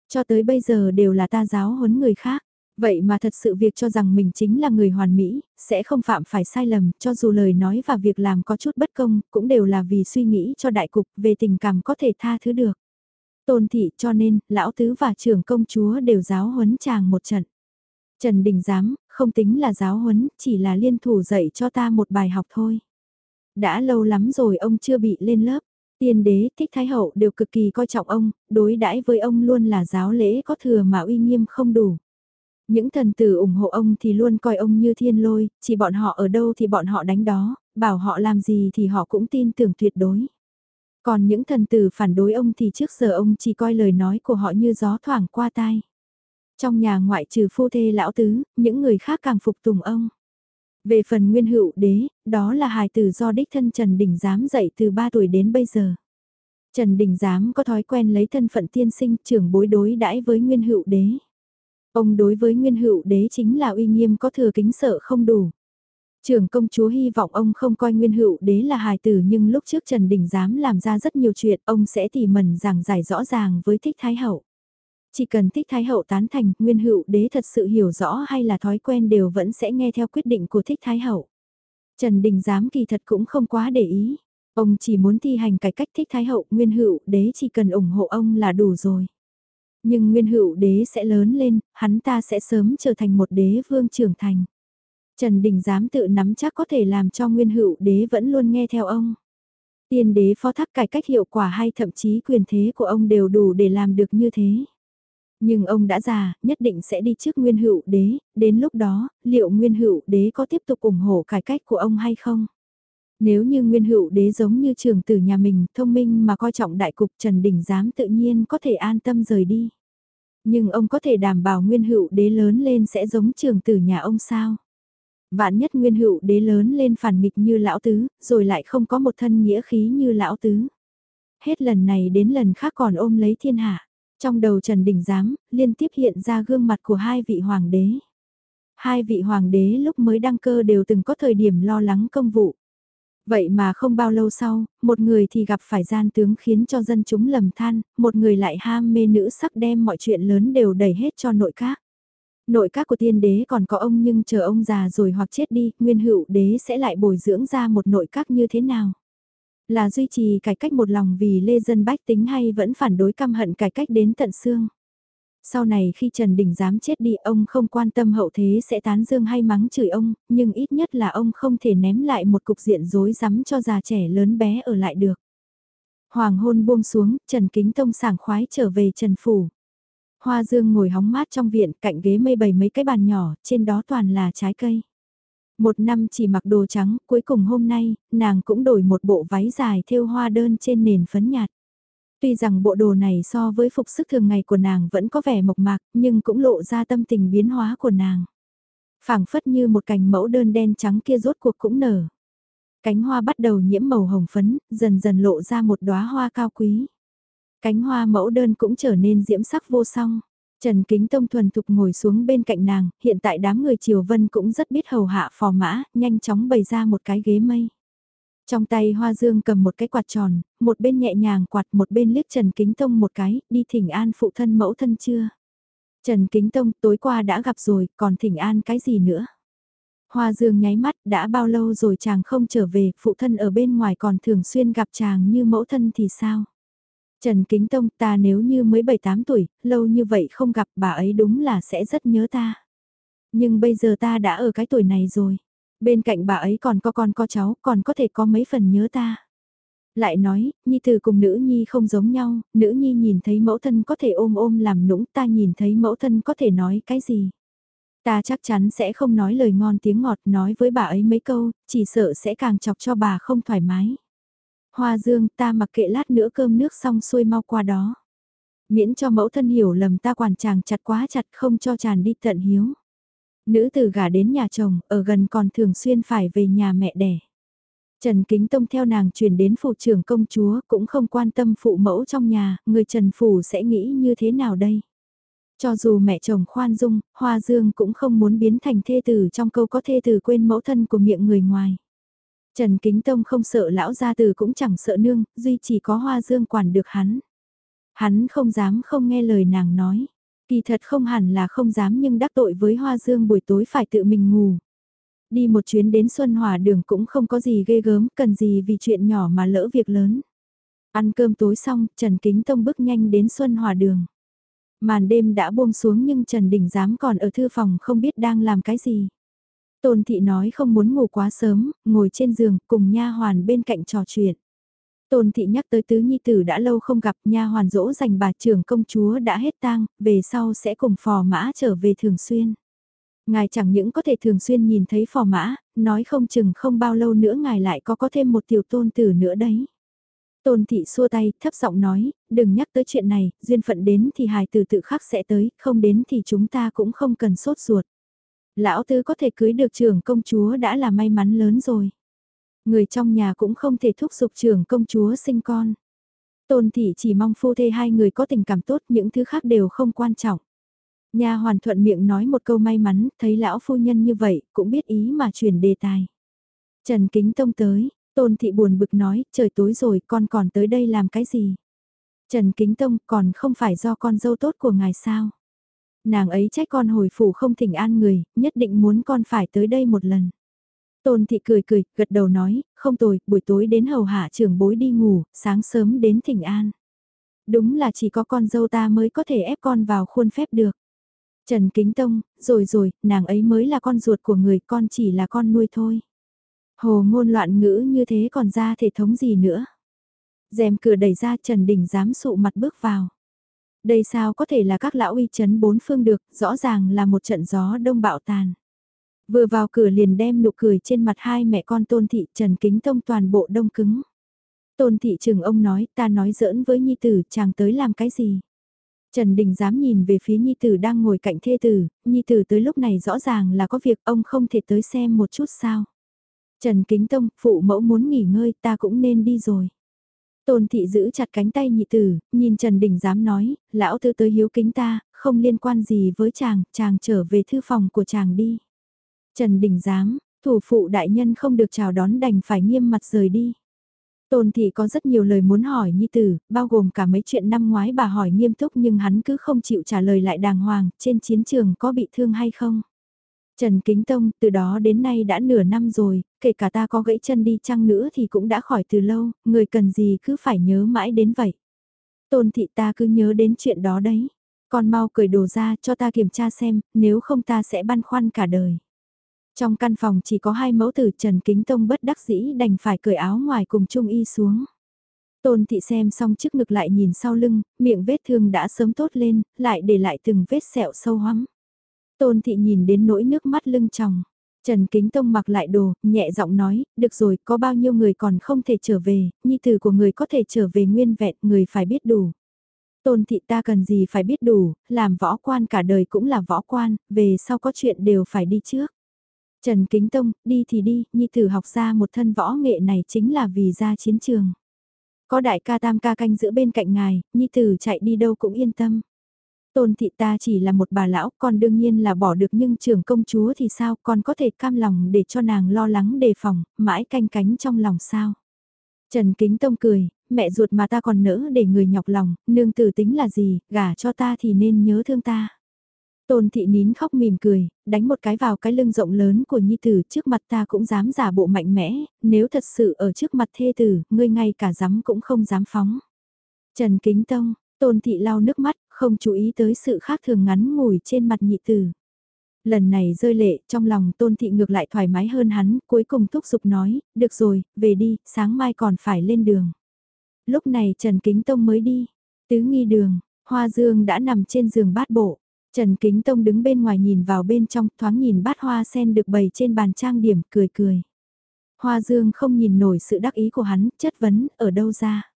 Cho tới bây giờ đều là ta giáo huấn người khác. Vậy mà thật sự việc cho rằng mình chính là người hoàn mỹ, sẽ không phạm phải sai lầm, cho dù lời nói và việc làm có chút bất công, cũng đều là vì suy nghĩ cho đại cục về tình cảm có thể tha thứ được. Tôn thị cho nên, lão tứ và trưởng công chúa đều giáo huấn chàng một trận. Trần Đình Giám, không tính là giáo huấn, chỉ là liên thủ dạy cho ta một bài học thôi. Đã lâu lắm rồi ông chưa bị lên lớp. Tiên đế, thích thái hậu đều cực kỳ coi trọng ông, đối đãi với ông luôn là giáo lễ có thừa mà uy nghiêm không đủ. Những thần tử ủng hộ ông thì luôn coi ông như thiên lôi, chỉ bọn họ ở đâu thì bọn họ đánh đó, bảo họ làm gì thì họ cũng tin tưởng tuyệt đối. Còn những thần tử phản đối ông thì trước giờ ông chỉ coi lời nói của họ như gió thoảng qua tai. Trong nhà ngoại trừ phu thê lão tứ, những người khác càng phục tùng ông. Về phần nguyên hữu đế, đó là hài tử do đích thân Trần Đình Giám dạy từ 3 tuổi đến bây giờ. Trần Đình Giám có thói quen lấy thân phận tiên sinh trưởng bối đối đãi với nguyên hữu đế. Ông đối với nguyên hữu đế chính là uy nghiêm có thừa kính sợ không đủ. Trưởng công chúa hy vọng ông không coi nguyên hữu đế là hài tử nhưng lúc trước Trần Đình dám làm ra rất nhiều chuyện ông sẽ tỉ mẩn giảng giải rõ ràng với thích thái hậu. Chỉ cần thích thái hậu tán thành nguyên hữu đế thật sự hiểu rõ hay là thói quen đều vẫn sẽ nghe theo quyết định của thích thái hậu. Trần Đình dám kỳ thật cũng không quá để ý. Ông chỉ muốn thi hành cải cách thích thái hậu nguyên hữu đế chỉ cần ủng hộ ông là đủ rồi. Nhưng nguyên hữu đế sẽ lớn lên, hắn ta sẽ sớm trở thành một đế vương trưởng thành. Trần Đình dám tự nắm chắc có thể làm cho nguyên hữu đế vẫn luôn nghe theo ông. Tiên đế phó thác cải cách hiệu quả hay thậm chí quyền thế của ông đều đủ để làm được như thế. Nhưng ông đã già, nhất định sẽ đi trước nguyên hữu đế, đến lúc đó, liệu nguyên hữu đế có tiếp tục ủng hộ cải cách của ông hay không? Nếu như nguyên hữu đế giống như trường tử nhà mình, thông minh mà coi trọng đại cục Trần Đình giám tự nhiên có thể an tâm rời đi. Nhưng ông có thể đảm bảo nguyên hữu đế lớn lên sẽ giống trường tử nhà ông sao? Vạn nhất nguyên hữu đế lớn lên phản nghịch như lão tứ, rồi lại không có một thân nghĩa khí như lão tứ. Hết lần này đến lần khác còn ôm lấy thiên hạ. Trong đầu Trần Đình Giám, liên tiếp hiện ra gương mặt của hai vị hoàng đế. Hai vị hoàng đế lúc mới đăng cơ đều từng có thời điểm lo lắng công vụ. Vậy mà không bao lâu sau, một người thì gặp phải gian tướng khiến cho dân chúng lầm than, một người lại ham mê nữ sắc đem mọi chuyện lớn đều đẩy hết cho nội các. Nội các của tiên đế còn có ông nhưng chờ ông già rồi hoặc chết đi, nguyên hữu đế sẽ lại bồi dưỡng ra một nội các như thế nào? Là duy trì cải cách một lòng vì lê dân bách tính hay vẫn phản đối căm hận cải cách đến tận xương? Sau này khi Trần Đình dám chết đi ông không quan tâm hậu thế sẽ tán dương hay mắng chửi ông, nhưng ít nhất là ông không thể ném lại một cục diện rối rắm cho già trẻ lớn bé ở lại được. Hoàng hôn buông xuống, Trần Kính Tông sảng khoái trở về Trần Phủ. Hoa Dương ngồi hóng mát trong viện, cạnh ghế mây bày mấy cái bàn nhỏ, trên đó toàn là trái cây. Một năm chỉ mặc đồ trắng, cuối cùng hôm nay, nàng cũng đổi một bộ váy dài thêu hoa đơn trên nền phấn nhạt. Tuy rằng bộ đồ này so với phục sức thường ngày của nàng vẫn có vẻ mộc mạc, nhưng cũng lộ ra tâm tình biến hóa của nàng. phảng phất như một cành mẫu đơn đen trắng kia rốt cuộc cũng nở. Cánh hoa bắt đầu nhiễm màu hồng phấn, dần dần lộ ra một đóa hoa cao quý. Cánh hoa mẫu đơn cũng trở nên diễm sắc vô song. Trần Kính Tông thuần thục ngồi xuống bên cạnh nàng, hiện tại đám người Triều Vân cũng rất biết hầu hạ phò mã, nhanh chóng bày ra một cái ghế mây. Trong tay Hoa Dương cầm một cái quạt tròn, một bên nhẹ nhàng quạt một bên liếc Trần Kính Tông một cái, đi thỉnh an phụ thân mẫu thân chưa? Trần Kính Tông tối qua đã gặp rồi, còn thỉnh an cái gì nữa? Hoa Dương nháy mắt, đã bao lâu rồi chàng không trở về, phụ thân ở bên ngoài còn thường xuyên gặp chàng như mẫu thân thì sao? Trần Kính Tông ta nếu như mới 7-8 tuổi, lâu như vậy không gặp bà ấy đúng là sẽ rất nhớ ta. Nhưng bây giờ ta đã ở cái tuổi này rồi. Bên cạnh bà ấy còn có con có cháu, còn có thể có mấy phần nhớ ta. Lại nói, Nhi Tử cùng nữ Nhi không giống nhau, nữ Nhi nhìn thấy mẫu thân có thể ôm ôm làm nũng, ta nhìn thấy mẫu thân có thể nói cái gì. Ta chắc chắn sẽ không nói lời ngon tiếng ngọt nói với bà ấy mấy câu, chỉ sợ sẽ càng chọc cho bà không thoải mái. Hoa dương ta mặc kệ lát nữa cơm nước xong xuôi mau qua đó. Miễn cho mẫu thân hiểu lầm ta quản chàng chặt quá chặt không cho chàng đi tận hiếu. Nữ tử gả đến nhà chồng, ở gần còn thường xuyên phải về nhà mẹ đẻ. Trần Kính Tông theo nàng truyền đến phụ trưởng công chúa cũng không quan tâm phụ mẫu trong nhà, người Trần Phủ sẽ nghĩ như thế nào đây? Cho dù mẹ chồng khoan dung, Hoa Dương cũng không muốn biến thành thê tử trong câu có thê tử quên mẫu thân của miệng người ngoài. Trần Kính Tông không sợ lão gia từ cũng chẳng sợ nương, duy chỉ có Hoa Dương quản được hắn. Hắn không dám không nghe lời nàng nói. Kỳ thật không hẳn là không dám nhưng đắc tội với Hoa Dương buổi tối phải tự mình ngủ. Đi một chuyến đến Xuân Hòa đường cũng không có gì ghê gớm, cần gì vì chuyện nhỏ mà lỡ việc lớn. Ăn cơm tối xong, Trần Kính Tông bước nhanh đến Xuân Hòa đường. Màn đêm đã buông xuống nhưng Trần Đình Giám còn ở thư phòng không biết đang làm cái gì. Tôn Thị nói không muốn ngủ quá sớm, ngồi trên giường cùng nha hoàn bên cạnh trò chuyện. Tôn Thị nhắc tới tứ nhi tử đã lâu không gặp nha hoàn dỗ dành bà trưởng công chúa đã hết tang, về sau sẽ cùng phò mã trở về thường xuyên. Ngài chẳng những có thể thường xuyên nhìn thấy phò mã, nói không chừng không bao lâu nữa ngài lại có có thêm một tiểu tôn tử nữa đấy. Tôn thị xua tay, thấp giọng nói, đừng nhắc tới chuyện này, duyên phận đến thì hài tử tự khắc sẽ tới, không đến thì chúng ta cũng không cần sốt ruột. Lão tư có thể cưới được trưởng công chúa đã là may mắn lớn rồi. Người trong nhà cũng không thể thúc giục trưởng công chúa sinh con. Tôn thị chỉ mong phu thê hai người có tình cảm tốt, những thứ khác đều không quan trọng. nhà hoàn thuận miệng nói một câu may mắn, thấy lão phu nhân như vậy, cũng biết ý mà chuyển đề tài. Trần Kính Tông tới, Tôn Thị buồn bực nói, trời tối rồi, con còn tới đây làm cái gì? Trần Kính Tông còn không phải do con dâu tốt của ngài sao? Nàng ấy trách con hồi phủ không thỉnh an người, nhất định muốn con phải tới đây một lần. Tôn Thị cười cười, gật đầu nói, không tồi, buổi tối đến hầu hạ trưởng bối đi ngủ, sáng sớm đến thỉnh an. Đúng là chỉ có con dâu ta mới có thể ép con vào khuôn phép được. Trần Kính Tông, rồi rồi, nàng ấy mới là con ruột của người, con chỉ là con nuôi thôi. Hồ ngôn loạn ngữ như thế còn ra thể thống gì nữa. rèm cửa đẩy ra Trần Đình dám sụ mặt bước vào. Đây sao có thể là các lão uy chấn bốn phương được, rõ ràng là một trận gió đông bạo tàn. Vừa vào cửa liền đem nụ cười trên mặt hai mẹ con tôn thị Trần Kính Tông toàn bộ đông cứng. Tôn thị trường ông nói ta nói giỡn với nhi tử chàng tới làm cái gì. Trần Đình dám nhìn về phía Nhi Tử đang ngồi cạnh thê tử, Nhi Tử tới lúc này rõ ràng là có việc ông không thể tới xem một chút sao. Trần Kính Tông, phụ mẫu muốn nghỉ ngơi ta cũng nên đi rồi. Tôn thị giữ chặt cánh tay nhị tử, nhìn Trần Đình dám nói, lão tư tới hiếu kính ta, không liên quan gì với chàng, chàng trở về thư phòng của chàng đi. Trần Đình dám, thủ phụ đại nhân không được chào đón đành phải nghiêm mặt rời đi. Tôn thị có rất nhiều lời muốn hỏi Nhi Tử, bao gồm cả mấy chuyện năm ngoái bà hỏi nghiêm túc nhưng hắn cứ không chịu trả lời lại đàng hoàng, trên chiến trường có bị thương hay không? Trần Kính Tông, từ đó đến nay đã nửa năm rồi, kể cả ta có gãy chân đi chăng nữa thì cũng đã khỏi từ lâu, người cần gì cứ phải nhớ mãi đến vậy. Tôn thị ta cứ nhớ đến chuyện đó đấy. Con mau cởi đồ ra cho ta kiểm tra xem, nếu không ta sẽ băn khoăn cả đời. Trong căn phòng chỉ có hai mẫu tử Trần Kính Tông bất đắc dĩ đành phải cởi áo ngoài cùng Trung Y xuống. Tôn thị xem xong trước ngực lại nhìn sau lưng, miệng vết thương đã sớm tốt lên, lại để lại từng vết sẹo sâu hắm. Tôn thị nhìn đến nỗi nước mắt lưng tròng. Trần Kính Tông mặc lại đồ, nhẹ giọng nói, được rồi, có bao nhiêu người còn không thể trở về, nhi tử của người có thể trở về nguyên vẹn, người phải biết đủ. Tôn thị ta cần gì phải biết đủ, làm võ quan cả đời cũng là võ quan, về sau có chuyện đều phải đi trước. Trần Kính Tông, đi thì đi, nhi tử học ra một thân võ nghệ này chính là vì ra chiến trường. Có đại ca tam ca canh giữa bên cạnh ngài, nhi tử chạy đi đâu cũng yên tâm. Tôn thị ta chỉ là một bà lão, con đương nhiên là bỏ được nhưng trưởng công chúa thì sao, con có thể cam lòng để cho nàng lo lắng đề phòng, mãi canh cánh trong lòng sao. Trần Kính Tông cười, mẹ ruột mà ta còn nỡ để người nhọc lòng, nương tử tính là gì, gả cho ta thì nên nhớ thương ta. Tôn thị nín khóc mỉm cười, đánh một cái vào cái lưng rộng lớn của nhi tử trước mặt ta cũng dám giả bộ mạnh mẽ, nếu thật sự ở trước mặt thê tử, ngươi ngay cả dám cũng không dám phóng. Trần Kính Tông, tôn thị lau nước mắt, không chú ý tới sự khác thường ngắn ngủi trên mặt nhị tử. Lần này rơi lệ, trong lòng tôn thị ngược lại thoải mái hơn hắn, cuối cùng thúc giục nói, được rồi, về đi, sáng mai còn phải lên đường. Lúc này Trần Kính Tông mới đi, tứ nghi đường, Hoa Dương đã nằm trên giường bát bộ. Trần Kính Tông đứng bên ngoài nhìn vào bên trong, thoáng nhìn bát hoa sen được bày trên bàn trang điểm, cười cười. Hoa Dương không nhìn nổi sự đắc ý của hắn, chất vấn, ở đâu ra.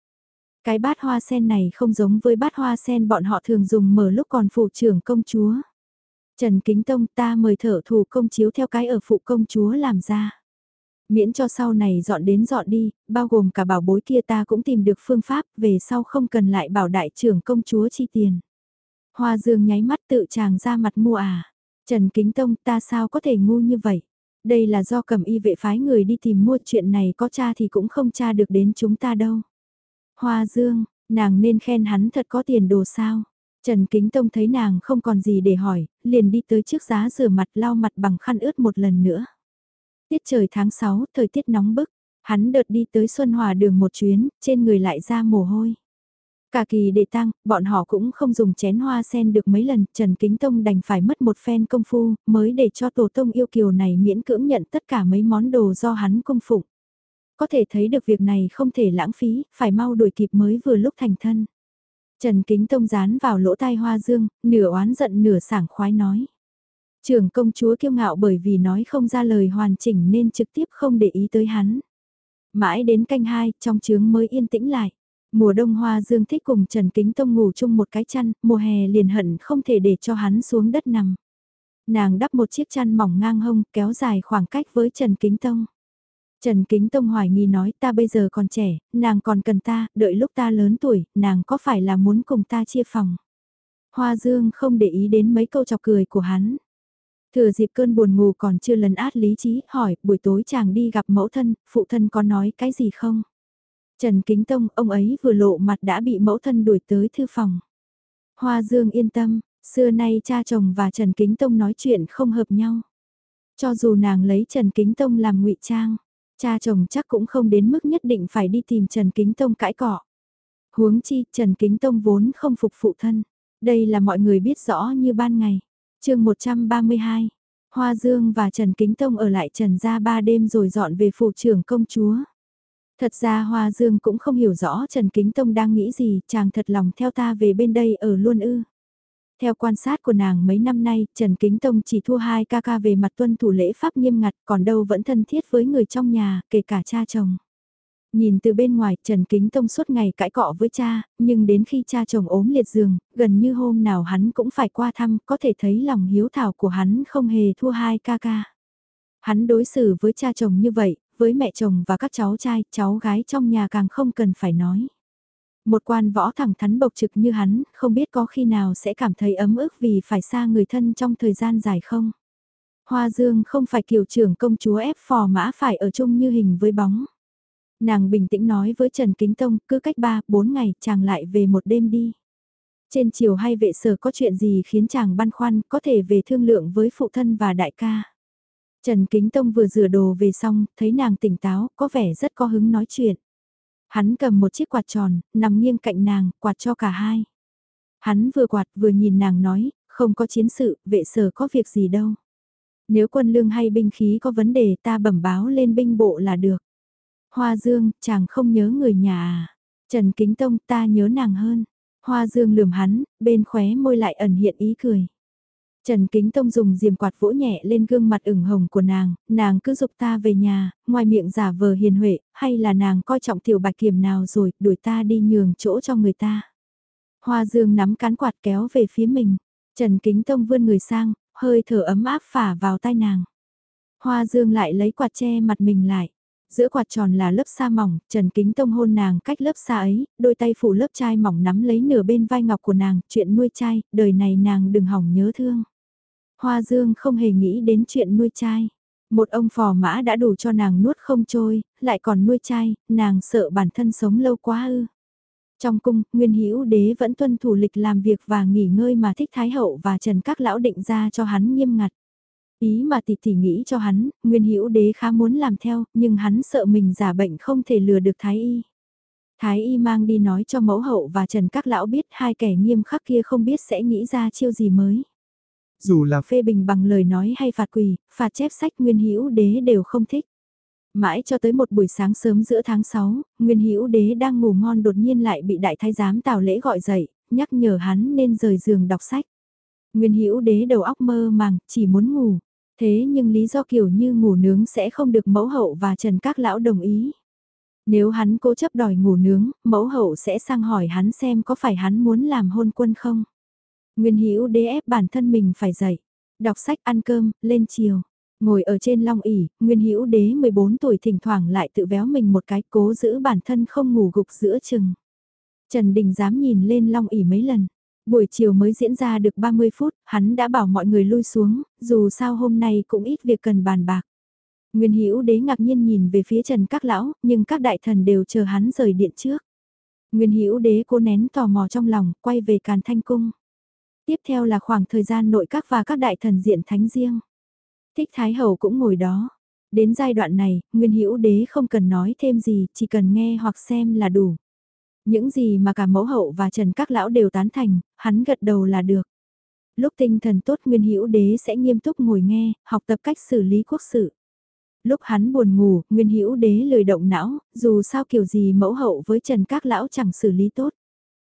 Cái bát hoa sen này không giống với bát hoa sen bọn họ thường dùng mở lúc còn phụ trưởng công chúa. Trần Kính Tông ta mời thợ thủ công chiếu theo cái ở phụ công chúa làm ra. Miễn cho sau này dọn đến dọn đi, bao gồm cả bảo bối kia ta cũng tìm được phương pháp, về sau không cần lại bảo đại trưởng công chúa chi tiền. Hoa Dương nháy mắt tự chàng ra mặt mua à. Trần Kính Tông ta sao có thể ngu như vậy? Đây là do cầm y vệ phái người đi tìm mua chuyện này có cha thì cũng không cha được đến chúng ta đâu. Hoa Dương, nàng nên khen hắn thật có tiền đồ sao? Trần Kính Tông thấy nàng không còn gì để hỏi, liền đi tới trước giá rửa mặt lau mặt bằng khăn ướt một lần nữa. Tiết trời tháng 6, thời tiết nóng bức, hắn đợt đi tới Xuân Hòa đường một chuyến, trên người lại ra mồ hôi. Cả kỳ để tăng, bọn họ cũng không dùng chén hoa sen được mấy lần, Trần Kính Tông đành phải mất một phen công phu, mới để cho Tổ Tông yêu kiều này miễn cưỡng nhận tất cả mấy món đồ do hắn công phụng. Có thể thấy được việc này không thể lãng phí, phải mau đuổi kịp mới vừa lúc thành thân. Trần Kính Tông dán vào lỗ tai Hoa Dương, nửa oán giận nửa sảng khoái nói. Trưởng công chúa kiêu ngạo bởi vì nói không ra lời hoàn chỉnh nên trực tiếp không để ý tới hắn. Mãi đến canh hai, trong trướng mới yên tĩnh lại. Mùa đông Hoa Dương thích cùng Trần Kính Tông ngủ chung một cái chăn, mùa hè liền hận không thể để cho hắn xuống đất nằm. Nàng đắp một chiếc chăn mỏng ngang hông, kéo dài khoảng cách với Trần Kính Tông. Trần Kính Tông hoài nghi nói ta bây giờ còn trẻ, nàng còn cần ta, đợi lúc ta lớn tuổi, nàng có phải là muốn cùng ta chia phòng. Hoa Dương không để ý đến mấy câu chọc cười của hắn. Thừa dịp cơn buồn ngủ còn chưa lấn át lý trí, hỏi, buổi tối chàng đi gặp mẫu thân, phụ thân có nói cái gì không? Trần Kính Tông, ông ấy vừa lộ mặt đã bị mẫu thân đuổi tới thư phòng. Hoa Dương yên tâm, xưa nay cha chồng và Trần Kính Tông nói chuyện không hợp nhau. Cho dù nàng lấy Trần Kính Tông làm ngụy trang, cha chồng chắc cũng không đến mức nhất định phải đi tìm Trần Kính Tông cãi cọ. Huống chi, Trần Kính Tông vốn không phục phụ thân. Đây là mọi người biết rõ như ban ngày. chương 132, Hoa Dương và Trần Kính Tông ở lại Trần gia ba đêm rồi dọn về phủ trưởng công chúa. Thật ra Hoa Dương cũng không hiểu rõ Trần Kính Tông đang nghĩ gì, chàng thật lòng theo ta về bên đây ở luôn ư. Theo quan sát của nàng mấy năm nay, Trần Kính Tông chỉ thua hai ca ca về mặt tuân thủ lễ pháp nghiêm ngặt, còn đâu vẫn thân thiết với người trong nhà, kể cả cha chồng. Nhìn từ bên ngoài, Trần Kính Tông suốt ngày cãi cọ với cha, nhưng đến khi cha chồng ốm liệt giường, gần như hôm nào hắn cũng phải qua thăm, có thể thấy lòng hiếu thảo của hắn không hề thua hai ca ca. Hắn đối xử với cha chồng như vậy, với mẹ chồng và các cháu trai, cháu gái trong nhà càng không cần phải nói. Một quan võ thẳng thắn bộc trực như hắn, không biết có khi nào sẽ cảm thấy ấm ức vì phải xa người thân trong thời gian dài không. Hoa Dương không phải kiều trưởng công chúa ép phò mã phải ở chung như hình với bóng. Nàng bình tĩnh nói với Trần Kính Tông, cứ cách 3, 4 ngày chàng lại về một đêm đi. Trên chiều hay vệ sở có chuyện gì khiến chàng băn khoăn, có thể về thương lượng với phụ thân và đại ca. Trần Kính Tông vừa rửa đồ về xong, thấy nàng tỉnh táo, có vẻ rất có hứng nói chuyện. Hắn cầm một chiếc quạt tròn, nằm nghiêng cạnh nàng, quạt cho cả hai. Hắn vừa quạt vừa nhìn nàng nói, không có chiến sự, vệ sở có việc gì đâu. Nếu quân lương hay binh khí có vấn đề ta bẩm báo lên binh bộ là được. Hoa Dương, chàng không nhớ người nhà à? Trần Kính Tông ta nhớ nàng hơn. Hoa Dương lườm hắn, bên khóe môi lại ẩn hiện ý cười. Trần Kính Tông dùng diềm quạt vỗ nhẹ lên gương mặt ửng hồng của nàng, nàng cứ dục ta về nhà, ngoài miệng giả vờ hiền huệ, hay là nàng coi trọng tiểu bạch kiểm nào rồi, đuổi ta đi nhường chỗ cho người ta. Hoa Dương nắm cán quạt kéo về phía mình, Trần Kính Tông vươn người sang, hơi thở ấm áp phả vào tai nàng. Hoa Dương lại lấy quạt che mặt mình lại. Giữa quạt tròn là lớp sa mỏng, Trần Kính Tông hôn nàng cách lớp sa ấy, đôi tay phủ lớp chai mỏng nắm lấy nửa bên vai ngọc của nàng, chuyện nuôi chai, đời này nàng đừng hỏng nhớ thương. Hoa Dương không hề nghĩ đến chuyện nuôi chai. Một ông phò mã đã đủ cho nàng nuốt không trôi, lại còn nuôi chai, nàng sợ bản thân sống lâu quá ư. Trong cung, Nguyên Hữu Đế vẫn tuân thủ lịch làm việc và nghỉ ngơi mà thích Thái hậu và Trần Các lão định ra cho hắn nghiêm ngặt. Ý mà tỷ tỷ nghĩ cho hắn, Nguyên Hữu Đế khá muốn làm theo, nhưng hắn sợ mình giả bệnh không thể lừa được Thái y. Thái y mang đi nói cho mẫu hậu và Trần Các lão biết hai kẻ nghiêm khắc kia không biết sẽ nghĩ ra chiêu gì mới. Dù là phê bình bằng lời nói hay phạt quỳ, phạt chép sách Nguyên Hữu Đế đều không thích. Mãi cho tới một buổi sáng sớm giữa tháng 6, Nguyên Hữu Đế đang ngủ ngon đột nhiên lại bị đại thái giám Tào Lễ gọi dậy, nhắc nhở hắn nên rời giường đọc sách. Nguyên Hữu Đế đầu óc mơ màng, chỉ muốn ngủ. Thế nhưng lý do kiểu như ngủ nướng sẽ không được mẫu hậu và Trần Các Lão đồng ý. Nếu hắn cố chấp đòi ngủ nướng, mẫu hậu sẽ sang hỏi hắn xem có phải hắn muốn làm hôn quân không. Nguyên Hữu Đế ép bản thân mình phải dậy, đọc sách ăn cơm, lên chiều. Ngồi ở trên long ỉ, Nguyên Hữu Đế 14 tuổi thỉnh thoảng lại tự véo mình một cái cố giữ bản thân không ngủ gục giữa chừng. Trần Đình dám nhìn lên long ỉ mấy lần. Buổi chiều mới diễn ra được 30 phút, hắn đã bảo mọi người lui xuống, dù sao hôm nay cũng ít việc cần bàn bạc. Nguyên Hữu Đế ngạc nhiên nhìn về phía Trần Các lão, nhưng các đại thần đều chờ hắn rời điện trước. Nguyên Hữu Đế cố nén tò mò trong lòng, quay về Càn Thanh cung. Tiếp theo là khoảng thời gian nội các và các đại thần diện thánh riêng. Thích Thái Hậu cũng ngồi đó. Đến giai đoạn này, Nguyên Hữu Đế không cần nói thêm gì, chỉ cần nghe hoặc xem là đủ. Những gì mà cả mẫu hậu và Trần Các Lão đều tán thành, hắn gật đầu là được. Lúc tinh thần tốt Nguyên Hữu Đế sẽ nghiêm túc ngồi nghe, học tập cách xử lý quốc sự. Lúc hắn buồn ngủ, Nguyên Hữu Đế lười động não, dù sao kiểu gì mẫu hậu với Trần Các Lão chẳng xử lý tốt.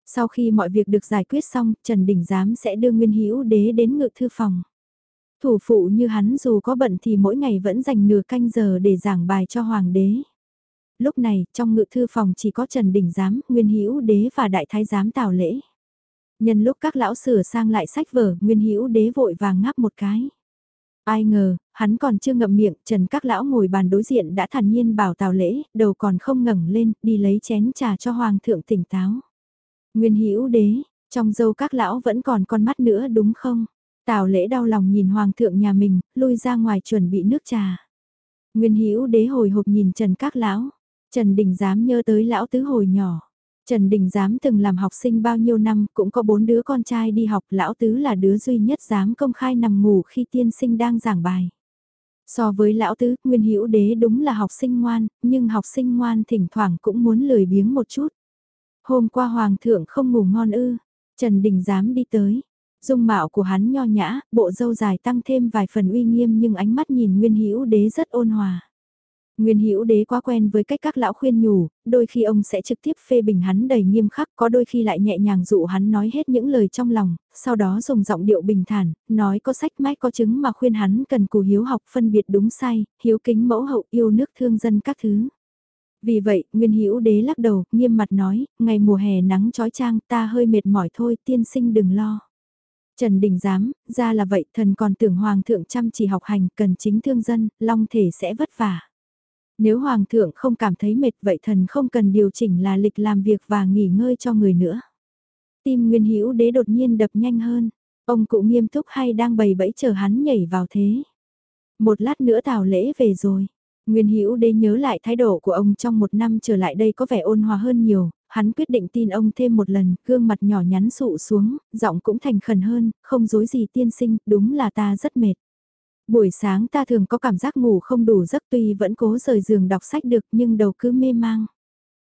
Sau khi mọi việc được giải quyết xong, Trần Đình Giám sẽ đưa Nguyên Hữu Đế đến ngự thư phòng. Thủ phụ như hắn dù có bận thì mỗi ngày vẫn dành nửa canh giờ để giảng bài cho hoàng đế. Lúc này, trong ngự thư phòng chỉ có Trần Đình Giám, Nguyên Hữu Đế và Đại Thái Giám Tào Lễ. Nhân lúc các lão sửa sang lại sách vở, Nguyên Hữu Đế vội vàng ngáp một cái. Ai ngờ, hắn còn chưa ngậm miệng, Trần các lão ngồi bàn đối diện đã thản nhiên bảo Tào Lễ, đầu còn không ngẩng lên, đi lấy chén trà cho hoàng thượng tỉnh táo. Nguyên Hữu Đế, trong dâu các lão vẫn còn con mắt nữa đúng không? Tào lễ đau lòng nhìn hoàng thượng nhà mình, lui ra ngoài chuẩn bị nước trà. Nguyên Hữu đế hồi hộp nhìn Trần Các lão. Trần Đình dám nhớ tới lão tứ hồi nhỏ. Trần Đình dám từng làm học sinh bao nhiêu năm, cũng có bốn đứa con trai đi học, lão tứ là đứa duy nhất dám công khai nằm ngủ khi tiên sinh đang giảng bài. So với lão tứ, Nguyên Hữu đế đúng là học sinh ngoan, nhưng học sinh ngoan thỉnh thoảng cũng muốn lười biếng một chút. Hôm qua hoàng thượng không ngủ ngon ư, Trần Đình dám đi tới, Dung mạo của hắn nho nhã, bộ râu dài tăng thêm vài phần uy nghiêm nhưng ánh mắt nhìn Nguyên Hữu Đế rất ôn hòa. Nguyên Hữu Đế quá quen với cách các lão khuyên nhủ, đôi khi ông sẽ trực tiếp phê bình hắn đầy nghiêm khắc, có đôi khi lại nhẹ nhàng dụ hắn nói hết những lời trong lòng, sau đó dùng giọng điệu bình thản, nói có sách mách có chứng mà khuyên hắn cần cù hiếu học phân biệt đúng sai, hiếu kính mẫu hậu yêu nước thương dân các thứ. Vì vậy, Nguyên Hữu Đế lắc đầu, nghiêm mặt nói, ngày mùa hè nắng trói trang ta hơi mệt mỏi thôi, tiên sinh đừng lo. Trần Đình Giám, ra là vậy thần còn tưởng Hoàng thượng chăm chỉ học hành cần chính thương dân, long thể sẽ vất vả. Nếu Hoàng thượng không cảm thấy mệt vậy thần không cần điều chỉnh là lịch làm việc và nghỉ ngơi cho người nữa. Tim Nguyên Hữu Đế đột nhiên đập nhanh hơn, ông cụ nghiêm túc hay đang bày bẫy chờ hắn nhảy vào thế. Một lát nữa tào lễ về rồi. Nguyên Hữu Đế nhớ lại thái độ của ông trong một năm trở lại đây có vẻ ôn hòa hơn nhiều, hắn quyết định tin ông thêm một lần, gương mặt nhỏ nhắn sụ xuống, giọng cũng thành khẩn hơn, không dối gì tiên sinh, đúng là ta rất mệt. Buổi sáng ta thường có cảm giác ngủ không đủ giấc tuy vẫn cố rời giường đọc sách được nhưng đầu cứ mê mang.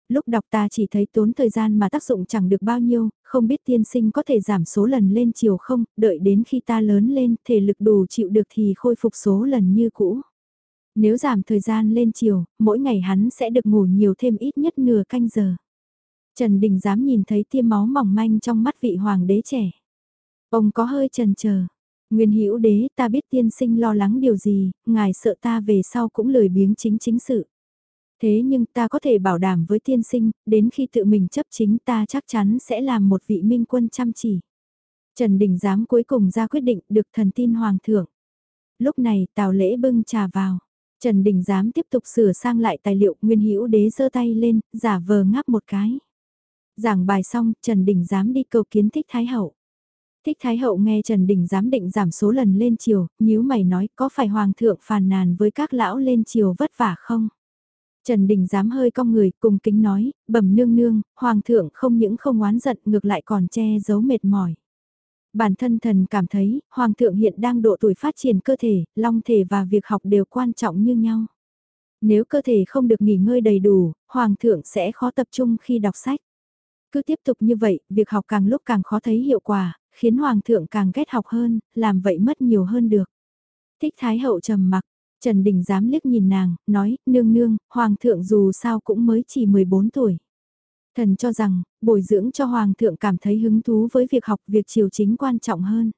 Lúc đọc ta chỉ thấy tốn thời gian mà tác dụng chẳng được bao nhiêu, không biết tiên sinh có thể giảm số lần lên chiều không, đợi đến khi ta lớn lên, thể lực đủ chịu được thì khôi phục số lần như cũ. Nếu giảm thời gian lên chiều, mỗi ngày hắn sẽ được ngủ nhiều thêm ít nhất nửa canh giờ. Trần Đình dám nhìn thấy tia máu mỏng manh trong mắt vị hoàng đế trẻ. Ông có hơi trần chờ. Nguyên Hữu đế, ta biết tiên sinh lo lắng điều gì, ngài sợ ta về sau cũng lười biếng chính chính sự. Thế nhưng ta có thể bảo đảm với tiên sinh, đến khi tự mình chấp chính ta chắc chắn sẽ làm một vị minh quân chăm chỉ. Trần Đình Giám cuối cùng ra quyết định được thần tin hoàng thượng. Lúc này tào lễ bưng trà vào. Trần Đình Giám tiếp tục sửa sang lại tài liệu Nguyên Hữu đế giơ tay lên, giả vờ ngáp một cái. Giảng bài xong, Trần Đình Giám đi cầu kiến Thích Thái Hậu. Thích Thái Hậu nghe Trần Đình Giám định giảm số lần lên chiều, nhíu mày nói có phải Hoàng thượng phàn nàn với các lão lên chiều vất vả không? Trần Đình dám hơi cong người cùng kính nói, bẩm nương nương, Hoàng thượng không những không oán giận ngược lại còn che giấu mệt mỏi. Bản thân thần cảm thấy, Hoàng thượng hiện đang độ tuổi phát triển cơ thể, long thể và việc học đều quan trọng như nhau. Nếu cơ thể không được nghỉ ngơi đầy đủ, Hoàng thượng sẽ khó tập trung khi đọc sách. Cứ tiếp tục như vậy, việc học càng lúc càng khó thấy hiệu quả, khiến hoàng thượng càng ghét học hơn, làm vậy mất nhiều hơn được. Thích thái hậu trầm mặc, Trần Đình dám liếc nhìn nàng, nói, nương nương, hoàng thượng dù sao cũng mới chỉ 14 tuổi. Thần cho rằng, bồi dưỡng cho hoàng thượng cảm thấy hứng thú với việc học việc triều chính quan trọng hơn.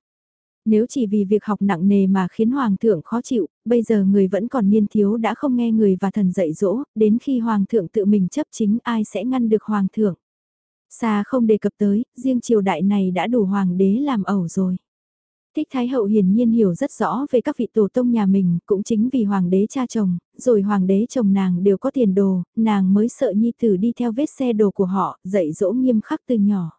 Nếu chỉ vì việc học nặng nề mà khiến hoàng thượng khó chịu, bây giờ người vẫn còn niên thiếu đã không nghe người và thần dạy dỗ, đến khi hoàng thượng tự mình chấp chính ai sẽ ngăn được hoàng thượng. Xa không đề cập tới, riêng triều đại này đã đủ hoàng đế làm ẩu rồi. Thích Thái Hậu hiển nhiên hiểu rất rõ về các vị tổ tông nhà mình, cũng chính vì hoàng đế cha chồng, rồi hoàng đế chồng nàng đều có tiền đồ, nàng mới sợ nhi tử đi theo vết xe đồ của họ, dạy dỗ nghiêm khắc từ nhỏ.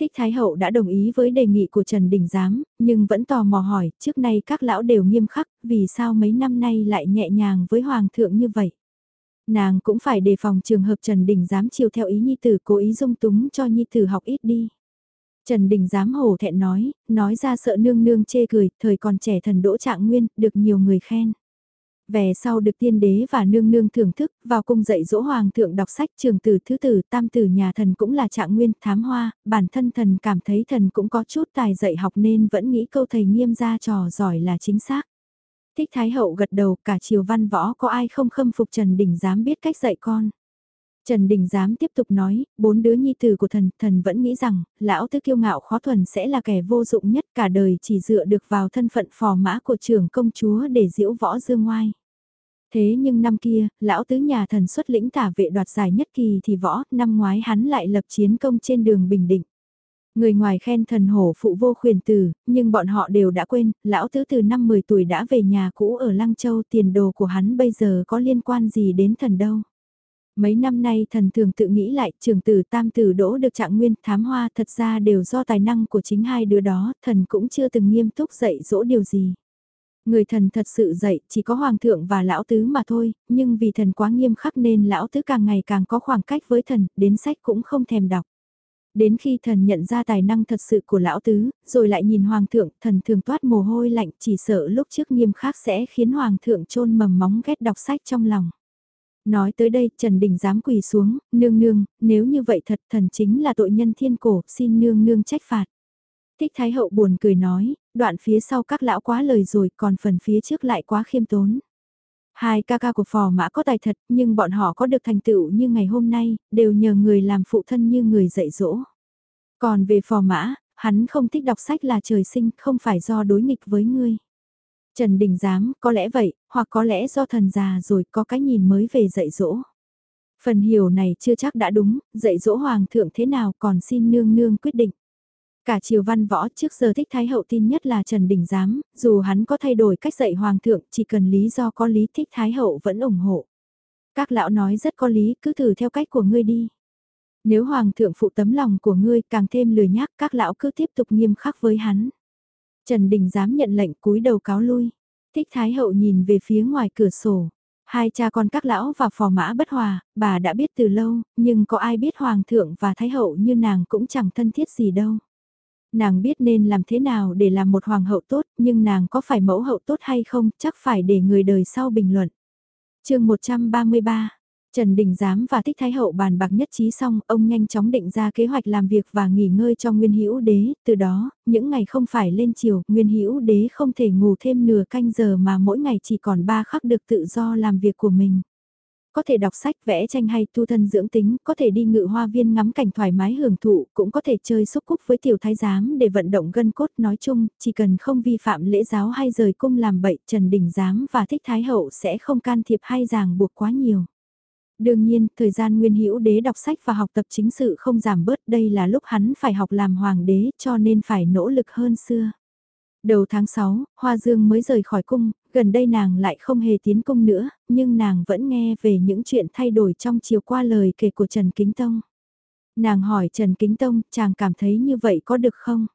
Thích Thái Hậu đã đồng ý với đề nghị của Trần Đình Giám, nhưng vẫn tò mò hỏi, trước nay các lão đều nghiêm khắc, vì sao mấy năm nay lại nhẹ nhàng với Hoàng thượng như vậy? Nàng cũng phải đề phòng trường hợp Trần Đình Dám chiều theo ý Nhi Tử cố ý dung túng cho Nhi Tử học ít đi. Trần Đình Dám hổ thẹn nói, nói ra sợ nương nương chê cười, thời còn trẻ thần đỗ trạng nguyên, được nhiều người khen. Về sau được tiên đế và nương nương thưởng thức, vào cung dạy dỗ hoàng thượng đọc sách trường tử thứ tử tam tử nhà thần cũng là trạng nguyên thám hoa, bản thân thần cảm thấy thần cũng có chút tài dạy học nên vẫn nghĩ câu thầy nghiêm ra trò giỏi là chính xác. Thích Thái Hậu gật đầu cả triều văn võ có ai không khâm phục Trần Đình dám biết cách dạy con. Trần Đình giám tiếp tục nói, bốn đứa nhi tử của thần, thần vẫn nghĩ rằng, lão tứ kiêu ngạo khó thuần sẽ là kẻ vô dụng nhất cả đời chỉ dựa được vào thân phận phò mã của trưởng công chúa để diễu võ dương ngoai. Thế nhưng năm kia, lão tứ nhà thần xuất lĩnh tả vệ đoạt giải nhất kỳ thì võ, năm ngoái hắn lại lập chiến công trên đường Bình Định. Người ngoài khen thần hổ phụ vô khuyền tử, nhưng bọn họ đều đã quên, lão tứ từ năm 10 tuổi đã về nhà cũ ở Lăng Châu tiền đồ của hắn bây giờ có liên quan gì đến thần đâu. Mấy năm nay thần thường tự nghĩ lại trường tử tam tử đỗ được trạng nguyên thám hoa thật ra đều do tài năng của chính hai đứa đó, thần cũng chưa từng nghiêm túc dạy dỗ điều gì. Người thần thật sự dạy chỉ có hoàng thượng và lão tứ mà thôi, nhưng vì thần quá nghiêm khắc nên lão tứ càng ngày càng có khoảng cách với thần, đến sách cũng không thèm đọc. Đến khi thần nhận ra tài năng thật sự của lão tứ, rồi lại nhìn hoàng thượng, thần thường toát mồ hôi lạnh chỉ sợ lúc trước nghiêm khắc sẽ khiến hoàng thượng trôn mầm móng ghét đọc sách trong lòng. Nói tới đây, Trần Đình dám quỳ xuống, nương nương, nếu như vậy thật thần chính là tội nhân thiên cổ, xin nương nương trách phạt. Thích Thái Hậu buồn cười nói, đoạn phía sau các lão quá lời rồi còn phần phía trước lại quá khiêm tốn. Hai ca ca của phò mã có tài thật nhưng bọn họ có được thành tựu như ngày hôm nay, đều nhờ người làm phụ thân như người dạy dỗ. Còn về phò mã, hắn không thích đọc sách là trời sinh, không phải do đối nghịch với ngươi. Trần Đình Giám, có lẽ vậy, hoặc có lẽ do thần già rồi có cái nhìn mới về dạy dỗ. Phần hiểu này chưa chắc đã đúng, dạy dỗ hoàng thượng thế nào còn xin nương nương quyết định. Cả triều văn võ trước giờ thích Thái Hậu tin nhất là Trần Đình Giám, dù hắn có thay đổi cách dạy Hoàng thượng, chỉ cần lý do có lý thích Thái Hậu vẫn ủng hộ. Các lão nói rất có lý, cứ thử theo cách của ngươi đi. Nếu Hoàng thượng phụ tấm lòng của ngươi càng thêm lười nhác, các lão cứ tiếp tục nghiêm khắc với hắn. Trần Đình Giám nhận lệnh cúi đầu cáo lui. Thích Thái Hậu nhìn về phía ngoài cửa sổ. Hai cha con các lão và phò mã bất hòa, bà đã biết từ lâu, nhưng có ai biết Hoàng thượng và Thái Hậu như nàng cũng chẳng thân thiết gì đâu. Nàng biết nên làm thế nào để làm một hoàng hậu tốt, nhưng nàng có phải mẫu hậu tốt hay không, chắc phải để người đời sau bình luận. chương 133 Trần Đình Giám và Thích Thái Hậu bàn bạc nhất trí xong, ông nhanh chóng định ra kế hoạch làm việc và nghỉ ngơi cho Nguyên Hữu Đế, từ đó, những ngày không phải lên chiều, Nguyên Hữu Đế không thể ngủ thêm nửa canh giờ mà mỗi ngày chỉ còn ba khắc được tự do làm việc của mình có thể đọc sách vẽ tranh hay tu thân dưỡng tính, có thể đi ngự hoa viên ngắm cảnh thoải mái hưởng thụ, cũng có thể chơi xúc cúc với tiểu thái giám để vận động gân cốt nói chung, chỉ cần không vi phạm lễ giáo hay rời cung làm bậy, Trần Đình Giám và Thích Thái Hậu sẽ không can thiệp hay ràng buộc quá nhiều. Đương nhiên, thời gian Nguyên Hữu Đế đọc sách và học tập chính sự không giảm bớt, đây là lúc hắn phải học làm hoàng đế, cho nên phải nỗ lực hơn xưa. Đầu tháng 6, Hoa Dương mới rời khỏi cung, gần đây nàng lại không hề tiến cung nữa, nhưng nàng vẫn nghe về những chuyện thay đổi trong chiều qua lời kể của Trần Kính Tông. Nàng hỏi Trần Kính Tông, chàng cảm thấy như vậy có được không?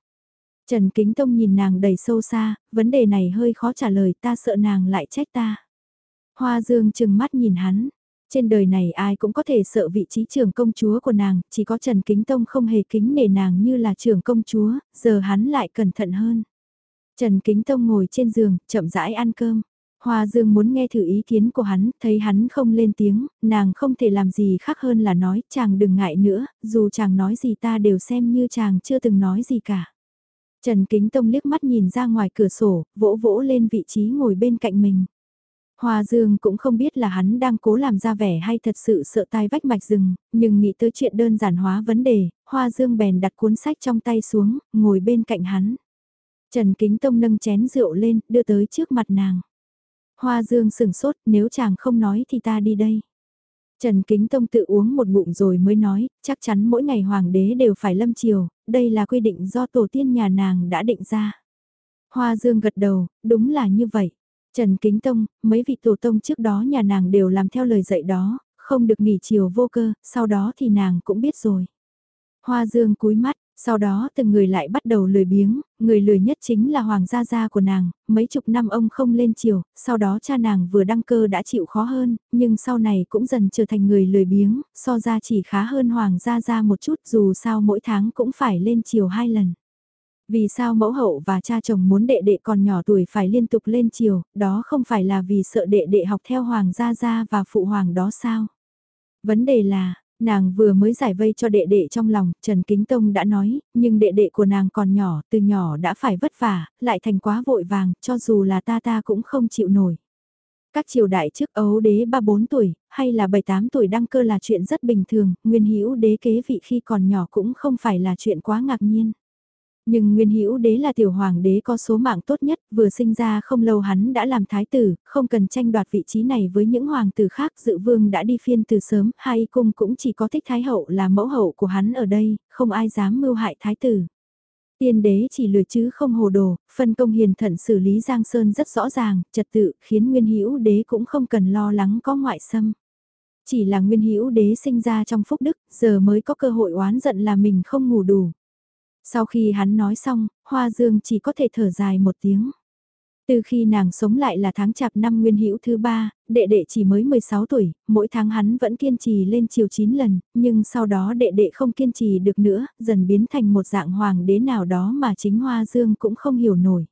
Trần Kính Tông nhìn nàng đầy sâu xa, vấn đề này hơi khó trả lời ta sợ nàng lại trách ta. Hoa Dương chừng mắt nhìn hắn, trên đời này ai cũng có thể sợ vị trí trưởng công chúa của nàng, chỉ có Trần Kính Tông không hề kính nể nàng như là trưởng công chúa, giờ hắn lại cẩn thận hơn. Trần Kính Tông ngồi trên giường, chậm rãi ăn cơm. Hoa Dương muốn nghe thử ý kiến của hắn, thấy hắn không lên tiếng, nàng không thể làm gì khác hơn là nói, chàng đừng ngại nữa, dù chàng nói gì ta đều xem như chàng chưa từng nói gì cả. Trần Kính Tông liếc mắt nhìn ra ngoài cửa sổ, vỗ vỗ lên vị trí ngồi bên cạnh mình. Hoa Dương cũng không biết là hắn đang cố làm ra vẻ hay thật sự sợ tai vách mạch rừng, nhưng nghĩ tới chuyện đơn giản hóa vấn đề, Hoa Dương bèn đặt cuốn sách trong tay xuống, ngồi bên cạnh hắn. Trần Kính Tông nâng chén rượu lên, đưa tới trước mặt nàng. Hoa Dương sừng sốt, nếu chàng không nói thì ta đi đây. Trần Kính Tông tự uống một ngụm rồi mới nói, chắc chắn mỗi ngày hoàng đế đều phải lâm chiều, đây là quy định do tổ tiên nhà nàng đã định ra. Hoa Dương gật đầu, đúng là như vậy. Trần Kính Tông, mấy vị tổ tông trước đó nhà nàng đều làm theo lời dạy đó, không được nghỉ chiều vô cơ, sau đó thì nàng cũng biết rồi. Hoa Dương cúi mắt, sau đó từng người lại bắt đầu lười biếng, người lười nhất chính là hoàng gia gia của nàng, mấy chục năm ông không lên chiều, sau đó cha nàng vừa đăng cơ đã chịu khó hơn, nhưng sau này cũng dần trở thành người lười biếng, so ra chỉ khá hơn hoàng gia gia một chút dù sao mỗi tháng cũng phải lên chiều hai lần. Vì sao mẫu hậu và cha chồng muốn đệ đệ còn nhỏ tuổi phải liên tục lên chiều, đó không phải là vì sợ đệ đệ học theo hoàng gia gia và phụ hoàng đó sao? Vấn đề là, Nàng vừa mới giải vây cho đệ đệ trong lòng, Trần Kính Tông đã nói, nhưng đệ đệ của nàng còn nhỏ, từ nhỏ đã phải vất vả, lại thành quá vội vàng, cho dù là ta ta cũng không chịu nổi. Các triều đại trước ấu đế 3-4 tuổi, hay là 7-8 tuổi đăng cơ là chuyện rất bình thường, nguyên hữu đế kế vị khi còn nhỏ cũng không phải là chuyện quá ngạc nhiên. Nhưng Nguyên Hữu Đế là tiểu hoàng đế có số mạng tốt nhất, vừa sinh ra không lâu hắn đã làm thái tử, không cần tranh đoạt vị trí này với những hoàng tử khác, dự vương đã đi phiên từ sớm, hai cung cũng chỉ có thích thái hậu là mẫu hậu của hắn ở đây, không ai dám mưu hại thái tử. Tiên đế chỉ lười chứ không hồ đồ, phân công hiền thận xử lý Giang Sơn rất rõ ràng, trật tự, khiến Nguyên Hữu Đế cũng không cần lo lắng có ngoại xâm. Chỉ là Nguyên Hữu Đế sinh ra trong phúc đức, giờ mới có cơ hội oán giận là mình không ngủ đủ. Sau khi hắn nói xong, Hoa Dương chỉ có thể thở dài một tiếng. Từ khi nàng sống lại là tháng chạp năm nguyên hữu thứ ba, đệ đệ chỉ mới 16 tuổi, mỗi tháng hắn vẫn kiên trì lên chiều 9 lần, nhưng sau đó đệ đệ không kiên trì được nữa, dần biến thành một dạng hoàng đế nào đó mà chính Hoa Dương cũng không hiểu nổi.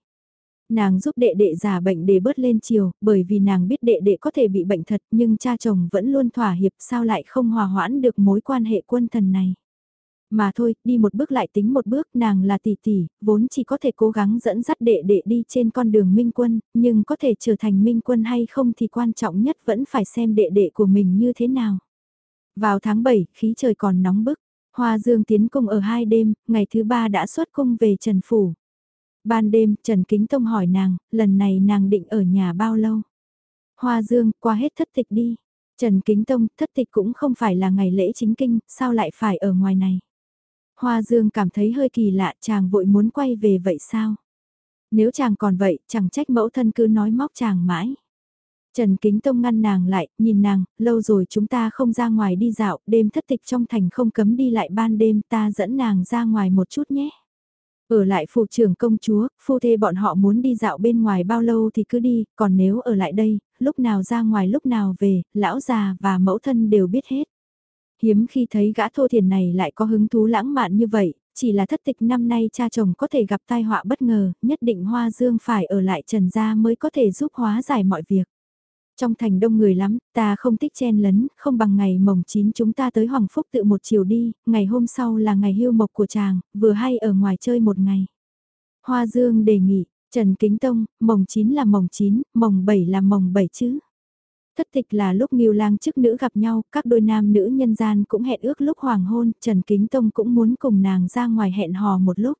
Nàng giúp đệ đệ giả bệnh để bớt lên chiều, bởi vì nàng biết đệ đệ có thể bị bệnh thật nhưng cha chồng vẫn luôn thỏa hiệp sao lại không hòa hoãn được mối quan hệ quân thần này. Mà thôi, đi một bước lại tính một bước, nàng là tỷ tỷ, vốn chỉ có thể cố gắng dẫn dắt đệ đệ đi trên con đường minh quân, nhưng có thể trở thành minh quân hay không thì quan trọng nhất vẫn phải xem đệ đệ của mình như thế nào. Vào tháng 7, khí trời còn nóng bức, Hoa Dương tiến cung ở hai đêm, ngày thứ ba đã xuất cung về Trần Phủ. Ban đêm, Trần Kính Tông hỏi nàng, lần này nàng định ở nhà bao lâu? Hoa Dương, qua hết thất tịch đi. Trần Kính Tông, thất tịch cũng không phải là ngày lễ chính kinh, sao lại phải ở ngoài này? Hoa Dương cảm thấy hơi kỳ lạ chàng vội muốn quay về vậy sao? Nếu chàng còn vậy, chẳng trách mẫu thân cứ nói móc chàng mãi. Trần Kính Tông ngăn nàng lại, nhìn nàng, lâu rồi chúng ta không ra ngoài đi dạo, đêm thất tịch trong thành không cấm đi lại ban đêm ta dẫn nàng ra ngoài một chút nhé. Ở lại phụ trưởng công chúa, phu thê bọn họ muốn đi dạo bên ngoài bao lâu thì cứ đi, còn nếu ở lại đây, lúc nào ra ngoài lúc nào về, lão già và mẫu thân đều biết hết. Hiếm khi thấy gã thô thiền này lại có hứng thú lãng mạn như vậy, chỉ là thất tịch năm nay cha chồng có thể gặp tai họa bất ngờ, nhất định Hoa Dương phải ở lại Trần Gia mới có thể giúp hóa giải mọi việc. Trong thành đông người lắm, ta không thích chen lấn, không bằng ngày mồng 9 chúng ta tới Hoàng Phúc tự một chiều đi, ngày hôm sau là ngày hưu mộc của chàng, vừa hay ở ngoài chơi một ngày. Hoa Dương đề nghị, Trần Kính Tông, mồng 9 là mồng 9, mồng 7 là mồng 7 chứ. Thất tịch là lúc Ngưu Lang chức nữ gặp nhau, các đôi nam nữ nhân gian cũng hẹn ước lúc hoàng hôn, Trần Kính Tông cũng muốn cùng nàng ra ngoài hẹn hò một lúc.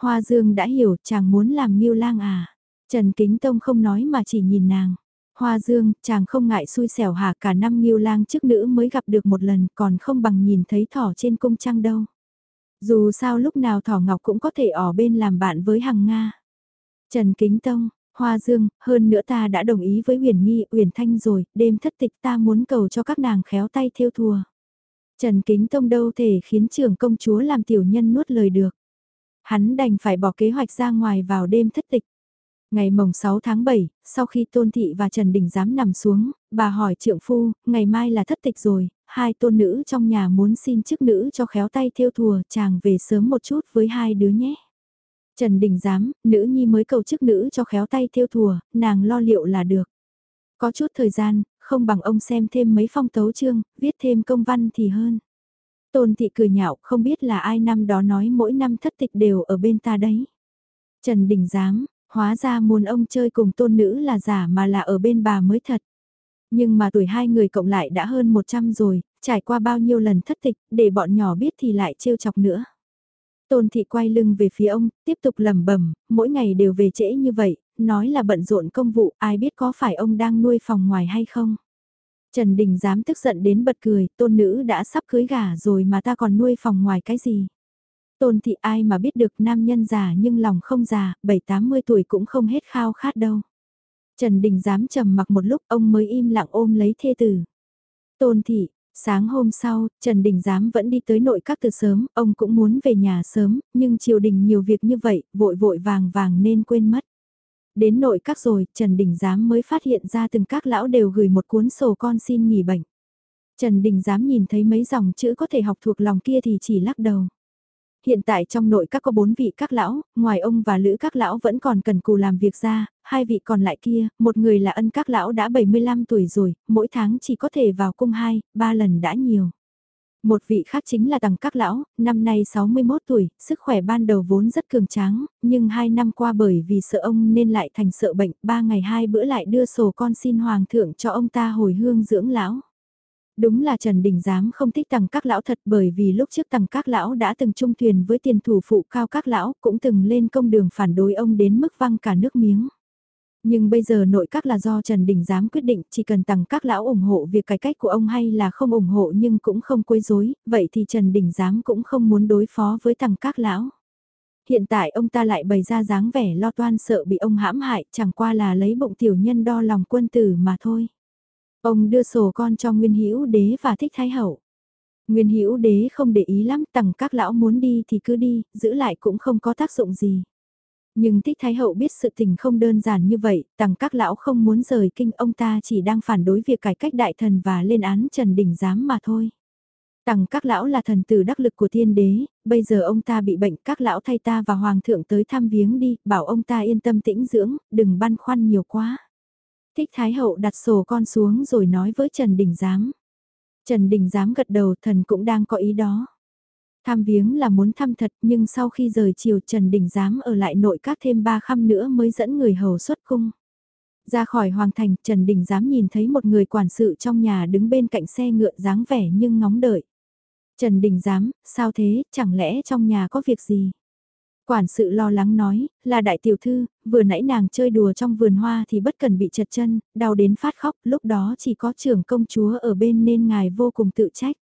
Hoa Dương đã hiểu chàng muốn làm Ngưu Lang à. Trần Kính Tông không nói mà chỉ nhìn nàng. Hoa Dương, chàng không ngại xui xẻo hả cả năm Ngưu Lang chức nữ mới gặp được một lần còn không bằng nhìn thấy thỏ trên cung trăng đâu. Dù sao lúc nào thỏ ngọc cũng có thể ở bên làm bạn với hằng Nga. Trần Kính Tông, Hoa Dương, hơn nữa ta đã đồng ý với Huyền Nghi, Huyền Thanh rồi, đêm thất tịch ta muốn cầu cho các nàng khéo tay theo thùa. Trần Kính Tông đâu thể khiến trưởng công chúa làm tiểu nhân nuốt lời được. Hắn đành phải bỏ kế hoạch ra ngoài vào đêm thất tịch. Ngày mồng 6 tháng 7, sau khi Tôn Thị và Trần Đình dám nằm xuống, bà hỏi trượng phu, ngày mai là thất tịch rồi, hai tôn nữ trong nhà muốn xin chức nữ cho khéo tay theo thùa, chàng về sớm một chút với hai đứa nhé. Trần Đình Giám, nữ nhi mới cầu chức nữ cho khéo tay theo thùa, nàng lo liệu là được. Có chút thời gian, không bằng ông xem thêm mấy phong tấu chương, viết thêm công văn thì hơn. Tôn thị cười nhạo, không biết là ai năm đó nói mỗi năm thất tịch đều ở bên ta đấy. Trần Đình Giám, hóa ra muốn ông chơi cùng tôn nữ là giả mà là ở bên bà mới thật. Nhưng mà tuổi hai người cộng lại đã hơn 100 rồi, trải qua bao nhiêu lần thất tịch, để bọn nhỏ biết thì lại trêu chọc nữa. Tôn thị quay lưng về phía ông, tiếp tục lẩm bẩm, mỗi ngày đều về trễ như vậy, nói là bận rộn công vụ, ai biết có phải ông đang nuôi phòng ngoài hay không. Trần Đình dám tức giận đến bật cười, tôn nữ đã sắp cưới gả rồi mà ta còn nuôi phòng ngoài cái gì. Tôn thị ai mà biết được nam nhân già nhưng lòng không già, bảy tám mươi tuổi cũng không hết khao khát đâu. Trần Đình dám trầm mặc một lúc ông mới im lặng ôm lấy thê tử. Tôn thị, sáng hôm sau, Trần Đình Giám vẫn đi tới nội các từ sớm, ông cũng muốn về nhà sớm, nhưng triều đình nhiều việc như vậy, vội vội vàng vàng nên quên mất. Đến nội các rồi, Trần Đình Giám mới phát hiện ra từng các lão đều gửi một cuốn sổ con xin nghỉ bệnh. Trần Đình Giám nhìn thấy mấy dòng chữ có thể học thuộc lòng kia thì chỉ lắc đầu hiện tại trong nội các có bốn vị các lão, ngoài ông và lữ các lão vẫn còn cần cù làm việc ra, hai vị còn lại kia, một người là ân các lão đã 75 tuổi rồi, mỗi tháng chỉ có thể vào cung hai, ba lần đã nhiều. Một vị khác chính là tầng các lão, năm nay 61 tuổi, sức khỏe ban đầu vốn rất cường tráng, nhưng hai năm qua bởi vì sợ ông nên lại thành sợ bệnh, ba ngày hai bữa lại đưa sổ con xin hoàng thượng cho ông ta hồi hương dưỡng lão. Đúng là Trần Đình Giám không thích tầng các lão thật bởi vì lúc trước tầng các lão đã từng chung thuyền với tiền thủ phụ cao các lão cũng từng lên công đường phản đối ông đến mức văng cả nước miếng. Nhưng bây giờ nội các là do Trần Đình Giám quyết định chỉ cần tặng các lão ủng hộ việc cải cách của ông hay là không ủng hộ nhưng cũng không quấy rối, vậy thì Trần Đình Giám cũng không muốn đối phó với tặng các lão. Hiện tại ông ta lại bày ra dáng vẻ lo toan sợ bị ông hãm hại chẳng qua là lấy bụng tiểu nhân đo lòng quân tử mà thôi. Ông đưa sổ con cho Nguyên Hữu Đế và Thích Thái Hậu. Nguyên Hữu Đế không để ý lắm, tặng các lão muốn đi thì cứ đi, giữ lại cũng không có tác dụng gì. Nhưng Thích Thái Hậu biết sự tình không đơn giản như vậy, Tặng các lão không muốn rời kinh ông ta chỉ đang phản đối việc cải cách đại thần và lên án Trần Đình Giám mà thôi. Tằng các lão là thần tử đắc lực của thiên đế, bây giờ ông ta bị bệnh các lão thay ta và hoàng thượng tới thăm viếng đi, bảo ông ta yên tâm tĩnh dưỡng, đừng băn khoăn nhiều quá. Thích Thái Hậu đặt sổ con xuống rồi nói với Trần Đình Giám. Trần Đình Giám gật đầu thần cũng đang có ý đó. Tham viếng là muốn thăm thật nhưng sau khi rời chiều Trần Đình Giám ở lại nội các thêm ba khăm nữa mới dẫn người hầu xuất cung. Ra khỏi hoàng thành Trần Đình Giám nhìn thấy một người quản sự trong nhà đứng bên cạnh xe ngựa dáng vẻ nhưng ngóng đợi. Trần Đình Giám, sao thế, chẳng lẽ trong nhà có việc gì? Quản sự lo lắng nói, là đại tiểu thư, vừa nãy nàng chơi đùa trong vườn hoa thì bất cần bị chật chân, đau đến phát khóc, lúc đó chỉ có trưởng công chúa ở bên nên ngài vô cùng tự trách.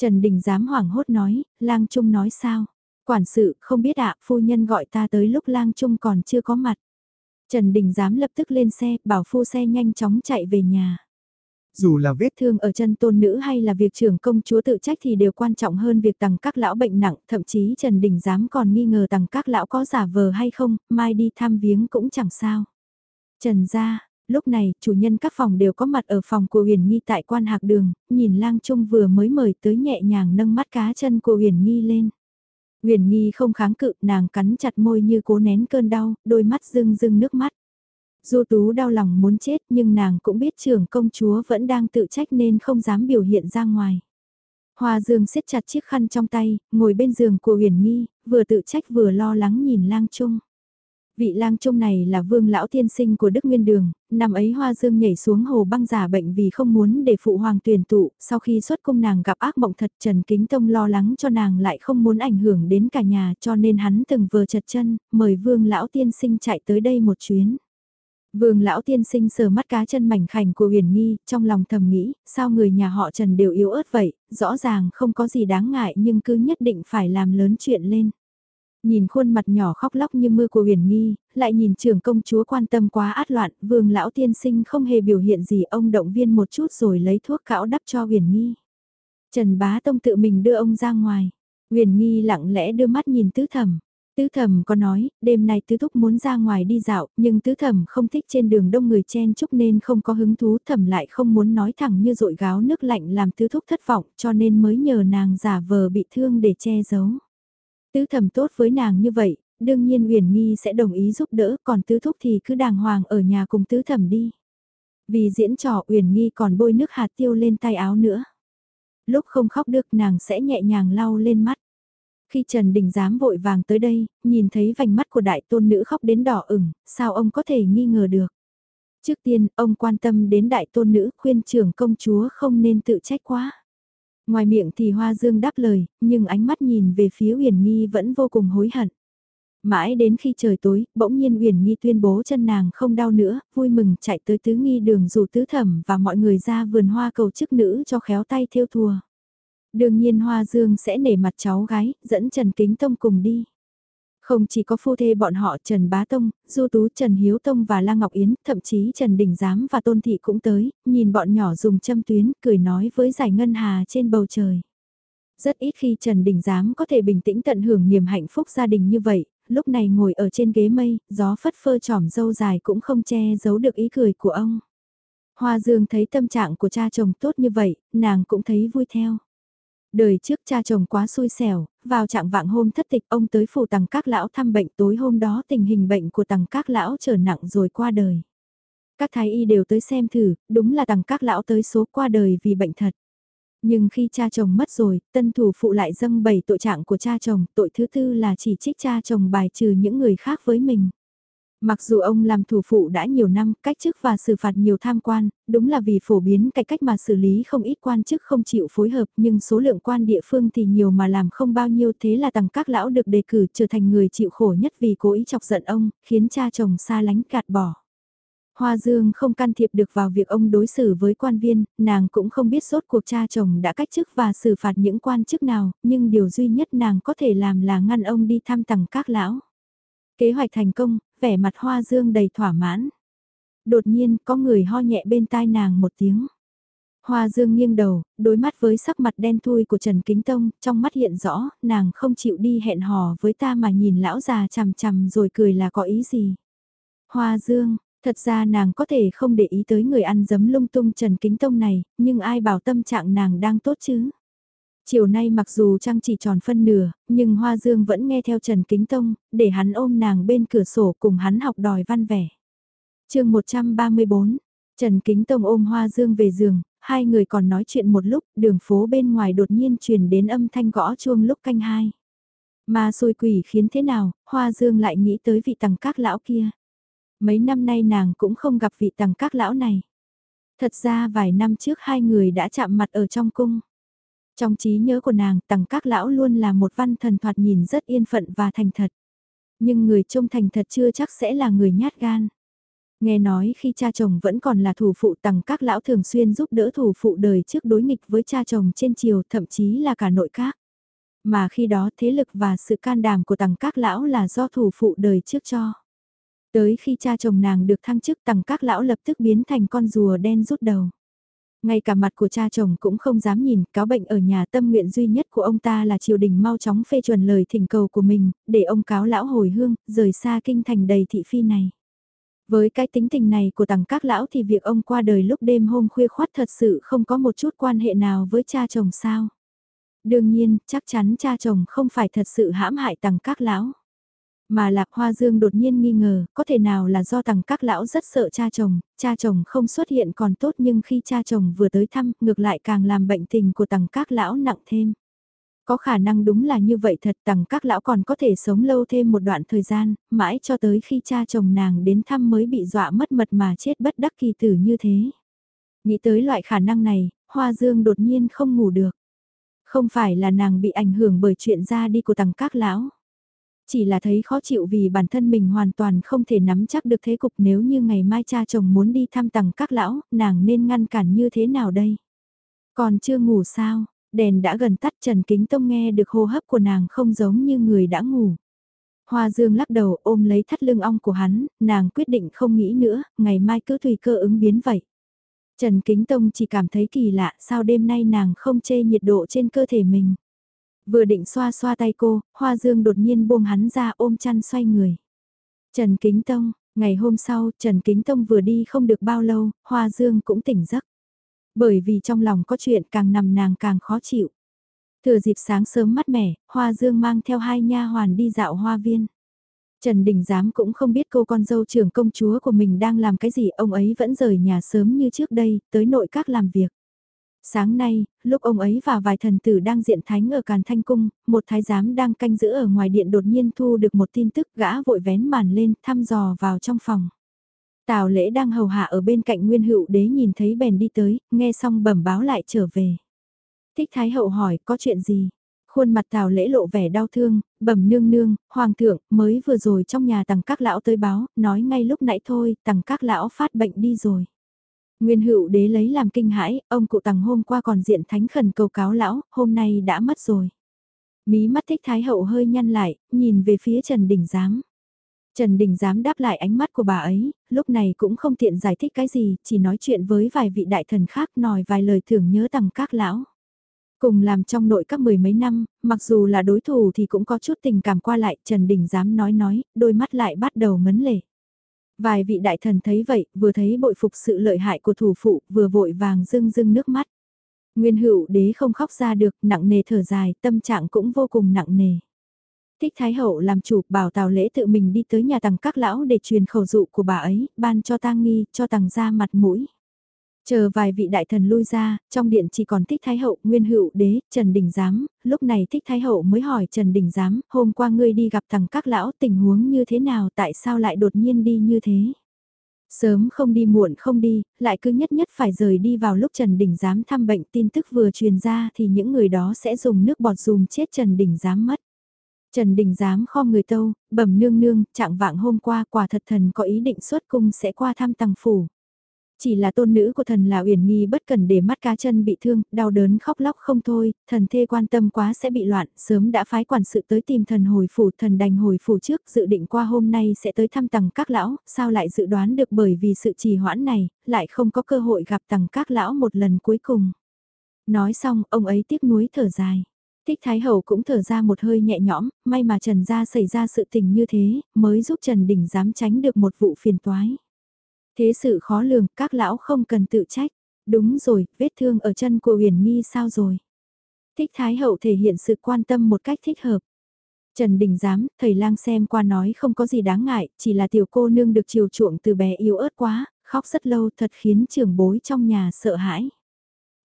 Trần Đình dám hoảng hốt nói, lang trung nói sao? Quản sự, không biết ạ, phu nhân gọi ta tới lúc lang trung còn chưa có mặt. Trần Đình dám lập tức lên xe, bảo phu xe nhanh chóng chạy về nhà. Dù là vết thương ở chân tôn nữ hay là việc trưởng công chúa tự trách thì đều quan trọng hơn việc tằng các lão bệnh nặng, thậm chí Trần Đình dám còn nghi ngờ tằng các lão có giả vờ hay không, mai đi thăm viếng cũng chẳng sao. Trần gia, lúc này chủ nhân các phòng đều có mặt ở phòng của Huyền Nghi tại quan hạc đường, nhìn lang trung vừa mới mời tới nhẹ nhàng nâng mắt cá chân của Huyền Nghi lên. Huyền Nghi không kháng cự, nàng cắn chặt môi như cố nén cơn đau, đôi mắt rưng rưng nước mắt. Du Tú đau lòng muốn chết nhưng nàng cũng biết trưởng công chúa vẫn đang tự trách nên không dám biểu hiện ra ngoài. Hoa Dương siết chặt chiếc khăn trong tay, ngồi bên giường của huyền nghi, vừa tự trách vừa lo lắng nhìn lang trung. Vị lang trung này là vương lão tiên sinh của Đức Nguyên Đường, năm ấy Hoa Dương nhảy xuống hồ băng giả bệnh vì không muốn để phụ hoàng tuyển tụ, sau khi xuất cung nàng gặp ác mộng thật Trần Kính Tông lo lắng cho nàng lại không muốn ảnh hưởng đến cả nhà cho nên hắn từng vừa chật chân, mời vương lão tiên sinh chạy tới đây một chuyến. Vương lão tiên sinh sờ mắt cá chân mảnh khảnh của huyền nghi, trong lòng thầm nghĩ, sao người nhà họ Trần đều yếu ớt vậy, rõ ràng không có gì đáng ngại nhưng cứ nhất định phải làm lớn chuyện lên. Nhìn khuôn mặt nhỏ khóc lóc như mưa của huyền nghi, lại nhìn trưởng công chúa quan tâm quá át loạn, vương lão tiên sinh không hề biểu hiện gì ông động viên một chút rồi lấy thuốc cạo đắp cho huyền nghi. Trần bá tông tự mình đưa ông ra ngoài, huyền nghi lặng lẽ đưa mắt nhìn tứ thẩm Tứ thẩm có nói, đêm nay tứ thúc muốn ra ngoài đi dạo, nhưng tứ thẩm không thích trên đường đông người chen chúc nên không có hứng thú thẩm lại không muốn nói thẳng như rội gáo nước lạnh làm tứ thúc thất vọng cho nên mới nhờ nàng giả vờ bị thương để che giấu. Tứ thẩm tốt với nàng như vậy, đương nhiên Uyển Nghi sẽ đồng ý giúp đỡ, còn tứ thúc thì cứ đàng hoàng ở nhà cùng tứ thẩm đi. Vì diễn trò Uyển Nghi còn bôi nước hạt tiêu lên tay áo nữa. Lúc không khóc được nàng sẽ nhẹ nhàng lau lên mắt. Khi Trần Đình dám vội vàng tới đây, nhìn thấy vành mắt của đại tôn nữ khóc đến đỏ ửng, sao ông có thể nghi ngờ được. Trước tiên, ông quan tâm đến đại tôn nữ khuyên trưởng công chúa không nên tự trách quá. Ngoài miệng thì Hoa Dương đáp lời, nhưng ánh mắt nhìn về phía Uyển Nghi vẫn vô cùng hối hận. Mãi đến khi trời tối, bỗng nhiên Uyển Nghi tuyên bố chân nàng không đau nữa, vui mừng chạy tới tứ nghi đường dù tứ thẩm và mọi người ra vườn hoa cầu chức nữ cho khéo tay theo thùa. Đương nhiên Hoa Dương sẽ nể mặt cháu gái, dẫn Trần Kính Tông cùng đi. Không chỉ có phu thê bọn họ Trần Bá Tông, Du Tú Trần Hiếu Tông và La Ngọc Yến, thậm chí Trần Đình Giám và Tôn Thị cũng tới, nhìn bọn nhỏ dùng châm tuyến, cười nói với giải ngân hà trên bầu trời. Rất ít khi Trần Đình Giám có thể bình tĩnh tận hưởng niềm hạnh phúc gia đình như vậy, lúc này ngồi ở trên ghế mây, gió phất phơ trỏm dâu dài cũng không che giấu được ý cười của ông. Hoa Dương thấy tâm trạng của cha chồng tốt như vậy, nàng cũng thấy vui theo. Đời trước cha chồng quá xui xẻo, vào trạng vạng hôm thất tịch ông tới phủ tầng các lão thăm bệnh tối hôm đó tình hình bệnh của tầng các lão trở nặng rồi qua đời. Các thái y đều tới xem thử, đúng là tầng các lão tới số qua đời vì bệnh thật. Nhưng khi cha chồng mất rồi, tân thủ phụ lại dâng bày tội trạng của cha chồng, tội thứ tư là chỉ trích cha chồng bài trừ những người khác với mình. Mặc dù ông làm thủ phụ đã nhiều năm, cách chức và xử phạt nhiều tham quan, đúng là vì phổ biến cái cách mà xử lý không ít quan chức không chịu phối hợp nhưng số lượng quan địa phương thì nhiều mà làm không bao nhiêu thế là tầng các lão được đề cử trở thành người chịu khổ nhất vì cố ý chọc giận ông, khiến cha chồng xa lánh gạt bỏ. Hoa Dương không can thiệp được vào việc ông đối xử với quan viên, nàng cũng không biết sốt cuộc cha chồng đã cách chức và xử phạt những quan chức nào, nhưng điều duy nhất nàng có thể làm là ngăn ông đi thăm tầng các lão. Kế hoạch thành công, vẻ mặt Hoa Dương đầy thỏa mãn. Đột nhiên có người ho nhẹ bên tai nàng một tiếng. Hoa Dương nghiêng đầu, đối mắt với sắc mặt đen thui của Trần Kính Tông, trong mắt hiện rõ, nàng không chịu đi hẹn hò với ta mà nhìn lão già chằm chằm rồi cười là có ý gì. Hoa Dương, thật ra nàng có thể không để ý tới người ăn dấm lung tung Trần Kính Tông này, nhưng ai bảo tâm trạng nàng đang tốt chứ. Chiều nay mặc dù trăng chỉ tròn phân nửa, nhưng Hoa Dương vẫn nghe theo Trần Kính Tông, để hắn ôm nàng bên cửa sổ cùng hắn học đòi văn vẻ. chương 134, Trần Kính Tông ôm Hoa Dương về giường, hai người còn nói chuyện một lúc, đường phố bên ngoài đột nhiên truyền đến âm thanh gõ chuông lúc canh hai. Mà xôi quỷ khiến thế nào, Hoa Dương lại nghĩ tới vị tầng các lão kia. Mấy năm nay nàng cũng không gặp vị tầng các lão này. Thật ra vài năm trước hai người đã chạm mặt ở trong cung. Trong trí nhớ của nàng, tầng các lão luôn là một văn thần thoạt nhìn rất yên phận và thành thật. Nhưng người trông thành thật chưa chắc sẽ là người nhát gan. Nghe nói khi cha chồng vẫn còn là thủ phụ tầng các lão thường xuyên giúp đỡ thủ phụ đời trước đối nghịch với cha chồng trên chiều thậm chí là cả nội các. Mà khi đó thế lực và sự can đảm của tầng các lão là do thủ phụ đời trước cho. Tới khi cha chồng nàng được thăng chức tầng các lão lập tức biến thành con rùa đen rút đầu. Ngay cả mặt của cha chồng cũng không dám nhìn, cáo bệnh ở nhà tâm nguyện duy nhất của ông ta là triều đình mau chóng phê chuẩn lời thỉnh cầu của mình, để ông cáo lão hồi hương, rời xa kinh thành đầy thị phi này. Với cái tính tình này của tầng các lão thì việc ông qua đời lúc đêm hôm khuya khoát thật sự không có một chút quan hệ nào với cha chồng sao. Đương nhiên, chắc chắn cha chồng không phải thật sự hãm hại tầng các lão. Mà Lạc Hoa Dương đột nhiên nghi ngờ, có thể nào là do tằng các lão rất sợ cha chồng, cha chồng không xuất hiện còn tốt nhưng khi cha chồng vừa tới thăm, ngược lại càng làm bệnh tình của tằng các lão nặng thêm. Có khả năng đúng là như vậy thật tằng các lão còn có thể sống lâu thêm một đoạn thời gian, mãi cho tới khi cha chồng nàng đến thăm mới bị dọa mất mật mà chết bất đắc kỳ tử như thế. Nghĩ tới loại khả năng này, Hoa Dương đột nhiên không ngủ được. Không phải là nàng bị ảnh hưởng bởi chuyện ra đi của tằng các lão chỉ là thấy khó chịu vì bản thân mình hoàn toàn không thể nắm chắc được thế cục nếu như ngày mai cha chồng muốn đi thăm tầng các lão, nàng nên ngăn cản như thế nào đây? Còn chưa ngủ sao, đèn đã gần tắt Trần Kính Tông nghe được hô hấp của nàng không giống như người đã ngủ. Hoa Dương lắc đầu ôm lấy thắt lưng ong của hắn, nàng quyết định không nghĩ nữa, ngày mai cứ tùy cơ ứng biến vậy. Trần Kính Tông chỉ cảm thấy kỳ lạ sao đêm nay nàng không chê nhiệt độ trên cơ thể mình. Vừa định xoa xoa tay cô, Hoa Dương đột nhiên buông hắn ra ôm chăn xoay người. Trần Kính Tông, ngày hôm sau, Trần Kính Tông vừa đi không được bao lâu, Hoa Dương cũng tỉnh giấc. Bởi vì trong lòng có chuyện càng nằm nàng càng khó chịu. Thừa dịp sáng sớm mát mẻ, Hoa Dương mang theo hai nha hoàn đi dạo hoa viên. Trần Đình Giám cũng không biết cô con dâu trưởng công chúa của mình đang làm cái gì, ông ấy vẫn rời nhà sớm như trước đây, tới nội các làm việc. Sáng nay, lúc ông ấy và vài thần tử đang diện thánh ở Càn Thanh Cung, một thái giám đang canh giữ ở ngoài điện đột nhiên thu được một tin tức gã vội vén màn lên thăm dò vào trong phòng. Tào lễ đang hầu hạ ở bên cạnh nguyên hữu đế nhìn thấy bèn đi tới, nghe xong bẩm báo lại trở về. Thích Thái Hậu hỏi có chuyện gì? Khuôn mặt Tào lễ lộ vẻ đau thương, bẩm nương nương, hoàng thượng, mới vừa rồi trong nhà tầng các lão tới báo, nói ngay lúc nãy thôi, tầng các lão phát bệnh đi rồi. Nguyên hữu đế lấy làm kinh hãi, ông cụ tằng hôm qua còn diện thánh khẩn cầu cáo lão, hôm nay đã mất rồi. Mí mắt thích thái hậu hơi nhăn lại, nhìn về phía Trần Đình Giám. Trần Đình Giám đáp lại ánh mắt của bà ấy, lúc này cũng không tiện giải thích cái gì, chỉ nói chuyện với vài vị đại thần khác nói vài lời thưởng nhớ tằng các lão. Cùng làm trong nội các mười mấy năm, mặc dù là đối thủ thì cũng có chút tình cảm qua lại, Trần Đình giám nói nói, đôi mắt lại bắt đầu ngấn lệ. Vài vị đại thần thấy vậy, vừa thấy bội phục sự lợi hại của thủ phụ, vừa vội vàng rưng rưng nước mắt. Nguyên hữu đế không khóc ra được, nặng nề thở dài, tâm trạng cũng vô cùng nặng nề. Thích Thái Hậu làm chủ bảo Tào Lễ tự mình đi tới nhà tàng các lão để truyền khẩu dụ của bà ấy, ban cho tang nghi, cho tàng ra mặt mũi. Chờ vài vị đại thần lui ra, trong điện chỉ còn Thích Thái Hậu, Nguyên Hữu Đế, Trần Đình Giám, lúc này Thích Thái Hậu mới hỏi Trần Đình Giám, hôm qua ngươi đi gặp thằng các lão tình huống như thế nào tại sao lại đột nhiên đi như thế? Sớm không đi muộn không đi, lại cứ nhất nhất phải rời đi vào lúc Trần Đình Giám thăm bệnh tin tức vừa truyền ra thì những người đó sẽ dùng nước bọt dùm chết Trần Đình Giám mất. Trần Đình Giám kho người tâu, bẩm nương nương, trạng vạng hôm qua quả thật thần có ý định xuất cung sẽ qua thăm tăng phủ. Chỉ là tôn nữ của thần là Uyển Nghi bất cần để mắt cá chân bị thương, đau đớn khóc lóc không thôi, thần thê quan tâm quá sẽ bị loạn, sớm đã phái quản sự tới tìm thần hồi phủ, thần đành hồi phủ trước, dự định qua hôm nay sẽ tới thăm tầng các lão, sao lại dự đoán được bởi vì sự trì hoãn này, lại không có cơ hội gặp tầng các lão một lần cuối cùng. Nói xong, ông ấy tiếc nuối thở dài. Thích Thái Hậu cũng thở ra một hơi nhẹ nhõm, may mà Trần gia xảy ra sự tình như thế, mới giúp Trần Đình dám tránh được một vụ phiền toái. Thế sự khó lường, các lão không cần tự trách. Đúng rồi, vết thương ở chân của Huyền Nghi sao rồi? Thích Thái Hậu thể hiện sự quan tâm một cách thích hợp. Trần Đình Giám, thầy lang xem qua nói không có gì đáng ngại, chỉ là tiểu cô nương được chiều chuộng từ bé yếu ớt quá, khóc rất lâu thật khiến trưởng bối trong nhà sợ hãi.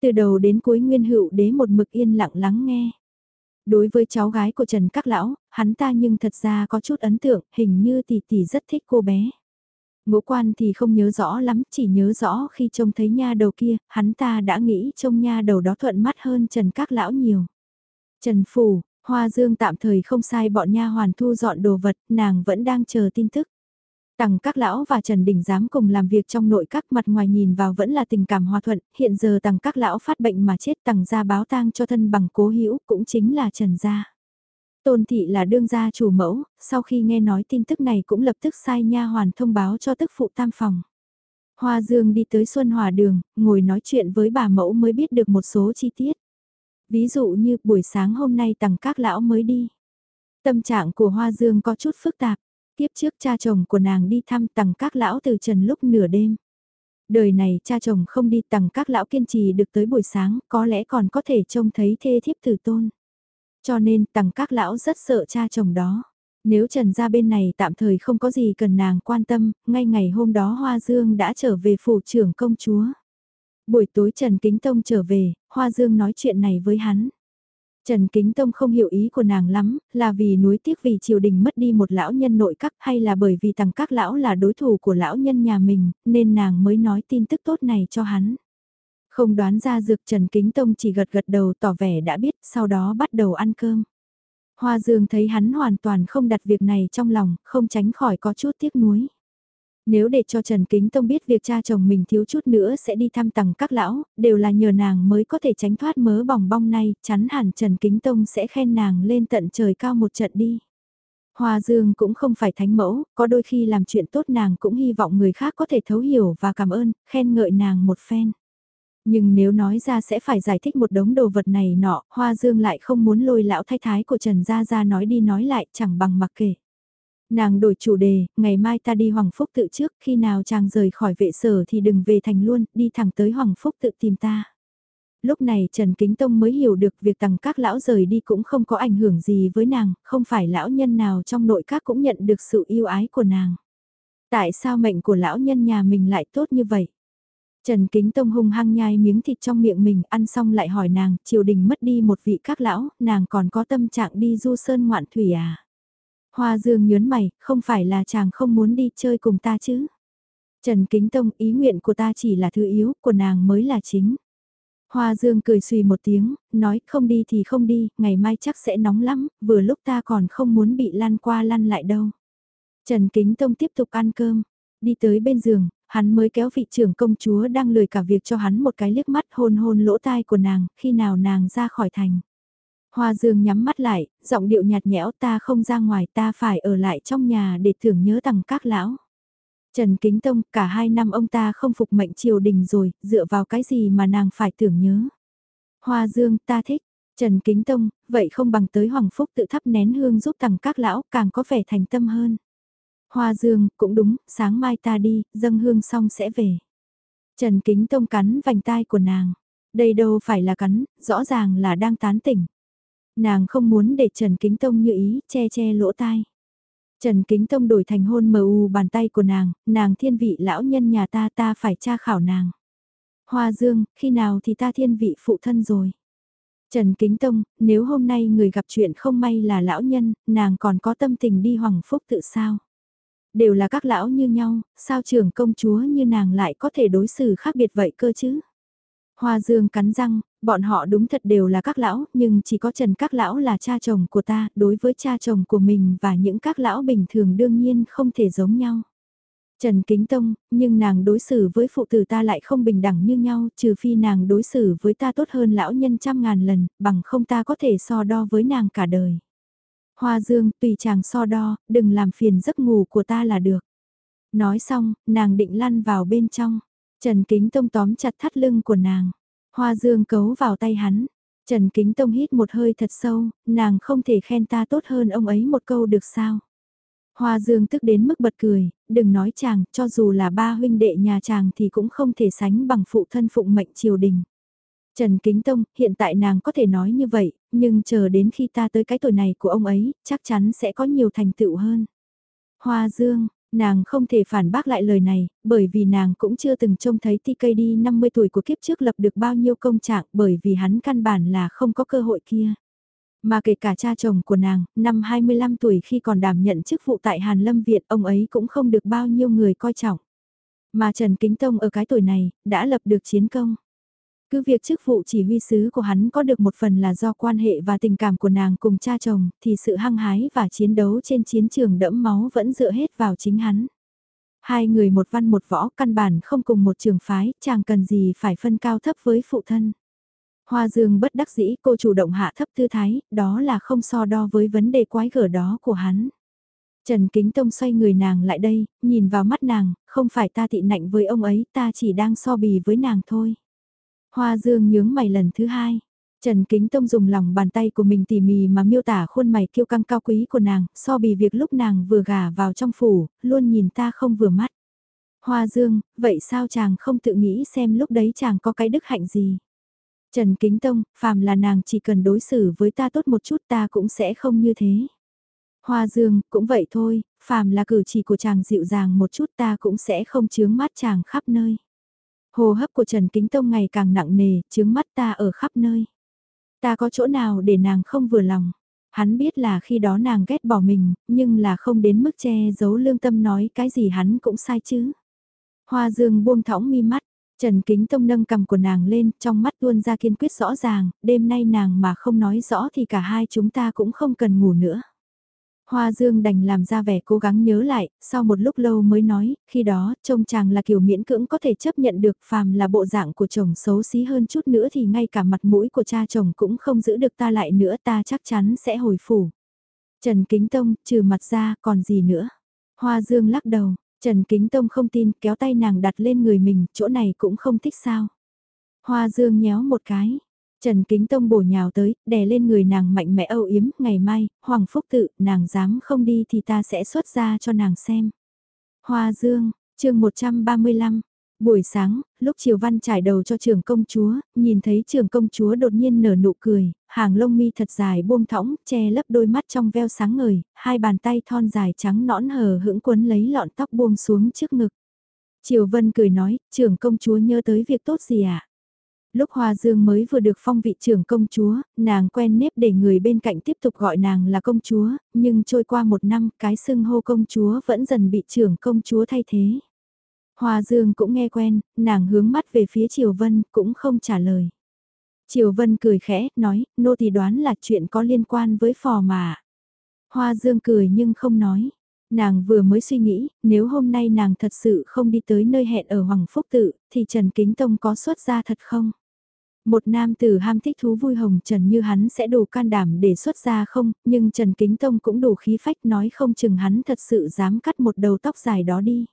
Từ đầu đến cuối nguyên hữu đế một mực yên lặng lắng nghe. Đối với cháu gái của Trần Các Lão, hắn ta nhưng thật ra có chút ấn tượng, hình như tỷ tỷ rất thích cô bé. Ngũ quan thì không nhớ rõ lắm, chỉ nhớ rõ khi trông thấy nha đầu kia, hắn ta đã nghĩ trông nha đầu đó thuận mắt hơn Trần Các Lão nhiều. Trần Phủ, Hoa Dương tạm thời không sai bọn nha hoàn thu dọn đồ vật, nàng vẫn đang chờ tin tức. Tằng các lão và Trần Đình dám cùng làm việc trong nội các mặt ngoài nhìn vào vẫn là tình cảm hòa thuận, hiện giờ tằng các lão phát bệnh mà chết tằng gia báo tang cho thân bằng cố hữu cũng chính là Trần gia. Tôn thị là đương gia chủ mẫu, sau khi nghe nói tin tức này cũng lập tức sai nha hoàn thông báo cho tức phụ tam phòng. Hoa Dương đi tới Xuân Hòa Đường, ngồi nói chuyện với bà mẫu mới biết được một số chi tiết. Ví dụ như buổi sáng hôm nay tặng các lão mới đi. Tâm trạng của Hoa Dương có chút phức tạp. Tiếp trước cha chồng của nàng đi thăm tặng các lão từ trần lúc nửa đêm. Đời này cha chồng không đi tặng các lão kiên trì được tới buổi sáng, có lẽ còn có thể trông thấy thê thiếp tử tôn. Cho nên tằng các lão rất sợ cha chồng đó. Nếu Trần ra bên này tạm thời không có gì cần nàng quan tâm, ngay ngày hôm đó Hoa Dương đã trở về phủ trưởng công chúa. Buổi tối Trần Kính Tông trở về, Hoa Dương nói chuyện này với hắn. Trần Kính Tông không hiểu ý của nàng lắm, là vì núi tiếc vì triều đình mất đi một lão nhân nội các hay là bởi vì tằng các lão là đối thủ của lão nhân nhà mình, nên nàng mới nói tin tức tốt này cho hắn. Không đoán ra dược Trần Kính Tông chỉ gật gật đầu tỏ vẻ đã biết, sau đó bắt đầu ăn cơm. Hoa Dương thấy hắn hoàn toàn không đặt việc này trong lòng, không tránh khỏi có chút tiếc nuối. Nếu để cho Trần Kính Tông biết việc cha chồng mình thiếu chút nữa sẽ đi thăm tầng các lão, đều là nhờ nàng mới có thể tránh thoát mớ bỏng bong này, chắn hẳn Trần Kính Tông sẽ khen nàng lên tận trời cao một trận đi. Hoa Dương cũng không phải thánh mẫu, có đôi khi làm chuyện tốt nàng cũng hy vọng người khác có thể thấu hiểu và cảm ơn, khen ngợi nàng một phen. Nhưng nếu nói ra sẽ phải giải thích một đống đồ vật này nọ, Hoa Dương lại không muốn lôi lão thái thái của Trần Gia Gia nói đi nói lại chẳng bằng mặc kể. Nàng đổi chủ đề, ngày mai ta đi Hoàng Phúc tự trước, khi nào chàng rời khỏi vệ sở thì đừng về thành luôn, đi thẳng tới Hoàng Phúc tự tìm ta. Lúc này Trần Kính Tông mới hiểu được việc tầng các lão rời đi cũng không có ảnh hưởng gì với nàng, không phải lão nhân nào trong nội các cũng nhận được sự yêu ái của nàng. Tại sao mệnh của lão nhân nhà mình lại tốt như vậy? Trần Kính Tông hung hăng nhai miếng thịt trong miệng mình ăn xong lại hỏi nàng, triều đình mất đi một vị các lão, nàng còn có tâm trạng đi du sơn ngoạn thủy à. Hoa Dương nhớn mày, không phải là chàng không muốn đi chơi cùng ta chứ. Trần Kính Tông ý nguyện của ta chỉ là thứ yếu, của nàng mới là chính. Hoa Dương cười suy một tiếng, nói không đi thì không đi, ngày mai chắc sẽ nóng lắm, vừa lúc ta còn không muốn bị lăn qua lăn lại đâu. Trần Kính Tông tiếp tục ăn cơm, đi tới bên giường, hắn mới kéo vị trưởng công chúa đang lười cả việc cho hắn một cái liếc mắt hôn hôn lỗ tai của nàng, khi nào nàng ra khỏi thành. Hoa Dương nhắm mắt lại, giọng điệu nhạt nhẽo ta không ra ngoài ta phải ở lại trong nhà để tưởng nhớ tầng các lão. Trần Kính Tông, cả hai năm ông ta không phục mệnh triều đình rồi, dựa vào cái gì mà nàng phải tưởng nhớ. Hoa Dương, ta thích. Trần Kính Tông, vậy không bằng tới Hoàng Phúc tự thắp nén hương giúp tặng các lão càng có vẻ thành tâm hơn. Hoa Dương, cũng đúng, sáng mai ta đi, dâng hương xong sẽ về. Trần Kính Tông cắn vành tai của nàng. Đây đâu phải là cắn, rõ ràng là đang tán tỉnh. Nàng không muốn để Trần Kính Tông như ý, che che lỗ tai. Trần Kính Tông đổi thành hôn mờ u bàn tay của nàng, nàng thiên vị lão nhân nhà ta ta phải tra khảo nàng. Hoa Dương, khi nào thì ta thiên vị phụ thân rồi. Trần Kính Tông, nếu hôm nay người gặp chuyện không may là lão nhân, nàng còn có tâm tình đi hoàng phúc tự sao? Đều là các lão như nhau, sao trưởng công chúa như nàng lại có thể đối xử khác biệt vậy cơ chứ? Hoa Dương cắn răng, bọn họ đúng thật đều là các lão, nhưng chỉ có Trần các lão là cha chồng của ta, đối với cha chồng của mình và những các lão bình thường đương nhiên không thể giống nhau. Trần Kính Tông, nhưng nàng đối xử với phụ tử ta lại không bình đẳng như nhau, trừ phi nàng đối xử với ta tốt hơn lão nhân trăm ngàn lần, bằng không ta có thể so đo với nàng cả đời. Hoa Dương, tùy chàng so đo, đừng làm phiền giấc ngủ của ta là được. Nói xong, nàng định lăn vào bên trong. Trần Kính Tông tóm chặt thắt lưng của nàng. Hoa dương cấu vào tay hắn. Trần Kính Tông hít một hơi thật sâu, nàng không thể khen ta tốt hơn ông ấy một câu được sao. Hoa dương tức đến mức bật cười, đừng nói chàng, cho dù là ba huynh đệ nhà chàng thì cũng không thể sánh bằng phụ thân phụng mệnh triều đình. Trần Kính Tông, hiện tại nàng có thể nói như vậy, nhưng chờ đến khi ta tới cái tuổi này của ông ấy, chắc chắn sẽ có nhiều thành tựu hơn. Hoa Dương, Nàng không thể phản bác lại lời này, bởi vì nàng cũng chưa từng trông thấy TKD 50 tuổi của kiếp trước lập được bao nhiêu công trạng bởi vì hắn căn bản là không có cơ hội kia. Mà kể cả cha chồng của nàng, năm 25 tuổi khi còn đảm nhận chức vụ tại Hàn Lâm Viện, ông ấy cũng không được bao nhiêu người coi trọng. Mà Trần Kính Tông ở cái tuổi này, đã lập được chiến công. Cứ việc chức vụ chỉ huy sứ của hắn có được một phần là do quan hệ và tình cảm của nàng cùng cha chồng, thì sự hăng hái và chiến đấu trên chiến trường đẫm máu vẫn dựa hết vào chính hắn. Hai người một văn một võ căn bản không cùng một trường phái, chàng cần gì phải phân cao thấp với phụ thân. Hoa dương bất đắc dĩ cô chủ động hạ thấp tư thái, đó là không so đo với vấn đề quái gở đó của hắn. Trần Kính Tông xoay người nàng lại đây, nhìn vào mắt nàng, không phải ta tị nạnh với ông ấy, ta chỉ đang so bì với nàng thôi. Hoa Dương nhướng mày lần thứ hai. Trần Kính Tông dùng lòng bàn tay của mình tỉ mỉ mà miêu tả khuôn mày kiêu căng cao quý của nàng, so bì việc lúc nàng vừa gả vào trong phủ, luôn nhìn ta không vừa mắt. Hoa Dương, vậy sao chàng không tự nghĩ xem lúc đấy chàng có cái đức hạnh gì? Trần Kính Tông, phàm là nàng chỉ cần đối xử với ta tốt một chút ta cũng sẽ không như thế. Hoa Dương, cũng vậy thôi, phàm là cử chỉ của chàng dịu dàng một chút ta cũng sẽ không chướng mắt chàng khắp nơi. Hồ hấp của Trần Kính Tông ngày càng nặng nề, chướng mắt ta ở khắp nơi. Ta có chỗ nào để nàng không vừa lòng. Hắn biết là khi đó nàng ghét bỏ mình, nhưng là không đến mức che giấu lương tâm nói cái gì hắn cũng sai chứ. Hoa dương buông thõng mi mắt, Trần Kính Tông nâng cầm của nàng lên, trong mắt tuôn ra kiên quyết rõ ràng, đêm nay nàng mà không nói rõ thì cả hai chúng ta cũng không cần ngủ nữa. Hoa Dương đành làm ra vẻ cố gắng nhớ lại, sau một lúc lâu mới nói, khi đó, trông chàng là kiểu miễn cưỡng có thể chấp nhận được phàm là bộ dạng của chồng xấu xí hơn chút nữa thì ngay cả mặt mũi của cha chồng cũng không giữ được ta lại nữa ta chắc chắn sẽ hồi phủ. Trần Kính Tông, trừ mặt ra, còn gì nữa? Hoa Dương lắc đầu, Trần Kính Tông không tin, kéo tay nàng đặt lên người mình, chỗ này cũng không thích sao. Hoa Dương nhéo một cái, Trần Kính Tông bổ nhào tới, đè lên người nàng mạnh mẽ âu yếm, ngày mai, Hoàng Phúc tự, nàng dám không đi thì ta sẽ xuất ra cho nàng xem. Hoa Dương, chương 135, buổi sáng, lúc Triều Văn trải đầu cho trường công chúa, nhìn thấy trường công chúa đột nhiên nở nụ cười, hàng lông mi thật dài buông thõng, che lấp đôi mắt trong veo sáng ngời, hai bàn tay thon dài trắng nõn hờ hững quấn lấy lọn tóc buông xuống trước ngực. Triều Vân cười nói, trường công chúa nhớ tới việc tốt gì ạ? À? Lúc Hoa Dương mới vừa được phong vị trưởng công chúa, nàng quen nếp để người bên cạnh tiếp tục gọi nàng là công chúa, nhưng trôi qua một năm cái xưng hô công chúa vẫn dần bị trưởng công chúa thay thế. Hoa Dương cũng nghe quen, nàng hướng mắt về phía Triều Vân cũng không trả lời. Triều Vân cười khẽ, nói, nô thì đoán là chuyện có liên quan với phò mà. Hoa Dương cười nhưng không nói. Nàng vừa mới suy nghĩ, nếu hôm nay nàng thật sự không đi tới nơi hẹn ở Hoàng Phúc Tự, thì Trần Kính Tông có xuất ra thật không? Một nam tử ham thích thú vui hồng trần như hắn sẽ đủ can đảm để xuất ra không, nhưng Trần Kính Tông cũng đủ khí phách nói không chừng hắn thật sự dám cắt một đầu tóc dài đó đi.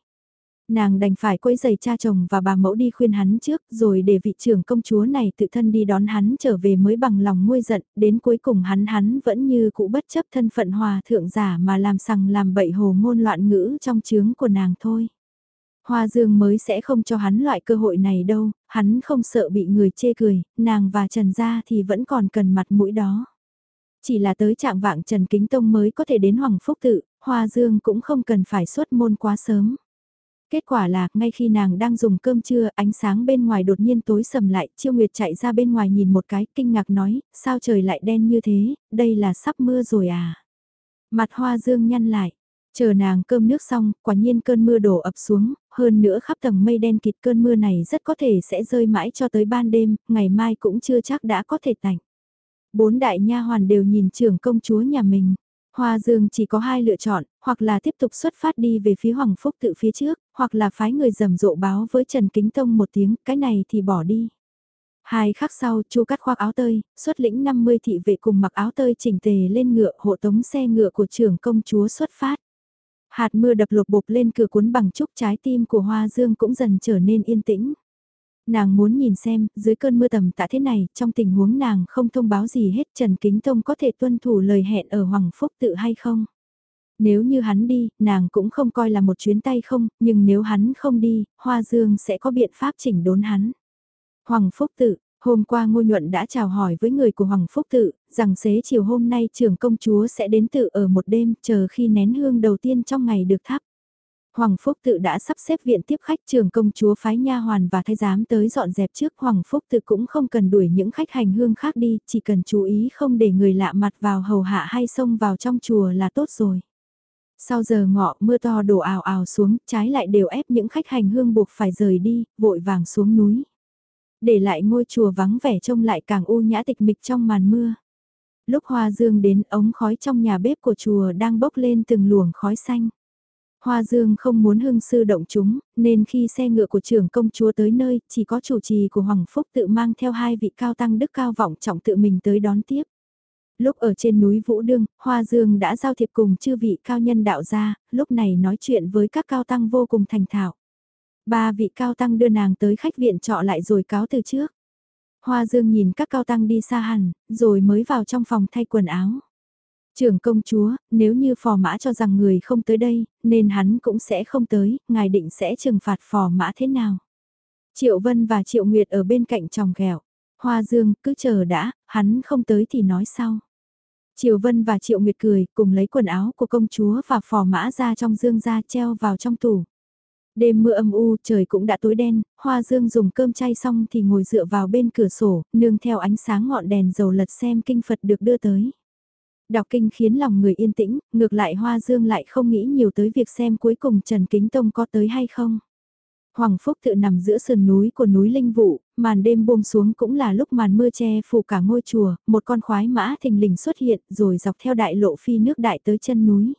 Nàng đành phải quấy giày cha chồng và bà mẫu đi khuyên hắn trước rồi để vị trưởng công chúa này tự thân đi đón hắn trở về mới bằng lòng nguôi giận, đến cuối cùng hắn hắn vẫn như cũ bất chấp thân phận hòa thượng giả mà làm sằng làm bậy hồ ngôn loạn ngữ trong chướng của nàng thôi. Hoa Dương mới sẽ không cho hắn loại cơ hội này đâu, hắn không sợ bị người chê cười, nàng và Trần Gia thì vẫn còn cần mặt mũi đó. Chỉ là tới trạng vạng Trần Kính Tông mới có thể đến Hoàng Phúc Tự, Hoa Dương cũng không cần phải xuất môn quá sớm. Kết quả là, ngay khi nàng đang dùng cơm trưa, ánh sáng bên ngoài đột nhiên tối sầm lại, Chiêu Nguyệt chạy ra bên ngoài nhìn một cái, kinh ngạc nói, sao trời lại đen như thế, đây là sắp mưa rồi à. Mặt Hoa Dương nhăn lại, Chờ nàng cơm nước xong, quả nhiên cơn mưa đổ ập xuống, hơn nữa khắp tầng mây đen kịt cơn mưa này rất có thể sẽ rơi mãi cho tới ban đêm, ngày mai cũng chưa chắc đã có thể tạnh. Bốn đại nha hoàn đều nhìn trưởng công chúa nhà mình. Hoa Dương chỉ có hai lựa chọn, hoặc là tiếp tục xuất phát đi về phía Hoàng Phúc tự phía trước, hoặc là phái người rầm rộ báo với Trần Kính Tông một tiếng, cái này thì bỏ đi. Hai khắc sau, Chu cắt khoác áo tơi, xuất lĩnh 50 thị vệ cùng mặc áo tơi chỉnh tề lên ngựa hộ tống xe ngựa của trưởng công chúa xuất phát. Hạt mưa đập lục bục lên cửa cuốn bằng chúc trái tim của Hoa Dương cũng dần trở nên yên tĩnh. Nàng muốn nhìn xem, dưới cơn mưa tầm tạ thế này, trong tình huống nàng không thông báo gì hết Trần Kính Tông có thể tuân thủ lời hẹn ở Hoàng Phúc tự hay không? Nếu như hắn đi, nàng cũng không coi là một chuyến tay không, nhưng nếu hắn không đi, Hoa Dương sẽ có biện pháp chỉnh đốn hắn. Hoàng Phúc tự, Hôm qua Ngô Nhuận đã chào hỏi với người của Hoàng Phúc Tự, rằng xế chiều hôm nay trưởng công chúa sẽ đến tự ở một đêm chờ khi nén hương đầu tiên trong ngày được thắp. Hoàng Phúc Tự đã sắp xếp viện tiếp khách Trường công chúa phái nha hoàn và thái giám tới dọn dẹp trước Hoàng Phúc Tự cũng không cần đuổi những khách hành hương khác đi, chỉ cần chú ý không để người lạ mặt vào hầu hạ hay xông vào trong chùa là tốt rồi. Sau giờ ngọ mưa to đổ ào ào xuống, trái lại đều ép những khách hành hương buộc phải rời đi, vội vàng xuống núi để lại ngôi chùa vắng vẻ trông lại càng u nhã tịch mịch trong màn mưa. Lúc Hoa Dương đến ống khói trong nhà bếp của chùa đang bốc lên từng luồng khói xanh. Hoa Dương không muốn hưng sư động chúng, nên khi xe ngựa của trưởng công chúa tới nơi, chỉ có chủ trì của Hoàng Phúc tự mang theo hai vị cao tăng đức cao vọng trọng tự mình tới đón tiếp. Lúc ở trên núi Vũ Đương, Hoa Dương đã giao thiệp cùng chư vị cao nhân đạo gia, lúc này nói chuyện với các cao tăng vô cùng thành thạo. Ba vị cao tăng đưa nàng tới khách viện trọ lại rồi cáo từ trước. Hoa Dương nhìn các cao tăng đi xa hẳn, rồi mới vào trong phòng thay quần áo. Trưởng công chúa, nếu như phò mã cho rằng người không tới đây, nên hắn cũng sẽ không tới, ngài định sẽ trừng phạt phò mã thế nào? Triệu Vân và Triệu Nguyệt ở bên cạnh tròng ghẹo. Hoa Dương, cứ chờ đã, hắn không tới thì nói sau. Triệu Vân và Triệu Nguyệt cười, cùng lấy quần áo của công chúa và phò mã ra trong dương ra treo vào trong tủ. Đêm mưa âm u, trời cũng đã tối đen, Hoa Dương dùng cơm chay xong thì ngồi dựa vào bên cửa sổ, nương theo ánh sáng ngọn đèn dầu lật xem kinh Phật được đưa tới. Đọc kinh khiến lòng người yên tĩnh, ngược lại Hoa Dương lại không nghĩ nhiều tới việc xem cuối cùng Trần Kính Tông có tới hay không. Hoàng Phúc tự nằm giữa sườn núi của núi Linh Vụ, màn đêm buông xuống cũng là lúc màn mưa che phủ cả ngôi chùa, một con khoái mã thình lình xuất hiện rồi dọc theo đại lộ phi nước đại tới chân núi.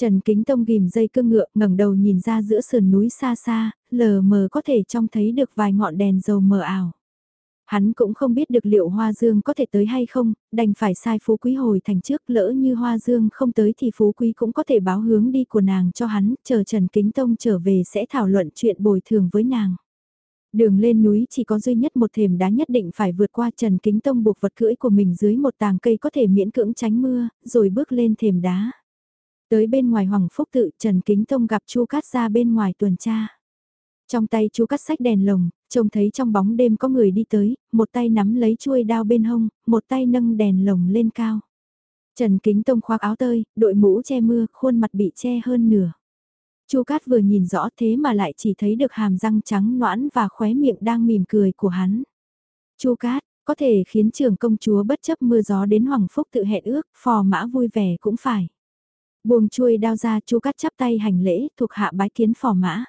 Trần Kính Tông ghim dây cương ngựa ngẩng đầu nhìn ra giữa sườn núi xa xa, lờ mờ có thể trông thấy được vài ngọn đèn dầu mờ ảo. Hắn cũng không biết được liệu Hoa Dương có thể tới hay không, đành phải sai Phú Quý hồi thành trước lỡ như Hoa Dương không tới thì Phú Quý cũng có thể báo hướng đi của nàng cho hắn, chờ Trần Kính Tông trở về sẽ thảo luận chuyện bồi thường với nàng. Đường lên núi chỉ có duy nhất một thềm đá nhất định phải vượt qua Trần Kính Tông buộc vật cưỡi của mình dưới một tàng cây có thể miễn cưỡng tránh mưa, rồi bước lên thềm đá. Tới bên ngoài Hoàng Phúc tự Trần Kính Tông gặp Chu Cát ra bên ngoài tuần tra. Trong tay chu cát sách đèn lồng, trông thấy trong bóng đêm có người đi tới, một tay nắm lấy chuôi đao bên hông, một tay nâng đèn lồng lên cao. Trần Kính Tông khoác áo tơi, đội mũ che mưa, khuôn mặt bị che hơn nửa. Chu Cát vừa nhìn rõ thế mà lại chỉ thấy được hàm răng trắng noãn và khóe miệng đang mỉm cười của hắn. Chu Cát, có thể khiến trưởng công chúa bất chấp mưa gió đến Hoàng Phúc tự hẹn ước, phò mã vui vẻ cũng phải. Buông chuôi đao ra Chu cắt chắp tay hành lễ thuộc hạ bái kiến phò mã.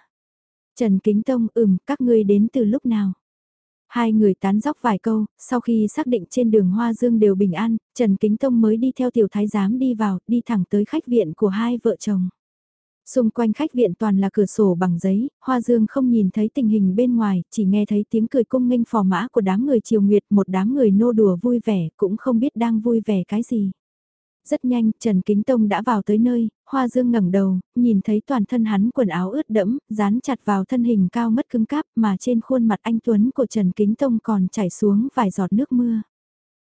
Trần Kính Tông ừm các ngươi đến từ lúc nào? Hai người tán dóc vài câu, sau khi xác định trên đường Hoa Dương đều bình an, Trần Kính Tông mới đi theo tiểu thái giám đi vào, đi thẳng tới khách viện của hai vợ chồng. Xung quanh khách viện toàn là cửa sổ bằng giấy, Hoa Dương không nhìn thấy tình hình bên ngoài, chỉ nghe thấy tiếng cười cung nghênh phò mã của đám người triều nguyệt, một đám người nô đùa vui vẻ, cũng không biết đang vui vẻ cái gì. Rất nhanh, Trần Kính Tông đã vào tới nơi, Hoa Dương ngẩng đầu, nhìn thấy toàn thân hắn quần áo ướt đẫm, dán chặt vào thân hình cao mất cứng cáp mà trên khuôn mặt anh Tuấn của Trần Kính Tông còn chảy xuống vài giọt nước mưa.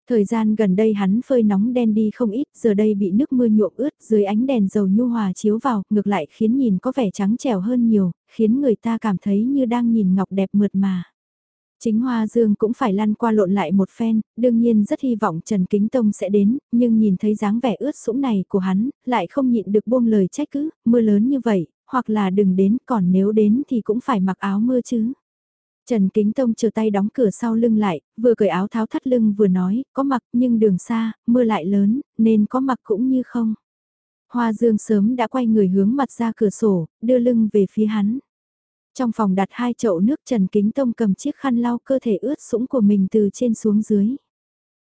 Thời gian gần đây hắn phơi nóng đen đi không ít, giờ đây bị nước mưa nhuộm ướt dưới ánh đèn dầu nhu hòa chiếu vào, ngược lại khiến nhìn có vẻ trắng trẻo hơn nhiều, khiến người ta cảm thấy như đang nhìn ngọc đẹp mượt mà. Chính Hoa Dương cũng phải lăn qua lộn lại một phen, đương nhiên rất hy vọng Trần Kính Tông sẽ đến, nhưng nhìn thấy dáng vẻ ướt sũng này của hắn, lại không nhịn được buông lời trách cứ, mưa lớn như vậy, hoặc là đừng đến, còn nếu đến thì cũng phải mặc áo mưa chứ. Trần Kính Tông chờ tay đóng cửa sau lưng lại, vừa cởi áo tháo thắt lưng vừa nói, có mặc nhưng đường xa, mưa lại lớn, nên có mặc cũng như không. Hoa Dương sớm đã quay người hướng mặt ra cửa sổ, đưa lưng về phía hắn. Trong phòng đặt hai chậu nước Trần Kính Tông cầm chiếc khăn lau cơ thể ướt sũng của mình từ trên xuống dưới.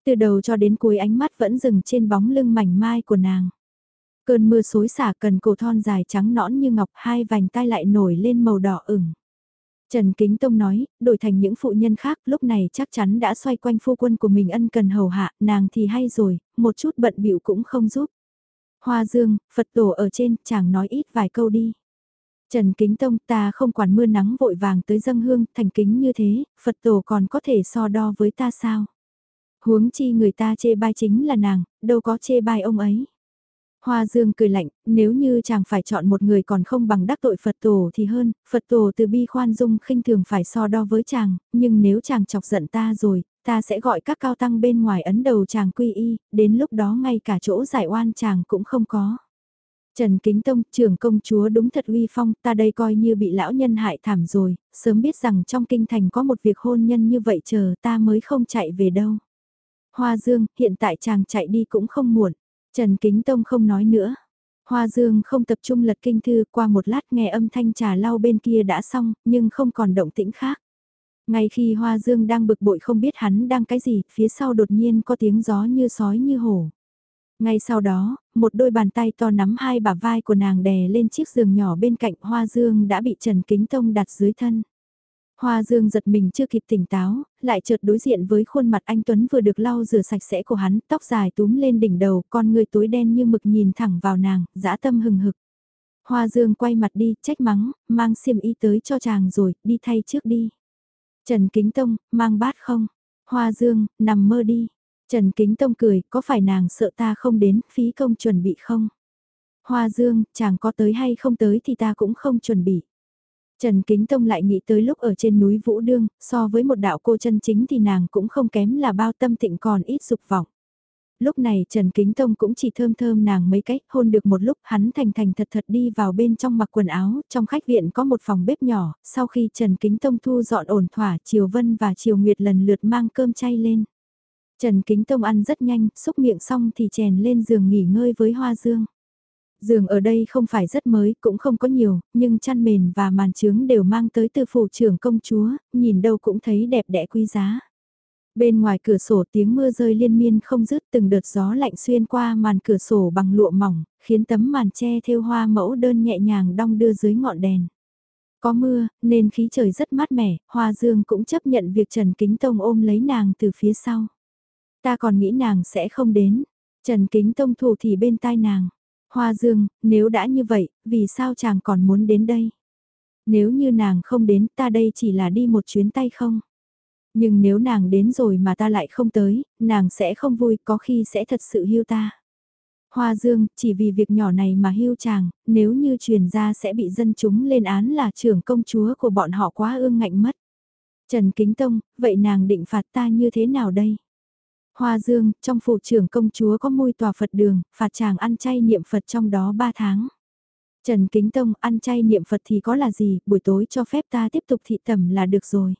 Từ đầu cho đến cuối ánh mắt vẫn dừng trên bóng lưng mảnh mai của nàng. Cơn mưa xối xả cần cổ thon dài trắng nõn như ngọc hai vành tai lại nổi lên màu đỏ ửng. Trần Kính Tông nói, đổi thành những phụ nhân khác lúc này chắc chắn đã xoay quanh phu quân của mình ân cần hầu hạ, nàng thì hay rồi, một chút bận bịu cũng không giúp. Hoa Dương, Phật tổ ở trên, chàng nói ít vài câu đi. Trần Kính Tông ta không quản mưa nắng vội vàng tới dâng hương, thành kính như thế, Phật tổ còn có thể so đo với ta sao? Huống chi người ta chê bai chính là nàng, đâu có chê bai ông ấy. Hoa Dương cười lạnh, nếu như chàng phải chọn một người còn không bằng đắc tội Phật tổ thì hơn, Phật tổ từ bi khoan dung khinh thường phải so đo với chàng, nhưng nếu chàng chọc giận ta rồi, ta sẽ gọi các cao tăng bên ngoài ấn đầu chàng quy y, đến lúc đó ngay cả chỗ giải oan chàng cũng không có. Trần Kính Tông, trưởng công chúa đúng thật uy phong, ta đây coi như bị lão nhân hại thảm rồi, sớm biết rằng trong kinh thành có một việc hôn nhân như vậy chờ ta mới không chạy về đâu. Hoa Dương, hiện tại chàng chạy đi cũng không muộn. Trần Kính Tông không nói nữa. Hoa Dương không tập trung lật kinh thư qua một lát nghe âm thanh trà lau bên kia đã xong, nhưng không còn động tĩnh khác. Ngay khi Hoa Dương đang bực bội không biết hắn đang cái gì, phía sau đột nhiên có tiếng gió như sói như hổ. Ngay sau đó, một đôi bàn tay to nắm hai bả vai của nàng đè lên chiếc giường nhỏ bên cạnh Hoa Dương đã bị Trần Kính Tông đặt dưới thân. Hoa Dương giật mình chưa kịp tỉnh táo, lại chợt đối diện với khuôn mặt anh Tuấn vừa được lau rửa sạch sẽ của hắn, tóc dài túm lên đỉnh đầu, con người tối đen như mực nhìn thẳng vào nàng, dã tâm hừng hực. Hoa Dương quay mặt đi, trách mắng, mang xiêm y tới cho chàng rồi, đi thay trước đi. Trần Kính Tông, mang bát không? Hoa Dương, nằm mơ đi. Trần Kính Tông cười, có phải nàng sợ ta không đến, phí công chuẩn bị không? Hoa Dương, chàng có tới hay không tới thì ta cũng không chuẩn bị. Trần Kính Tông lại nghĩ tới lúc ở trên núi Vũ Đương, so với một đạo cô chân chính thì nàng cũng không kém là bao tâm thịnh còn ít dục vọng. Lúc này Trần Kính Tông cũng chỉ thơm thơm nàng mấy cách, hôn được một lúc hắn thành thành thật thật đi vào bên trong mặc quần áo, trong khách viện có một phòng bếp nhỏ, sau khi Trần Kính Tông thu dọn ổn thỏa Triều Vân và Triều Nguyệt lần lượt mang cơm chay lên. Trần Kính Tông ăn rất nhanh, xúc miệng xong thì chèn lên giường nghỉ ngơi với Hoa Dương. Giường ở đây không phải rất mới, cũng không có nhiều, nhưng chăn mền và màn trướng đều mang tới từ phủ trưởng công chúa, nhìn đâu cũng thấy đẹp đẽ quý giá. Bên ngoài cửa sổ tiếng mưa rơi liên miên không dứt từng đợt gió lạnh xuyên qua màn cửa sổ bằng lụa mỏng, khiến tấm màn che theo hoa mẫu đơn nhẹ nhàng đong đưa dưới ngọn đèn. Có mưa, nên khí trời rất mát mẻ, Hoa Dương cũng chấp nhận việc Trần Kính Tông ôm lấy nàng từ phía sau. Ta còn nghĩ nàng sẽ không đến. Trần Kính Tông thủ thì bên tai nàng. Hoa Dương, nếu đã như vậy, vì sao chàng còn muốn đến đây? Nếu như nàng không đến ta đây chỉ là đi một chuyến tay không? Nhưng nếu nàng đến rồi mà ta lại không tới, nàng sẽ không vui có khi sẽ thật sự hưu ta. Hoa Dương, chỉ vì việc nhỏ này mà hưu chàng, nếu như truyền ra sẽ bị dân chúng lên án là trưởng công chúa của bọn họ quá ương ngạnh mất. Trần Kính Tông, vậy nàng định phạt ta như thế nào đây? Hoa Dương, trong phủ trưởng công chúa có môi tòa Phật đường, phạt chàng ăn chay niệm Phật trong đó 3 tháng. Trần Kính Tông ăn chay niệm Phật thì có là gì, buổi tối cho phép ta tiếp tục thị tẩm là được rồi.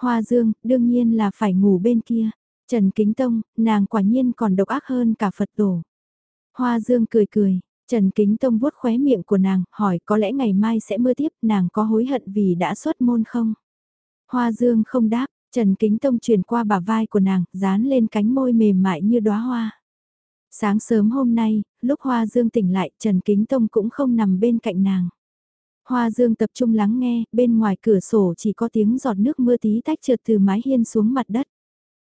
Hoa Dương, đương nhiên là phải ngủ bên kia. Trần Kính Tông, nàng quả nhiên còn độc ác hơn cả Phật tổ. Hoa Dương cười cười, Trần Kính Tông vuốt khóe miệng của nàng, hỏi có lẽ ngày mai sẽ mưa tiếp, nàng có hối hận vì đã xuất môn không? Hoa Dương không đáp, Trần Kính Tông truyền qua bả vai của nàng, dán lên cánh môi mềm mại như đóa hoa. Sáng sớm hôm nay, lúc Hoa Dương tỉnh lại, Trần Kính Tông cũng không nằm bên cạnh nàng. Hoa Dương tập trung lắng nghe, bên ngoài cửa sổ chỉ có tiếng giọt nước mưa tí tách trượt từ mái hiên xuống mặt đất.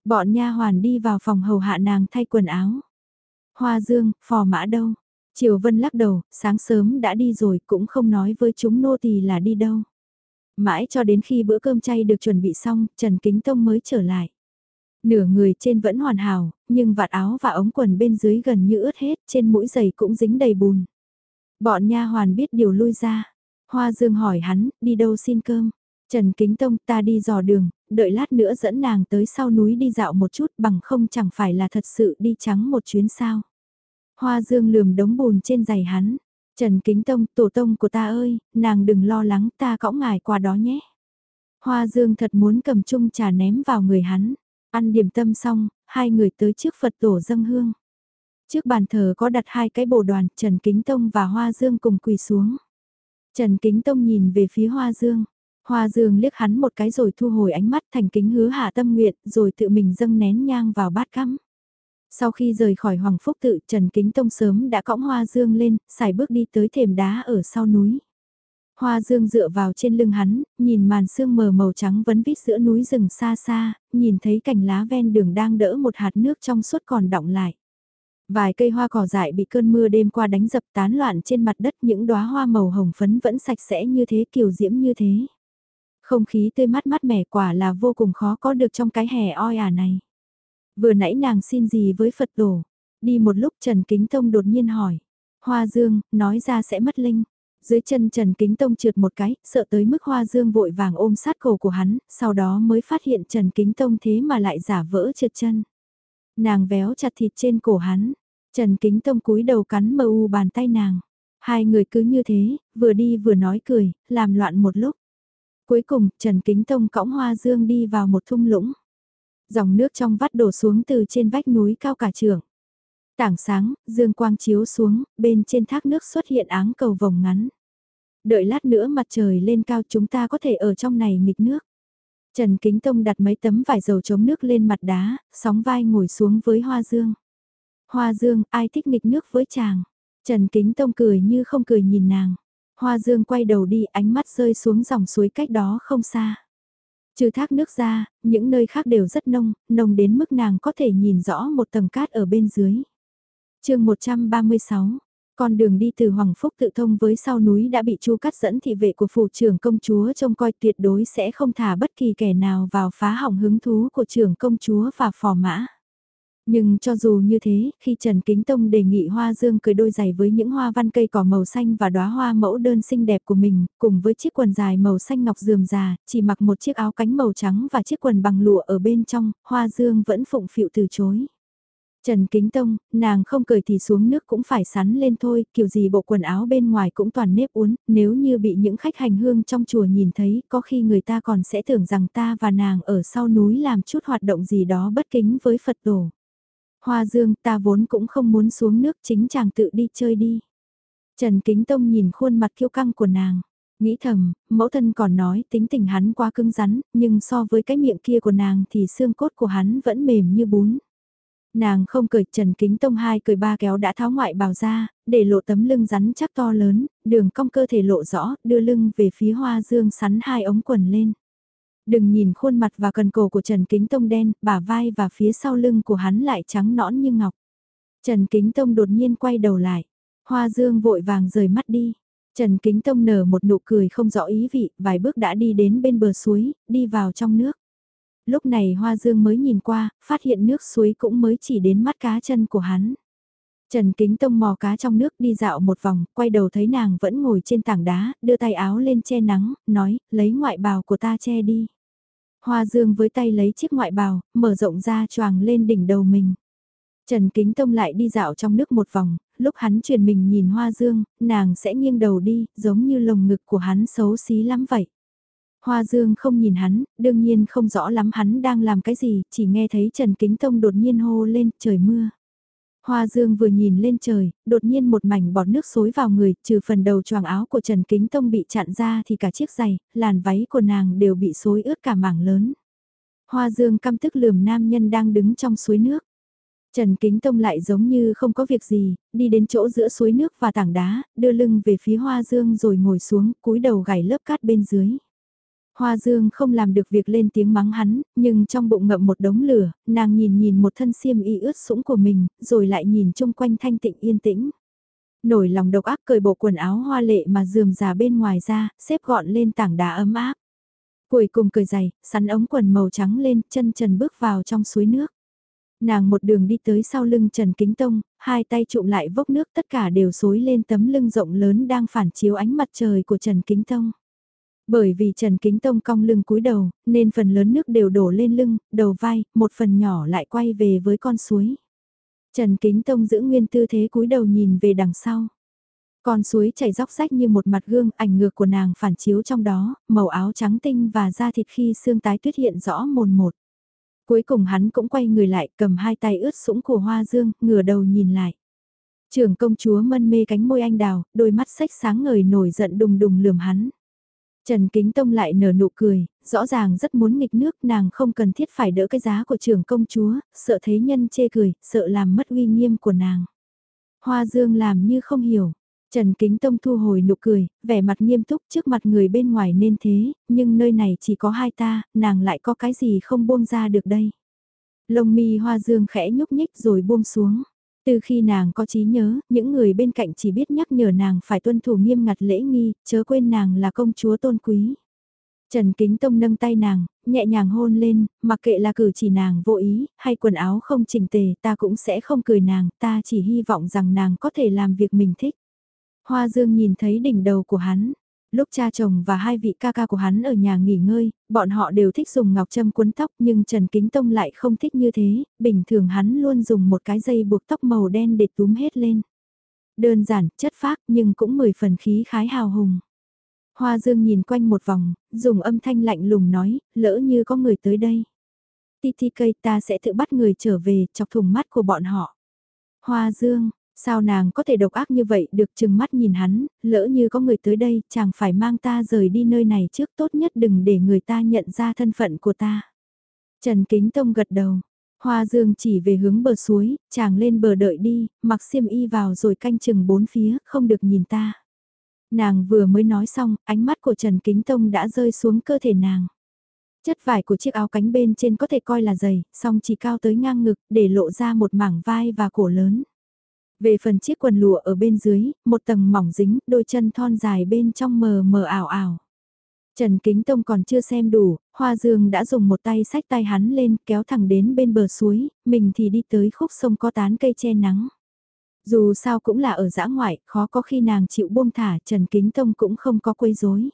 Bọn nha hoàn đi vào phòng hầu hạ nàng thay quần áo. Hoa Dương, phò mã đâu? Triều Vân lắc đầu, sáng sớm đã đi rồi cũng không nói với chúng nô tỳ là đi đâu. Mãi cho đến khi bữa cơm chay được chuẩn bị xong, Trần Kính Tông mới trở lại. Nửa người trên vẫn hoàn hảo, nhưng vạt áo và ống quần bên dưới gần như ướt hết, trên mũi giày cũng dính đầy bùn. Bọn nha hoàn biết điều lui ra. Hoa Dương hỏi hắn, đi đâu xin cơm? Trần Kính Tông ta đi dò đường, đợi lát nữa dẫn nàng tới sau núi đi dạo một chút bằng không chẳng phải là thật sự đi trắng một chuyến sao. Hoa Dương lườm đống bùn trên giày hắn. Trần Kính Tông, tổ tông của ta ơi, nàng đừng lo lắng ta cõng ngài qua đó nhé. Hoa Dương thật muốn cầm chung trà ném vào người hắn. Ăn điểm tâm xong, hai người tới trước Phật tổ dâng hương. Trước bàn thờ có đặt hai cái bồ đoàn, Trần Kính Tông và Hoa Dương cùng quỳ xuống. Trần Kính Tông nhìn về phía Hoa Dương. Hoa Dương liếc hắn một cái rồi thu hồi ánh mắt thành kính hứa hạ tâm nguyện, rồi tự mình dâng nén nhang vào bát cắm. Sau khi rời khỏi Hoàng Phúc tự, Trần Kính Tông sớm đã cõng Hoa Dương lên, xài bước đi tới thềm đá ở sau núi. Hoa Dương dựa vào trên lưng hắn, nhìn màn sương mờ màu trắng vấn vít giữa núi rừng xa xa, nhìn thấy cành lá ven đường đang đỡ một hạt nước trong suốt còn đọng lại. Vài cây hoa cỏ dại bị cơn mưa đêm qua đánh dập tán loạn trên mặt đất những đóa hoa màu hồng phấn vẫn sạch sẽ như thế kiều diễm như thế. Không khí tươi mát mát mẻ quả là vô cùng khó có được trong cái hè oi ả này. Vừa nãy nàng xin gì với Phật tổ? Đi một lúc Trần Kính Tông đột nhiên hỏi. Hoa Dương, nói ra sẽ mất linh. Dưới chân Trần Kính Tông trượt một cái, sợ tới mức Hoa Dương vội vàng ôm sát cổ của hắn, sau đó mới phát hiện Trần Kính Tông thế mà lại giả vỡ trượt chân. Nàng véo chặt thịt trên cổ hắn, Trần Kính Tông cúi đầu cắn mờ u bàn tay nàng. Hai người cứ như thế, vừa đi vừa nói cười, làm loạn một lúc. Cuối cùng, Trần Kính Tông cõng Hoa Dương đi vào một thung lũng. Dòng nước trong vắt đổ xuống từ trên vách núi cao cả trường. Tảng sáng, dương quang chiếu xuống, bên trên thác nước xuất hiện áng cầu vòng ngắn. Đợi lát nữa mặt trời lên cao chúng ta có thể ở trong này nghịch nước. Trần Kính Tông đặt mấy tấm vải dầu chống nước lên mặt đá, sóng vai ngồi xuống với Hoa Dương. Hoa Dương, ai thích nghịch nước với chàng? Trần Kính Tông cười như không cười nhìn nàng. Hoa Dương quay đầu đi ánh mắt rơi xuống dòng suối cách đó không xa. Trừ thác nước ra, những nơi khác đều rất nông, nông đến mức nàng có thể nhìn rõ một tầng cát ở bên dưới. chương 136, con đường đi từ Hoàng Phúc tự thông với sau núi đã bị chu cắt dẫn thị vệ của phủ trưởng công chúa trông coi tuyệt đối sẽ không thả bất kỳ kẻ nào vào phá hỏng hứng thú của trưởng công chúa và phò mã. Nhưng cho dù như thế, khi Trần Kính Tông đề nghị Hoa Dương cười đôi giày với những hoa văn cây cỏ màu xanh và đóa hoa mẫu đơn xinh đẹp của mình, cùng với chiếc quần dài màu xanh ngọc dườm già, chỉ mặc một chiếc áo cánh màu trắng và chiếc quần bằng lụa ở bên trong, Hoa Dương vẫn phụng phịu từ chối. Trần Kính Tông, nàng không cười thì xuống nước cũng phải sắn lên thôi, kiểu gì bộ quần áo bên ngoài cũng toàn nếp uốn, nếu như bị những khách hành hương trong chùa nhìn thấy, có khi người ta còn sẽ tưởng rằng ta và nàng ở sau núi làm chút hoạt động gì đó bất kính với Phật tổ. Hoa Dương ta vốn cũng không muốn xuống nước chính chàng tự đi chơi đi. Trần Kính Tông nhìn khuôn mặt kiêu căng của nàng. Nghĩ thầm, mẫu thân còn nói tính tình hắn quá cứng rắn, nhưng so với cái miệng kia của nàng thì xương cốt của hắn vẫn mềm như bún. Nàng không cười Trần Kính Tông hai cười ba kéo đã tháo ngoại bào ra, để lộ tấm lưng rắn chắc to lớn, đường cong cơ thể lộ rõ, đưa lưng về phía hoa dương sắn hai ống quần lên. Đừng nhìn khuôn mặt và cần cổ của Trần Kính Tông đen, bả vai và phía sau lưng của hắn lại trắng nõn như ngọc. Trần Kính Tông đột nhiên quay đầu lại. Hoa Dương vội vàng rời mắt đi. Trần Kính Tông nở một nụ cười không rõ ý vị, vài bước đã đi đến bên bờ suối, đi vào trong nước. Lúc này Hoa Dương mới nhìn qua, phát hiện nước suối cũng mới chỉ đến mắt cá chân của hắn. Trần Kính Tông mò cá trong nước đi dạo một vòng, quay đầu thấy nàng vẫn ngồi trên tảng đá, đưa tay áo lên che nắng, nói, lấy ngoại bào của ta che đi. Hoa Dương với tay lấy chiếc ngoại bào, mở rộng ra choàng lên đỉnh đầu mình. Trần Kính Tông lại đi dạo trong nước một vòng, lúc hắn truyền mình nhìn Hoa Dương, nàng sẽ nghiêng đầu đi, giống như lồng ngực của hắn xấu xí lắm vậy. Hoa Dương không nhìn hắn, đương nhiên không rõ lắm hắn đang làm cái gì, chỉ nghe thấy Trần Kính Tông đột nhiên hô lên, trời mưa. Hoa Dương vừa nhìn lên trời, đột nhiên một mảnh bọt nước xối vào người, trừ phần đầu choàng áo của Trần Kính Tông bị chặn ra thì cả chiếc giày, làn váy của nàng đều bị xối ướt cả mảng lớn. Hoa Dương căm tức lườm nam nhân đang đứng trong suối nước. Trần Kính Tông lại giống như không có việc gì, đi đến chỗ giữa suối nước và tảng đá, đưa lưng về phía Hoa Dương rồi ngồi xuống, cúi đầu gảy lớp cát bên dưới. Hoa Dương không làm được việc lên tiếng mắng hắn, nhưng trong bụng ngậm một đống lửa, nàng nhìn nhìn một thân xiêm y ướt sũng của mình, rồi lại nhìn chung quanh thanh tịnh yên tĩnh. Nổi lòng độc ác cởi bộ quần áo hoa lệ mà dườm già bên ngoài ra, xếp gọn lên tảng đá ấm áp. Cuối cùng cởi giày, sắn ống quần màu trắng lên, chân trần bước vào trong suối nước. Nàng một đường đi tới sau lưng Trần Kính Tông, hai tay trụm lại vốc nước tất cả đều xối lên tấm lưng rộng lớn đang phản chiếu ánh mặt trời của Trần Kính Tông. Bởi vì Trần Kính Tông cong lưng cúi đầu, nên phần lớn nước đều đổ lên lưng, đầu vai, một phần nhỏ lại quay về với con suối. Trần Kính Tông giữ nguyên tư thế cúi đầu nhìn về đằng sau. Con suối chảy róc rách như một mặt gương, ảnh ngược của nàng phản chiếu trong đó, màu áo trắng tinh và da thịt khi xương tái tuyết hiện rõ mồn một. Cuối cùng hắn cũng quay người lại, cầm hai tay ướt sũng của hoa dương, ngửa đầu nhìn lại. Trưởng công chúa mân mê cánh môi anh đào, đôi mắt sách sáng ngời nổi giận đùng đùng lườm hắn. Trần Kính Tông lại nở nụ cười, rõ ràng rất muốn nghịch nước nàng không cần thiết phải đỡ cái giá của trưởng công chúa, sợ thấy nhân chê cười, sợ làm mất uy nghiêm của nàng. Hoa Dương làm như không hiểu. Trần Kính Tông thu hồi nụ cười, vẻ mặt nghiêm túc trước mặt người bên ngoài nên thế, nhưng nơi này chỉ có hai ta, nàng lại có cái gì không buông ra được đây. Lông mi hoa dương khẽ nhúc nhích rồi buông xuống. Từ khi nàng có trí nhớ, những người bên cạnh chỉ biết nhắc nhở nàng phải tuân thủ nghiêm ngặt lễ nghi, chớ quên nàng là công chúa tôn quý. Trần Kính Tông nâng tay nàng, nhẹ nhàng hôn lên, mặc kệ là cử chỉ nàng vô ý, hay quần áo không chỉnh tề, ta cũng sẽ không cười nàng, ta chỉ hy vọng rằng nàng có thể làm việc mình thích. Hoa Dương nhìn thấy đỉnh đầu của hắn, lúc cha chồng và hai vị ca ca của hắn ở nhà nghỉ ngơi, bọn họ đều thích dùng ngọc châm cuốn tóc nhưng Trần Kính Tông lại không thích như thế, bình thường hắn luôn dùng một cái dây buộc tóc màu đen để túm hết lên. Đơn giản, chất phác nhưng cũng mười phần khí khái hào hùng. Hoa Dương nhìn quanh một vòng, dùng âm thanh lạnh lùng nói, lỡ như có người tới đây. Titi cây ta sẽ tự bắt người trở về, chọc thùng mắt của bọn họ. Hoa Dương, Sao nàng có thể độc ác như vậy được chừng mắt nhìn hắn, lỡ như có người tới đây, chàng phải mang ta rời đi nơi này trước tốt nhất đừng để người ta nhận ra thân phận của ta. Trần Kính Tông gật đầu, Hoa Dương chỉ về hướng bờ suối, chàng lên bờ đợi đi, mặc xiêm y vào rồi canh chừng bốn phía, không được nhìn ta. Nàng vừa mới nói xong, ánh mắt của Trần Kính Tông đã rơi xuống cơ thể nàng. Chất vải của chiếc áo cánh bên trên có thể coi là dày, song chỉ cao tới ngang ngực, để lộ ra một mảng vai và cổ lớn. Về phần chiếc quần lụa ở bên dưới, một tầng mỏng dính, đôi chân thon dài bên trong mờ mờ ảo ảo. Trần Kính Tông còn chưa xem đủ, Hoa Dương đã dùng một tay sách tay hắn lên kéo thẳng đến bên bờ suối, mình thì đi tới khúc sông có tán cây che nắng. Dù sao cũng là ở dã ngoại, khó có khi nàng chịu buông thả, Trần Kính Tông cũng không có quấy rối.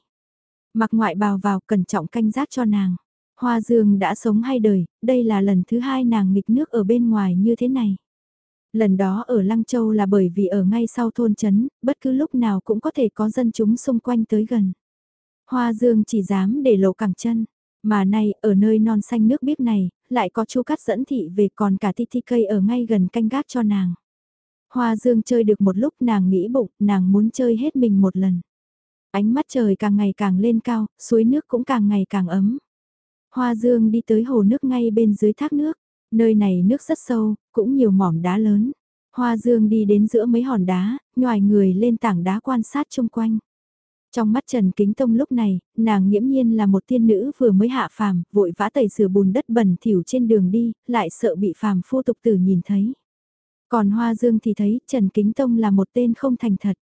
Mặc ngoại bào vào cẩn trọng canh giác cho nàng. Hoa Dương đã sống hai đời, đây là lần thứ hai nàng nghịch nước ở bên ngoài như thế này. Lần đó ở Lăng Châu là bởi vì ở ngay sau thôn chấn, bất cứ lúc nào cũng có thể có dân chúng xung quanh tới gần. Hoa Dương chỉ dám để lộ cẳng chân, mà nay ở nơi non xanh nước biếc này, lại có chu cắt dẫn thị về còn cả Titi cây ở ngay gần canh gác cho nàng. Hoa Dương chơi được một lúc nàng nghĩ bụng, nàng muốn chơi hết mình một lần. Ánh mắt trời càng ngày càng lên cao, suối nước cũng càng ngày càng ấm. Hoa Dương đi tới hồ nước ngay bên dưới thác nước. Nơi này nước rất sâu, cũng nhiều mỏm đá lớn. Hoa Dương đi đến giữa mấy hòn đá, nhòi người lên tảng đá quan sát chung quanh. Trong mắt Trần Kính Tông lúc này, nàng nghiễm nhiên là một tiên nữ vừa mới hạ phàm, vội vã tẩy rửa bùn đất bẩn thỉu trên đường đi, lại sợ bị phàm phu tục tử nhìn thấy. Còn Hoa Dương thì thấy Trần Kính Tông là một tên không thành thật.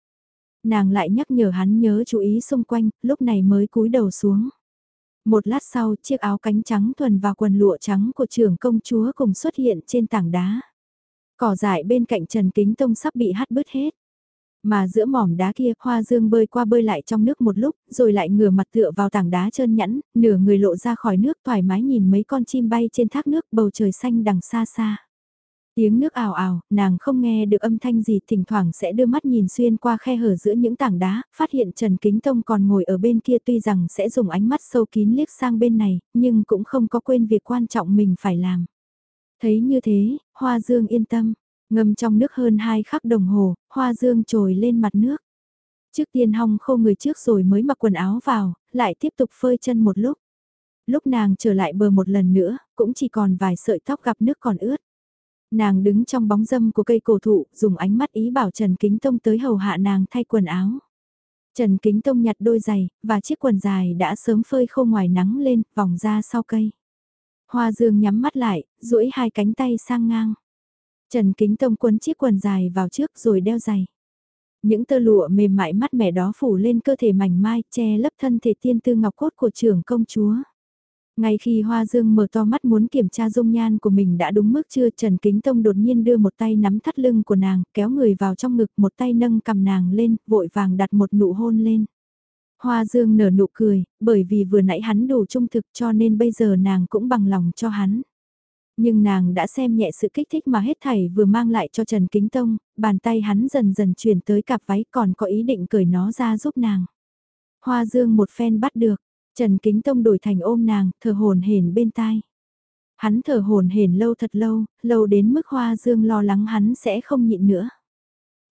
Nàng lại nhắc nhở hắn nhớ chú ý xung quanh, lúc này mới cúi đầu xuống. Một lát sau, chiếc áo cánh trắng thuần và quần lụa trắng của trưởng công chúa cùng xuất hiện trên tảng đá. Cỏ dại bên cạnh Trần Kính Tông sắp bị hắt bứt hết. Mà giữa mỏm đá kia, Hoa Dương bơi qua bơi lại trong nước một lúc, rồi lại ngửa mặt tựa vào tảng đá trơn nhẵn, nửa người lộ ra khỏi nước thoải mái nhìn mấy con chim bay trên thác nước bầu trời xanh đằng xa xa. Tiếng nước ảo ảo, nàng không nghe được âm thanh gì, thỉnh thoảng sẽ đưa mắt nhìn xuyên qua khe hở giữa những tảng đá, phát hiện Trần Kính Tông còn ngồi ở bên kia tuy rằng sẽ dùng ánh mắt sâu kín liếc sang bên này, nhưng cũng không có quên việc quan trọng mình phải làm. Thấy như thế, Hoa Dương yên tâm, ngâm trong nước hơn hai khắc đồng hồ, Hoa Dương trồi lên mặt nước. Trước tiên hong khô người trước rồi mới mặc quần áo vào, lại tiếp tục phơi chân một lúc. Lúc nàng trở lại bờ một lần nữa, cũng chỉ còn vài sợi tóc gặp nước còn ướt. Nàng đứng trong bóng dâm của cây cổ thụ, dùng ánh mắt ý bảo Trần Kính Tông tới hầu hạ nàng thay quần áo. Trần Kính Tông nhặt đôi giày, và chiếc quần dài đã sớm phơi khô ngoài nắng lên, vòng ra sau cây. Hoa Dương nhắm mắt lại, duỗi hai cánh tay sang ngang. Trần Kính Tông quấn chiếc quần dài vào trước rồi đeo giày. Những tơ lụa mềm mại mắt mẻ đó phủ lên cơ thể mảnh mai, che lấp thân thể tiên tư ngọc cốt của trưởng công chúa. Ngay khi Hoa Dương mở to mắt muốn kiểm tra dung nhan của mình đã đúng mức chưa Trần Kính Tông đột nhiên đưa một tay nắm thắt lưng của nàng, kéo người vào trong ngực một tay nâng cầm nàng lên, vội vàng đặt một nụ hôn lên. Hoa Dương nở nụ cười, bởi vì vừa nãy hắn đủ trung thực cho nên bây giờ nàng cũng bằng lòng cho hắn. Nhưng nàng đã xem nhẹ sự kích thích mà hết thảy vừa mang lại cho Trần Kính Tông, bàn tay hắn dần dần chuyển tới cặp váy còn có ý định cởi nó ra giúp nàng. Hoa Dương một phen bắt được, Trần Kính Tông đổi thành ôm nàng, thở hồn hển bên tai. Hắn thở hồn hển lâu thật lâu, lâu đến mức Hoa Dương lo lắng hắn sẽ không nhịn nữa.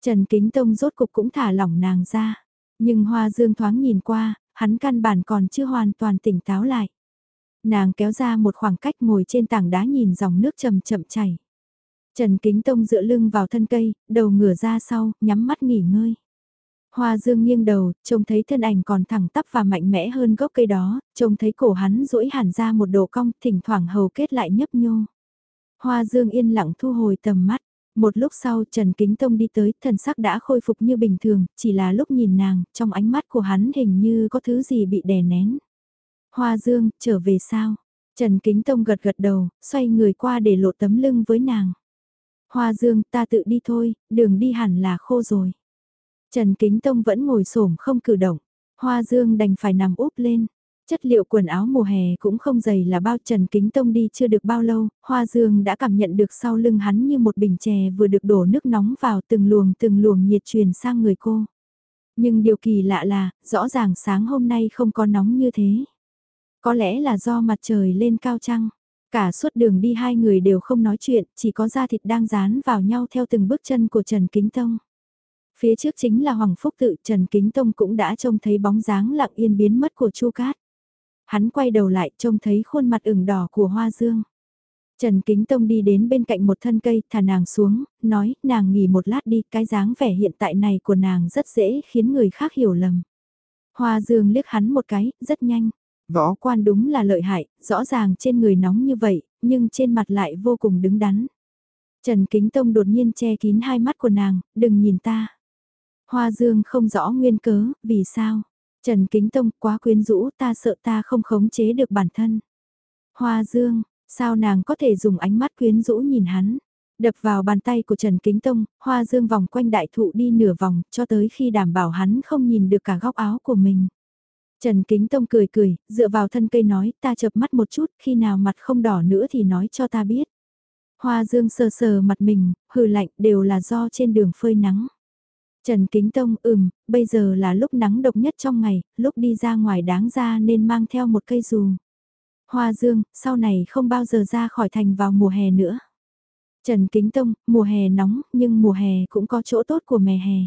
Trần Kính Tông rốt cục cũng thả lỏng nàng ra. Nhưng Hoa Dương thoáng nhìn qua, hắn căn bản còn chưa hoàn toàn tỉnh táo lại. Nàng kéo ra một khoảng cách ngồi trên tảng đá nhìn dòng nước chậm chậm chảy. Trần Kính Tông dựa lưng vào thân cây, đầu ngửa ra sau, nhắm mắt nghỉ ngơi. Hoa dương nghiêng đầu, trông thấy thân ảnh còn thẳng tắp và mạnh mẽ hơn gốc cây đó, trông thấy cổ hắn duỗi hẳn ra một độ cong, thỉnh thoảng hầu kết lại nhấp nhô. Hoa dương yên lặng thu hồi tầm mắt. Một lúc sau Trần Kính Tông đi tới, thần sắc đã khôi phục như bình thường, chỉ là lúc nhìn nàng, trong ánh mắt của hắn hình như có thứ gì bị đè nén. Hoa Dương, trở về sao? Trần Kính Tông gật gật đầu, xoay người qua để lộ tấm lưng với nàng. Hoa Dương, ta tự đi thôi, đường đi hẳn là khô rồi. Trần Kính Tông vẫn ngồi xổm không cử động. Hoa Dương đành phải nằm úp lên. Chất liệu quần áo mùa hè cũng không dày là bao Trần Kính Tông đi chưa được bao lâu, Hoa Dương đã cảm nhận được sau lưng hắn như một bình chè vừa được đổ nước nóng vào từng luồng từng luồng nhiệt truyền sang người cô. Nhưng điều kỳ lạ là, rõ ràng sáng hôm nay không có nóng như thế. Có lẽ là do mặt trời lên cao trăng. Cả suốt đường đi hai người đều không nói chuyện, chỉ có da thịt đang dán vào nhau theo từng bước chân của Trần Kính Tông. Phía trước chính là Hoàng Phúc tự Trần Kính Tông cũng đã trông thấy bóng dáng lặng yên biến mất của Chu Cát. Hắn quay đầu lại trông thấy khuôn mặt ửng đỏ của Hoa Dương. Trần Kính Tông đi đến bên cạnh một thân cây, thả nàng xuống, nói, nàng nghỉ một lát đi, cái dáng vẻ hiện tại này của nàng rất dễ khiến người khác hiểu lầm. Hoa Dương liếc hắn một cái, rất nhanh. Võ quan đúng là lợi hại, rõ ràng trên người nóng như vậy, nhưng trên mặt lại vô cùng đứng đắn. Trần Kính Tông đột nhiên che kín hai mắt của nàng, đừng nhìn ta. Hoa Dương không rõ nguyên cớ, vì sao? Trần Kính Tông quá quyến rũ ta sợ ta không khống chế được bản thân. Hoa Dương, sao nàng có thể dùng ánh mắt quyến rũ nhìn hắn? Đập vào bàn tay của Trần Kính Tông, Hoa Dương vòng quanh đại thụ đi nửa vòng cho tới khi đảm bảo hắn không nhìn được cả góc áo của mình. Trần Kính Tông cười cười, dựa vào thân cây nói ta chợp mắt một chút, khi nào mặt không đỏ nữa thì nói cho ta biết. Hoa Dương sờ sờ mặt mình, hừ lạnh đều là do trên đường phơi nắng. Trần Kính Tông ừm, bây giờ là lúc nắng độc nhất trong ngày, lúc đi ra ngoài đáng ra nên mang theo một cây dù. Hoa Dương, sau này không bao giờ ra khỏi thành vào mùa hè nữa. Trần Kính Tông, mùa hè nóng, nhưng mùa hè cũng có chỗ tốt của mè hè.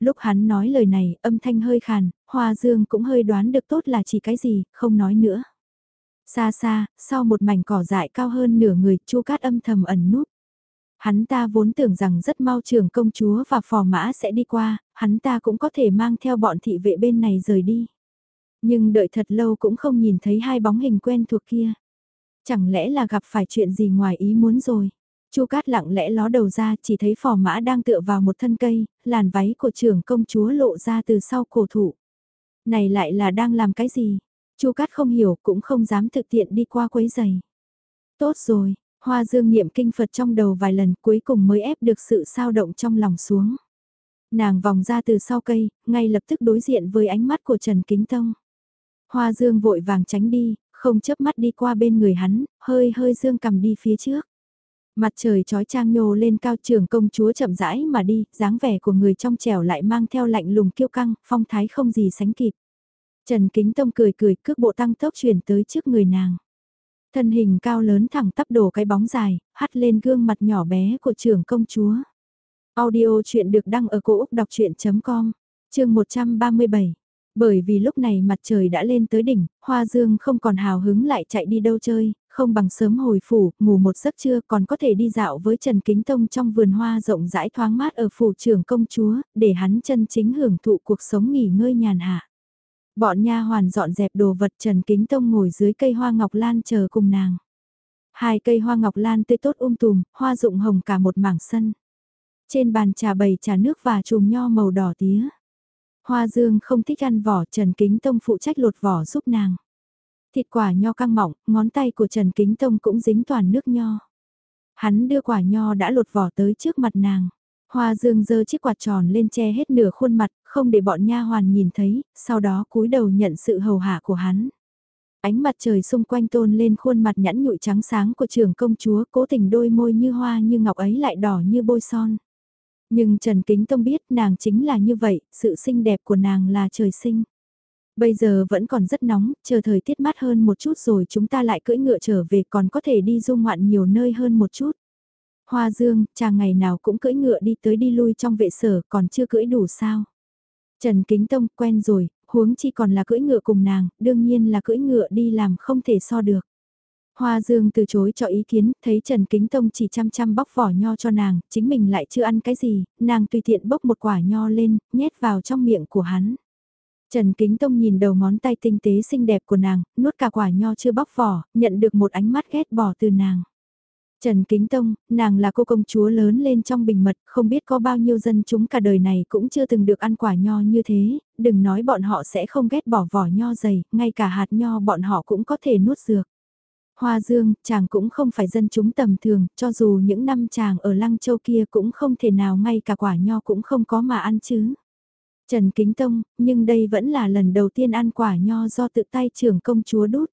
Lúc hắn nói lời này, âm thanh hơi khàn, Hoa Dương cũng hơi đoán được tốt là chỉ cái gì, không nói nữa. Xa xa, sau một mảnh cỏ dại cao hơn nửa người, Chu Cát âm thầm ẩn núp. Hắn ta vốn tưởng rằng rất mau trưởng công chúa và phò mã sẽ đi qua, hắn ta cũng có thể mang theo bọn thị vệ bên này rời đi. Nhưng đợi thật lâu cũng không nhìn thấy hai bóng hình quen thuộc kia. Chẳng lẽ là gặp phải chuyện gì ngoài ý muốn rồi. Chu Cát lặng lẽ ló đầu ra chỉ thấy phò mã đang tựa vào một thân cây, làn váy của trưởng công chúa lộ ra từ sau cổ thụ. Này lại là đang làm cái gì? Chu Cát không hiểu cũng không dám thực tiện đi qua quấy giày. Tốt rồi, Hoa Dương niệm kinh Phật trong đầu vài lần cuối cùng mới ép được sự sao động trong lòng xuống. Nàng vòng ra từ sau cây, ngay lập tức đối diện với ánh mắt của Trần Kính Tông. Hoa Dương vội vàng tránh đi, không chớp mắt đi qua bên người hắn, hơi hơi dương cầm đi phía trước. Mặt trời trói trang nhô lên cao trường công chúa chậm rãi mà đi, dáng vẻ của người trong trẻo lại mang theo lạnh lùng kiêu căng, phong thái không gì sánh kịp. Trần Kính Tông cười cười, cước bộ tăng tốc chuyển tới trước người nàng. Thân hình cao lớn thẳng tắp đổ cái bóng dài, hắt lên gương mặt nhỏ bé của trưởng công chúa. Audio chuyện được đăng ở cổ Úc đọc chuyện.com, chương 137. Bởi vì lúc này mặt trời đã lên tới đỉnh, Hoa Dương không còn hào hứng lại chạy đi đâu chơi, không bằng sớm hồi phủ, ngủ một giấc trưa còn có thể đi dạo với Trần Kính Tông trong vườn hoa rộng rãi thoáng mát ở phủ trưởng công chúa, để hắn chân chính hưởng thụ cuộc sống nghỉ ngơi nhàn hạ. Bọn nha hoàn dọn dẹp đồ vật Trần Kính Tông ngồi dưới cây hoa ngọc lan chờ cùng nàng. Hai cây hoa ngọc lan tươi tốt um tùm, hoa rụng hồng cả một mảng sân. Trên bàn trà bầy trà nước và chùm nho màu đỏ tía. Hoa dương không thích ăn vỏ, Trần Kính Tông phụ trách lột vỏ giúp nàng. Thịt quả nho căng mỏng, ngón tay của Trần Kính Tông cũng dính toàn nước nho. Hắn đưa quả nho đã lột vỏ tới trước mặt nàng. Hoa dương giơ chiếc quạt tròn lên che hết nửa khuôn mặt, không để bọn nha hoàn nhìn thấy, sau đó cúi đầu nhận sự hầu hạ của hắn. Ánh mặt trời xung quanh tôn lên khuôn mặt nhẵn nhụi trắng sáng của trưởng công chúa, cố tình đôi môi như hoa như ngọc ấy lại đỏ như bôi son. Nhưng Trần Kính Tông biết nàng chính là như vậy, sự xinh đẹp của nàng là trời sinh. Bây giờ vẫn còn rất nóng, chờ thời tiết mát hơn một chút rồi chúng ta lại cưỡi ngựa trở về còn có thể đi du ngoạn nhiều nơi hơn một chút. Hoa Dương, chàng ngày nào cũng cưỡi ngựa đi tới đi lui trong vệ sở còn chưa cưỡi đủ sao. Trần Kính Tông quen rồi, huống chi còn là cưỡi ngựa cùng nàng, đương nhiên là cưỡi ngựa đi làm không thể so được. Hoa Dương từ chối cho ý kiến, thấy Trần Kính Tông chỉ chăm chăm bóc vỏ nho cho nàng, chính mình lại chưa ăn cái gì, nàng tùy tiện bóc một quả nho lên, nhét vào trong miệng của hắn. Trần Kính Tông nhìn đầu ngón tay tinh tế xinh đẹp của nàng, nuốt cả quả nho chưa bóc vỏ, nhận được một ánh mắt ghét bỏ từ nàng. Trần Kính Tông, nàng là cô công chúa lớn lên trong bình mật, không biết có bao nhiêu dân chúng cả đời này cũng chưa từng được ăn quả nho như thế, đừng nói bọn họ sẽ không ghét bỏ vỏ nho dày, ngay cả hạt nho bọn họ cũng có thể nuốt dược. Hoa Dương, chàng cũng không phải dân chúng tầm thường, cho dù những năm chàng ở Lăng Châu kia cũng không thể nào ngay cả quả nho cũng không có mà ăn chứ. Trần Kính Tông, nhưng đây vẫn là lần đầu tiên ăn quả nho do tự tay trưởng công chúa đút.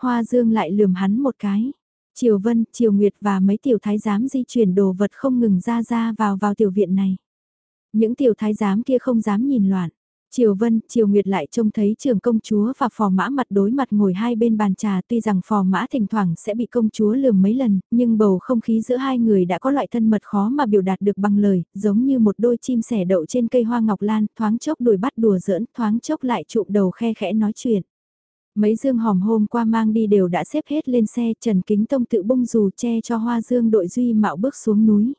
Hoa Dương lại lườm hắn một cái. Triều Vân, Triều Nguyệt và mấy tiểu thái giám di chuyển đồ vật không ngừng ra ra vào vào tiểu viện này. Những tiểu thái giám kia không dám nhìn loạn. Triều Vân, Triều Nguyệt lại trông thấy trường công chúa và phò mã mặt đối mặt ngồi hai bên bàn trà tuy rằng phò mã thỉnh thoảng sẽ bị công chúa lườm mấy lần, nhưng bầu không khí giữa hai người đã có loại thân mật khó mà biểu đạt được bằng lời, giống như một đôi chim sẻ đậu trên cây hoa ngọc lan, thoáng chốc đuổi bắt đùa giỡn, thoáng chốc lại trụm đầu khe khẽ nói chuyện. Mấy dương hòm hôm qua mang đi đều đã xếp hết lên xe, Trần Kính Tông tự bung dù che cho hoa dương đội duy mạo bước xuống núi.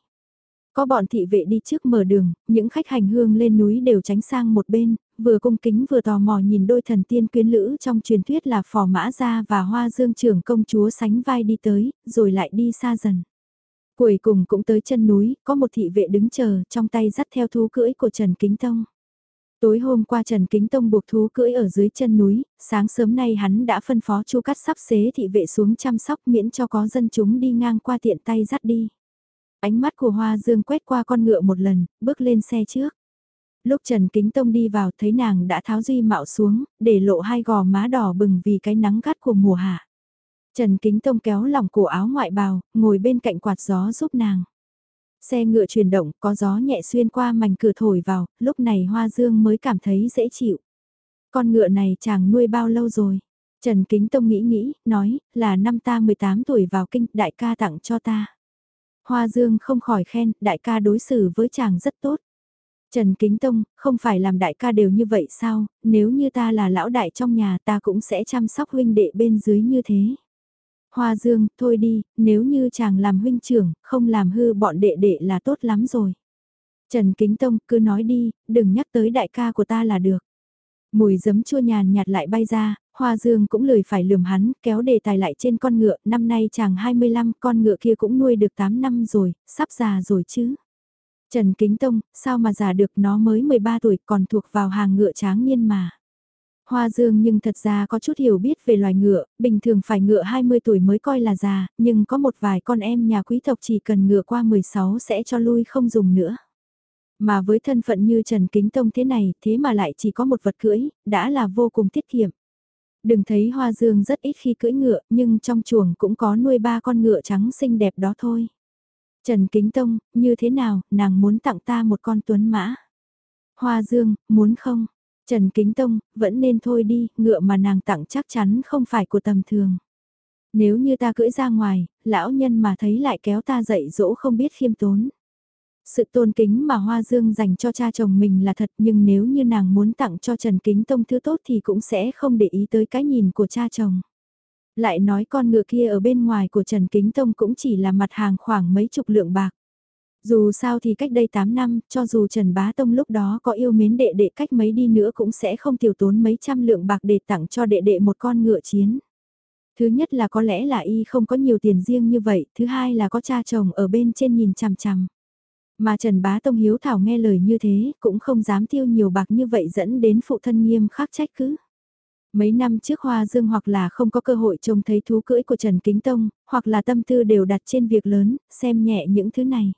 Có bọn thị vệ đi trước mở đường, những khách hành hương lên núi đều tránh sang một bên, vừa cung kính vừa tò mò nhìn đôi thần tiên quyến lữ trong truyền thuyết là phò mã gia và hoa dương trưởng công chúa sánh vai đi tới, rồi lại đi xa dần. Cuối cùng cũng tới chân núi, có một thị vệ đứng chờ, trong tay dắt theo thú cưỡi của Trần Kính Tông. Tối hôm qua Trần Kính Tông buộc thú cưỡi ở dưới chân núi, sáng sớm nay hắn đã phân phó chu cắt sắp xế thị vệ xuống chăm sóc miễn cho có dân chúng đi ngang qua tiện tay dắt đi. Ánh mắt của Hoa Dương quét qua con ngựa một lần, bước lên xe trước. Lúc Trần Kính Tông đi vào thấy nàng đã tháo duy mạo xuống, để lộ hai gò má đỏ bừng vì cái nắng gắt của mùa hạ. Trần Kính Tông kéo lỏng cổ áo ngoại bào, ngồi bên cạnh quạt gió giúp nàng. Xe ngựa chuyển động, có gió nhẹ xuyên qua mảnh cửa thổi vào, lúc này Hoa Dương mới cảm thấy dễ chịu. Con ngựa này chàng nuôi bao lâu rồi? Trần Kính Tông nghĩ nghĩ, nói, là năm ta 18 tuổi vào kinh, đại ca tặng cho ta. Hoa Dương không khỏi khen, đại ca đối xử với chàng rất tốt. Trần Kính Tông, không phải làm đại ca đều như vậy sao, nếu như ta là lão đại trong nhà ta cũng sẽ chăm sóc huynh đệ bên dưới như thế. Hoa Dương, thôi đi, nếu như chàng làm huynh trưởng, không làm hư bọn đệ đệ là tốt lắm rồi. Trần Kính Tông, cứ nói đi, đừng nhắc tới đại ca của ta là được. Mùi giấm chua nhàn nhạt lại bay ra, Hoa Dương cũng lười phải lườm hắn, kéo đề tài lại trên con ngựa, năm nay chàng 25, con ngựa kia cũng nuôi được 8 năm rồi, sắp già rồi chứ. Trần Kính Tông, sao mà già được nó mới 13 tuổi còn thuộc vào hàng ngựa tráng niên mà. Hoa Dương nhưng thật ra có chút hiểu biết về loài ngựa, bình thường phải ngựa 20 tuổi mới coi là già, nhưng có một vài con em nhà quý tộc chỉ cần ngựa qua 16 sẽ cho lui không dùng nữa. Mà với thân phận như Trần Kính Tông thế này, thế mà lại chỉ có một vật cưỡi, đã là vô cùng tiết kiệm. Đừng thấy Hoa Dương rất ít khi cưỡi ngựa, nhưng trong chuồng cũng có nuôi ba con ngựa trắng xinh đẹp đó thôi. Trần Kính Tông, như thế nào, nàng muốn tặng ta một con tuấn mã. Hoa Dương, muốn không? Trần Kính Tông, vẫn nên thôi đi, ngựa mà nàng tặng chắc chắn không phải của tầm thường. Nếu như ta cưỡi ra ngoài, lão nhân mà thấy lại kéo ta dậy dỗ không biết khiêm tốn. Sự tôn kính mà Hoa Dương dành cho cha chồng mình là thật nhưng nếu như nàng muốn tặng cho Trần Kính Tông thứ tốt thì cũng sẽ không để ý tới cái nhìn của cha chồng. Lại nói con ngựa kia ở bên ngoài của Trần Kính Tông cũng chỉ là mặt hàng khoảng mấy chục lượng bạc. Dù sao thì cách đây 8 năm, cho dù Trần Bá Tông lúc đó có yêu mến đệ đệ cách mấy đi nữa cũng sẽ không tiêu tốn mấy trăm lượng bạc để tặng cho đệ đệ một con ngựa chiến. Thứ nhất là có lẽ là y không có nhiều tiền riêng như vậy, thứ hai là có cha chồng ở bên trên nhìn chằm chằm. Mà Trần Bá Tông hiếu thảo nghe lời như thế, cũng không dám tiêu nhiều bạc như vậy dẫn đến phụ thân nghiêm khắc trách cứ. Mấy năm trước Hoa Dương hoặc là không có cơ hội trông thấy thú cưỡi của Trần Kính Tông, hoặc là tâm tư đều đặt trên việc lớn, xem nhẹ những thứ này.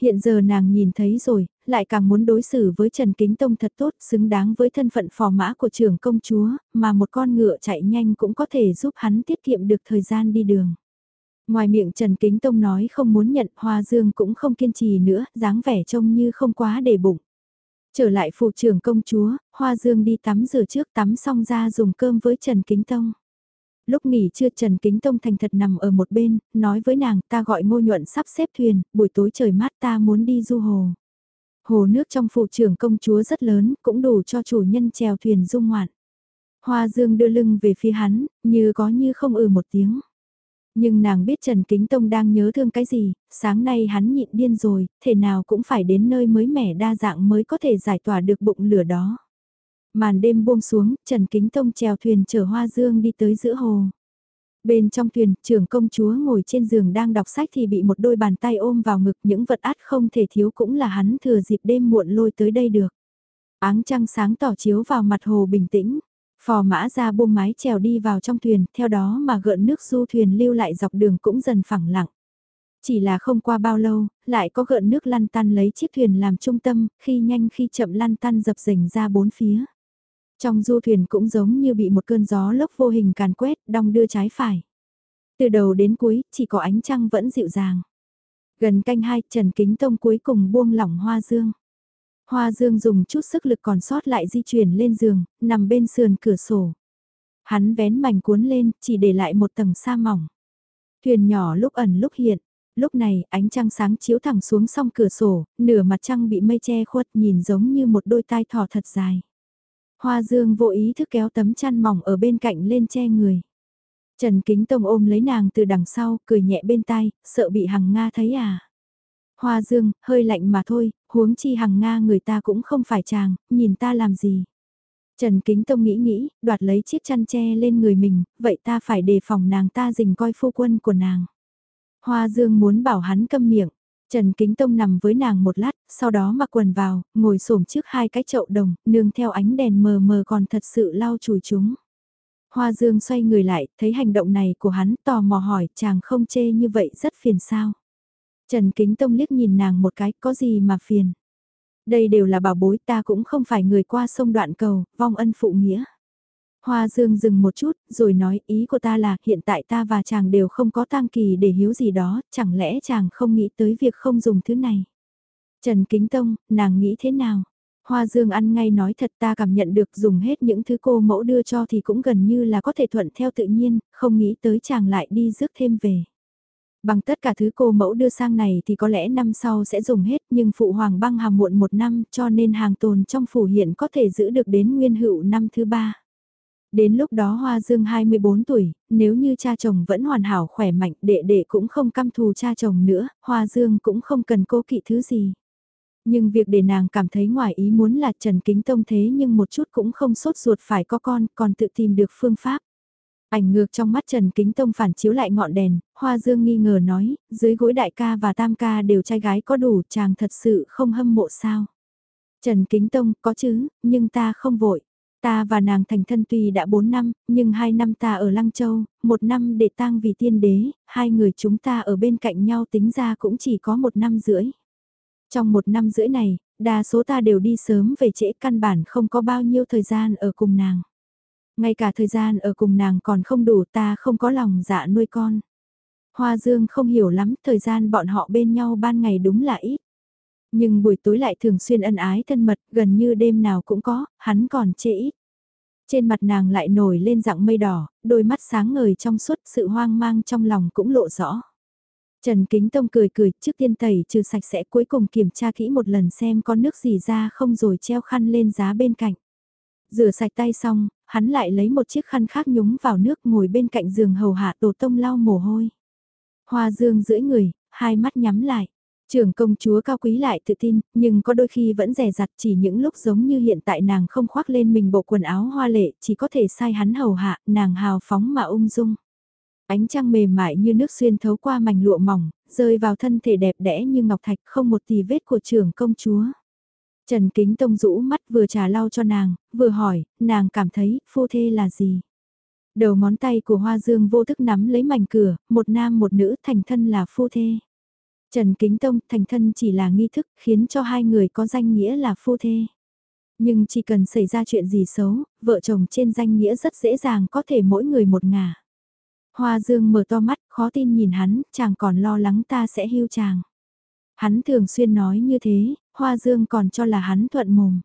Hiện giờ nàng nhìn thấy rồi, lại càng muốn đối xử với Trần Kính Tông thật tốt, xứng đáng với thân phận phò mã của trưởng công chúa, mà một con ngựa chạy nhanh cũng có thể giúp hắn tiết kiệm được thời gian đi đường. Ngoài miệng Trần Kính Tông nói không muốn nhận Hoa Dương cũng không kiên trì nữa, dáng vẻ trông như không quá để bụng. Trở lại phụ trưởng công chúa, Hoa Dương đi tắm rửa trước tắm xong ra dùng cơm với Trần Kính Tông. Lúc nghỉ trưa Trần Kính Tông thành thật nằm ở một bên, nói với nàng ta gọi ngô nhuận sắp xếp thuyền, buổi tối trời mát ta muốn đi du hồ. Hồ nước trong phụ trưởng công chúa rất lớn, cũng đủ cho chủ nhân chèo thuyền dung ngoạn. Hoa Dương đưa lưng về phía hắn, như có như không ừ một tiếng. Nhưng nàng biết Trần Kính Tông đang nhớ thương cái gì, sáng nay hắn nhịn điên rồi, thể nào cũng phải đến nơi mới mẻ đa dạng mới có thể giải tỏa được bụng lửa đó. Màn đêm buông xuống, Trần Kính Tông chèo thuyền chở Hoa Dương đi tới giữa hồ. Bên trong thuyền, trưởng công chúa ngồi trên giường đang đọc sách thì bị một đôi bàn tay ôm vào ngực những vật át không thể thiếu cũng là hắn thừa dịp đêm muộn lôi tới đây được. Áng trăng sáng tỏ chiếu vào mặt hồ bình tĩnh, Phò mã ra buông mái trèo đi vào trong thuyền, theo đó mà gợn nước du thuyền lưu lại dọc đường cũng dần phẳng lặng. Chỉ là không qua bao lâu, lại có gợn nước lăn tăn lấy chiếc thuyền làm trung tâm, khi nhanh khi chậm lăn tăn dập dềnh ra bốn phía. Trong du thuyền cũng giống như bị một cơn gió lốc vô hình càn quét, đong đưa trái phải. Từ đầu đến cuối, chỉ có ánh trăng vẫn dịu dàng. Gần canh hai, Trần Kính Tông cuối cùng buông lỏng hoa dương. Hoa Dương dùng chút sức lực còn sót lại di chuyển lên giường, nằm bên sườn cửa sổ. Hắn vén mảnh cuốn lên, chỉ để lại một tầng sa mỏng. Thuyền nhỏ lúc ẩn lúc hiện, lúc này ánh trăng sáng chiếu thẳng xuống song cửa sổ, nửa mặt trăng bị mây che khuất nhìn giống như một đôi tai thỏ thật dài. Hoa Dương vô ý thức kéo tấm chăn mỏng ở bên cạnh lên che người. Trần Kính Tông ôm lấy nàng từ đằng sau, cười nhẹ bên tai, sợ bị Hằng Nga thấy à. Hoa Dương, hơi lạnh mà thôi, huống chi hằng Nga người ta cũng không phải chàng, nhìn ta làm gì. Trần Kính Tông nghĩ nghĩ, đoạt lấy chiếc chăn che lên người mình, vậy ta phải đề phòng nàng ta dình coi phu quân của nàng. Hoa Dương muốn bảo hắn câm miệng. Trần Kính Tông nằm với nàng một lát, sau đó mặc quần vào, ngồi xổm trước hai cái chậu đồng, nương theo ánh đèn mờ mờ còn thật sự lau chùi chúng. Hoa Dương xoay người lại, thấy hành động này của hắn tò mò hỏi chàng không chê như vậy rất phiền sao. Trần Kính Tông liếc nhìn nàng một cái, có gì mà phiền. Đây đều là bảo bối ta cũng không phải người qua sông đoạn cầu, vong ân phụ nghĩa. Hoa Dương dừng một chút, rồi nói ý của ta là hiện tại ta và chàng đều không có tang kỳ để hiếu gì đó, chẳng lẽ chàng không nghĩ tới việc không dùng thứ này. Trần Kính Tông, nàng nghĩ thế nào? Hoa Dương ăn ngay nói thật ta cảm nhận được dùng hết những thứ cô mẫu đưa cho thì cũng gần như là có thể thuận theo tự nhiên, không nghĩ tới chàng lại đi rước thêm về. Bằng tất cả thứ cô mẫu đưa sang này thì có lẽ năm sau sẽ dùng hết nhưng phụ hoàng băng hàm muộn một năm cho nên hàng tồn trong phủ hiện có thể giữ được đến nguyên hữu năm thứ ba. Đến lúc đó Hoa Dương 24 tuổi, nếu như cha chồng vẫn hoàn hảo khỏe mạnh đệ đệ cũng không căm thù cha chồng nữa, Hoa Dương cũng không cần cố kỵ thứ gì. Nhưng việc để nàng cảm thấy ngoài ý muốn là Trần Kính Tông thế nhưng một chút cũng không sốt ruột phải có con, còn tự tìm được phương pháp. Ảnh ngược trong mắt Trần Kính Tông phản chiếu lại ngọn đèn, Hoa Dương nghi ngờ nói, dưới gối đại ca và tam ca đều trai gái có đủ, chàng thật sự không hâm mộ sao. Trần Kính Tông, có chứ, nhưng ta không vội. Ta và nàng thành thân tuy đã 4 năm, nhưng 2 năm ta ở Lăng Châu, một năm để tang vì tiên đế, hai người chúng ta ở bên cạnh nhau tính ra cũng chỉ có một năm rưỡi. Trong một năm rưỡi này, đa số ta đều đi sớm về trễ căn bản không có bao nhiêu thời gian ở cùng nàng. Ngay cả thời gian ở cùng nàng còn không đủ ta không có lòng dạ nuôi con. Hoa Dương không hiểu lắm, thời gian bọn họ bên nhau ban ngày đúng là ít. Nhưng buổi tối lại thường xuyên ân ái thân mật, gần như đêm nào cũng có, hắn còn chê ít. Trên mặt nàng lại nổi lên dạng mây đỏ, đôi mắt sáng ngời trong suốt sự hoang mang trong lòng cũng lộ rõ. Trần Kính Tông cười cười, trước tiên tẩy trừ sạch sẽ cuối cùng kiểm tra kỹ một lần xem có nước gì ra không rồi treo khăn lên giá bên cạnh. Rửa sạch tay xong, hắn lại lấy một chiếc khăn khác nhúng vào nước ngồi bên cạnh giường hầu hạ tổ tông lau mồ hôi. Hoa dương giữa người, hai mắt nhắm lại. Trưởng công chúa cao quý lại tự tin, nhưng có đôi khi vẫn rẻ rặt chỉ những lúc giống như hiện tại nàng không khoác lên mình bộ quần áo hoa lệ, chỉ có thể sai hắn hầu hạ, nàng hào phóng mà ung dung. Ánh trăng mềm mại như nước xuyên thấu qua mảnh lụa mỏng, rơi vào thân thể đẹp đẽ như ngọc thạch không một tì vết của trưởng công chúa. Trần Kính Tông rũ mắt vừa trà lau cho nàng, vừa hỏi, nàng cảm thấy phu thê là gì? Đầu ngón tay của Hoa Dương vô thức nắm lấy mảnh cửa, một nam một nữ thành thân là phu thê. Trần Kính Tông thành thân chỉ là nghi thức khiến cho hai người có danh nghĩa là phu thê. Nhưng chỉ cần xảy ra chuyện gì xấu, vợ chồng trên danh nghĩa rất dễ dàng có thể mỗi người một ngả. Hoa Dương mở to mắt, khó tin nhìn hắn, chàng còn lo lắng ta sẽ hưu chàng. Hắn thường xuyên nói như thế, Hoa Dương còn cho là hắn thuận mồm.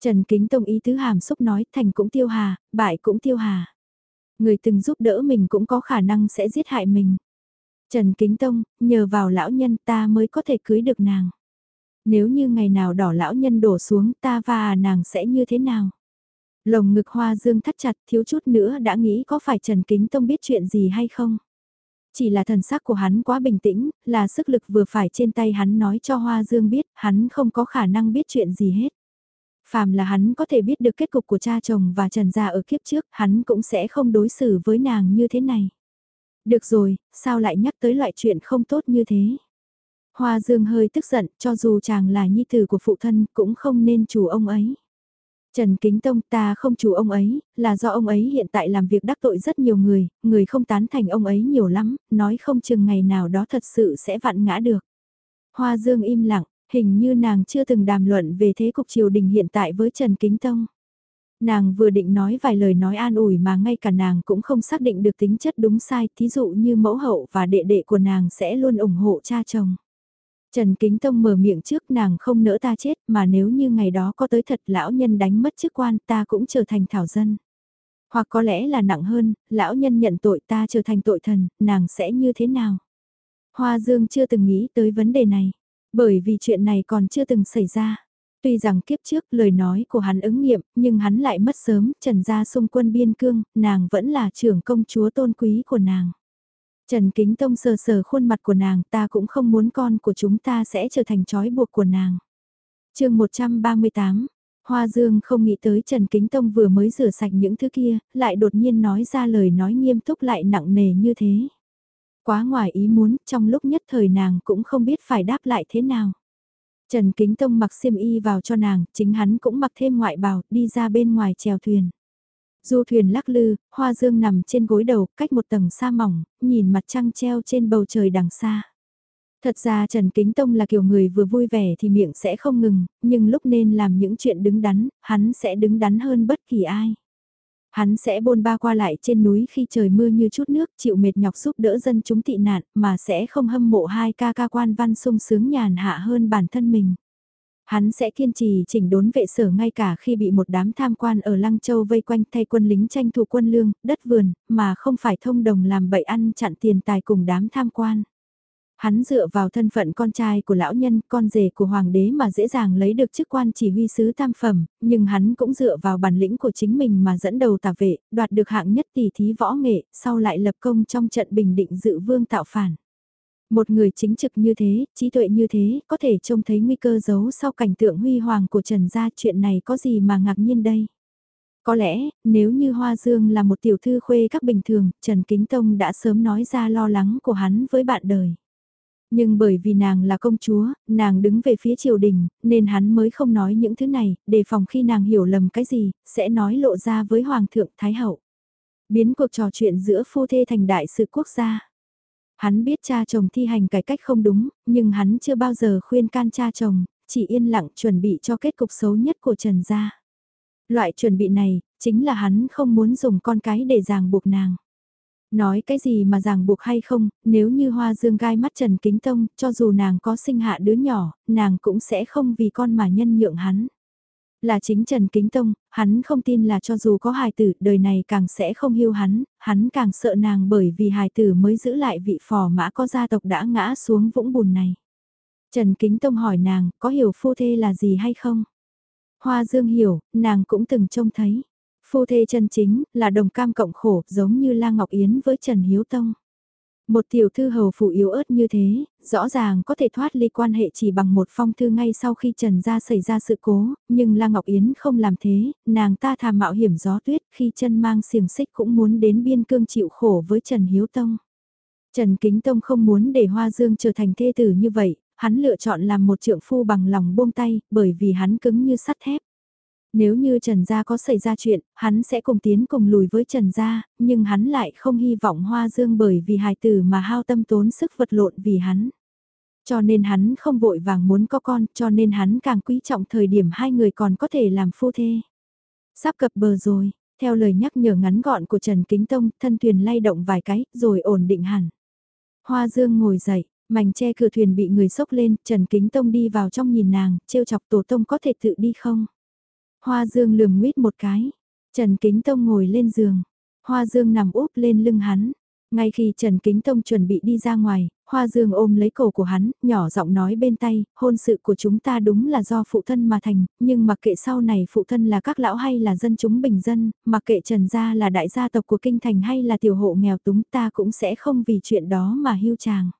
Trần Kính Tông ý tứ hàm xúc nói thành cũng tiêu hà, bại cũng tiêu hà. Người từng giúp đỡ mình cũng có khả năng sẽ giết hại mình. Trần Kính Tông, nhờ vào lão nhân ta mới có thể cưới được nàng. Nếu như ngày nào đỏ lão nhân đổ xuống ta và nàng sẽ như thế nào? Lồng ngực hoa dương thắt chặt thiếu chút nữa đã nghĩ có phải Trần Kính Tông biết chuyện gì hay không? Chỉ là thần sắc của hắn quá bình tĩnh, là sức lực vừa phải trên tay hắn nói cho Hoa Dương biết, hắn không có khả năng biết chuyện gì hết. Phàm là hắn có thể biết được kết cục của cha chồng và Trần Gia ở kiếp trước, hắn cũng sẽ không đối xử với nàng như thế này. Được rồi, sao lại nhắc tới loại chuyện không tốt như thế? Hoa Dương hơi tức giận, cho dù chàng là nhi tử của phụ thân, cũng không nên chủ ông ấy. Trần Kính Tông ta không chủ ông ấy, là do ông ấy hiện tại làm việc đắc tội rất nhiều người, người không tán thành ông ấy nhiều lắm, nói không chừng ngày nào đó thật sự sẽ vặn ngã được. Hoa Dương im lặng, hình như nàng chưa từng đàm luận về thế cục triều đình hiện tại với Trần Kính Tông. Nàng vừa định nói vài lời nói an ủi mà ngay cả nàng cũng không xác định được tính chất đúng sai, thí dụ như mẫu hậu và đệ đệ của nàng sẽ luôn ủng hộ cha chồng. Trần Kính Tông mở miệng trước nàng không nỡ ta chết mà nếu như ngày đó có tới thật lão nhân đánh mất chức quan ta cũng trở thành thảo dân. Hoặc có lẽ là nặng hơn, lão nhân nhận tội ta trở thành tội thần, nàng sẽ như thế nào? Hoa Dương chưa từng nghĩ tới vấn đề này, bởi vì chuyện này còn chưa từng xảy ra. Tuy rằng kiếp trước lời nói của hắn ứng nghiệm, nhưng hắn lại mất sớm, trần gia xung quân biên cương, nàng vẫn là trưởng công chúa tôn quý của nàng. Trần Kính Tông sờ sờ khuôn mặt của nàng ta cũng không muốn con của chúng ta sẽ trở thành trói buộc của nàng. chương 138, Hoa Dương không nghĩ tới Trần Kính Tông vừa mới rửa sạch những thứ kia, lại đột nhiên nói ra lời nói nghiêm túc lại nặng nề như thế. Quá ngoài ý muốn, trong lúc nhất thời nàng cũng không biết phải đáp lại thế nào. Trần Kính Tông mặc xiêm y vào cho nàng, chính hắn cũng mặc thêm ngoại bào, đi ra bên ngoài chèo thuyền. Du thuyền lắc lư, hoa dương nằm trên gối đầu, cách một tầng sa mỏng, nhìn mặt trăng treo trên bầu trời đằng xa. Thật ra Trần Kính Tông là kiểu người vừa vui vẻ thì miệng sẽ không ngừng, nhưng lúc nên làm những chuyện đứng đắn, hắn sẽ đứng đắn hơn bất kỳ ai. Hắn sẽ bôn ba qua lại trên núi khi trời mưa như chút nước, chịu mệt nhọc giúp đỡ dân chúng tị nạn, mà sẽ không hâm mộ hai ca ca quan văn sung sướng nhàn hạ hơn bản thân mình. Hắn sẽ kiên trì chỉnh đốn vệ sở ngay cả khi bị một đám tham quan ở Lăng Châu vây quanh thay quân lính tranh thủ quân lương, đất vườn, mà không phải thông đồng làm bậy ăn chặn tiền tài cùng đám tham quan. Hắn dựa vào thân phận con trai của lão nhân, con rể của hoàng đế mà dễ dàng lấy được chức quan chỉ huy sứ tam phẩm, nhưng hắn cũng dựa vào bản lĩnh của chính mình mà dẫn đầu tả vệ, đoạt được hạng nhất tỷ thí võ nghệ, sau lại lập công trong trận bình định dự vương tạo phản. Một người chính trực như thế, trí tuệ như thế, có thể trông thấy nguy cơ giấu sau cảnh tượng huy hoàng của Trần Gia chuyện này có gì mà ngạc nhiên đây. Có lẽ, nếu như Hoa Dương là một tiểu thư khuê các bình thường, Trần Kính Tông đã sớm nói ra lo lắng của hắn với bạn đời. Nhưng bởi vì nàng là công chúa, nàng đứng về phía triều đình, nên hắn mới không nói những thứ này, đề phòng khi nàng hiểu lầm cái gì, sẽ nói lộ ra với Hoàng thượng Thái Hậu. Biến cuộc trò chuyện giữa phu thê thành đại sự quốc gia. Hắn biết cha chồng thi hành cải cách không đúng, nhưng hắn chưa bao giờ khuyên can cha chồng, chỉ yên lặng chuẩn bị cho kết cục xấu nhất của Trần gia. Loại chuẩn bị này, chính là hắn không muốn dùng con cái để ràng buộc nàng. Nói cái gì mà ràng buộc hay không, nếu như hoa dương gai mắt Trần Kính Tông, cho dù nàng có sinh hạ đứa nhỏ, nàng cũng sẽ không vì con mà nhân nhượng hắn. Là chính Trần Kính Tông, hắn không tin là cho dù có hài tử, đời này càng sẽ không hiu hắn, hắn càng sợ nàng bởi vì hài tử mới giữ lại vị phò mã có gia tộc đã ngã xuống vũng bùn này. Trần Kính Tông hỏi nàng, có hiểu phu thê là gì hay không? Hoa Dương hiểu, nàng cũng từng trông thấy. Phu thê chân chính, là đồng cam cộng khổ, giống như La Ngọc Yến với Trần Hiếu Tông. Một tiểu thư hầu phụ yếu ớt như thế, rõ ràng có thể thoát ly quan hệ chỉ bằng một phong thư ngay sau khi Trần gia xảy ra sự cố, nhưng La Ngọc Yến không làm thế, nàng ta thà mạo hiểm gió tuyết khi chân mang xiềng xích cũng muốn đến biên cương chịu khổ với Trần Hiếu Tông. Trần Kính Tông không muốn để Hoa Dương trở thành thê tử như vậy, hắn lựa chọn làm một trượng phu bằng lòng buông tay, bởi vì hắn cứng như sắt thép. Nếu như Trần Gia có xảy ra chuyện, hắn sẽ cùng tiến cùng lùi với Trần Gia, nhưng hắn lại không hy vọng Hoa Dương bởi vì hài tử mà hao tâm tốn sức vật lộn vì hắn. Cho nên hắn không vội vàng muốn có con, cho nên hắn càng quý trọng thời điểm hai người còn có thể làm phu thê. Sắp cập bờ rồi, theo lời nhắc nhở ngắn gọn của Trần Kính Tông, thân thuyền lay động vài cái, rồi ổn định hẳn. Hoa Dương ngồi dậy, mảnh che cửa thuyền bị người sốc lên, Trần Kính Tông đi vào trong nhìn nàng, trêu chọc tổ tông có thể tự đi không? Hoa Dương lườm nguyết một cái. Trần Kính Tông ngồi lên giường. Hoa Dương nằm úp lên lưng hắn. Ngay khi Trần Kính Tông chuẩn bị đi ra ngoài, Hoa Dương ôm lấy cổ của hắn, nhỏ giọng nói bên tay, hôn sự của chúng ta đúng là do phụ thân mà thành, nhưng mặc kệ sau này phụ thân là các lão hay là dân chúng bình dân, mặc kệ Trần gia là đại gia tộc của kinh thành hay là tiểu hộ nghèo túng ta cũng sẽ không vì chuyện đó mà hưu chàng.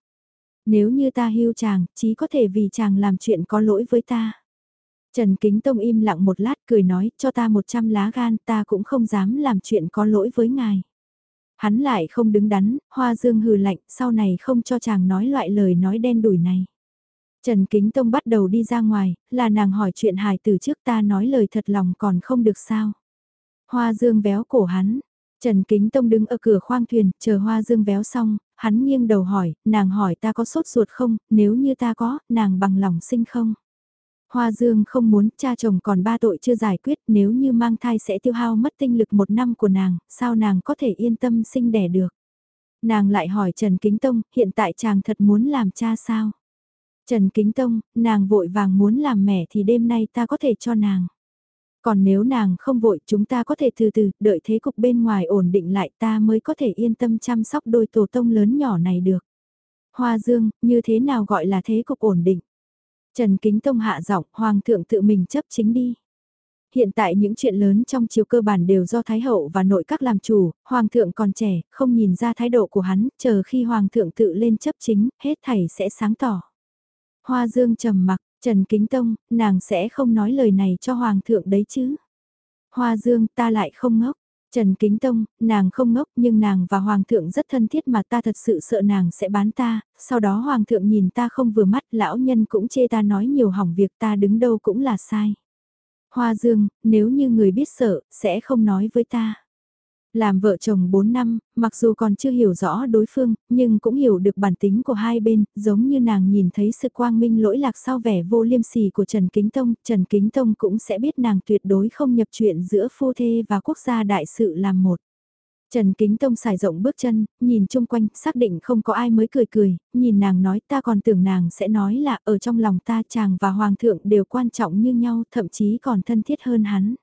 Nếu như ta hưu chàng, chí có thể vì chàng làm chuyện có lỗi với ta. Trần Kính Tông im lặng một lát cười nói, cho ta một trăm lá gan ta cũng không dám làm chuyện có lỗi với ngài. Hắn lại không đứng đắn, hoa dương hừ lạnh, sau này không cho chàng nói loại lời nói đen đủi này. Trần Kính Tông bắt đầu đi ra ngoài, là nàng hỏi chuyện hài từ trước ta nói lời thật lòng còn không được sao. Hoa dương véo cổ hắn, Trần Kính Tông đứng ở cửa khoang thuyền, chờ hoa dương véo xong, hắn nghiêng đầu hỏi, nàng hỏi ta có sốt ruột không, nếu như ta có, nàng bằng lòng sinh không. Hoa Dương không muốn cha chồng còn ba tội chưa giải quyết nếu như mang thai sẽ tiêu hao mất tinh lực một năm của nàng, sao nàng có thể yên tâm sinh đẻ được. Nàng lại hỏi Trần Kính Tông, hiện tại chàng thật muốn làm cha sao? Trần Kính Tông, nàng vội vàng muốn làm mẹ thì đêm nay ta có thể cho nàng. Còn nếu nàng không vội chúng ta có thể từ từ, đợi thế cục bên ngoài ổn định lại ta mới có thể yên tâm chăm sóc đôi tổ tông lớn nhỏ này được. Hoa Dương, như thế nào gọi là thế cục ổn định? Trần Kính Tông hạ giọng, Hoàng thượng tự mình chấp chính đi. Hiện tại những chuyện lớn trong chiều cơ bản đều do Thái Hậu và nội các làm chủ, Hoàng thượng còn trẻ, không nhìn ra thái độ của hắn, chờ khi Hoàng thượng tự lên chấp chính, hết thảy sẽ sáng tỏ. Hoa Dương trầm mặc, Trần Kính Tông, nàng sẽ không nói lời này cho Hoàng thượng đấy chứ. Hoa Dương ta lại không ngốc, Trần Kính Tông, nàng không ngốc nhưng nàng và Hoàng thượng rất thân thiết mà ta thật sự sợ nàng sẽ bán ta, sau đó Hoàng thượng nhìn ta không vừa mắt, lão nhân cũng chê ta nói nhiều hỏng việc ta đứng đâu cũng là sai. Hoa Dương, nếu như người biết sợ, sẽ không nói với ta. Làm vợ chồng 4 năm, mặc dù còn chưa hiểu rõ đối phương, nhưng cũng hiểu được bản tính của hai bên, giống như nàng nhìn thấy sự quang minh lỗi lạc sau vẻ vô liêm sỉ của Trần Kính Tông, Trần Kính Tông cũng sẽ biết nàng tuyệt đối không nhập chuyện giữa phu thê và quốc gia đại sự làm một. Trần Kính Tông xài rộng bước chân, nhìn chung quanh, xác định không có ai mới cười cười, nhìn nàng nói ta còn tưởng nàng sẽ nói là ở trong lòng ta chàng và hoàng thượng đều quan trọng như nhau, thậm chí còn thân thiết hơn hắn.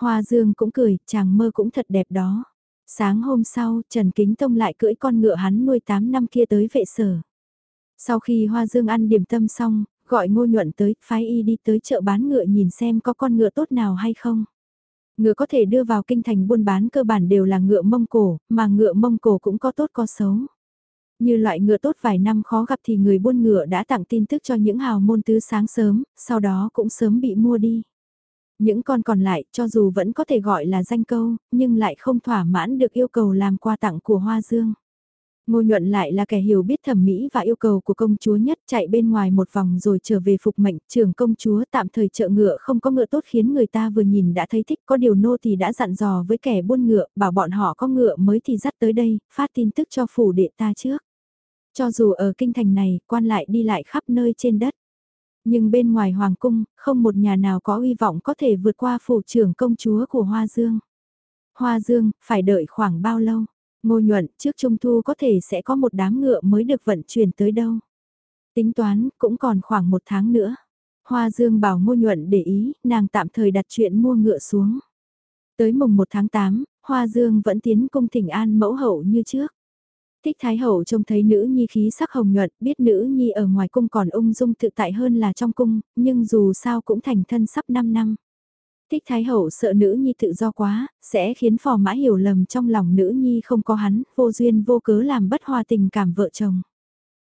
Hoa Dương cũng cười, chàng mơ cũng thật đẹp đó. Sáng hôm sau, Trần Kính Tông lại cưỡi con ngựa hắn nuôi 8 năm kia tới vệ sở. Sau khi Hoa Dương ăn điểm tâm xong, gọi ngô nhuận tới, phái y đi tới chợ bán ngựa nhìn xem có con ngựa tốt nào hay không. Ngựa có thể đưa vào kinh thành buôn bán cơ bản đều là ngựa mông cổ, mà ngựa mông cổ cũng có tốt có xấu. Như loại ngựa tốt vài năm khó gặp thì người buôn ngựa đã tặng tin tức cho những hào môn tứ sáng sớm, sau đó cũng sớm bị mua đi. Những con còn lại cho dù vẫn có thể gọi là danh câu, nhưng lại không thỏa mãn được yêu cầu làm quà tặng của Hoa Dương. Ngô nhuận lại là kẻ hiểu biết thẩm mỹ và yêu cầu của công chúa nhất chạy bên ngoài một vòng rồi trở về phục mệnh trường công chúa tạm thời trợ ngựa không có ngựa tốt khiến người ta vừa nhìn đã thấy thích có điều nô thì đã dặn dò với kẻ buôn ngựa bảo bọn họ có ngựa mới thì dắt tới đây phát tin tức cho phủ đệ ta trước. Cho dù ở kinh thành này quan lại đi lại khắp nơi trên đất nhưng bên ngoài hoàng cung, không một nhà nào có uy vọng có thể vượt qua phủ trưởng công chúa của Hoa Dương. Hoa Dương, phải đợi khoảng bao lâu? Ngô nhuận, trước trung thu có thể sẽ có một đám ngựa mới được vận chuyển tới đâu. Tính toán, cũng còn khoảng một tháng nữa. Hoa Dương bảo ngô nhuận để ý, nàng tạm thời đặt chuyện mua ngựa xuống. Tới mùng 1 tháng 8, Hoa Dương vẫn tiến cung thỉnh an mẫu hậu như trước. Thích Thái Hậu trông thấy nữ nhi khí sắc hồng nhuận, biết nữ nhi ở ngoài cung còn ung dung tự tại hơn là trong cung, nhưng dù sao cũng thành thân sắp 5 năm. Thích Thái Hậu sợ nữ nhi tự do quá, sẽ khiến phò mã hiểu lầm trong lòng nữ nhi không có hắn, vô duyên vô cớ làm bất hòa tình cảm vợ chồng.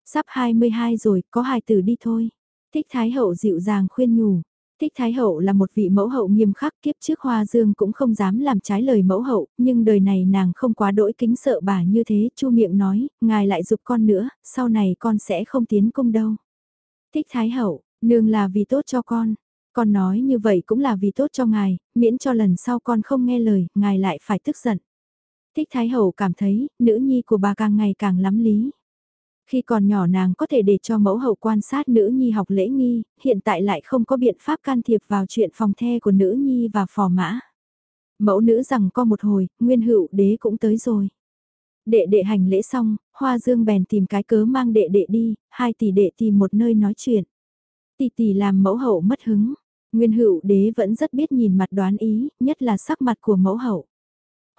Sắp 22 rồi, có hài tử đi thôi. Thích Thái Hậu dịu dàng khuyên nhủ. Thích Thái Hậu là một vị mẫu hậu nghiêm khắc kiếp trước Hoa Dương cũng không dám làm trái lời mẫu hậu, nhưng đời này nàng không quá đỗi kính sợ bà như thế, chu miệng nói, ngài lại dục con nữa, sau này con sẽ không tiến cung đâu. Thích Thái Hậu, nương là vì tốt cho con, con nói như vậy cũng là vì tốt cho ngài, miễn cho lần sau con không nghe lời, ngài lại phải tức giận. Thích Thái Hậu cảm thấy, nữ nhi của bà càng ngày càng lắm lý. Khi còn nhỏ nàng có thể để cho mẫu hậu quan sát nữ nhi học lễ nghi, hiện tại lại không có biện pháp can thiệp vào chuyện phòng the của nữ nhi và phò mã. Mẫu nữ rằng có một hồi, nguyên hữu đế cũng tới rồi. Đệ đệ hành lễ xong, Hoa Dương bèn tìm cái cớ mang đệ đệ đi, hai tỷ đệ tìm một nơi nói chuyện. Tỷ tỷ làm mẫu hậu mất hứng, nguyên hữu đế vẫn rất biết nhìn mặt đoán ý, nhất là sắc mặt của mẫu hậu.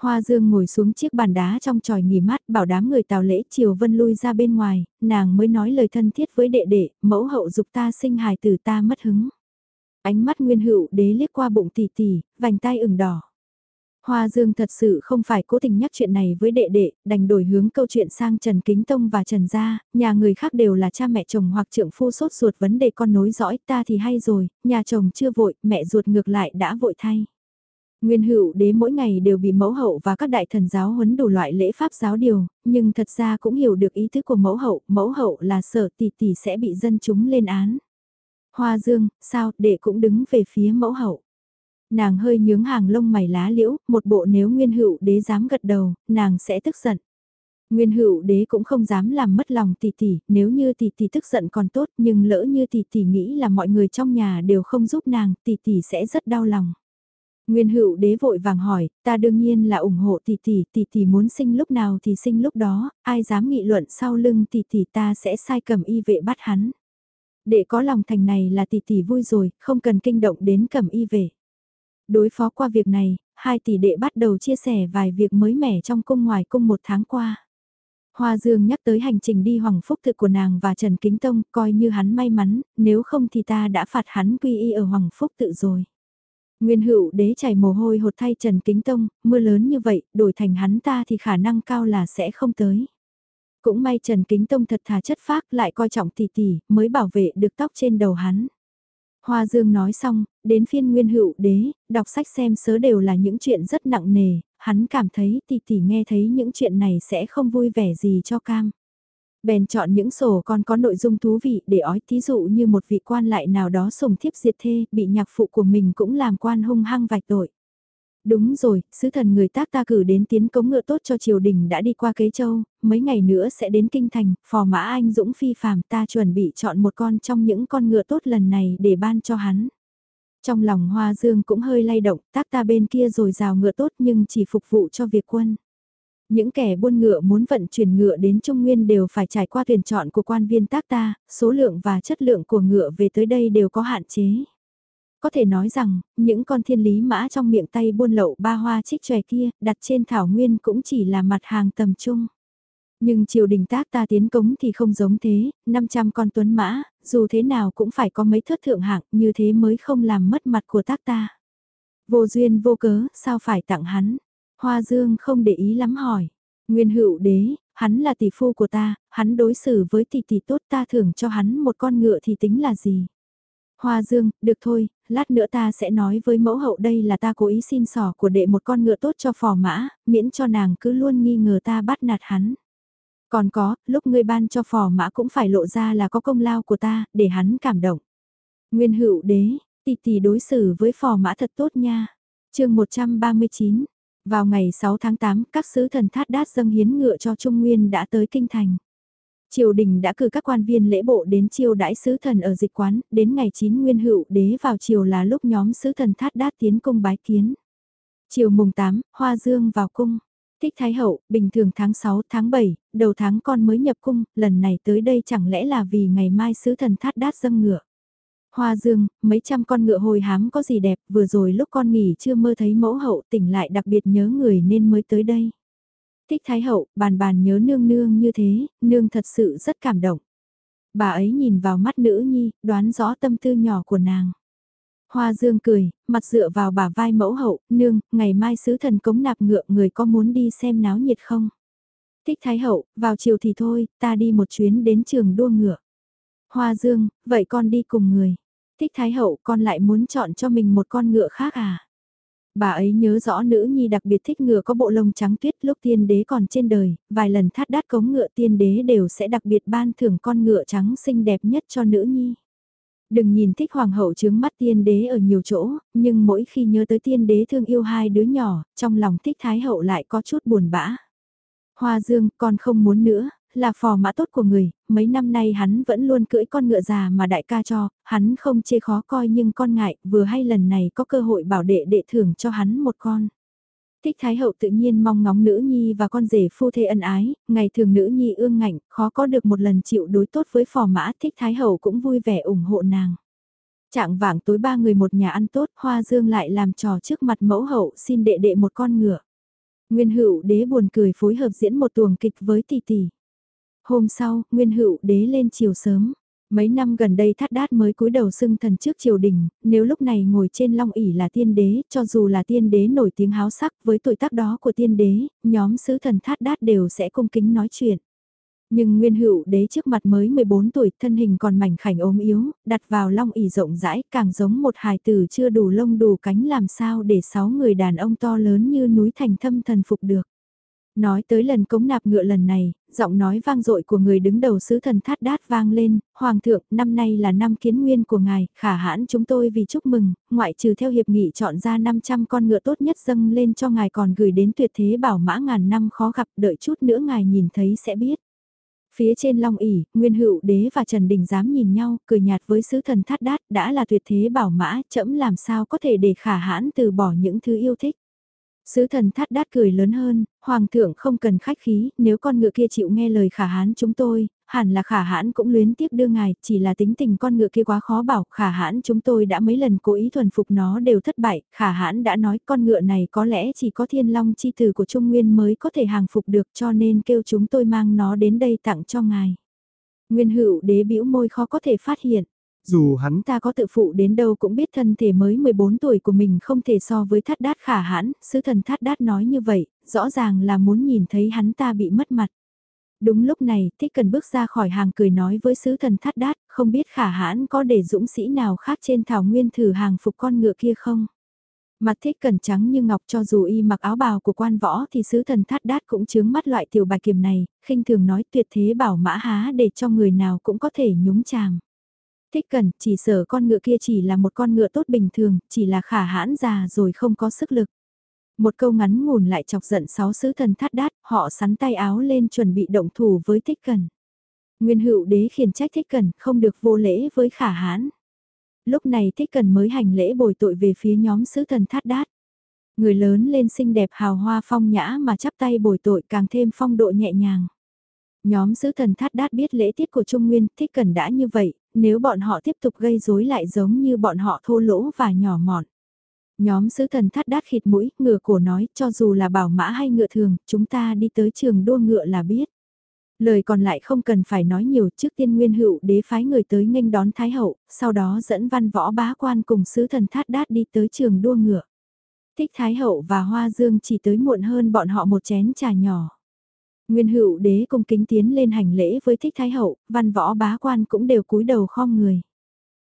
Hoa Dương ngồi xuống chiếc bàn đá trong tròi nghỉ mát bảo đám người tào lễ chiều vân lui ra bên ngoài, nàng mới nói lời thân thiết với đệ đệ, mẫu hậu dục ta sinh hài tử ta mất hứng. Ánh mắt nguyên hữu đế liếc qua bụng tỷ tỷ, vành tai ửng đỏ. Hoa Dương thật sự không phải cố tình nhắc chuyện này với đệ đệ, đành đổi hướng câu chuyện sang Trần Kính Tông và Trần Gia, nhà người khác đều là cha mẹ chồng hoặc trưởng phu sốt ruột vấn đề con nối dõi, ta thì hay rồi, nhà chồng chưa vội, mẹ ruột ngược lại đã vội thay. Nguyên hữu đế mỗi ngày đều bị mẫu hậu và các đại thần giáo huấn đủ loại lễ pháp giáo điều, nhưng thật ra cũng hiểu được ý thức của mẫu hậu, mẫu hậu là sợ tỷ tỷ sẽ bị dân chúng lên án. Hoa dương, sao, đệ cũng đứng về phía mẫu hậu. Nàng hơi nhướng hàng lông mày lá liễu, một bộ nếu nguyên hữu đế dám gật đầu, nàng sẽ tức giận. Nguyên hữu đế cũng không dám làm mất lòng tỷ tỷ, nếu như tỷ tỷ tức giận còn tốt nhưng lỡ như tỷ tỷ nghĩ là mọi người trong nhà đều không giúp nàng, tỷ tỷ sẽ rất đau lòng. Nguyên hữu đế vội vàng hỏi, ta đương nhiên là ủng hộ tỷ tỷ, tỷ tỷ muốn sinh lúc nào thì sinh lúc đó, ai dám nghị luận sau lưng tỷ tỷ ta sẽ sai cầm y vệ bắt hắn. Để có lòng thành này là tỷ tỷ vui rồi, không cần kinh động đến cầm y vệ. Đối phó qua việc này, hai tỷ đệ bắt đầu chia sẻ vài việc mới mẻ trong cung ngoài cung một tháng qua. Hoa Dương nhắc tới hành trình đi hoàng phúc thực của nàng và Trần Kính Tông, coi như hắn may mắn, nếu không thì ta đã phạt hắn quy y ở hoàng phúc tự rồi. Nguyên hữu đế chảy mồ hôi hột thay Trần Kính Tông, mưa lớn như vậy, đổi thành hắn ta thì khả năng cao là sẽ không tới. Cũng may Trần Kính Tông thật thà chất phác lại coi trọng tỷ tỷ, mới bảo vệ được tóc trên đầu hắn. Hoa Dương nói xong, đến phiên nguyên hữu đế, đọc sách xem sớ đều là những chuyện rất nặng nề, hắn cảm thấy tỷ tỷ nghe thấy những chuyện này sẽ không vui vẻ gì cho cam. Bèn chọn những sổ con có nội dung thú vị để ói thí dụ như một vị quan lại nào đó sùng thiếp diệt thê, bị nhạc phụ của mình cũng làm quan hung hăng vạch tội. Đúng rồi, sứ thần người tác ta cử đến tiến cống ngựa tốt cho triều đình đã đi qua kế châu, mấy ngày nữa sẽ đến kinh thành, phò mã anh dũng phi phàm ta chuẩn bị chọn một con trong những con ngựa tốt lần này để ban cho hắn. Trong lòng hoa dương cũng hơi lay động, tác ta bên kia rồi rào ngựa tốt nhưng chỉ phục vụ cho việc quân. Những kẻ buôn ngựa muốn vận chuyển ngựa đến Trung Nguyên đều phải trải qua tuyển chọn của quan viên tác ta, số lượng và chất lượng của ngựa về tới đây đều có hạn chế. Có thể nói rằng, những con thiên lý mã trong miệng tay buôn lậu ba hoa trích tròe kia, đặt trên thảo nguyên cũng chỉ là mặt hàng tầm trung. Nhưng triều đình tác ta tiến cống thì không giống thế, 500 con tuấn mã, dù thế nào cũng phải có mấy thất thượng hạng, như thế mới không làm mất mặt của tác ta. Vô duyên vô cớ, sao phải tặng hắn? Hoa Dương không để ý lắm hỏi. Nguyên hữu đế, hắn là tỷ phu của ta, hắn đối xử với tỷ tỷ tốt ta thưởng cho hắn một con ngựa thì tính là gì? Hoa Dương, được thôi, lát nữa ta sẽ nói với mẫu hậu đây là ta cố ý xin sỏ của đệ một con ngựa tốt cho phò mã, miễn cho nàng cứ luôn nghi ngờ ta bắt nạt hắn. Còn có, lúc ngươi ban cho phò mã cũng phải lộ ra là có công lao của ta, để hắn cảm động. Nguyên hữu đế, tỷ tỷ đối xử với phò mã thật tốt nha. chương 139, vào ngày 6 tháng 8, các sứ thần thát đát dâng hiến ngựa cho Trung Nguyên đã tới Kinh Thành. Triều đình đã cử các quan viên lễ bộ đến chiêu đãi sứ thần ở dịch quán, đến ngày 9 nguyên hữu đế vào chiều là lúc nhóm sứ thần thát đát tiến cung bái kiến. Chiều mùng 8, Hoa Dương vào cung. Thích Thái Hậu, bình thường tháng 6, tháng 7, đầu tháng con mới nhập cung, lần này tới đây chẳng lẽ là vì ngày mai sứ thần thát đát dâng ngựa. Hoa dương, mấy trăm con ngựa hồi hám có gì đẹp, vừa rồi lúc con nghỉ chưa mơ thấy mẫu hậu tỉnh lại đặc biệt nhớ người nên mới tới đây. Thích Thái Hậu, bàn bàn nhớ nương nương như thế, nương thật sự rất cảm động. Bà ấy nhìn vào mắt nữ nhi, đoán rõ tâm tư nhỏ của nàng. Hoa Dương cười, mặt dựa vào bà vai mẫu hậu, nương, ngày mai sứ thần cống nạp ngựa người có muốn đi xem náo nhiệt không? Thích Thái Hậu, vào chiều thì thôi, ta đi một chuyến đến trường đua ngựa. Hoa Dương, vậy con đi cùng người. Thích Thái Hậu, con lại muốn chọn cho mình một con ngựa khác à? Bà ấy nhớ rõ nữ nhi đặc biệt thích ngựa có bộ lông trắng tuyết lúc tiên đế còn trên đời, vài lần thắt đát cống ngựa tiên đế đều sẽ đặc biệt ban thưởng con ngựa trắng xinh đẹp nhất cho nữ nhi. Đừng nhìn thích hoàng hậu chướng mắt tiên đế ở nhiều chỗ, nhưng mỗi khi nhớ tới tiên đế thương yêu hai đứa nhỏ, trong lòng thích thái hậu lại có chút buồn bã. Hoa dương, con không muốn nữa, là phò mã tốt của người, mấy năm nay hắn vẫn luôn cưỡi con ngựa già mà đại ca cho, hắn không chê khó coi nhưng con ngại, vừa hay lần này có cơ hội bảo đệ đệ thưởng cho hắn một con. Thích Thái Hậu tự nhiên mong ngóng nữ nhi và con rể phu thê ân ái, ngày thường nữ nhi ương ngạnh, khó có được một lần chịu đối tốt với phò mã, Thích Thái Hậu cũng vui vẻ ủng hộ nàng. Trạng vạng tối ba người một nhà ăn tốt, Hoa Dương lại làm trò trước mặt mẫu hậu xin đệ đệ một con ngựa. Nguyên hữu đế buồn cười phối hợp diễn một tuồng kịch với tỷ tỷ. Hôm sau, Nguyên hữu đế lên chiều sớm. Mấy năm gần đây thắt đát mới cúi đầu xưng thần trước triều đình, nếu lúc này ngồi trên long ỷ là tiên đế, cho dù là tiên đế nổi tiếng háo sắc với tuổi tác đó của tiên đế, nhóm sứ thần thắt đát đều sẽ cung kính nói chuyện. Nhưng nguyên hữu đế trước mặt mới 14 tuổi, thân hình còn mảnh khảnh ốm yếu, đặt vào long ỷ rộng rãi, càng giống một hài tử chưa đủ lông đủ cánh làm sao để sáu người đàn ông to lớn như núi thành thâm thần phục được. Nói tới lần cống nạp ngựa lần này, giọng nói vang dội của người đứng đầu sứ thần thát đát vang lên, Hoàng thượng, năm nay là năm kiến nguyên của ngài, khả hãn chúng tôi vì chúc mừng, ngoại trừ theo hiệp nghị chọn ra 500 con ngựa tốt nhất dâng lên cho ngài còn gửi đến tuyệt thế bảo mã ngàn năm khó gặp, đợi chút nữa ngài nhìn thấy sẽ biết. Phía trên long ỉ, Nguyên Hữu Đế và Trần Đình dám nhìn nhau, cười nhạt với sứ thần thát đát, đã là tuyệt thế bảo mã, chậm làm sao có thể để khả hãn từ bỏ những thứ yêu thích. Sứ thần thắt đát cười lớn hơn, hoàng thượng không cần khách khí, nếu con ngựa kia chịu nghe lời khả hãn chúng tôi, hẳn là khả hãn cũng luyến tiếc đưa ngài, chỉ là tính tình con ngựa kia quá khó bảo, khả hãn chúng tôi đã mấy lần cố ý thuần phục nó đều thất bại, khả hãn đã nói con ngựa này có lẽ chỉ có thiên long chi từ của Trung Nguyên mới có thể hàng phục được cho nên kêu chúng tôi mang nó đến đây tặng cho ngài. Nguyên hữu đế bĩu môi khó có thể phát hiện. Dù hắn ta có tự phụ đến đâu cũng biết thân thể mới 14 tuổi của mình không thể so với thắt đát khả hãn, sứ thần thắt đát nói như vậy, rõ ràng là muốn nhìn thấy hắn ta bị mất mặt. Đúng lúc này, thích cần bước ra khỏi hàng cười nói với sứ thần thắt đát, không biết khả hãn có để dũng sĩ nào khác trên thảo nguyên thử hàng phục con ngựa kia không? Mặt thích cần trắng như ngọc cho dù y mặc áo bào của quan võ thì sứ thần thắt đát cũng chướng mắt loại tiểu bài kiềm này, khinh thường nói tuyệt thế bảo mã há để cho người nào cũng có thể nhúng chàng Thích cần, chỉ sợ con ngựa kia chỉ là một con ngựa tốt bình thường, chỉ là khả hãn già rồi không có sức lực. Một câu ngắn ngủn lại chọc giận sáu sứ thần thắt đát, họ sắn tay áo lên chuẩn bị động thủ với thích cần. Nguyên hữu đế khiển trách thích cần, không được vô lễ với khả hãn. Lúc này thích cần mới hành lễ bồi tội về phía nhóm sứ thần thắt đát. Người lớn lên xinh đẹp hào hoa phong nhã mà chắp tay bồi tội càng thêm phong độ nhẹ nhàng. Nhóm sứ thần thát đát biết lễ tiết của Trung Nguyên thích cần đã như vậy, nếu bọn họ tiếp tục gây rối lại giống như bọn họ thô lỗ và nhỏ mọn. Nhóm sứ thần thắt đát khịt mũi, ngựa cổ nói, cho dù là bảo mã hay ngựa thường, chúng ta đi tới trường đua ngựa là biết. Lời còn lại không cần phải nói nhiều trước tiên nguyên hữu đế phái người tới nghênh đón Thái Hậu, sau đó dẫn văn võ bá quan cùng sứ thần thát đát đi tới trường đua ngựa. Thích Thái Hậu và Hoa Dương chỉ tới muộn hơn bọn họ một chén trà nhỏ. Nguyên hữu đế cung kính tiến lên hành lễ với thích thái hậu, văn võ bá quan cũng đều cúi đầu khom người.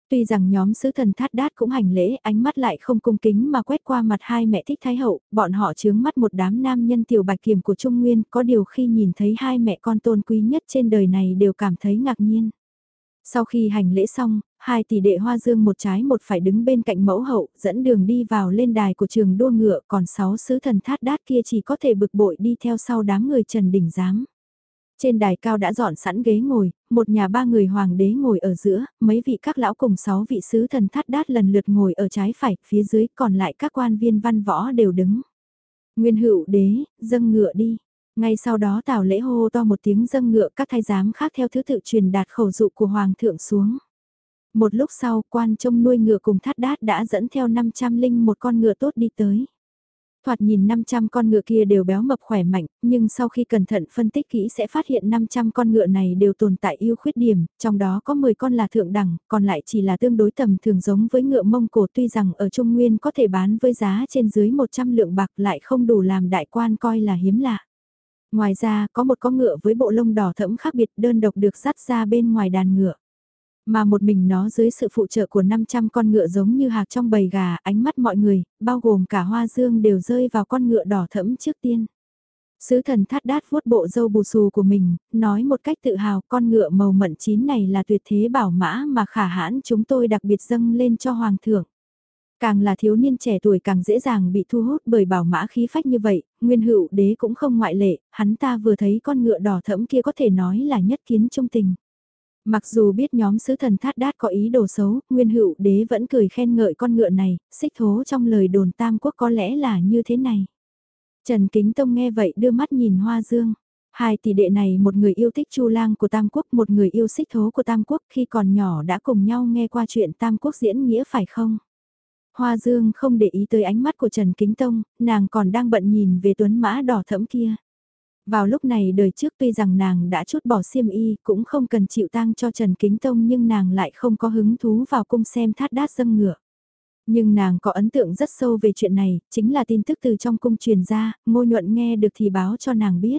Tuy rằng nhóm sứ thần thát đát cũng hành lễ, ánh mắt lại không cung kính mà quét qua mặt hai mẹ thích thái hậu, bọn họ chướng mắt một đám nam nhân tiểu bạch kiềm của Trung Nguyên, có điều khi nhìn thấy hai mẹ con tôn quý nhất trên đời này đều cảm thấy ngạc nhiên. Sau khi hành lễ xong, hai tỷ đệ hoa dương một trái một phải đứng bên cạnh mẫu hậu, dẫn đường đi vào lên đài của trường đua ngựa, còn sáu sứ thần thát đát kia chỉ có thể bực bội đi theo sau đám người Trần đỉnh Giám. Trên đài cao đã dọn sẵn ghế ngồi, một nhà ba người hoàng đế ngồi ở giữa, mấy vị các lão cùng sáu vị sứ thần thát đát lần lượt ngồi ở trái phải, phía dưới còn lại các quan viên văn võ đều đứng. Nguyên hữu đế, dâng ngựa đi. Ngay sau đó tào lễ hô to một tiếng dâng ngựa các thái giám khác theo thứ tự truyền đạt khẩu dụ của hoàng thượng xuống. Một lúc sau quan trông nuôi ngựa cùng thắt đát đã dẫn theo 500 linh một con ngựa tốt đi tới. Thoạt nhìn 500 con ngựa kia đều béo mập khỏe mạnh, nhưng sau khi cẩn thận phân tích kỹ sẽ phát hiện 500 con ngựa này đều tồn tại ưu khuyết điểm, trong đó có 10 con là thượng đẳng, còn lại chỉ là tương đối tầm thường giống với ngựa mông cổ tuy rằng ở Trung Nguyên có thể bán với giá trên dưới 100 lượng bạc lại không đủ làm đại quan coi là hiếm lạ. Ngoài ra có một con ngựa với bộ lông đỏ thẫm khác biệt đơn độc được dắt ra bên ngoài đàn ngựa. Mà một mình nó dưới sự phụ trợ của 500 con ngựa giống như hạc trong bầy gà, ánh mắt mọi người, bao gồm cả hoa dương đều rơi vào con ngựa đỏ thẫm trước tiên. Sứ thần thắt đát vuốt bộ dâu bù xù của mình, nói một cách tự hào con ngựa màu mận chín này là tuyệt thế bảo mã mà khả hãn chúng tôi đặc biệt dâng lên cho hoàng thượng. Càng là thiếu niên trẻ tuổi càng dễ dàng bị thu hút bởi bảo mã khí phách như vậy, nguyên hữu đế cũng không ngoại lệ, hắn ta vừa thấy con ngựa đỏ thẫm kia có thể nói là nhất kiến trung tình. Mặc dù biết nhóm sứ thần thát đát có ý đồ xấu, nguyên hữu đế vẫn cười khen ngợi con ngựa này, xích thố trong lời đồn tam quốc có lẽ là như thế này. Trần Kính Tông nghe vậy đưa mắt nhìn Hoa Dương. Hai tỷ đệ này một người yêu thích Chu Lang của Tam Quốc, một người yêu xích thố của Tam Quốc khi còn nhỏ đã cùng nhau nghe qua chuyện Tam Quốc diễn nghĩa phải không? Hoa Dương không để ý tới ánh mắt của Trần Kính Tông, nàng còn đang bận nhìn về tuấn mã đỏ thẫm kia. Vào lúc này đời trước tuy rằng nàng đã chút bỏ xiêm y cũng không cần chịu tang cho Trần Kính Tông nhưng nàng lại không có hứng thú vào cung xem thát đát dâng ngựa. Nhưng nàng có ấn tượng rất sâu về chuyện này, chính là tin tức từ trong cung truyền ra, ngô nhuận nghe được thì báo cho nàng biết.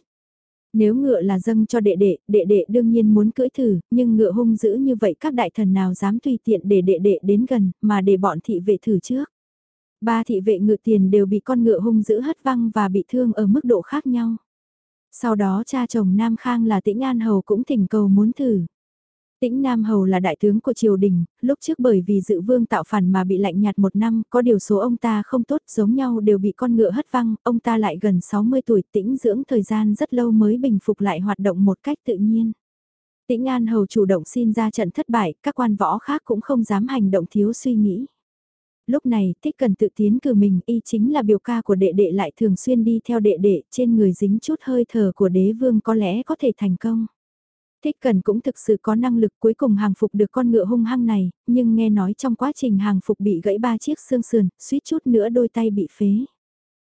Nếu ngựa là dâng cho đệ đệ, đệ đệ đương nhiên muốn cưỡi thử, nhưng ngựa hung dữ như vậy các đại thần nào dám tùy tiện để đệ đệ đến gần, mà để bọn thị vệ thử trước. Ba thị vệ ngựa tiền đều bị con ngựa hung dữ hất văng và bị thương ở mức độ khác nhau. Sau đó cha chồng Nam Khang là Tĩnh An Hầu cũng thỉnh cầu muốn thử. Tĩnh Nam Hầu là đại tướng của triều đình, lúc trước bởi vì dự vương tạo phản mà bị lạnh nhạt một năm, có điều số ông ta không tốt giống nhau đều bị con ngựa hất văng, ông ta lại gần 60 tuổi tĩnh dưỡng thời gian rất lâu mới bình phục lại hoạt động một cách tự nhiên. Tĩnh An Hầu chủ động xin ra trận thất bại, các quan võ khác cũng không dám hành động thiếu suy nghĩ lúc này thích cần tự tiến cử mình y chính là biểu ca của đệ đệ lại thường xuyên đi theo đệ đệ trên người dính chút hơi thở của đế vương có lẽ có thể thành công. Thích cần cũng thực sự có năng lực cuối cùng hàng phục được con ngựa hung hăng này, nhưng nghe nói trong quá trình hàng phục bị gãy ba chiếc xương sườn, suýt chút nữa đôi tay bị phế.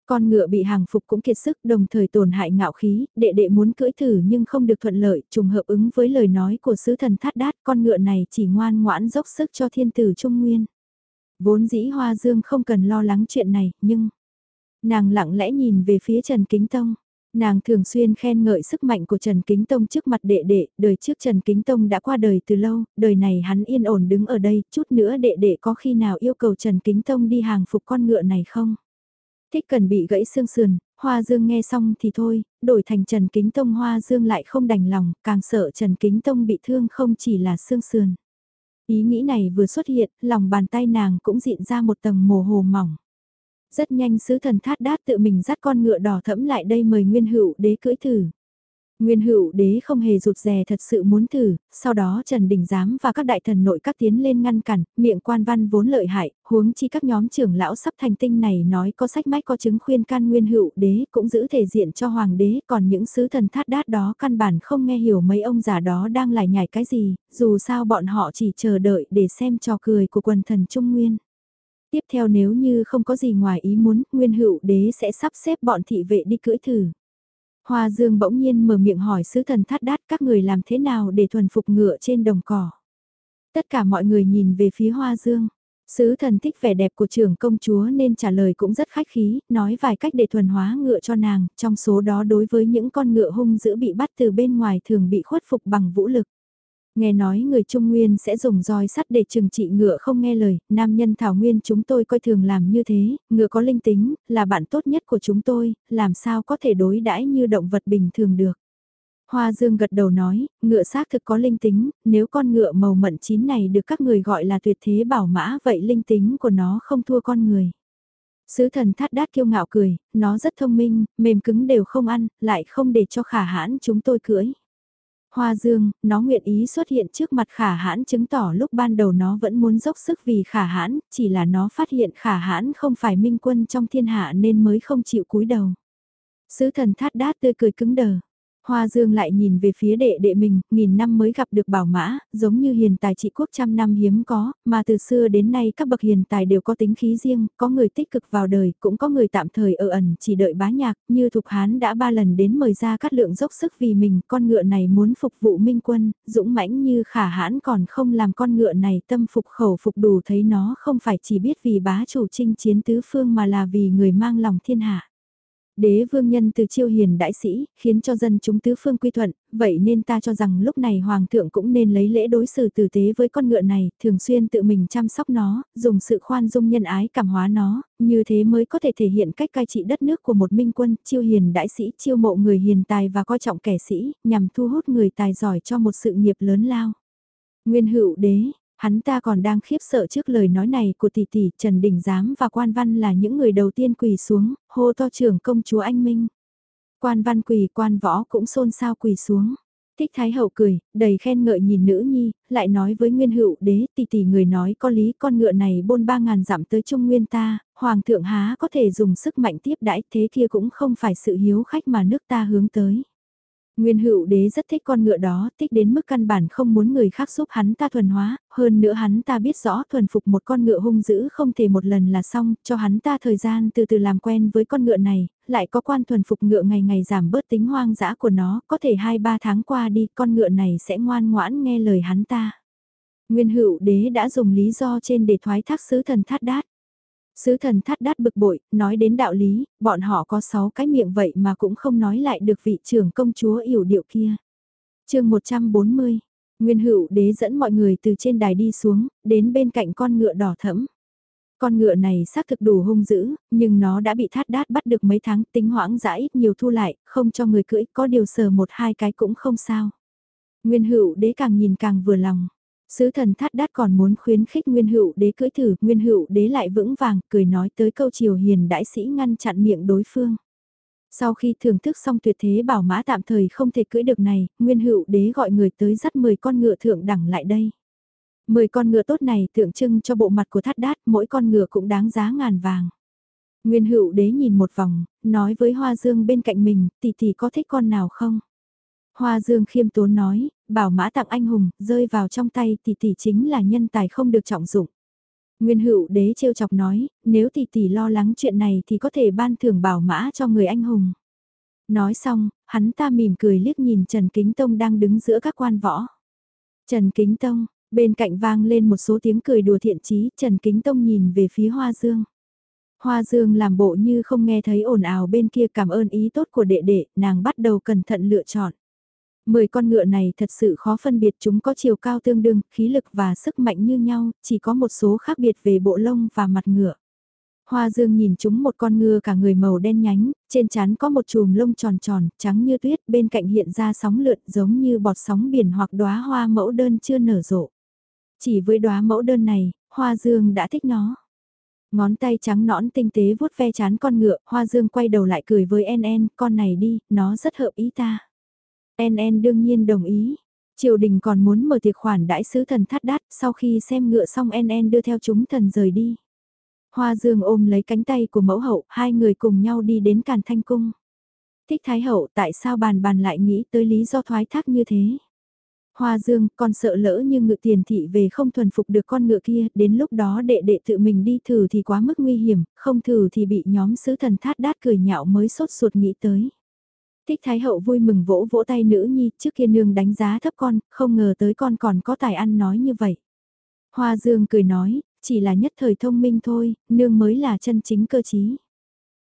Con ngựa bị hàng phục cũng kiệt sức đồng thời tổn hại ngạo khí, đệ đệ muốn cưỡi thử nhưng không được thuận lợi, trùng hợp ứng với lời nói của sứ thần thát đát, con ngựa này chỉ ngoan ngoãn dốc sức cho thiên tử Trung Nguyên. Vốn dĩ Hoa Dương không cần lo lắng chuyện này, nhưng... Nàng lặng lẽ nhìn về phía Trần Kính Tông. Nàng thường xuyên khen ngợi sức mạnh của Trần Kính Tông trước mặt đệ đệ, đời trước Trần Kính Tông đã qua đời từ lâu, đời này hắn yên ổn đứng ở đây, chút nữa đệ đệ có khi nào yêu cầu Trần Kính Tông đi hàng phục con ngựa này không? Thích cần bị gãy xương sườn, Hoa Dương nghe xong thì thôi, đổi thành Trần Kính Tông Hoa Dương lại không đành lòng, càng sợ Trần Kính Tông bị thương không chỉ là xương sườn. Ý nghĩ này vừa xuất hiện, lòng bàn tay nàng cũng diện ra một tầng mồ hồ mỏng. Rất nhanh sứ thần thát đát tự mình dắt con ngựa đỏ thẫm lại đây mời Nguyên Hữu đế cưỡi thử. Nguyên hữu đế không hề rụt rè thật sự muốn thử, sau đó Trần Đình Giám và các đại thần nội các tiến lên ngăn cản, miệng quan văn vốn lợi hại, huống chi các nhóm trưởng lão sắp thành tinh này nói có sách mách có chứng khuyên can nguyên hữu đế cũng giữ thể diện cho hoàng đế, còn những sứ thần thát đát đó căn bản không nghe hiểu mấy ông già đó đang lải nhải cái gì, dù sao bọn họ chỉ chờ đợi để xem trò cười của quần thần Trung Nguyên. Tiếp theo nếu như không có gì ngoài ý muốn, nguyên hữu đế sẽ sắp xếp bọn thị vệ đi cưỡi thử. Hoa Dương bỗng nhiên mở miệng hỏi sứ thần thắt đát các người làm thế nào để thuần phục ngựa trên đồng cỏ. Tất cả mọi người nhìn về phía Hoa Dương. Sứ thần thích vẻ đẹp của trưởng công chúa nên trả lời cũng rất khách khí, nói vài cách để thuần hóa ngựa cho nàng, trong số đó đối với những con ngựa hung dữ bị bắt từ bên ngoài thường bị khuất phục bằng vũ lực. Nghe nói người Trung Nguyên sẽ dùng roi sắt để trừng trị ngựa không nghe lời, nam nhân Thảo Nguyên chúng tôi coi thường làm như thế, ngựa có linh tính, là bạn tốt nhất của chúng tôi, làm sao có thể đối đãi như động vật bình thường được. Hoa Dương gật đầu nói, ngựa xác thực có linh tính, nếu con ngựa màu mận chín này được các người gọi là tuyệt thế bảo mã vậy linh tính của nó không thua con người. Sứ thần thát đát kiêu ngạo cười, nó rất thông minh, mềm cứng đều không ăn, lại không để cho khả hãn chúng tôi cưỡi. Hoa dương, nó nguyện ý xuất hiện trước mặt khả hãn chứng tỏ lúc ban đầu nó vẫn muốn dốc sức vì khả hãn, chỉ là nó phát hiện khả hãn không phải minh quân trong thiên hạ nên mới không chịu cúi đầu. Sứ thần thát đát tươi cười cứng đờ. Hoa Dương lại nhìn về phía đệ đệ mình, nghìn năm mới gặp được bảo mã, giống như hiền tài trị quốc trăm năm hiếm có, mà từ xưa đến nay các bậc hiền tài đều có tính khí riêng, có người tích cực vào đời, cũng có người tạm thời ở ẩn chỉ đợi bá nhạc, như Thục Hán đã ba lần đến mời ra cát lượng dốc sức vì mình, con ngựa này muốn phục vụ minh quân, dũng mãnh như khả hãn còn không làm con ngựa này tâm phục khẩu phục đủ thấy nó không phải chỉ biết vì bá chủ chinh chiến tứ phương mà là vì người mang lòng thiên hạ. Đế vương nhân từ chiêu hiền đại sĩ, khiến cho dân chúng tứ phương quy thuận, vậy nên ta cho rằng lúc này hoàng thượng cũng nên lấy lễ đối xử tử tế với con ngựa này, thường xuyên tự mình chăm sóc nó, dùng sự khoan dung nhân ái cảm hóa nó, như thế mới có thể thể hiện cách cai trị đất nước của một minh quân, chiêu hiền đại sĩ, chiêu mộ người hiền tài và coi trọng kẻ sĩ, nhằm thu hút người tài giỏi cho một sự nghiệp lớn lao. Nguyên hữu đế, Hắn ta còn đang khiếp sợ trước lời nói này của tỷ tỷ Trần Đình Giám và Quan Văn là những người đầu tiên quỳ xuống, hô to trưởng công chúa anh Minh. Quan Văn quỳ quan võ cũng xôn xao quỳ xuống. Thích Thái Hậu cười, đầy khen ngợi nhìn nữ nhi, lại nói với Nguyên Hữu đế tỷ tỷ người nói có lý con ngựa này bôn ba ngàn dặm tới Trung Nguyên ta, Hoàng thượng há có thể dùng sức mạnh tiếp đãi thế kia cũng không phải sự hiếu khách mà nước ta hướng tới. Nguyên hữu đế rất thích con ngựa đó, thích đến mức căn bản không muốn người khác giúp hắn ta thuần hóa, hơn nữa hắn ta biết rõ thuần phục một con ngựa hung dữ không thể một lần là xong, cho hắn ta thời gian từ từ làm quen với con ngựa này, lại có quan thuần phục ngựa ngày ngày giảm bớt tính hoang dã của nó, có thể 2-3 tháng qua đi con ngựa này sẽ ngoan ngoãn nghe lời hắn ta. Nguyên hữu đế đã dùng lý do trên để thoái thác sứ thần thát đát. Sứ thần thắt đát bực bội, nói đến đạo lý, bọn họ có 6 cái miệng vậy mà cũng không nói lại được vị trưởng công chúa yểu điệu kia. chương 140, Nguyên hữu đế dẫn mọi người từ trên đài đi xuống, đến bên cạnh con ngựa đỏ thẫm. Con ngựa này xác thực đủ hung dữ, nhưng nó đã bị thắt đát bắt được mấy tháng tính hoãng dã ít nhiều thu lại, không cho người cưỡi, có điều sờ một hai cái cũng không sao. Nguyên hữu đế càng nhìn càng vừa lòng. Sứ thần thắt đát còn muốn khuyến khích Nguyên Hữu đế cưỡi thử, Nguyên Hữu đế lại vững vàng, cười nói tới câu chiều hiền đại sĩ ngăn chặn miệng đối phương. Sau khi thưởng thức xong tuyệt thế bảo mã tạm thời không thể cưỡi được này, Nguyên Hữu đế gọi người tới dắt 10 con ngựa thượng đẳng lại đây. 10 con ngựa tốt này tượng trưng cho bộ mặt của thắt đát, mỗi con ngựa cũng đáng giá ngàn vàng. Nguyên Hữu đế nhìn một vòng, nói với Hoa Dương bên cạnh mình, tỷ tỷ có thích con nào không? Hoa Dương khiêm tốn nói, bảo mã tặng anh hùng, rơi vào trong tay tỷ tỷ chính là nhân tài không được trọng dụng. Nguyên hữu đế trêu chọc nói, nếu tỷ tỷ lo lắng chuyện này thì có thể ban thưởng bảo mã cho người anh hùng. Nói xong, hắn ta mỉm cười liếc nhìn Trần Kính Tông đang đứng giữa các quan võ. Trần Kính Tông, bên cạnh vang lên một số tiếng cười đùa thiện chí, Trần Kính Tông nhìn về phía Hoa Dương. Hoa Dương làm bộ như không nghe thấy ồn ào bên kia cảm ơn ý tốt của đệ đệ, nàng bắt đầu cẩn thận lựa chọn. Mười con ngựa này thật sự khó phân biệt chúng có chiều cao tương đương, khí lực và sức mạnh như nhau, chỉ có một số khác biệt về bộ lông và mặt ngựa. Hoa Dương nhìn chúng một con ngựa cả người màu đen nhánh, trên trán có một chùm lông tròn tròn, trắng như tuyết, bên cạnh hiện ra sóng lượn giống như bọt sóng biển hoặc đóa hoa mẫu đơn chưa nở rộ. Chỉ với đóa mẫu đơn này, Hoa Dương đã thích nó. Ngón tay trắng nõn tinh tế vuốt ve chán con ngựa, Hoa Dương quay đầu lại cười với NN, con này đi, nó rất hợp ý ta. NN đương nhiên đồng ý. Triều đình còn muốn mở tiệc khoản đãi sứ thần thắt đát sau khi xem ngựa xong NN đưa theo chúng thần rời đi. Hoa Dương ôm lấy cánh tay của mẫu hậu, hai người cùng nhau đi đến Càn Thanh Cung. Thích Thái Hậu tại sao bàn bàn lại nghĩ tới lý do thoái thác như thế? Hoa Dương, còn sợ lỡ như ngự tiền thị về không thuần phục được con ngựa kia, đến lúc đó đệ đệ tự mình đi thử thì quá mức nguy hiểm, không thử thì bị nhóm sứ thần thát đát cười nhạo mới sốt ruột nghĩ tới. Thích Thái Hậu vui mừng vỗ vỗ tay nữ nhi, trước kia nương đánh giá thấp con, không ngờ tới con còn có tài ăn nói như vậy. Hoa Dương cười nói, chỉ là nhất thời thông minh thôi, nương mới là chân chính cơ trí.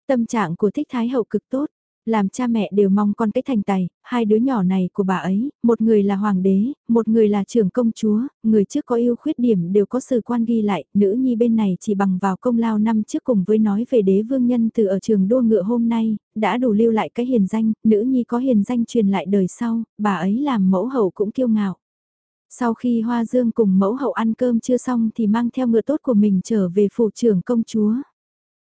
Tâm trạng của Thích Thái Hậu cực tốt, làm cha mẹ đều mong con cái thành tài, hai đứa nhỏ này của bà ấy, một người là hoàng đế, một người là trưởng công chúa, người trước có yêu khuyết điểm đều có sự quan ghi lại, nữ nhi bên này chỉ bằng vào công lao năm trước cùng với nói về đế vương nhân từ ở trường đua ngựa hôm nay, đã đủ lưu lại cái hiền danh, nữ nhi có hiền danh truyền lại đời sau, bà ấy làm mẫu hậu cũng kiêu ngạo. Sau khi Hoa Dương cùng mẫu hậu ăn cơm chưa xong thì mang theo ngựa tốt của mình trở về phủ trưởng công chúa.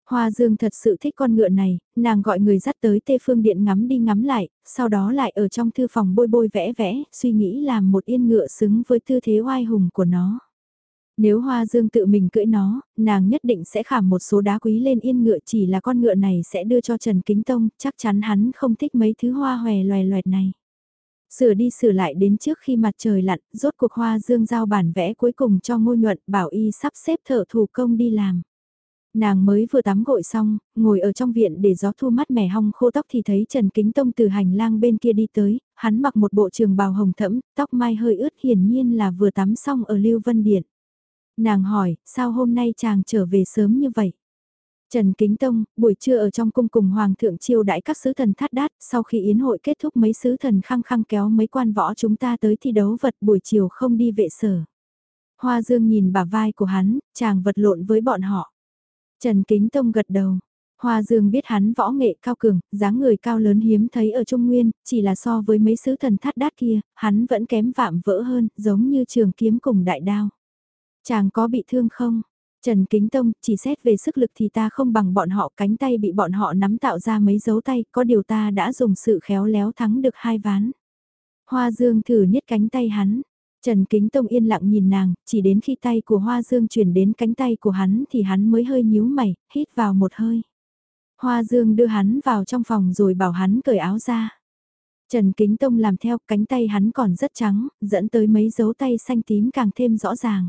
Hoa Dương thật sự thích con ngựa này, nàng gọi người dắt tới tê phương điện ngắm đi ngắm lại, sau đó lại ở trong thư phòng bôi bôi vẽ vẽ, suy nghĩ làm một yên ngựa xứng với tư thế oai hùng của nó. Nếu Hoa Dương tự mình cưỡi nó, nàng nhất định sẽ khảm một số đá quý lên yên ngựa chỉ là con ngựa này sẽ đưa cho Trần Kính Tông, chắc chắn hắn không thích mấy thứ hoa hòe loè loẹt này. Sửa đi sửa lại đến trước khi mặt trời lặn, rốt cuộc Hoa Dương giao bản vẽ cuối cùng cho Ngô nhuận bảo y sắp xếp thợ thủ công đi làm. Nàng mới vừa tắm gội xong, ngồi ở trong viện để gió thu mắt mẻ hong khô tóc thì thấy Trần Kính Tông từ hành lang bên kia đi tới, hắn mặc một bộ trường bào hồng thẫm, tóc mai hơi ướt hiển nhiên là vừa tắm xong ở Lưu Vân Điện. Nàng hỏi, sao hôm nay chàng trở về sớm như vậy? Trần Kính Tông, buổi trưa ở trong cung cùng Hoàng thượng chiêu đãi các sứ thần thắt đát, sau khi yến hội kết thúc mấy sứ thần khăng khăng kéo mấy quan võ chúng ta tới thi đấu vật buổi chiều không đi vệ sở. Hoa Dương nhìn bả vai của hắn, chàng vật lộn với bọn họ. Trần Kính Tông gật đầu. Hoa Dương biết hắn võ nghệ cao cường, dáng người cao lớn hiếm thấy ở Trung Nguyên, chỉ là so với mấy sứ thần thắt đát kia, hắn vẫn kém vạm vỡ hơn, giống như trường kiếm cùng đại đao. Chàng có bị thương không? Trần Kính Tông, chỉ xét về sức lực thì ta không bằng bọn họ cánh tay bị bọn họ nắm tạo ra mấy dấu tay, có điều ta đã dùng sự khéo léo thắng được hai ván. Hoa Dương thử niết cánh tay hắn. Trần Kính Tông yên lặng nhìn nàng, chỉ đến khi tay của Hoa Dương chuyển đến cánh tay của hắn thì hắn mới hơi nhíu mày, hít vào một hơi. Hoa Dương đưa hắn vào trong phòng rồi bảo hắn cởi áo ra. Trần Kính Tông làm theo cánh tay hắn còn rất trắng, dẫn tới mấy dấu tay xanh tím càng thêm rõ ràng.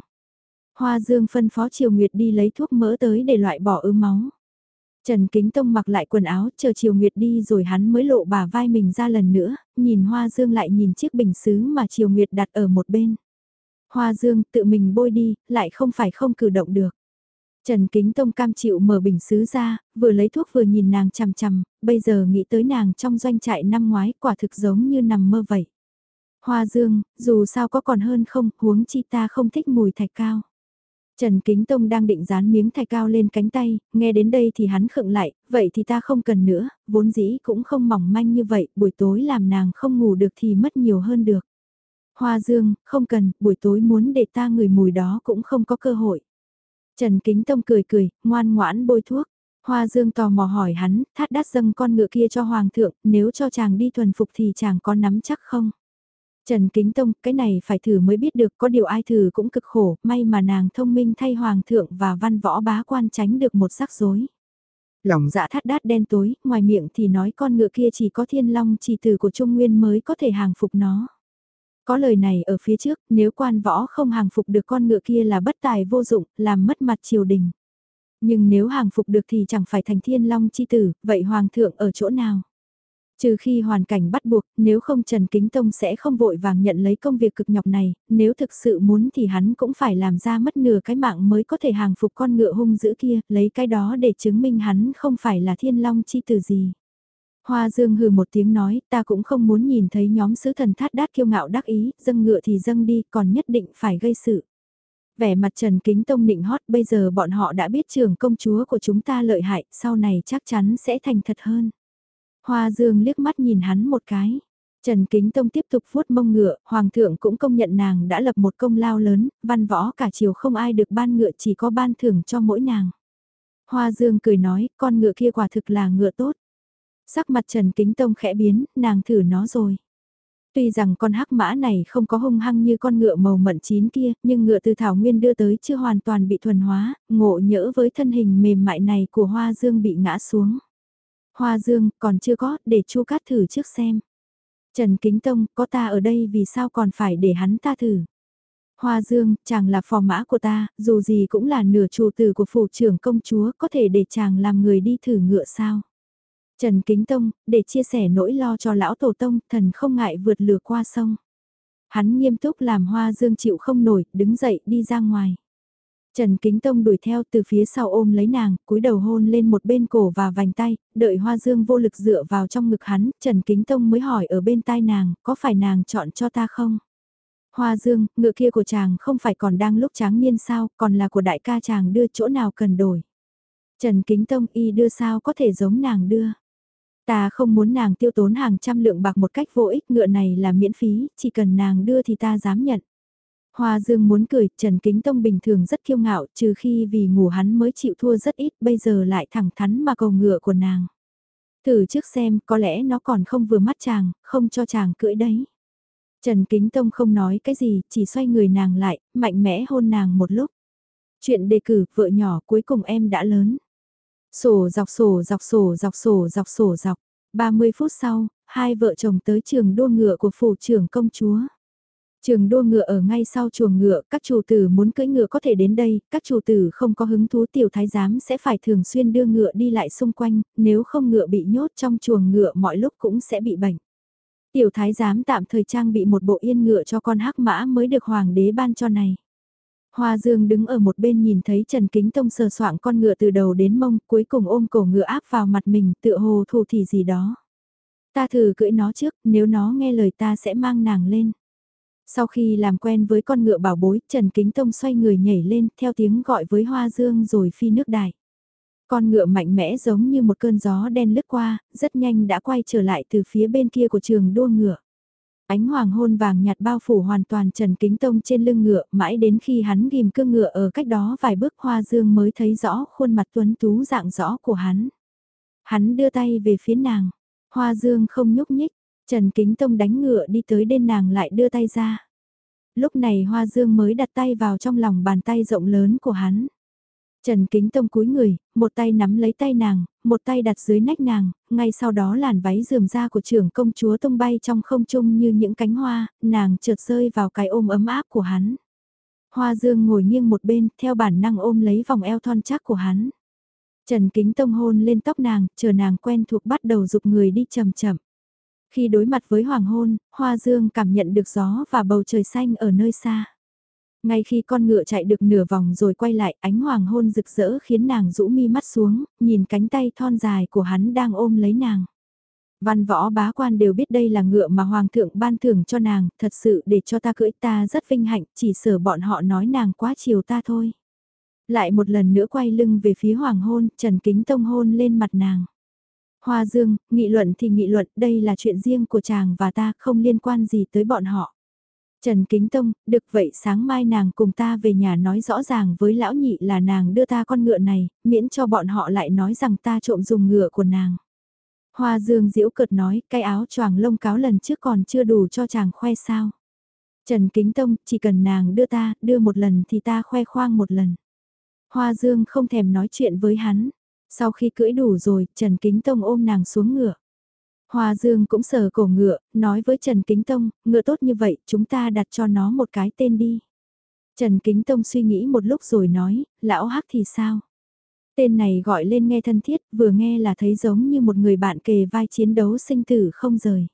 Hoa Dương phân phó Triều Nguyệt đi lấy thuốc mỡ tới để loại bỏ ứ máu. Trần Kính Tông mặc lại quần áo chờ Triều Nguyệt đi rồi hắn mới lộ bà vai mình ra lần nữa, nhìn Hoa Dương lại nhìn chiếc bình xứ mà Triều Nguyệt đặt ở một bên. Hoa Dương tự mình bôi đi, lại không phải không cử động được. Trần Kính Tông cam chịu mở bình xứ ra, vừa lấy thuốc vừa nhìn nàng chằm chằm, bây giờ nghĩ tới nàng trong doanh trại năm ngoái quả thực giống như nằm mơ vậy. Hoa Dương, dù sao có còn hơn không, huống chi ta không thích mùi thạch cao. Trần Kính Tông đang định dán miếng thạch cao lên cánh tay, nghe đến đây thì hắn khựng lại, vậy thì ta không cần nữa, vốn dĩ cũng không mỏng manh như vậy, buổi tối làm nàng không ngủ được thì mất nhiều hơn được. Hoa Dương, không cần, buổi tối muốn để ta ngửi mùi đó cũng không có cơ hội. Trần Kính Tông cười cười, ngoan ngoãn bôi thuốc. Hoa Dương tò mò hỏi hắn, thát đắt dâng con ngựa kia cho Hoàng thượng, nếu cho chàng đi thuần phục thì chàng có nắm chắc không? Trần Kính Tông, cái này phải thử mới biết được có điều ai thử cũng cực khổ, may mà nàng thông minh thay hoàng thượng và văn võ bá quan tránh được một rắc rối. Lòng dạ thắt đát đen tối, ngoài miệng thì nói con ngựa kia chỉ có thiên long chỉ tử của Trung Nguyên mới có thể hàng phục nó. Có lời này ở phía trước, nếu quan võ không hàng phục được con ngựa kia là bất tài vô dụng, làm mất mặt triều đình. Nhưng nếu hàng phục được thì chẳng phải thành thiên long chi tử, vậy hoàng thượng ở chỗ nào? Trừ khi hoàn cảnh bắt buộc, nếu không Trần Kính Tông sẽ không vội vàng nhận lấy công việc cực nhọc này, nếu thực sự muốn thì hắn cũng phải làm ra mất nửa cái mạng mới có thể hàng phục con ngựa hung dữ kia, lấy cái đó để chứng minh hắn không phải là thiên long chi từ gì. Hoa Dương hừ một tiếng nói, ta cũng không muốn nhìn thấy nhóm sứ thần thát đát kiêu ngạo đắc ý, dâng ngựa thì dâng đi, còn nhất định phải gây sự. Vẻ mặt Trần Kính Tông nịnh hót, bây giờ bọn họ đã biết trường công chúa của chúng ta lợi hại, sau này chắc chắn sẽ thành thật hơn. Hoa Dương liếc mắt nhìn hắn một cái. Trần Kính Tông tiếp tục vuốt mông ngựa, Hoàng thượng cũng công nhận nàng đã lập một công lao lớn, văn võ cả chiều không ai được ban ngựa chỉ có ban thưởng cho mỗi nàng. Hoa Dương cười nói, con ngựa kia quả thực là ngựa tốt. Sắc mặt Trần Kính Tông khẽ biến, nàng thử nó rồi. Tuy rằng con hắc mã này không có hung hăng như con ngựa màu mận chín kia, nhưng ngựa từ Thảo Nguyên đưa tới chưa hoàn toàn bị thuần hóa, ngộ nhỡ với thân hình mềm mại này của Hoa Dương bị ngã xuống. Hoa Dương, còn chưa có, để Chu Cát thử trước xem. Trần Kính Tông, có ta ở đây vì sao còn phải để hắn ta thử. Hoa Dương, chàng là phò mã của ta, dù gì cũng là nửa chủ tử của phủ trưởng công chúa, có thể để chàng làm người đi thử ngựa sao. Trần Kính Tông, để chia sẻ nỗi lo cho lão tổ tông, thần không ngại vượt lửa qua sông. Hắn nghiêm túc làm Hoa Dương chịu không nổi, đứng dậy đi ra ngoài. Trần Kính Tông đuổi theo từ phía sau ôm lấy nàng, cúi đầu hôn lên một bên cổ và vành tay, đợi Hoa Dương vô lực dựa vào trong ngực hắn, Trần Kính Tông mới hỏi ở bên tai nàng, có phải nàng chọn cho ta không? Hoa Dương, ngựa kia của chàng không phải còn đang lúc tráng niên sao, còn là của đại ca chàng đưa chỗ nào cần đổi. Trần Kính Tông y đưa sao có thể giống nàng đưa. Ta không muốn nàng tiêu tốn hàng trăm lượng bạc một cách vô ích, ngựa này là miễn phí, chỉ cần nàng đưa thì ta dám nhận. Hoa Dương muốn cười, Trần Kính Tông bình thường rất kiêu ngạo, trừ khi vì ngủ hắn mới chịu thua rất ít, bây giờ lại thẳng thắn mà cầu ngựa của nàng. Thử trước xem, có lẽ nó còn không vừa mắt chàng, không cho chàng cưỡi đấy. Trần Kính Tông không nói cái gì, chỉ xoay người nàng lại, mạnh mẽ hôn nàng một lúc. Chuyện đề cử, vợ nhỏ cuối cùng em đã lớn. Sổ dọc sổ dọc sổ dọc sổ dọc sổ dọc. 30 phút sau, hai vợ chồng tới trường đua ngựa của phủ trưởng công chúa. Trường đua ngựa ở ngay sau chuồng ngựa, các chủ tử muốn cưỡi ngựa có thể đến đây, các chủ tử không có hứng thú tiểu thái giám sẽ phải thường xuyên đưa ngựa đi lại xung quanh, nếu không ngựa bị nhốt trong chuồng ngựa mọi lúc cũng sẽ bị bệnh. Tiểu thái giám tạm thời trang bị một bộ yên ngựa cho con hắc mã mới được hoàng đế ban cho này. Hoa Dương đứng ở một bên nhìn thấy Trần Kính Tông sờ soạng con ngựa từ đầu đến mông, cuối cùng ôm cổ ngựa áp vào mặt mình, tựa hồ thù thì gì đó. Ta thử cưỡi nó trước, nếu nó nghe lời ta sẽ mang nàng lên. Sau khi làm quen với con ngựa bảo bối, Trần Kính Tông xoay người nhảy lên, theo tiếng gọi với Hoa Dương rồi phi nước đại. Con ngựa mạnh mẽ giống như một cơn gió đen lướt qua, rất nhanh đã quay trở lại từ phía bên kia của trường đua ngựa. Ánh hoàng hôn vàng nhạt bao phủ hoàn toàn Trần Kính Tông trên lưng ngựa, mãi đến khi hắn ghim cương ngựa ở cách đó vài bước Hoa Dương mới thấy rõ khuôn mặt tuấn tú dạng rõ của hắn. Hắn đưa tay về phía nàng, Hoa Dương không nhúc nhích, Trần Kính Tông đánh ngựa đi tới đên nàng lại đưa tay ra. Lúc này Hoa Dương mới đặt tay vào trong lòng bàn tay rộng lớn của hắn. Trần Kính Tông cúi người, một tay nắm lấy tay nàng, một tay đặt dưới nách nàng, ngay sau đó làn váy rườm ra của trưởng công chúa tung bay trong không trung như những cánh hoa, nàng trượt rơi vào cái ôm ấm áp của hắn. Hoa Dương ngồi nghiêng một bên, theo bản năng ôm lấy vòng eo thon chắc của hắn. Trần Kính Tông hôn lên tóc nàng, chờ nàng quen thuộc bắt đầu dục người đi chậm chậm. Khi đối mặt với hoàng hôn, Hoa Dương cảm nhận được gió và bầu trời xanh ở nơi xa. Ngay khi con ngựa chạy được nửa vòng rồi quay lại, ánh hoàng hôn rực rỡ khiến nàng rũ mi mắt xuống, nhìn cánh tay thon dài của hắn đang ôm lấy nàng. Văn võ bá quan đều biết đây là ngựa mà hoàng thượng ban thưởng cho nàng, thật sự để cho ta cưỡi ta rất vinh hạnh, chỉ sở bọn họ nói nàng quá chiều ta thôi. Lại một lần nữa quay lưng về phía hoàng hôn, Trần Kính Tông hôn lên mặt nàng. Hoa Dương, nghị luận thì nghị luận, đây là chuyện riêng của chàng và ta, không liên quan gì tới bọn họ. Trần Kính Tông, được vậy sáng mai nàng cùng ta về nhà nói rõ ràng với lão nhị là nàng đưa ta con ngựa này, miễn cho bọn họ lại nói rằng ta trộm dùng ngựa của nàng. Hoa Dương diễu cợt nói, cái áo choàng lông cáo lần trước còn chưa đủ cho chàng khoe sao. Trần Kính Tông, chỉ cần nàng đưa ta, đưa một lần thì ta khoe khoang một lần. Hoa Dương không thèm nói chuyện với hắn. Sau khi cưỡi đủ rồi, Trần Kính Tông ôm nàng xuống ngựa. Hoa Dương cũng sờ cổ ngựa, nói với Trần Kính Tông, ngựa tốt như vậy, chúng ta đặt cho nó một cái tên đi. Trần Kính Tông suy nghĩ một lúc rồi nói, lão hắc thì sao? Tên này gọi lên nghe thân thiết, vừa nghe là thấy giống như một người bạn kề vai chiến đấu sinh tử không rời.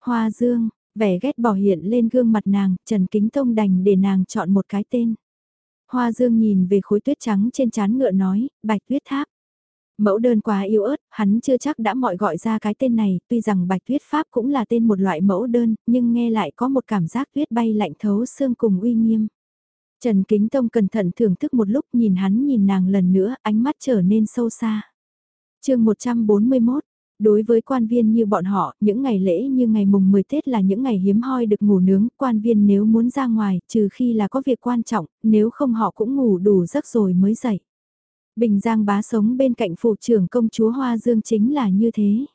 Hoa Dương, vẻ ghét bỏ hiện lên gương mặt nàng, Trần Kính Tông đành để nàng chọn một cái tên. Hoa Dương nhìn về khối tuyết trắng trên chán ngựa nói, bạch tuyết tháp. Mẫu đơn quá yếu ớt, hắn chưa chắc đã mọi gọi ra cái tên này, tuy rằng bạch tuyết pháp cũng là tên một loại mẫu đơn, nhưng nghe lại có một cảm giác tuyết bay lạnh thấu xương cùng uy nghiêm. Trần Kính Tông cẩn thận thưởng thức một lúc nhìn hắn nhìn nàng lần nữa, ánh mắt trở nên sâu xa. chương 141, Đối với quan viên như bọn họ, những ngày lễ như ngày mùng 10 Tết là những ngày hiếm hoi được ngủ nướng, quan viên nếu muốn ra ngoài, trừ khi là có việc quan trọng, nếu không họ cũng ngủ đủ giấc rồi mới dậy. Bình Giang bá sống bên cạnh phủ trưởng công chúa Hoa Dương chính là như thế.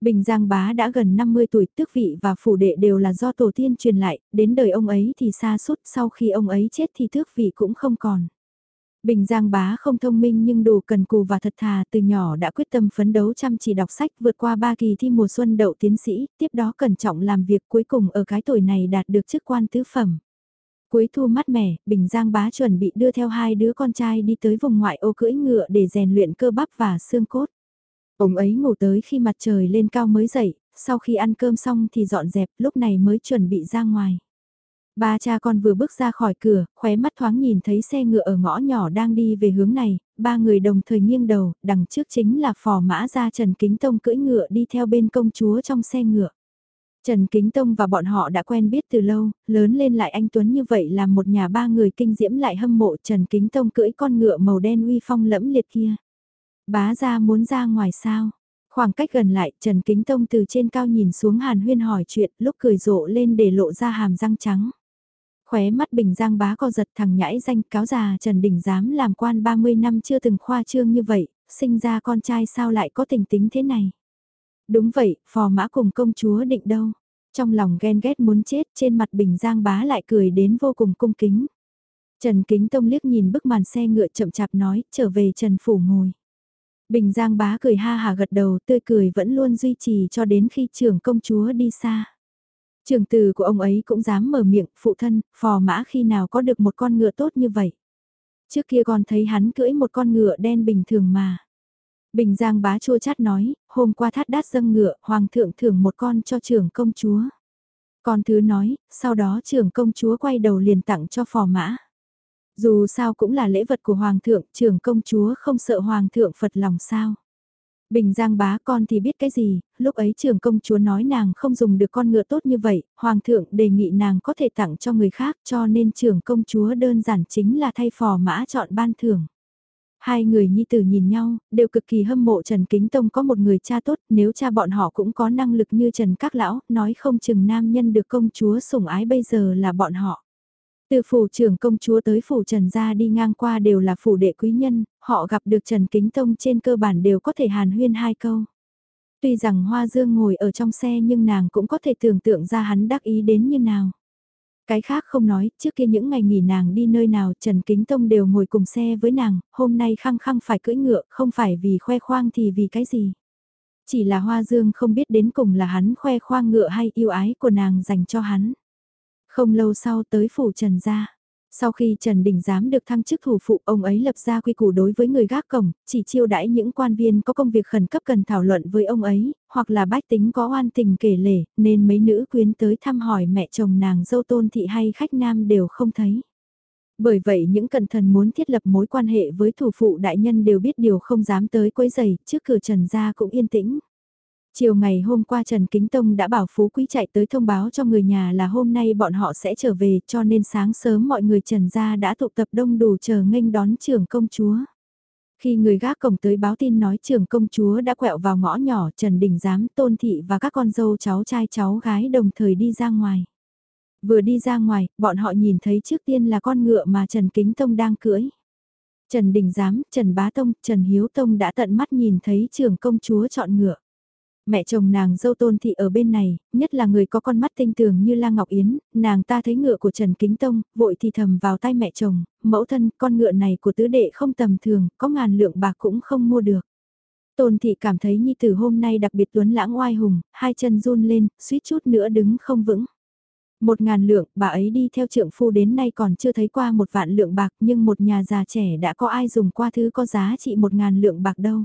Bình Giang bá đã gần 50 tuổi, tước vị và phủ đệ đều là do tổ tiên truyền lại, đến đời ông ấy thì xa suốt, sau khi ông ấy chết thì tước vị cũng không còn. Bình Giang bá không thông minh nhưng đủ cần cù và thật thà từ nhỏ đã quyết tâm phấn đấu chăm chỉ đọc sách vượt qua ba kỳ thi mùa xuân đậu tiến sĩ, tiếp đó cẩn trọng làm việc cuối cùng ở cái tuổi này đạt được chức quan tứ phẩm. Cuối thu mát mẻ, Bình Giang bá chuẩn bị đưa theo hai đứa con trai đi tới vùng ngoại ô cưỡi ngựa để rèn luyện cơ bắp và xương cốt. Ông ấy ngủ tới khi mặt trời lên cao mới dậy, sau khi ăn cơm xong thì dọn dẹp, lúc này mới chuẩn bị ra ngoài. Ba cha con vừa bước ra khỏi cửa, khóe mắt thoáng nhìn thấy xe ngựa ở ngõ nhỏ đang đi về hướng này, ba người đồng thời nghiêng đầu, đằng trước chính là phò mã ra Trần Kính Tông cưỡi ngựa đi theo bên công chúa trong xe ngựa. Trần Kính Tông và bọn họ đã quen biết từ lâu, lớn lên lại anh Tuấn như vậy là một nhà ba người kinh diễm lại hâm mộ Trần Kính Tông cưỡi con ngựa màu đen uy phong lẫm liệt kia. Bá ra muốn ra ngoài sao? Khoảng cách gần lại, Trần Kính Tông từ trên cao nhìn xuống Hàn Huyên hỏi chuyện, lúc cười rộ lên để lộ ra hàm răng trắng. Khóe mắt Bình Giang bá co giật thằng nhãi danh cáo già Trần Đình dám làm quan 30 năm chưa từng khoa trương như vậy, sinh ra con trai sao lại có tình tính thế này. Đúng vậy, phò mã cùng công chúa định đâu. Trong lòng ghen ghét muốn chết trên mặt Bình Giang bá lại cười đến vô cùng cung kính. Trần Kính Tông liếc nhìn bức màn xe ngựa chậm chạp nói trở về Trần Phủ ngồi. Bình Giang bá cười ha hà gật đầu tươi cười vẫn luôn duy trì cho đến khi trưởng công chúa đi xa. Trường từ của ông ấy cũng dám mở miệng, phụ thân, phò mã khi nào có được một con ngựa tốt như vậy. Trước kia còn thấy hắn cưỡi một con ngựa đen bình thường mà. Bình Giang bá chua chát nói, hôm qua thắt đát dâng ngựa, hoàng thượng thưởng một con cho trưởng công chúa. Con thứ nói, sau đó trưởng công chúa quay đầu liền tặng cho phò mã. Dù sao cũng là lễ vật của hoàng thượng, trưởng công chúa không sợ hoàng thượng phật lòng sao. Bình Giang bá con thì biết cái gì, lúc ấy trưởng công chúa nói nàng không dùng được con ngựa tốt như vậy, hoàng thượng đề nghị nàng có thể tặng cho người khác cho nên trưởng công chúa đơn giản chính là thay phò mã chọn ban thưởng. Hai người nhi tử nhìn nhau, đều cực kỳ hâm mộ Trần Kính Tông có một người cha tốt, nếu cha bọn họ cũng có năng lực như Trần Các Lão, nói không chừng nam nhân được công chúa sủng ái bây giờ là bọn họ. Từ phủ trưởng công chúa tới phủ Trần gia đi ngang qua đều là phủ đệ quý nhân, họ gặp được Trần Kính Tông trên cơ bản đều có thể hàn huyên hai câu. Tuy rằng Hoa Dương ngồi ở trong xe nhưng nàng cũng có thể tưởng tượng ra hắn đắc ý đến như nào. Cái khác không nói, trước kia những ngày nghỉ nàng đi nơi nào Trần Kính Tông đều ngồi cùng xe với nàng, hôm nay khăng khăng phải cưỡi ngựa, không phải vì khoe khoang thì vì cái gì. Chỉ là Hoa Dương không biết đến cùng là hắn khoe khoang ngựa hay yêu ái của nàng dành cho hắn. Không lâu sau tới phủ Trần gia. Sau khi Trần Đình Giám được thăng chức thủ phụ, ông ấy lập ra quy củ đối với người gác cổng, chỉ chiêu đãi những quan viên có công việc khẩn cấp cần thảo luận với ông ấy, hoặc là bách tính có oan tình kể lể, nên mấy nữ quyến tới thăm hỏi mẹ chồng nàng dâu tôn thị hay khách nam đều không thấy. Bởi vậy những cẩn thần muốn thiết lập mối quan hệ với thủ phụ đại nhân đều biết điều không dám tới quấy giày, trước cửa Trần gia cũng yên tĩnh. Chiều ngày hôm qua Trần Kính Tông đã bảo Phú Quý chạy tới thông báo cho người nhà là hôm nay bọn họ sẽ trở về cho nên sáng sớm mọi người Trần gia đã tụ tập đông đủ chờ nghênh đón trưởng công chúa. Khi người gác cổng tới báo tin nói trưởng công chúa đã quẹo vào ngõ nhỏ Trần Đình Giám, Tôn Thị và các con dâu cháu trai cháu gái đồng thời đi ra ngoài. Vừa đi ra ngoài, bọn họ nhìn thấy trước tiên là con ngựa mà Trần Kính Tông đang cưỡi. Trần Đình Giám, Trần Bá Tông, Trần Hiếu Tông đã tận mắt nhìn thấy trưởng công chúa chọn ngựa. Mẹ chồng nàng dâu tôn thị ở bên này, nhất là người có con mắt tinh tường như La Ngọc Yến, nàng ta thấy ngựa của Trần Kính Tông, vội thì thầm vào tay mẹ chồng, mẫu thân con ngựa này của tứ đệ không tầm thường, có ngàn lượng bạc cũng không mua được. Tôn thị cảm thấy nhi tử hôm nay đặc biệt tuấn lãng oai hùng, hai chân run lên, suýt chút nữa đứng không vững. Một ngàn lượng, bà ấy đi theo trượng phu đến nay còn chưa thấy qua một vạn lượng bạc nhưng một nhà già trẻ đã có ai dùng qua thứ có giá trị một ngàn lượng bạc đâu.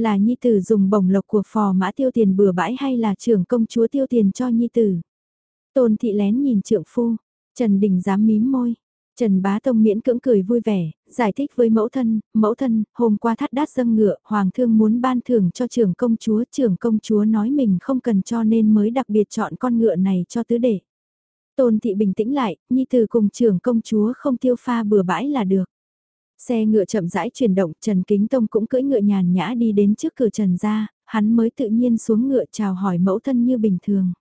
Là Nhi Tử dùng bổng lộc của phò mã tiêu tiền bừa bãi hay là trưởng công chúa tiêu tiền cho Nhi Tử? Tôn thị lén nhìn trượng phu, Trần Đình dám mím môi. Trần Bá Tông miễn cưỡng cười vui vẻ, giải thích với mẫu thân, mẫu thân, hôm qua thắt đát dâng ngựa, hoàng thương muốn ban thưởng cho trưởng công chúa, trưởng công chúa nói mình không cần cho nên mới đặc biệt chọn con ngựa này cho tứ đệ. Tôn thị bình tĩnh lại, nhi tử cùng trưởng công chúa không tiêu pha bừa bãi là được. Xe ngựa chậm rãi chuyển động, Trần Kính Tông cũng cưỡi ngựa nhàn nhã đi đến trước cửa Trần ra, hắn mới tự nhiên xuống ngựa chào hỏi mẫu thân như bình thường.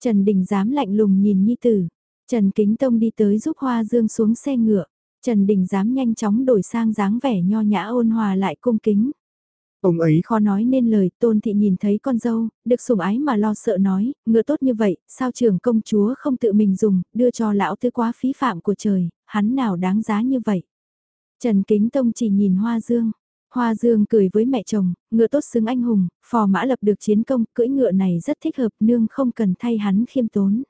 Trần Đình dám lạnh lùng nhìn Nhi Tử. Trần Kính Tông đi tới giúp Hoa Dương xuống xe ngựa. Trần Đình dám nhanh chóng đổi sang dáng vẻ nho nhã ôn hòa lại cung kính. Ông ấy khó nói nên lời, tôn thị nhìn thấy con dâu, được sủng ái mà lo sợ nói, ngựa tốt như vậy, sao trưởng công chúa không tự mình dùng, đưa cho lão tư quá phí phạm của trời, hắn nào đáng giá như vậy. Trần Kính Tông chỉ nhìn Hoa Dương. Hoa Dương cười với mẹ chồng, ngựa tốt xứng anh hùng, phò mã lập được chiến công, cưỡi ngựa này rất thích hợp, nương không cần thay hắn khiêm tốn.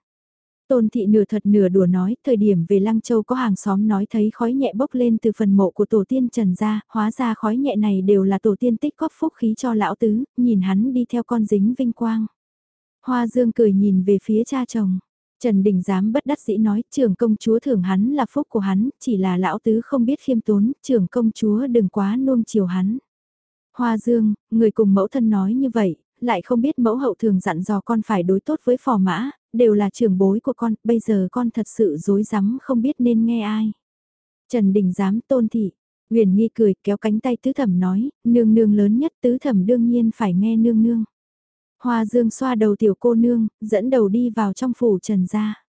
Tôn thị nửa thật nửa đùa nói, thời điểm về Lăng Châu có hàng xóm nói thấy khói nhẹ bốc lên từ phần mộ của tổ tiên Trần gia, hóa ra khói nhẹ này đều là tổ tiên tích góp phúc khí cho lão tứ, nhìn hắn đi theo con dính vinh quang. Hoa Dương cười nhìn về phía cha chồng. Trần Đình dám bất đắc dĩ nói, trưởng công chúa thưởng hắn là phúc của hắn, chỉ là lão tứ không biết khiêm tốn, trưởng công chúa đừng quá nuông chiều hắn. Hoa Dương, người cùng mẫu thân nói như vậy, lại không biết mẫu hậu thường dặn dò con phải đối tốt với phò mã, đều là trưởng bối của con, bây giờ con thật sự dối rắm không biết nên nghe ai. Trần Đình dám tôn thị, huyền nghi cười kéo cánh tay tứ thẩm nói, nương nương lớn nhất tứ thẩm đương nhiên phải nghe nương nương. Hoa Dương xoa đầu tiểu cô nương, dẫn đầu đi vào trong phủ trần gia.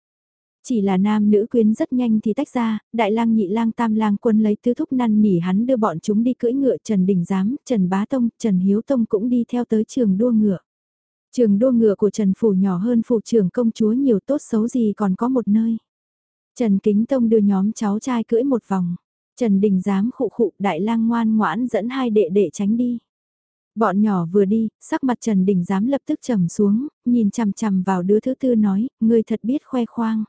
Chỉ là nam nữ quyến rất nhanh thì tách ra, đại lang nhị lang tam lang quân lấy tứ thúc năn nỉ hắn đưa bọn chúng đi cưỡi ngựa Trần Đình Giám, Trần Bá Tông, Trần Hiếu Tông cũng đi theo tới trường đua ngựa. Trường đua ngựa của Trần Phủ nhỏ hơn phủ trưởng công chúa nhiều tốt xấu gì còn có một nơi. Trần Kính Tông đưa nhóm cháu trai cưỡi một vòng. Trần Đình Giám khụ khụ đại lang ngoan ngoãn dẫn hai đệ đệ tránh đi. Bọn nhỏ vừa đi, sắc mặt Trần Đình Giám lập tức trầm xuống, nhìn chằm chằm vào đứa thứ tư nói, ngươi thật biết khoe khoang.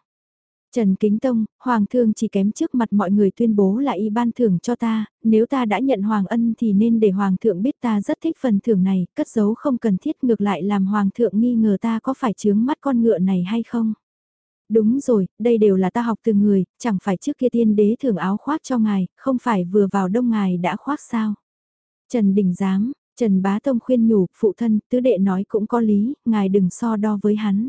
Trần Kính Tông, Hoàng thương chỉ kém trước mặt mọi người tuyên bố là y ban thưởng cho ta, nếu ta đã nhận Hoàng ân thì nên để Hoàng thượng biết ta rất thích phần thưởng này, cất giấu không cần thiết ngược lại làm Hoàng thượng nghi ngờ ta có phải chướng mắt con ngựa này hay không. Đúng rồi, đây đều là ta học từ người, chẳng phải trước kia tiên đế thưởng áo khoác cho ngài, không phải vừa vào đông ngài đã khoác sao. Trần Đình Giám, Trần Bá Tông khuyên nhủ, phụ thân, tứ đệ nói cũng có lý, ngài đừng so đo với hắn.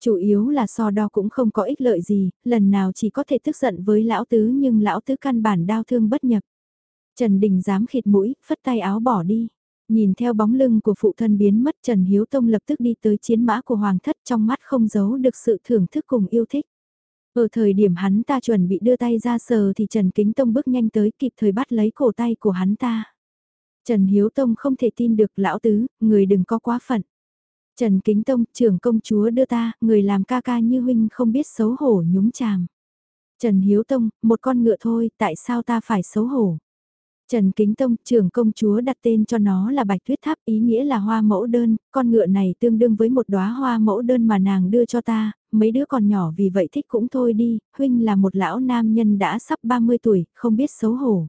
Chủ yếu là so đo cũng không có ích lợi gì, lần nào chỉ có thể tức giận với lão tứ nhưng lão tứ căn bản đau thương bất nhập. Trần Đình dám khịt mũi, phất tay áo bỏ đi. Nhìn theo bóng lưng của phụ thân biến mất Trần Hiếu Tông lập tức đi tới chiến mã của Hoàng thất trong mắt không giấu được sự thưởng thức cùng yêu thích. Ở thời điểm hắn ta chuẩn bị đưa tay ra sờ thì Trần Kính Tông bước nhanh tới kịp thời bắt lấy cổ tay của hắn ta. Trần Hiếu Tông không thể tin được lão tứ, người đừng có quá phận. Trần Kính Tông, trưởng công chúa đưa ta, người làm ca ca như huynh không biết xấu hổ nhúng chàm. Trần Hiếu Tông, một con ngựa thôi, tại sao ta phải xấu hổ? Trần Kính Tông, trưởng công chúa đặt tên cho nó là Bạch Tuyết Tháp, ý nghĩa là hoa mẫu đơn, con ngựa này tương đương với một đóa hoa mẫu đơn mà nàng đưa cho ta, mấy đứa còn nhỏ vì vậy thích cũng thôi đi, huynh là một lão nam nhân đã sắp 30 tuổi, không biết xấu hổ.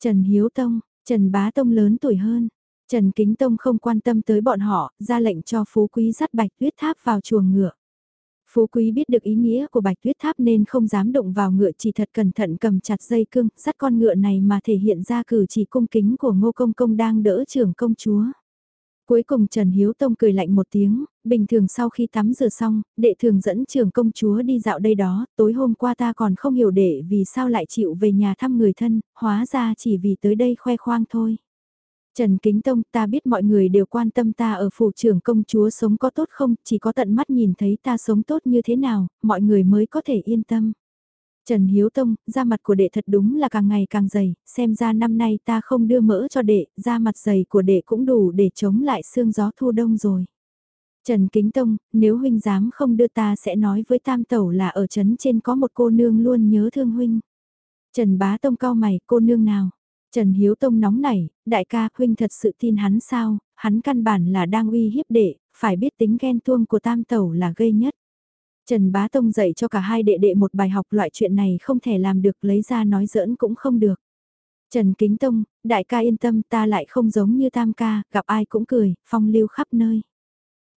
Trần Hiếu Tông, Trần Bá Tông lớn tuổi hơn, Trần Kính Tông không quan tâm tới bọn họ, ra lệnh cho Phú Quý dắt Bạch Tuyết Tháp vào chuồng ngựa. Phú Quý biết được ý nghĩa của Bạch Tuyết Tháp nên không dám động vào ngựa chỉ thật cẩn thận cầm chặt dây cương, dắt con ngựa này mà thể hiện ra cử chỉ cung kính của Ngô Công Công đang đỡ trưởng công chúa. Cuối cùng Trần Hiếu Tông cười lạnh một tiếng, bình thường sau khi tắm rửa xong, đệ thường dẫn trưởng công chúa đi dạo đây đó, tối hôm qua ta còn không hiểu đệ vì sao lại chịu về nhà thăm người thân, hóa ra chỉ vì tới đây khoe khoang thôi. Trần Kính Tông ta biết mọi người đều quan tâm ta ở phủ trưởng công chúa sống có tốt không, chỉ có tận mắt nhìn thấy ta sống tốt như thế nào, mọi người mới có thể yên tâm. Trần Hiếu Tông, da mặt của đệ thật đúng là càng ngày càng dày, xem ra năm nay ta không đưa mỡ cho đệ, da mặt dày của đệ cũng đủ để chống lại sương gió thu đông rồi. Trần Kính Tông, nếu huynh dám không đưa ta sẽ nói với tam tẩu là ở trấn trên có một cô nương luôn nhớ thương huynh. Trần Bá Tông cao mày, cô nương nào? Trần Hiếu Tông nóng nảy, đại ca huynh thật sự tin hắn sao, hắn căn bản là đang uy hiếp đệ, phải biết tính ghen tuông của tam tẩu là gây nhất. Trần Bá Tông dạy cho cả hai đệ đệ một bài học loại chuyện này không thể làm được lấy ra nói giỡn cũng không được. Trần Kính Tông, đại ca yên tâm ta lại không giống như tam ca, gặp ai cũng cười, phong lưu khắp nơi.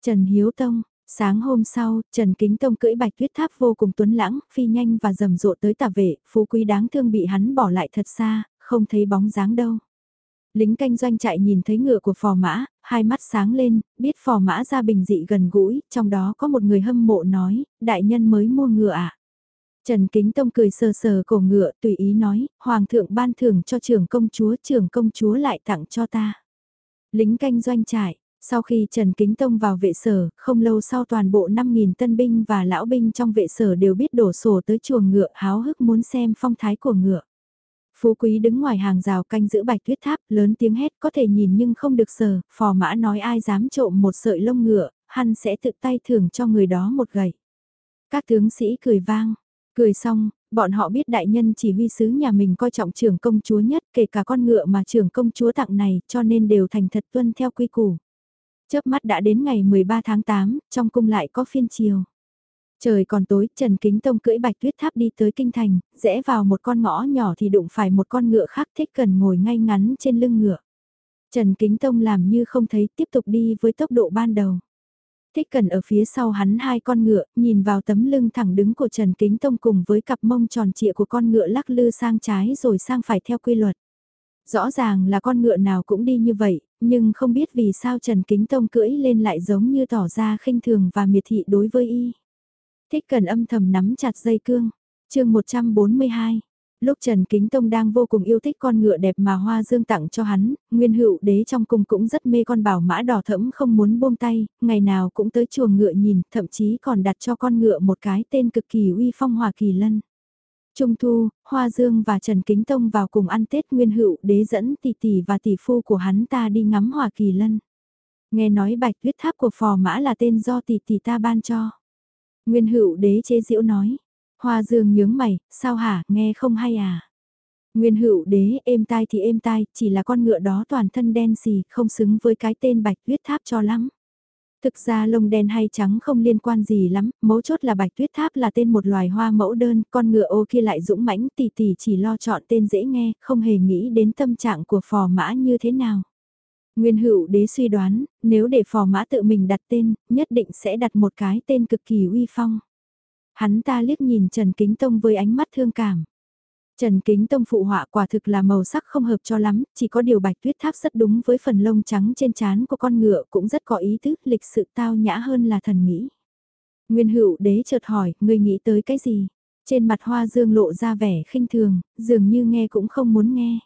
Trần Hiếu Tông, sáng hôm sau, Trần Kính Tông cưỡi bạch tuyết tháp vô cùng tuấn lãng, phi nhanh và rầm rộ tới tả vệ, phú quý đáng thương bị hắn bỏ lại thật xa, không thấy bóng dáng đâu. Lính canh doanh chạy nhìn thấy ngựa của phò mã, hai mắt sáng lên, biết phò mã ra bình dị gần gũi, trong đó có một người hâm mộ nói, đại nhân mới mua ngựa à. Trần Kính Tông cười sờ sờ cổ ngựa tùy ý nói, Hoàng thượng ban thưởng cho trưởng công chúa, trưởng công chúa lại tặng cho ta. Lính canh doanh trại, sau khi Trần Kính Tông vào vệ sở, không lâu sau toàn bộ 5.000 tân binh và lão binh trong vệ sở đều biết đổ sổ tới chuồng ngựa háo hức muốn xem phong thái của ngựa. Phú Quý đứng ngoài hàng rào canh giữ bạch tuyết tháp, lớn tiếng hét có thể nhìn nhưng không được sờ, phò mã nói ai dám trộm một sợi lông ngựa, hắn sẽ tự tay thưởng cho người đó một gậy. Các tướng sĩ cười vang, cười xong, bọn họ biết đại nhân chỉ huy sứ nhà mình coi trọng trưởng công chúa nhất kể cả con ngựa mà trưởng công chúa tặng này cho nên đều thành thật tuân theo quy củ. Chớp mắt đã đến ngày 13 tháng 8, trong cung lại có phiên chiều. Trời còn tối, Trần Kính Tông cưỡi bạch tuyết tháp đi tới kinh thành, rẽ vào một con ngõ nhỏ thì đụng phải một con ngựa khác thích cần ngồi ngay ngắn trên lưng ngựa. Trần Kính Tông làm như không thấy tiếp tục đi với tốc độ ban đầu. Thích cần ở phía sau hắn hai con ngựa, nhìn vào tấm lưng thẳng đứng của Trần Kính Tông cùng với cặp mông tròn trịa của con ngựa lắc lư sang trái rồi sang phải theo quy luật. Rõ ràng là con ngựa nào cũng đi như vậy, nhưng không biết vì sao Trần Kính Tông cưỡi lên lại giống như tỏ ra khinh thường và miệt thị đối với y. Thích cần âm thầm nắm chặt dây cương. chương 142. Lúc Trần Kính Tông đang vô cùng yêu thích con ngựa đẹp mà Hoa Dương tặng cho hắn, Nguyên Hữu Đế trong cung cũng rất mê con bảo mã đỏ thẫm không muốn buông tay, ngày nào cũng tới chuồng ngựa nhìn, thậm chí còn đặt cho con ngựa một cái tên cực kỳ uy phong Hòa Kỳ Lân. Trung Thu, Hoa Dương và Trần Kính Tông vào cùng ăn Tết Nguyên Hữu Đế dẫn tỷ tỷ và tỷ phu của hắn ta đi ngắm Hòa Kỳ Lân. Nghe nói bạch tuyết tháp của phò mã là tên do tỷ tỷ ta ban cho. Nguyên Hữu Đế chế diễu nói Hoa Dương nhướng mày, sao hả, nghe không hay à? Nguyên hữu đế êm tai thì êm tai, chỉ là con ngựa đó toàn thân đen xì, không xứng với cái tên bạch tuyết tháp cho lắm. Thực ra lông đen hay trắng không liên quan gì lắm, mấu chốt là bạch tuyết tháp là tên một loài hoa mẫu đơn, con ngựa ô kia lại dũng mãnh tỷ tỷ chỉ lo chọn tên dễ nghe, không hề nghĩ đến tâm trạng của phò mã như thế nào. Nguyên hữu đế suy đoán, nếu để phò mã tự mình đặt tên, nhất định sẽ đặt một cái tên cực kỳ uy phong. Hắn ta liếc nhìn Trần Kính Tông với ánh mắt thương cảm. Trần Kính Tông phụ họa quả thực là màu sắc không hợp cho lắm, chỉ có điều bạch tuyết tháp rất đúng với phần lông trắng trên trán của con ngựa cũng rất có ý thức lịch sự tao nhã hơn là thần nghĩ. Nguyên hữu đế chợt hỏi, người nghĩ tới cái gì? Trên mặt hoa dương lộ ra vẻ khinh thường, dường như nghe cũng không muốn nghe.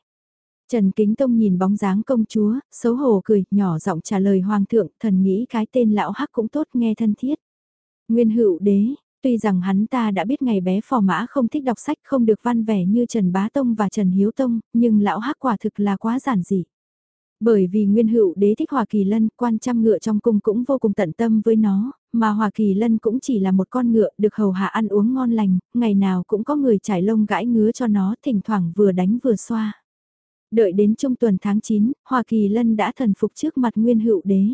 Trần Kính Tông nhìn bóng dáng công chúa, xấu hổ cười, nhỏ giọng trả lời hoàng thượng, thần nghĩ cái tên lão hắc cũng tốt nghe thân thiết. Nguyên hữu đế, Tuy rằng hắn ta đã biết ngày bé phò mã không thích đọc sách không được văn vẻ như Trần Bá Tông và Trần Hiếu Tông, nhưng lão hắc quả thực là quá giản dị. Bởi vì nguyên hữu đế thích Hòa Kỳ Lân, quan trăm ngựa trong cung cũng vô cùng tận tâm với nó, mà Hòa Kỳ Lân cũng chỉ là một con ngựa được hầu hạ ăn uống ngon lành, ngày nào cũng có người trải lông gãi ngứa cho nó, thỉnh thoảng vừa đánh vừa xoa. Đợi đến trung tuần tháng 9, Hòa Kỳ Lân đã thần phục trước mặt nguyên hữu đế.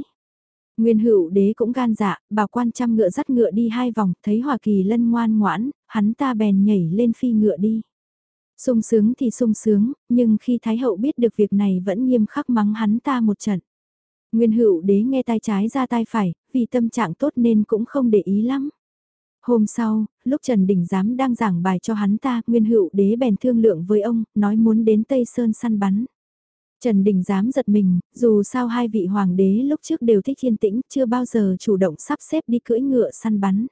Nguyên hữu đế cũng gan dạ, bảo quan trăm ngựa dắt ngựa đi hai vòng, thấy Hoa Kỳ lân ngoan ngoãn, hắn ta bèn nhảy lên phi ngựa đi. sung sướng thì sung sướng, nhưng khi Thái hậu biết được việc này vẫn nghiêm khắc mắng hắn ta một trận. Nguyên hữu đế nghe tai trái ra tai phải, vì tâm trạng tốt nên cũng không để ý lắm. Hôm sau, lúc Trần Đình Giám đang giảng bài cho hắn ta, Nguyên hữu đế bèn thương lượng với ông, nói muốn đến Tây Sơn săn bắn. Trần Đình Giám giật mình, dù sao hai vị hoàng đế lúc trước đều thích yên tĩnh, chưa bao giờ chủ động sắp xếp đi cưỡi ngựa săn bắn.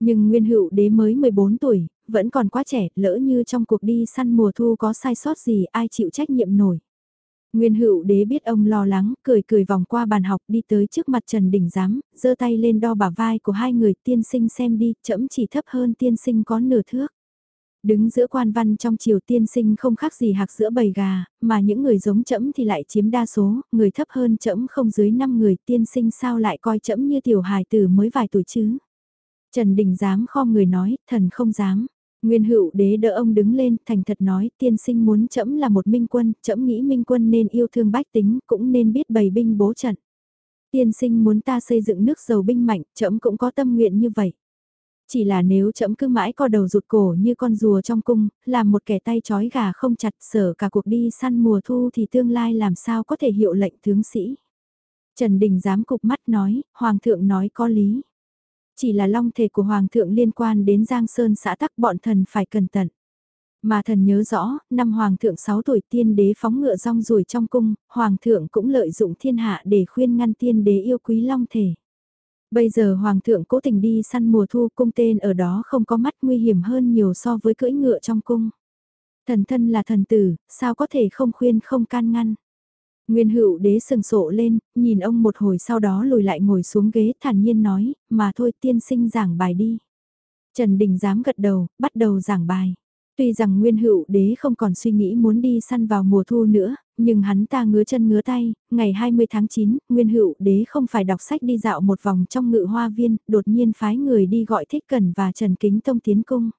Nhưng Nguyên Hữu đế mới 14 tuổi, vẫn còn quá trẻ, lỡ như trong cuộc đi săn mùa thu có sai sót gì ai chịu trách nhiệm nổi. Nguyên Hữu đế biết ông lo lắng, cười cười vòng qua bàn học đi tới trước mặt Trần Đình Giám, giơ tay lên đo bả vai của hai người tiên sinh xem đi, chậm chỉ thấp hơn tiên sinh có nửa thước. Đứng giữa quan văn trong triều tiên sinh không khác gì hạc giữa bầy gà, mà những người giống Chậm thì lại chiếm đa số, người thấp hơn Chậm không dưới 5 người tiên sinh sao lại coi Chậm như tiểu hài tử mới vài tuổi chứ. Trần Đình Giám kho người nói, thần không dám. Nguyên hữu đế đỡ ông đứng lên, thành thật nói, tiên sinh muốn trẫm là một minh quân, trẫm nghĩ minh quân nên yêu thương bách tính, cũng nên biết bày binh bố trận. Tiên sinh muốn ta xây dựng nước giàu binh mạnh, trẫm cũng có tâm nguyện như vậy. Chỉ là nếu trẫm cứ mãi co đầu rụt cổ như con rùa trong cung, làm một kẻ tay chói gà không chặt sở cả cuộc đi săn mùa thu thì tương lai làm sao có thể hiệu lệnh tướng sĩ. Trần Đình dám cục mắt nói, Hoàng thượng nói có lý. Chỉ là long thể của Hoàng thượng liên quan đến Giang Sơn xã tắc bọn thần phải cẩn thận. Mà thần nhớ rõ, năm Hoàng thượng 6 tuổi tiên đế phóng ngựa rong ruổi trong cung, Hoàng thượng cũng lợi dụng thiên hạ để khuyên ngăn tiên đế yêu quý long thể. Bây giờ Hoàng thượng cố tình đi săn mùa thu cung tên ở đó không có mắt nguy hiểm hơn nhiều so với cưỡi ngựa trong cung. Thần thân là thần tử, sao có thể không khuyên không can ngăn. Nguyên hữu đế sừng sộ lên, nhìn ông một hồi sau đó lùi lại ngồi xuống ghế thản nhiên nói, mà thôi tiên sinh giảng bài đi. Trần Đình dám gật đầu, bắt đầu giảng bài. Tuy rằng Nguyên Hữu Đế không còn suy nghĩ muốn đi săn vào mùa thu nữa, nhưng hắn ta ngứa chân ngứa tay, ngày 20 tháng 9, Nguyên Hữu Đế không phải đọc sách đi dạo một vòng trong ngự hoa viên, đột nhiên phái người đi gọi Thích Cẩn và Trần Kính Tông tiến cung.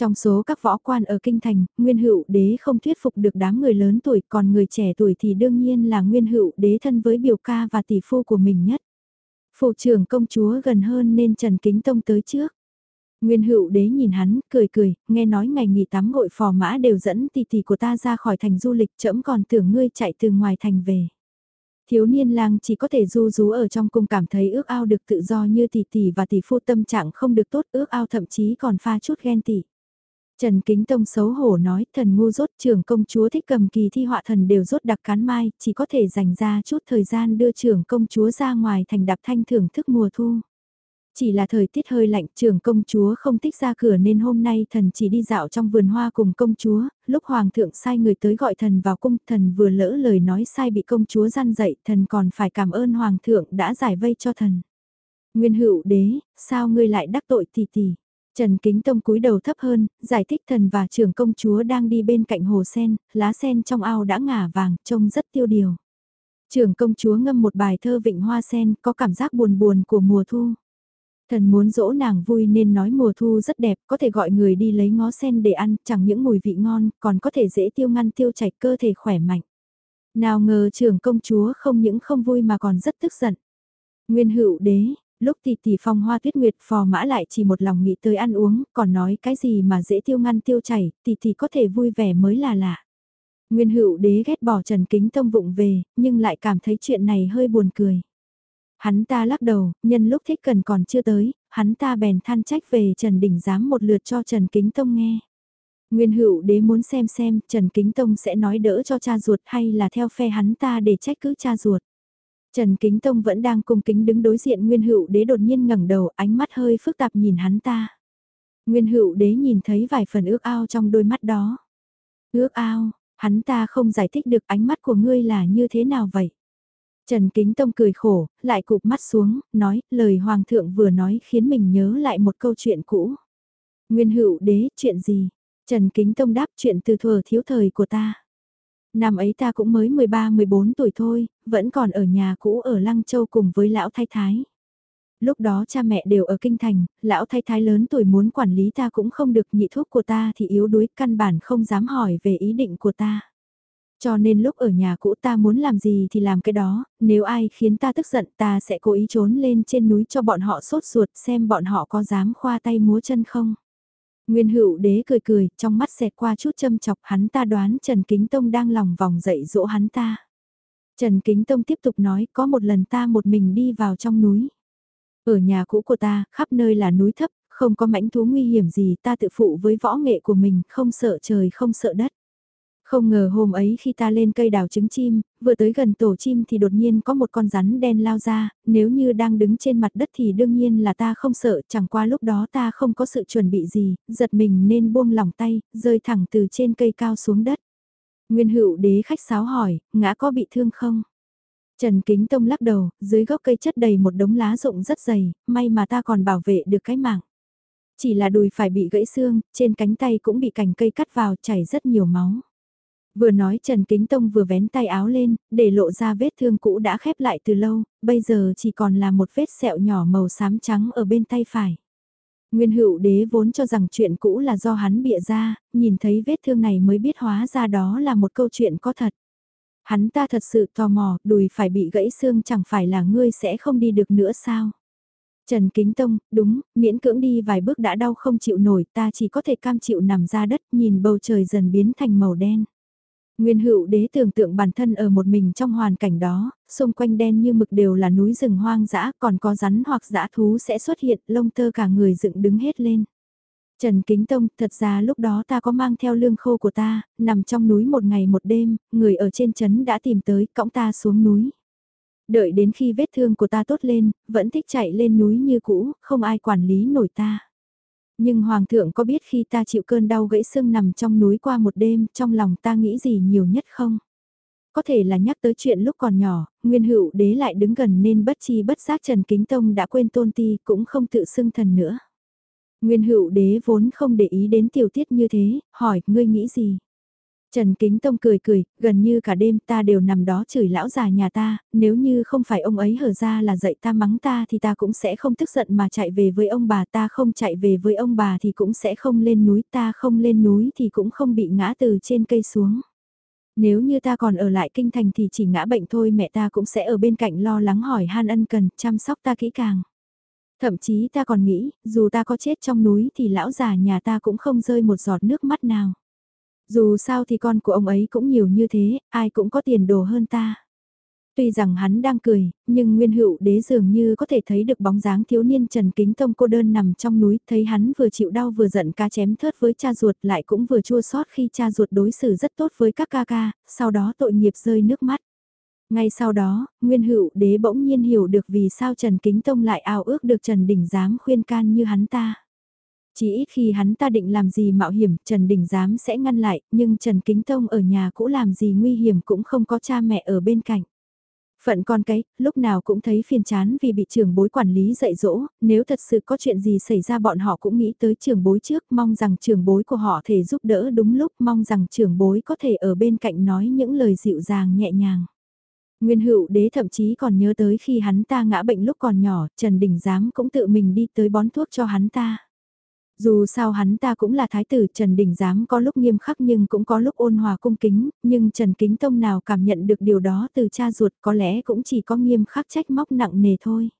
Trong số các võ quan ở Kinh Thành, Nguyên Hữu Đế không thuyết phục được đám người lớn tuổi, còn người trẻ tuổi thì đương nhiên là Nguyên Hữu Đế thân với biểu ca và tỷ phu của mình nhất. Phụ trưởng công chúa gần hơn nên Trần Kính Tông tới trước. Nguyên hữu đế nhìn hắn, cười cười, nghe nói ngày nghỉ tắm gội phò mã đều dẫn tỷ tỷ của ta ra khỏi thành du lịch trẫm còn tưởng ngươi chạy từ ngoài thành về. Thiếu niên lang chỉ có thể du rú ở trong cung cảm thấy ước ao được tự do như tỷ tỷ và tỷ phu tâm trạng không được tốt ước ao thậm chí còn pha chút ghen tị. Trần Kính Tông xấu hổ nói thần ngu rốt trưởng công chúa thích cầm kỳ thi họa thần đều rốt đặc cán mai, chỉ có thể dành ra chút thời gian đưa trưởng công chúa ra ngoài thành đạp thanh thưởng thức mùa thu. Chỉ là thời tiết hơi lạnh, trưởng công chúa không thích ra cửa nên hôm nay thần chỉ đi dạo trong vườn hoa cùng công chúa, lúc hoàng thượng sai người tới gọi thần vào cung, thần vừa lỡ lời nói sai bị công chúa gian dậy, thần còn phải cảm ơn hoàng thượng đã giải vây cho thần. Nguyên hữu đế, sao ngươi lại đắc tội tỷ tỷ? Trần Kính Tông cúi đầu thấp hơn, giải thích thần và trưởng công chúa đang đi bên cạnh hồ sen, lá sen trong ao đã ngả vàng, trông rất tiêu điều. Trưởng công chúa ngâm một bài thơ vịnh hoa sen, có cảm giác buồn buồn của mùa thu. Thần muốn dỗ nàng vui nên nói mùa thu rất đẹp, có thể gọi người đi lấy ngó sen để ăn, chẳng những mùi vị ngon, còn có thể dễ tiêu ngăn tiêu chảy cơ thể khỏe mạnh. Nào ngờ trưởng công chúa không những không vui mà còn rất tức giận. Nguyên hữu đế, lúc tỷ tỷ phong hoa tuyết nguyệt phò mã lại chỉ một lòng nghĩ tới ăn uống, còn nói cái gì mà dễ tiêu ngăn tiêu chảy, tỷ tỷ có thể vui vẻ mới là lạ. Nguyên hữu đế ghét bỏ Trần Kính Tông vụng về, nhưng lại cảm thấy chuyện này hơi buồn cười. Hắn ta lắc đầu, nhân lúc thích cần còn chưa tới, hắn ta bèn than trách về Trần Đình giám một lượt cho Trần Kính Tông nghe. Nguyên hữu đế muốn xem xem Trần Kính Tông sẽ nói đỡ cho cha ruột hay là theo phe hắn ta để trách cứ cha ruột. Trần Kính Tông vẫn đang cung kính đứng đối diện Nguyên hữu đế đột nhiên ngẩng đầu ánh mắt hơi phức tạp nhìn hắn ta. Nguyên hữu đế nhìn thấy vài phần ước ao trong đôi mắt đó. Ước ao, hắn ta không giải thích được ánh mắt của ngươi là như thế nào vậy? Trần Kính Tông cười khổ, lại cụp mắt xuống, nói, lời Hoàng thượng vừa nói khiến mình nhớ lại một câu chuyện cũ. Nguyên hữu đế, chuyện gì? Trần Kính Tông đáp chuyện từ thuở thiếu thời của ta. Năm ấy ta cũng mới 13-14 tuổi thôi, vẫn còn ở nhà cũ ở Lăng Châu cùng với lão thái thái. Lúc đó cha mẹ đều ở kinh thành, lão thái thái lớn tuổi muốn quản lý ta cũng không được nhị thuốc của ta thì yếu đuối căn bản không dám hỏi về ý định của ta. Cho nên lúc ở nhà cũ ta muốn làm gì thì làm cái đó, nếu ai khiến ta tức giận ta sẽ cố ý trốn lên trên núi cho bọn họ sốt ruột xem bọn họ có dám khoa tay múa chân không. Nguyên hữu đế cười cười, trong mắt xẹt qua chút châm chọc hắn ta đoán Trần Kính Tông đang lòng vòng dậy dỗ hắn ta. Trần Kính Tông tiếp tục nói có một lần ta một mình đi vào trong núi. Ở nhà cũ của ta, khắp nơi là núi thấp, không có mãnh thú nguy hiểm gì ta tự phụ với võ nghệ của mình, không sợ trời không sợ đất. Không ngờ hôm ấy khi ta lên cây đào trứng chim, vừa tới gần tổ chim thì đột nhiên có một con rắn đen lao ra, nếu như đang đứng trên mặt đất thì đương nhiên là ta không sợ, chẳng qua lúc đó ta không có sự chuẩn bị gì, giật mình nên buông lỏng tay, rơi thẳng từ trên cây cao xuống đất. Nguyên hữu đế khách sáo hỏi, ngã có bị thương không? Trần Kính Tông lắc đầu, dưới gốc cây chất đầy một đống lá rụng rất dày, may mà ta còn bảo vệ được cái mạng. Chỉ là đùi phải bị gãy xương, trên cánh tay cũng bị cành cây cắt vào chảy rất nhiều máu. Vừa nói Trần Kính Tông vừa vén tay áo lên, để lộ ra vết thương cũ đã khép lại từ lâu, bây giờ chỉ còn là một vết sẹo nhỏ màu xám trắng ở bên tay phải. Nguyên hữu đế vốn cho rằng chuyện cũ là do hắn bịa ra, nhìn thấy vết thương này mới biết hóa ra đó là một câu chuyện có thật. Hắn ta thật sự tò mò, đùi phải bị gãy xương chẳng phải là ngươi sẽ không đi được nữa sao? Trần Kính Tông, đúng, miễn cưỡng đi vài bước đã đau không chịu nổi, ta chỉ có thể cam chịu nằm ra đất nhìn bầu trời dần biến thành màu đen. Nguyên hữu đế tưởng tượng bản thân ở một mình trong hoàn cảnh đó, xung quanh đen như mực đều là núi rừng hoang dã, còn có rắn hoặc dã thú sẽ xuất hiện, lông tơ cả người dựng đứng hết lên. Trần Kính Tông, thật ra lúc đó ta có mang theo lương khô của ta, nằm trong núi một ngày một đêm, người ở trên trấn đã tìm tới, cõng ta xuống núi. Đợi đến khi vết thương của ta tốt lên, vẫn thích chạy lên núi như cũ, không ai quản lý nổi ta. Nhưng Hoàng thượng có biết khi ta chịu cơn đau gãy xương nằm trong núi qua một đêm, trong lòng ta nghĩ gì nhiều nhất không? Có thể là nhắc tới chuyện lúc còn nhỏ, Nguyên Hữu Đế lại đứng gần nên bất chi bất giác Trần Kính Tông đã quên tôn ti cũng không tự xưng thần nữa. Nguyên Hữu Đế vốn không để ý đến tiểu tiết như thế, hỏi, ngươi nghĩ gì? Trần Kính Tông cười cười, gần như cả đêm ta đều nằm đó chửi lão già nhà ta, nếu như không phải ông ấy hở ra là dạy ta mắng ta thì ta cũng sẽ không tức giận mà chạy về với ông bà ta không chạy về với ông bà thì cũng sẽ không lên núi ta không lên núi thì cũng không bị ngã từ trên cây xuống. Nếu như ta còn ở lại kinh thành thì chỉ ngã bệnh thôi mẹ ta cũng sẽ ở bên cạnh lo lắng hỏi han ân cần chăm sóc ta kỹ càng. Thậm chí ta còn nghĩ, dù ta có chết trong núi thì lão già nhà ta cũng không rơi một giọt nước mắt nào. Dù sao thì con của ông ấy cũng nhiều như thế, ai cũng có tiền đồ hơn ta. Tuy rằng hắn đang cười, nhưng nguyên hữu đế dường như có thể thấy được bóng dáng thiếu niên Trần Kính Tông cô đơn nằm trong núi, thấy hắn vừa chịu đau vừa giận ca chém thớt với cha ruột lại cũng vừa chua xót khi cha ruột đối xử rất tốt với các ca ca, sau đó tội nghiệp rơi nước mắt. Ngay sau đó, Nguyên Hữu Đế bỗng nhiên hiểu được vì sao Trần Kính Tông lại ao ước được Trần Đình dám khuyên can như hắn ta. Chỉ ít khi hắn ta định làm gì mạo hiểm, Trần Đình Giám sẽ ngăn lại, nhưng Trần Kính Tông ở nhà cũ làm gì nguy hiểm cũng không có cha mẹ ở bên cạnh. Phận con cái, lúc nào cũng thấy phiền chán vì bị trưởng bối quản lý dạy dỗ, nếu thật sự có chuyện gì xảy ra bọn họ cũng nghĩ tới trưởng bối trước, mong rằng trưởng bối của họ thể giúp đỡ đúng lúc, mong rằng trưởng bối có thể ở bên cạnh nói những lời dịu dàng nhẹ nhàng. Nguyên hữu đế thậm chí còn nhớ tới khi hắn ta ngã bệnh lúc còn nhỏ, Trần Đình Giám cũng tự mình đi tới bón thuốc cho hắn ta. Dù sao hắn ta cũng là thái tử Trần Đình Giám có lúc nghiêm khắc nhưng cũng có lúc ôn hòa cung kính, nhưng Trần Kính Tông nào cảm nhận được điều đó từ cha ruột có lẽ cũng chỉ có nghiêm khắc trách móc nặng nề thôi.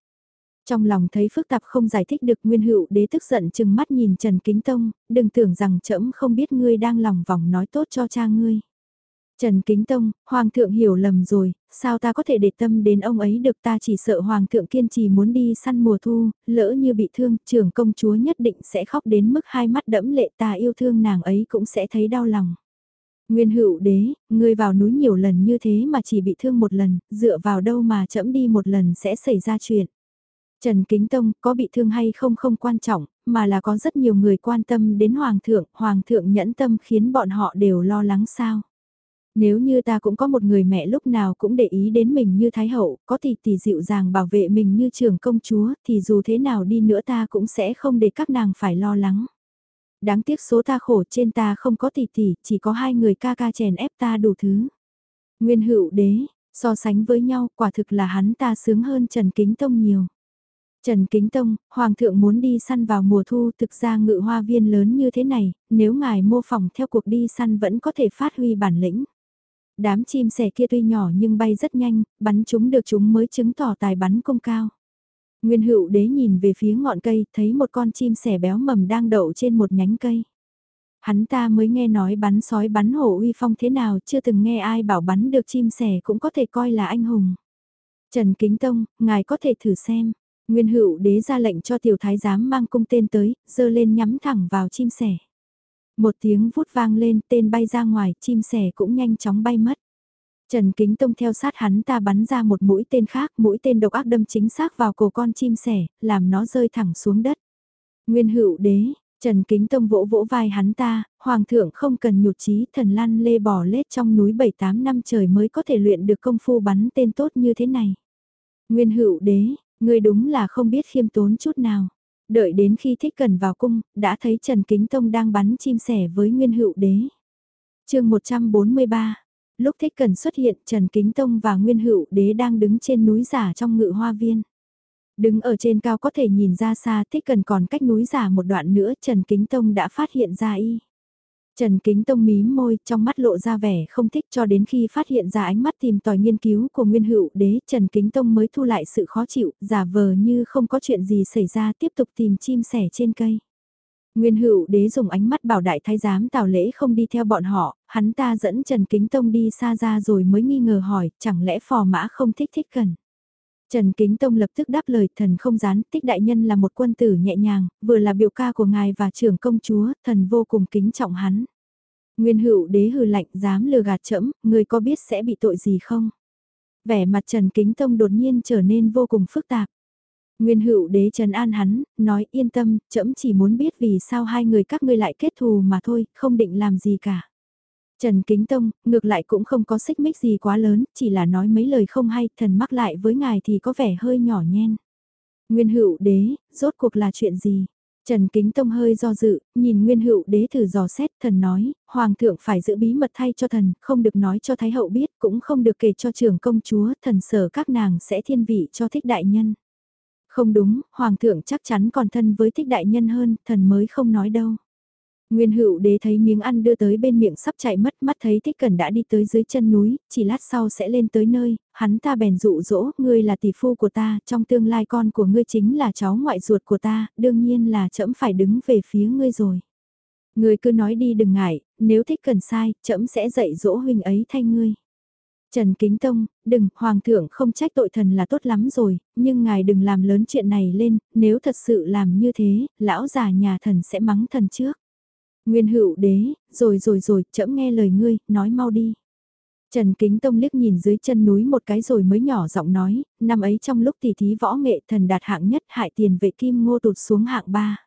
Trong lòng thấy phức tạp không giải thích được Nguyên Hữu đế tức giận chừng mắt nhìn Trần Kính Tông, đừng tưởng rằng trẫm không biết ngươi đang lòng vòng nói tốt cho cha ngươi. Trần Kính Tông, Hoàng thượng hiểu lầm rồi, sao ta có thể để tâm đến ông ấy được ta chỉ sợ Hoàng thượng kiên trì muốn đi săn mùa thu, lỡ như bị thương, trưởng công chúa nhất định sẽ khóc đến mức hai mắt đẫm lệ ta yêu thương nàng ấy cũng sẽ thấy đau lòng. Nguyên hữu đế, ngươi vào núi nhiều lần như thế mà chỉ bị thương một lần, dựa vào đâu mà chậm đi một lần sẽ xảy ra chuyện. Trần Kính Tông có bị thương hay không không quan trọng, mà là có rất nhiều người quan tâm đến Hoàng thượng, Hoàng thượng nhẫn tâm khiến bọn họ đều lo lắng sao. Nếu như ta cũng có một người mẹ lúc nào cũng để ý đến mình như Thái Hậu, có tỷ tỷ dịu dàng bảo vệ mình như trường công chúa, thì dù thế nào đi nữa ta cũng sẽ không để các nàng phải lo lắng. Đáng tiếc số ta khổ trên ta không có tỷ tỷ, chỉ có hai người ca ca chèn ép ta đủ thứ. Nguyên hữu đế, so sánh với nhau quả thực là hắn ta sướng hơn Trần Kính Tông nhiều. Trần Kính Tông, Hoàng thượng muốn đi săn vào mùa thu thực ra ngự hoa viên lớn như thế này, nếu ngài mô phỏng theo cuộc đi săn vẫn có thể phát huy bản lĩnh. Đám chim sẻ kia tuy nhỏ nhưng bay rất nhanh, bắn chúng được chúng mới chứng tỏ tài bắn công cao. Nguyên hữu đế nhìn về phía ngọn cây, thấy một con chim sẻ béo mầm đang đậu trên một nhánh cây. Hắn ta mới nghe nói bắn sói bắn hổ uy phong thế nào, chưa từng nghe ai bảo bắn được chim sẻ cũng có thể coi là anh hùng. Trần Kính Tông, ngài có thể thử xem. Nguyên hữu đế ra lệnh cho tiểu thái giám mang cung tên tới, dơ lên nhắm thẳng vào chim sẻ. Một tiếng vút vang lên, tên bay ra ngoài, chim sẻ cũng nhanh chóng bay mất. Trần Kính Tông theo sát hắn ta bắn ra một mũi tên khác, mũi tên độc ác đâm chính xác vào cổ con chim sẻ, làm nó rơi thẳng xuống đất. Nguyên hữu đế, Trần Kính Tông vỗ vỗ vai hắn ta, Hoàng thượng không cần nhụt chí thần lăn lê bỏ lết trong núi 7-8 năm trời mới có thể luyện được công phu bắn tên tốt như thế này. Nguyên hữu đế, người đúng là không biết khiêm tốn chút nào. Đợi đến khi thích cần vào cung, đã thấy Trần Kính Tông đang bắn chim sẻ với Nguyên Hữu Đế. chương 143 Lúc thích cần xuất hiện Trần Kính Tông và Nguyên Hữu Đế đang đứng trên núi giả trong ngự hoa viên. Đứng ở trên cao có thể nhìn ra xa thích cần còn cách núi giả một đoạn nữa Trần Kính Tông đã phát hiện ra y. Trần Kính Tông mím môi, trong mắt lộ ra vẻ không thích cho đến khi phát hiện ra ánh mắt tìm tòi nghiên cứu của Nguyên Hữu Đế, Trần Kính Tông mới thu lại sự khó chịu, giả vờ như không có chuyện gì xảy ra tiếp tục tìm chim sẻ trên cây. Nguyên Hữu Đế dùng ánh mắt bảo đại thái giám Tào Lễ không đi theo bọn họ, hắn ta dẫn Trần Kính Tông đi xa ra rồi mới nghi ngờ hỏi, chẳng lẽ phò mã không thích thích cần. Trần Kính Tông lập tức đáp lời thần không gián, tích đại nhân là một quân tử nhẹ nhàng, vừa là biểu ca của ngài và trưởng công chúa, thần vô cùng kính trọng hắn. Nguyên hữu đế hừ lạnh dám lừa gạt trẫm người có biết sẽ bị tội gì không? Vẻ mặt Trần Kính Tông đột nhiên trở nên vô cùng phức tạp. Nguyên hữu đế trần an hắn, nói yên tâm, trẫm chỉ muốn biết vì sao hai người các ngươi lại kết thù mà thôi, không định làm gì cả. Trần Kính Tông, ngược lại cũng không có xích mích gì quá lớn, chỉ là nói mấy lời không hay, thần mắc lại với ngài thì có vẻ hơi nhỏ nhen. Nguyên hữu đế, rốt cuộc là chuyện gì? Trần Kính Tông hơi do dự, nhìn Nguyên Hữu Đế thử dò xét, thần nói, Hoàng thượng phải giữ bí mật thay cho thần, không được nói cho Thái Hậu biết, cũng không được kể cho trưởng công chúa, thần sở các nàng sẽ thiên vị cho thích đại nhân. Không đúng, Hoàng thượng chắc chắn còn thân với thích đại nhân hơn, thần mới không nói đâu. Nguyên hữu đế thấy miếng ăn đưa tới bên miệng sắp chạy mất mắt thấy thích cần đã đi tới dưới chân núi, chỉ lát sau sẽ lên tới nơi, hắn ta bèn dụ dỗ, ngươi là tỷ phu của ta, trong tương lai con của ngươi chính là cháu ngoại ruột của ta, đương nhiên là trẫm phải đứng về phía ngươi rồi. Ngươi cứ nói đi đừng ngại, nếu thích cần sai, trẫm sẽ dạy dỗ huynh ấy thay ngươi. Trần Kính Tông, đừng, Hoàng thượng không trách tội thần là tốt lắm rồi, nhưng ngài đừng làm lớn chuyện này lên, nếu thật sự làm như thế, lão già nhà thần sẽ mắng thần trước. Nguyên hữu đế, rồi rồi rồi, chậm nghe lời ngươi, nói mau đi. Trần Kính Tông liếc nhìn dưới chân núi một cái rồi mới nhỏ giọng nói, năm ấy trong lúc tỷ thí võ nghệ thần đạt hạng nhất hại tiền vệ kim ngô tụt xuống hạng ba.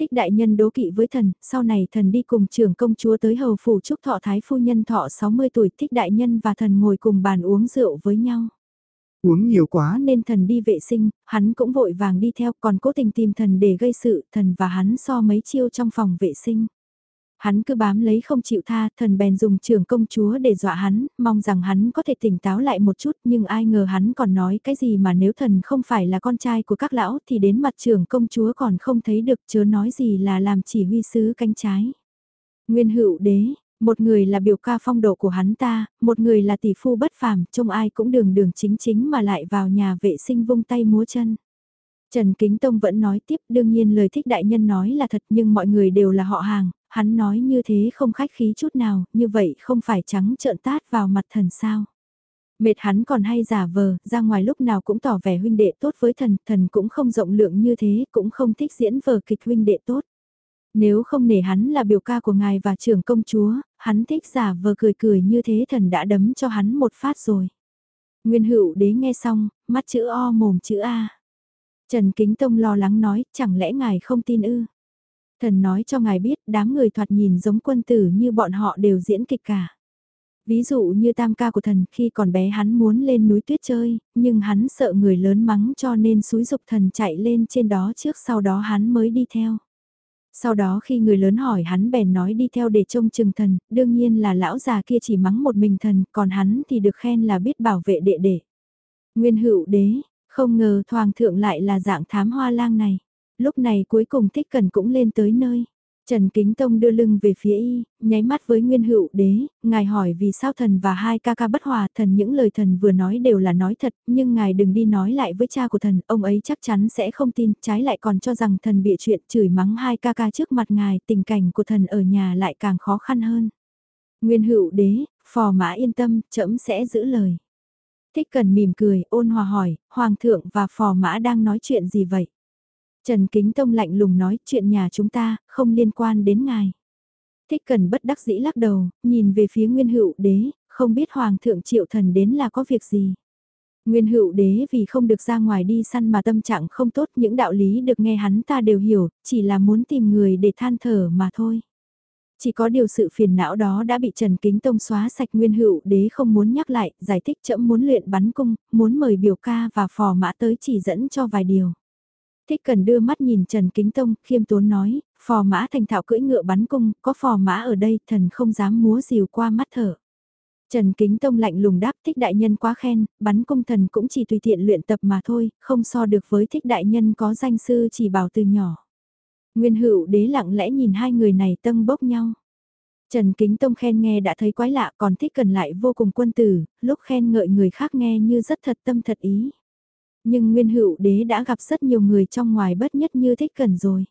Thích đại nhân đố kỵ với thần, sau này thần đi cùng trưởng công chúa tới hầu phủ chúc thọ thái phu nhân thọ 60 tuổi thích đại nhân và thần ngồi cùng bàn uống rượu với nhau. Uống nhiều quá nên thần đi vệ sinh, hắn cũng vội vàng đi theo còn cố tình tìm thần để gây sự, thần và hắn so mấy chiêu trong phòng vệ sinh. Hắn cứ bám lấy không chịu tha, thần bèn dùng trưởng công chúa để dọa hắn, mong rằng hắn có thể tỉnh táo lại một chút nhưng ai ngờ hắn còn nói cái gì mà nếu thần không phải là con trai của các lão thì đến mặt trưởng công chúa còn không thấy được chớ nói gì là làm chỉ huy sứ cánh trái. Nguyên hữu đế, một người là biểu ca phong độ của hắn ta, một người là tỷ phu bất phàm, trông ai cũng đường đường chính chính mà lại vào nhà vệ sinh vung tay múa chân. Trần Kính Tông vẫn nói tiếp đương nhiên lời thích đại nhân nói là thật nhưng mọi người đều là họ hàng, hắn nói như thế không khách khí chút nào, như vậy không phải trắng trợn tát vào mặt thần sao. Mệt hắn còn hay giả vờ, ra ngoài lúc nào cũng tỏ vẻ huynh đệ tốt với thần, thần cũng không rộng lượng như thế, cũng không thích diễn vờ kịch huynh đệ tốt. Nếu không nể hắn là biểu ca của ngài và trưởng công chúa, hắn thích giả vờ cười cười như thế thần đã đấm cho hắn một phát rồi. Nguyên hữu đế nghe xong, mắt chữ O mồm chữ A. Trần Kính Tông lo lắng nói, chẳng lẽ ngài không tin ư? Thần nói cho ngài biết, đám người thoạt nhìn giống quân tử như bọn họ đều diễn kịch cả. Ví dụ như tam ca của thần, khi còn bé hắn muốn lên núi tuyết chơi, nhưng hắn sợ người lớn mắng cho nên xúi dục thần chạy lên trên đó trước sau đó hắn mới đi theo. Sau đó khi người lớn hỏi hắn bèn nói đi theo để trông chừng thần, đương nhiên là lão già kia chỉ mắng một mình thần, còn hắn thì được khen là biết bảo vệ đệ đệ. Nguyên hữu đế, không ngờ thoàng thượng lại là dạng thám hoa lang này. Lúc này cuối cùng thích cần cũng lên tới nơi. Trần Kính Tông đưa lưng về phía y, nháy mắt với Nguyên Hữu Đế, ngài hỏi vì sao thần và hai ca ca bất hòa, thần những lời thần vừa nói đều là nói thật, nhưng ngài đừng đi nói lại với cha của thần, ông ấy chắc chắn sẽ không tin, trái lại còn cho rằng thần bịa chuyện chửi mắng hai ca ca trước mặt ngài, tình cảnh của thần ở nhà lại càng khó khăn hơn. Nguyên Hữu Đế, phò mã yên tâm, trẫm sẽ giữ lời. Thích cần mỉm cười, ôn hòa hỏi, Hoàng thượng và phò mã đang nói chuyện gì vậy? Trần Kính Tông lạnh lùng nói chuyện nhà chúng ta, không liên quan đến ngài. Thích cần bất đắc dĩ lắc đầu, nhìn về phía Nguyên Hữu Đế, không biết Hoàng thượng triệu thần đến là có việc gì. Nguyên Hữu Đế vì không được ra ngoài đi săn mà tâm trạng không tốt những đạo lý được nghe hắn ta đều hiểu, chỉ là muốn tìm người để than thở mà thôi. Chỉ có điều sự phiền não đó đã bị Trần Kính Tông xóa sạch Nguyên Hữu Đế không muốn nhắc lại, giải thích chậm muốn luyện bắn cung, muốn mời biểu ca và phò mã tới chỉ dẫn cho vài điều. Thích cần đưa mắt nhìn Trần Kính Tông, khiêm tốn nói, phò mã thành thạo cưỡi ngựa bắn cung, có phò mã ở đây, thần không dám múa rìu qua mắt thở. Trần Kính Tông lạnh lùng đáp thích đại nhân quá khen, bắn cung thần cũng chỉ tùy tiện luyện tập mà thôi, không so được với thích đại nhân có danh sư chỉ bảo từ nhỏ. Nguyên hữu đế lặng lẽ nhìn hai người này tâng bốc nhau. Trần Kính Tông khen nghe đã thấy quái lạ còn thích cần lại vô cùng quân tử, lúc khen ngợi người khác nghe như rất thật tâm thật ý. Nhưng nguyên hữu đế đã gặp rất nhiều người trong ngoài bất nhất như thích cần rồi.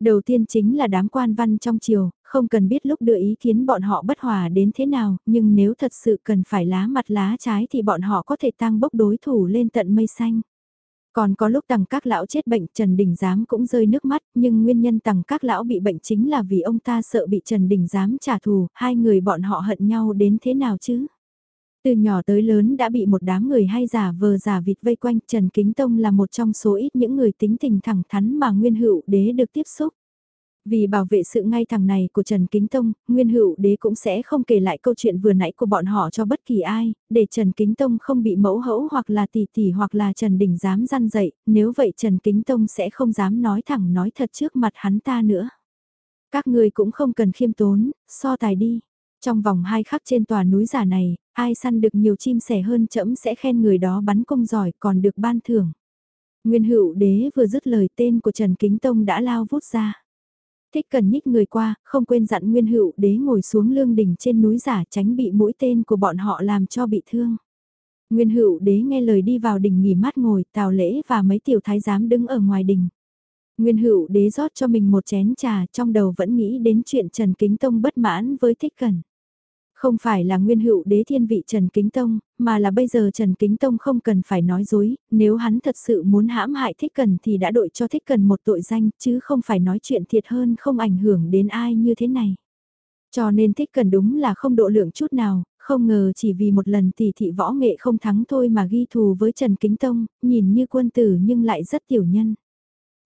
Đầu tiên chính là đám quan văn trong triều, không cần biết lúc đưa ý kiến bọn họ bất hòa đến thế nào, nhưng nếu thật sự cần phải lá mặt lá trái thì bọn họ có thể tăng bốc đối thủ lên tận mây xanh. Còn có lúc tằng các lão chết bệnh Trần Đình Giám cũng rơi nước mắt, nhưng nguyên nhân tằng các lão bị bệnh chính là vì ông ta sợ bị Trần Đình Giám trả thù, hai người bọn họ hận nhau đến thế nào chứ? Từ nhỏ tới lớn đã bị một đám người hay giả vờ giả vịt vây quanh, Trần Kính Tông là một trong số ít những người tính tình thẳng thắn mà Nguyên Hữu Đế được tiếp xúc. Vì bảo vệ sự ngay thẳng này của Trần Kính Tông, Nguyên Hữu Đế cũng sẽ không kể lại câu chuyện vừa nãy của bọn họ cho bất kỳ ai, để Trần Kính Tông không bị mẫu hẫu hoặc là tỷ tỷ hoặc là Trần Đình dám gian dậy, nếu vậy Trần Kính Tông sẽ không dám nói thẳng nói thật trước mặt hắn ta nữa. Các người cũng không cần khiêm tốn, so tài đi. Trong vòng hai khắc trên tòa núi giả này, ai săn được nhiều chim sẻ hơn chậm sẽ khen người đó bắn công giỏi còn được ban thưởng. Nguyên hữu đế vừa dứt lời tên của Trần Kính Tông đã lao vút ra. Thích cần nhích người qua, không quên dặn Nguyên hữu đế ngồi xuống lương đỉnh trên núi giả tránh bị mũi tên của bọn họ làm cho bị thương. Nguyên hữu đế nghe lời đi vào đỉnh nghỉ mát ngồi, tào lễ và mấy tiểu thái giám đứng ở ngoài đỉnh. Nguyên hữu đế rót cho mình một chén trà trong đầu vẫn nghĩ đến chuyện Trần Kính Tông bất mãn với thích cần. Không phải là nguyên hữu đế thiên vị Trần Kính Tông, mà là bây giờ Trần Kính Tông không cần phải nói dối, nếu hắn thật sự muốn hãm hại Thích Cần thì đã đội cho Thích Cần một tội danh, chứ không phải nói chuyện thiệt hơn không ảnh hưởng đến ai như thế này. Cho nên Thích Cần đúng là không độ lượng chút nào, không ngờ chỉ vì một lần tỷ thị võ nghệ không thắng thôi mà ghi thù với Trần Kính Tông, nhìn như quân tử nhưng lại rất tiểu nhân.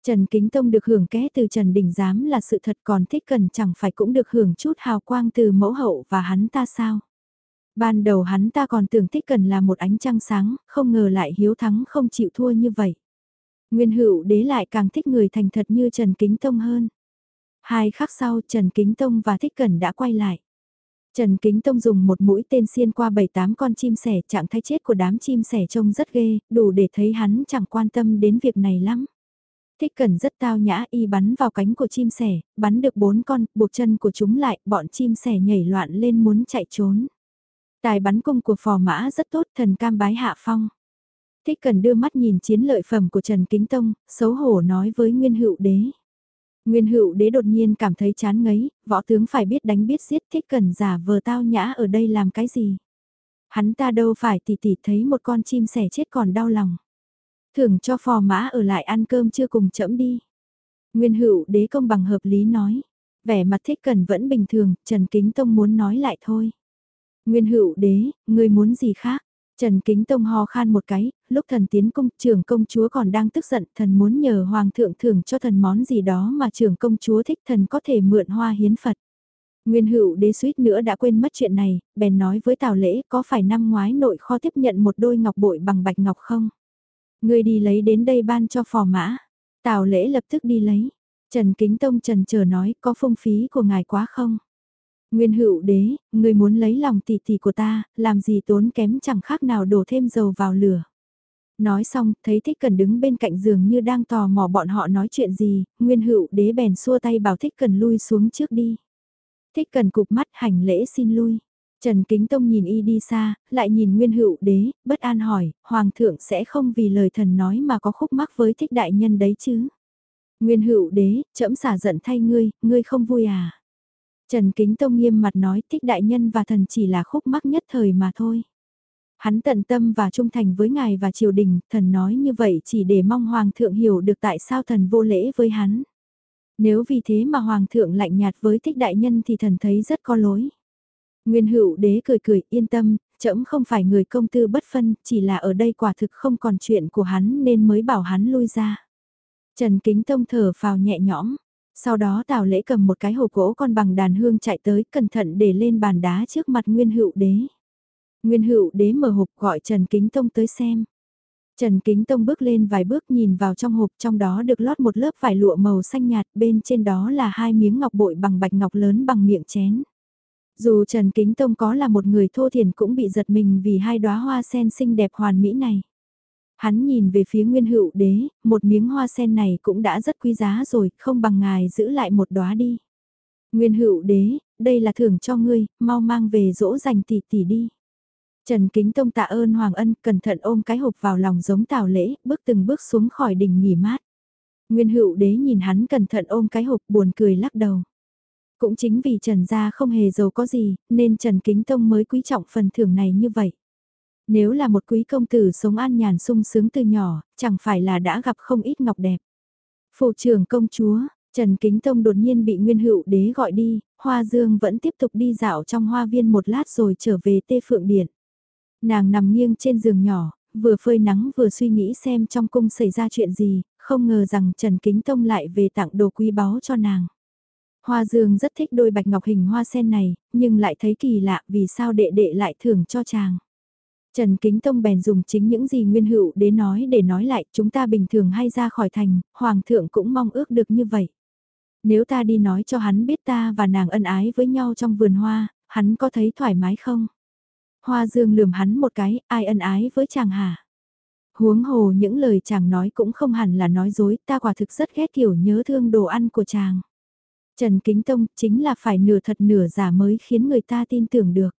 Trần Kính Tông được hưởng ké từ Trần Đình Giám là sự thật còn thích cần chẳng phải cũng được hưởng chút hào quang từ mẫu hậu và hắn ta sao. Ban đầu hắn ta còn tưởng thích cần là một ánh trăng sáng, không ngờ lại hiếu thắng không chịu thua như vậy. Nguyên hữu đế lại càng thích người thành thật như Trần Kính Tông hơn. Hai khắc sau Trần Kính Tông và Thích Cẩn đã quay lại. Trần Kính Tông dùng một mũi tên xiên qua 7-8 con chim sẻ trạng thái chết của đám chim sẻ trông rất ghê, đủ để thấy hắn chẳng quan tâm đến việc này lắm. Thích Cần rất tao nhã y bắn vào cánh của chim sẻ, bắn được bốn con, buộc chân của chúng lại, bọn chim sẻ nhảy loạn lên muốn chạy trốn. Tài bắn cung của phò mã rất tốt thần cam bái hạ phong. Thích Cần đưa mắt nhìn chiến lợi phẩm của Trần Kính Tông, xấu hổ nói với Nguyên Hữu Đế. Nguyên hữu đế đột nhiên cảm thấy chán ngấy, võ tướng phải biết đánh biết giết thích cần giả vờ tao nhã ở đây làm cái gì. Hắn ta đâu phải tỉ tỉ thấy một con chim sẻ chết còn đau lòng. Thưởng cho phò mã ở lại ăn cơm chưa cùng chậm đi. Nguyên hữu đế công bằng hợp lý nói. Vẻ mặt thích cần vẫn bình thường, Trần Kính Tông muốn nói lại thôi. Nguyên hữu đế, ngươi muốn gì khác? Trần Kính Tông ho khan một cái, lúc thần tiến công trưởng công chúa còn đang tức giận thần muốn nhờ hoàng thượng thưởng cho thần món gì đó mà trưởng công chúa thích thần có thể mượn hoa hiến Phật. Nguyên hữu đế suýt nữa đã quên mất chuyện này, bèn nói với Tào Lễ có phải năm ngoái nội kho tiếp nhận một đôi ngọc bội bằng bạch ngọc không? Người đi lấy đến đây ban cho phò mã. Tào Lễ lập tức đi lấy. Trần Kính Tông trần chờ nói có phung phí của ngài quá không? Nguyên hữu đế, người muốn lấy lòng tỷ tỷ của ta, làm gì tốn kém chẳng khác nào đổ thêm dầu vào lửa. Nói xong, thấy thích cần đứng bên cạnh giường như đang tò mò bọn họ nói chuyện gì, nguyên hữu đế bèn xua tay bảo thích cần lui xuống trước đi. Thích cần cục mắt hành lễ xin lui. Trần Kính Tông nhìn y đi xa, lại nhìn nguyên hữu đế, bất an hỏi, hoàng thượng sẽ không vì lời thần nói mà có khúc mắc với thích đại nhân đấy chứ. Nguyên hữu đế, chậm xả giận thay ngươi, ngươi không vui à. Trần Kính Tông nghiêm mặt nói thích đại nhân và thần chỉ là khúc mắc nhất thời mà thôi. Hắn tận tâm và trung thành với ngài và triều đình, thần nói như vậy chỉ để mong hoàng thượng hiểu được tại sao thần vô lễ với hắn. Nếu vì thế mà hoàng thượng lạnh nhạt với thích đại nhân thì thần thấy rất có lỗi. Nguyên hữu đế cười cười yên tâm, trẫm không phải người công tư bất phân, chỉ là ở đây quả thực không còn chuyện của hắn nên mới bảo hắn lui ra. Trần Kính Tông thở phào nhẹ nhõm, sau đó Tào Lễ cầm một cái hộp gỗ con bằng đàn hương chạy tới cẩn thận để lên bàn đá trước mặt Nguyên Hữu Đế. Nguyên Hữu Đế mở hộp gọi Trần Kính Tông tới xem. Trần Kính Tông bước lên vài bước nhìn vào trong hộp trong đó được lót một lớp vải lụa màu xanh nhạt bên trên đó là hai miếng ngọc bội bằng bạch ngọc lớn bằng miệng chén. Dù Trần Kính Tông có là một người thô thiền cũng bị giật mình vì hai đóa hoa sen xinh đẹp hoàn mỹ này. Hắn nhìn về phía nguyên hữu đế, một miếng hoa sen này cũng đã rất quý giá rồi, không bằng ngài giữ lại một đóa đi. Nguyên hữu đế, đây là thưởng cho ngươi, mau mang về dỗ dành tỷ tỷ đi. Trần Kính Tông tạ ơn Hoàng Ân, cẩn thận ôm cái hộp vào lòng giống tào lễ, bước từng bước xuống khỏi đỉnh nghỉ mát. Nguyên hữu đế nhìn hắn cẩn thận ôm cái hộp buồn cười lắc đầu. Cũng chính vì Trần gia không hề giàu có gì, nên Trần Kính Tông mới quý trọng phần thưởng này như vậy. Nếu là một quý công tử sống an nhàn sung sướng từ nhỏ, chẳng phải là đã gặp không ít ngọc đẹp. Phụ trưởng công chúa, Trần Kính Tông đột nhiên bị Nguyên Hữu Đế gọi đi, Hoa Dương vẫn tiếp tục đi dạo trong hoa viên một lát rồi trở về Tê Phượng Điện. Nàng nằm nghiêng trên giường nhỏ, vừa phơi nắng vừa suy nghĩ xem trong cung xảy ra chuyện gì, không ngờ rằng Trần Kính Tông lại về tặng đồ quý báu cho nàng. Hoa Dương rất thích đôi bạch ngọc hình hoa sen này, nhưng lại thấy kỳ lạ vì sao đệ đệ lại thưởng cho chàng. Trần Kính Tông bèn dùng chính những gì Nguyên Hữu để nói để nói lại chúng ta bình thường hay ra khỏi thành, Hoàng thượng cũng mong ước được như vậy. Nếu ta đi nói cho hắn biết ta và nàng ân ái với nhau trong vườn hoa, hắn có thấy thoải mái không? Hoa Dương lườm hắn một cái, ai ân ái với chàng hả? Huống hồ những lời chàng nói cũng không hẳn là nói dối, ta quả thực rất ghét kiểu nhớ thương đồ ăn của chàng. Trần Kính Tông chính là phải nửa thật nửa giả mới khiến người ta tin tưởng được.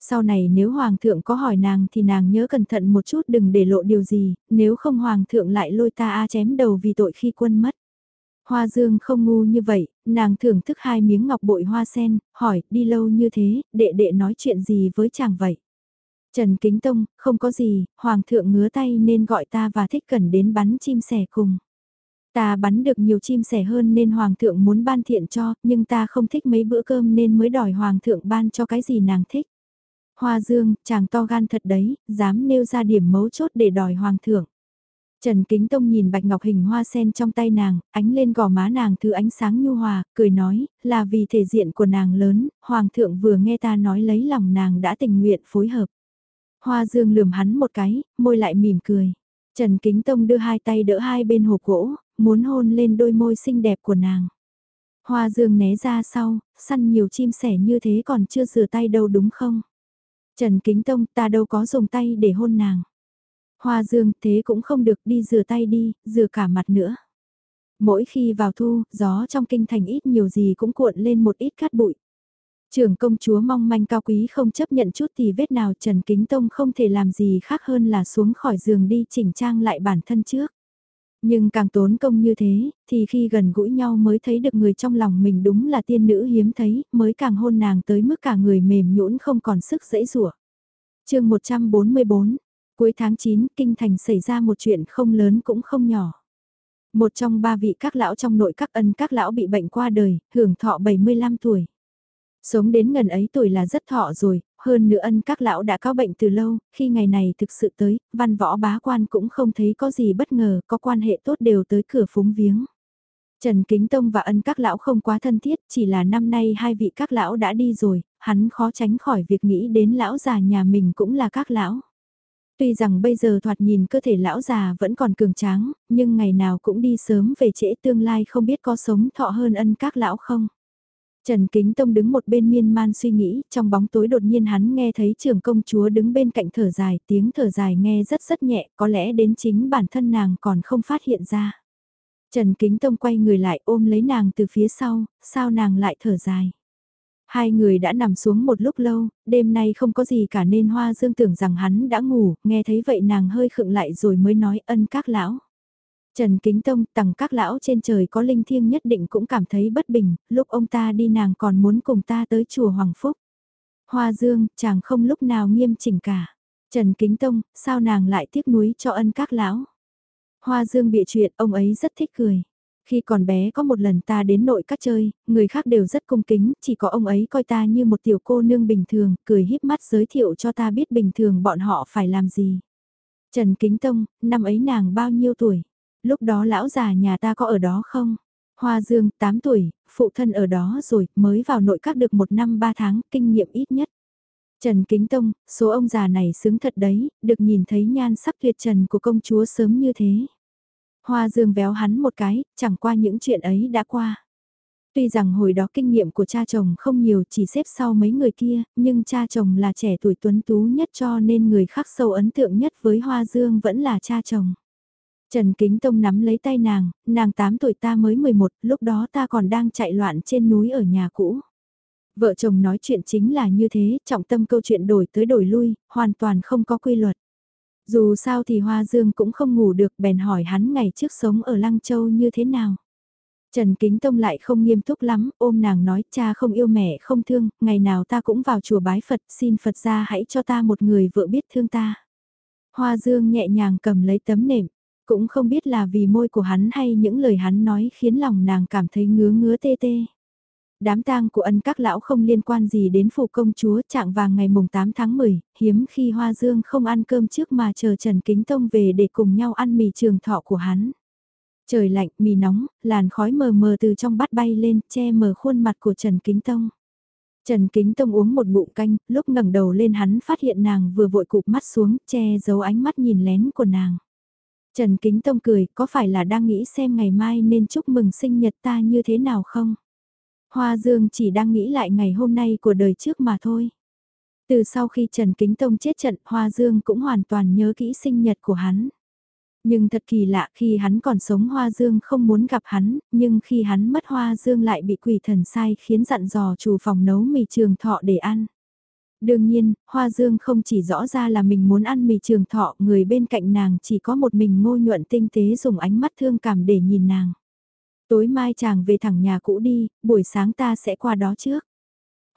Sau này nếu Hoàng thượng có hỏi nàng thì nàng nhớ cẩn thận một chút đừng để lộ điều gì, nếu không Hoàng thượng lại lôi ta a chém đầu vì tội khi quân mất. Hoa dương không ngu như vậy, nàng thưởng thức hai miếng ngọc bội hoa sen, hỏi, đi lâu như thế, đệ đệ nói chuyện gì với chàng vậy? Trần Kính Tông, không có gì, Hoàng thượng ngứa tay nên gọi ta và thích cần đến bắn chim sẻ cùng. Ta bắn được nhiều chim sẻ hơn nên Hoàng thượng muốn ban thiện cho, nhưng ta không thích mấy bữa cơm nên mới đòi Hoàng thượng ban cho cái gì nàng thích. Hoa Dương, chàng to gan thật đấy, dám nêu ra điểm mấu chốt để đòi hoàng thượng. Trần Kính Tông nhìn bạch ngọc hình hoa sen trong tay nàng, ánh lên gò má nàng thứ ánh sáng nhu hòa, cười nói, là vì thể diện của nàng lớn, hoàng thượng vừa nghe ta nói lấy lòng nàng đã tình nguyện phối hợp. Hoa Dương lườm hắn một cái, môi lại mỉm cười. Trần Kính Tông đưa hai tay đỡ hai bên hộp gỗ, muốn hôn lên đôi môi xinh đẹp của nàng. Hoa Dương né ra sau, săn nhiều chim sẻ như thế còn chưa rửa tay đâu đúng không? Trần Kính Tông ta đâu có dùng tay để hôn nàng. Hoa Dương thế cũng không được đi rửa tay đi, rửa cả mặt nữa. Mỗi khi vào thu, gió trong kinh thành ít nhiều gì cũng cuộn lên một ít cát bụi. Trưởng công chúa mong manh cao quý không chấp nhận chút thì vết nào Trần Kính Tông không thể làm gì khác hơn là xuống khỏi giường đi chỉnh trang lại bản thân trước. Nhưng càng tốn công như thế, thì khi gần gũi nhau mới thấy được người trong lòng mình đúng là tiên nữ hiếm thấy, mới càng hôn nàng tới mức cả người mềm nhũn không còn sức dễ dụa. chương 144, cuối tháng 9, Kinh Thành xảy ra một chuyện không lớn cũng không nhỏ. Một trong ba vị các lão trong nội các ân các lão bị bệnh qua đời, hưởng thọ 75 tuổi. Sống đến gần ấy tuổi là rất thọ rồi, hơn nữa ân các lão đã có bệnh từ lâu, khi ngày này thực sự tới, văn võ bá quan cũng không thấy có gì bất ngờ, có quan hệ tốt đều tới cửa phúng viếng. Trần Kính Tông và ân các lão không quá thân thiết, chỉ là năm nay hai vị các lão đã đi rồi, hắn khó tránh khỏi việc nghĩ đến lão già nhà mình cũng là các lão. Tuy rằng bây giờ thoạt nhìn cơ thể lão già vẫn còn cường tráng, nhưng ngày nào cũng đi sớm về trễ tương lai không biết có sống thọ hơn ân các lão không. Trần Kính Tông đứng một bên miên man suy nghĩ, trong bóng tối đột nhiên hắn nghe thấy trưởng công chúa đứng bên cạnh thở dài, tiếng thở dài nghe rất rất nhẹ, có lẽ đến chính bản thân nàng còn không phát hiện ra. Trần Kính Tông quay người lại ôm lấy nàng từ phía sau, sao nàng lại thở dài. Hai người đã nằm xuống một lúc lâu, đêm nay không có gì cả nên Hoa Dương tưởng rằng hắn đã ngủ, nghe thấy vậy nàng hơi khựng lại rồi mới nói ân các lão. Trần Kính Tông tặng các lão trên trời có linh thiêng nhất định cũng cảm thấy bất bình, lúc ông ta đi nàng còn muốn cùng ta tới chùa Hoàng Phúc. Hoa Dương, chàng không lúc nào nghiêm chỉnh cả. Trần Kính Tông, sao nàng lại tiếc nuối cho ân các lão? Hoa Dương bịa chuyện, ông ấy rất thích cười. Khi còn bé có một lần ta đến nội các chơi, người khác đều rất cung kính, chỉ có ông ấy coi ta như một tiểu cô nương bình thường, cười híp mắt giới thiệu cho ta biết bình thường bọn họ phải làm gì. Trần Kính Tông, năm ấy nàng bao nhiêu tuổi? Lúc đó lão già nhà ta có ở đó không? Hoa Dương, 8 tuổi, phụ thân ở đó rồi, mới vào nội các được một năm 3 tháng, kinh nghiệm ít nhất. Trần Kính Tông, số ông già này sướng thật đấy, được nhìn thấy nhan sắc tuyệt trần của công chúa sớm như thế. Hoa Dương véo hắn một cái, chẳng qua những chuyện ấy đã qua. Tuy rằng hồi đó kinh nghiệm của cha chồng không nhiều chỉ xếp sau mấy người kia, nhưng cha chồng là trẻ tuổi tuấn tú nhất cho nên người khác sâu ấn tượng nhất với Hoa Dương vẫn là cha chồng. Trần Kính Tông nắm lấy tay nàng, nàng 8 tuổi ta mới 11, lúc đó ta còn đang chạy loạn trên núi ở nhà cũ. Vợ chồng nói chuyện chính là như thế, trọng tâm câu chuyện đổi tới đổi lui, hoàn toàn không có quy luật. Dù sao thì Hoa Dương cũng không ngủ được bèn hỏi hắn ngày trước sống ở Lăng Châu như thế nào. Trần Kính Tông lại không nghiêm túc lắm, ôm nàng nói cha không yêu mẹ không thương, ngày nào ta cũng vào chùa bái Phật xin Phật ra hãy cho ta một người vợ biết thương ta. Hoa Dương nhẹ nhàng cầm lấy tấm nệm, cũng không biết là vì môi của hắn hay những lời hắn nói khiến lòng nàng cảm thấy ngứa ngứa tê tê. Đám tang của ân các lão không liên quan gì đến phụ công chúa trạng vàng ngày mùng 8 tháng 10, hiếm khi Hoa Dương không ăn cơm trước mà chờ Trần Kính Tông về để cùng nhau ăn mì trường thọ của hắn. Trời lạnh, mì nóng, làn khói mờ mờ từ trong bát bay lên, che mờ khuôn mặt của Trần Kính Tông. Trần Kính Tông uống một bụng canh, lúc ngẩng đầu lên hắn phát hiện nàng vừa vội cụp mắt xuống, che giấu ánh mắt nhìn lén của nàng. Trần Kính Tông cười, có phải là đang nghĩ xem ngày mai nên chúc mừng sinh nhật ta như thế nào không? Hoa Dương chỉ đang nghĩ lại ngày hôm nay của đời trước mà thôi. Từ sau khi Trần Kính Tông chết trận, Hoa Dương cũng hoàn toàn nhớ kỹ sinh nhật của hắn. Nhưng thật kỳ lạ khi hắn còn sống Hoa Dương không muốn gặp hắn, nhưng khi hắn mất Hoa Dương lại bị quỷ thần sai khiến dặn dò chủ phòng nấu mì trường thọ để ăn. Đương nhiên, Hoa Dương không chỉ rõ ra là mình muốn ăn mì trường thọ, người bên cạnh nàng chỉ có một mình ngô nhuận tinh tế dùng ánh mắt thương cảm để nhìn nàng. Tối mai chàng về thẳng nhà cũ đi, buổi sáng ta sẽ qua đó trước.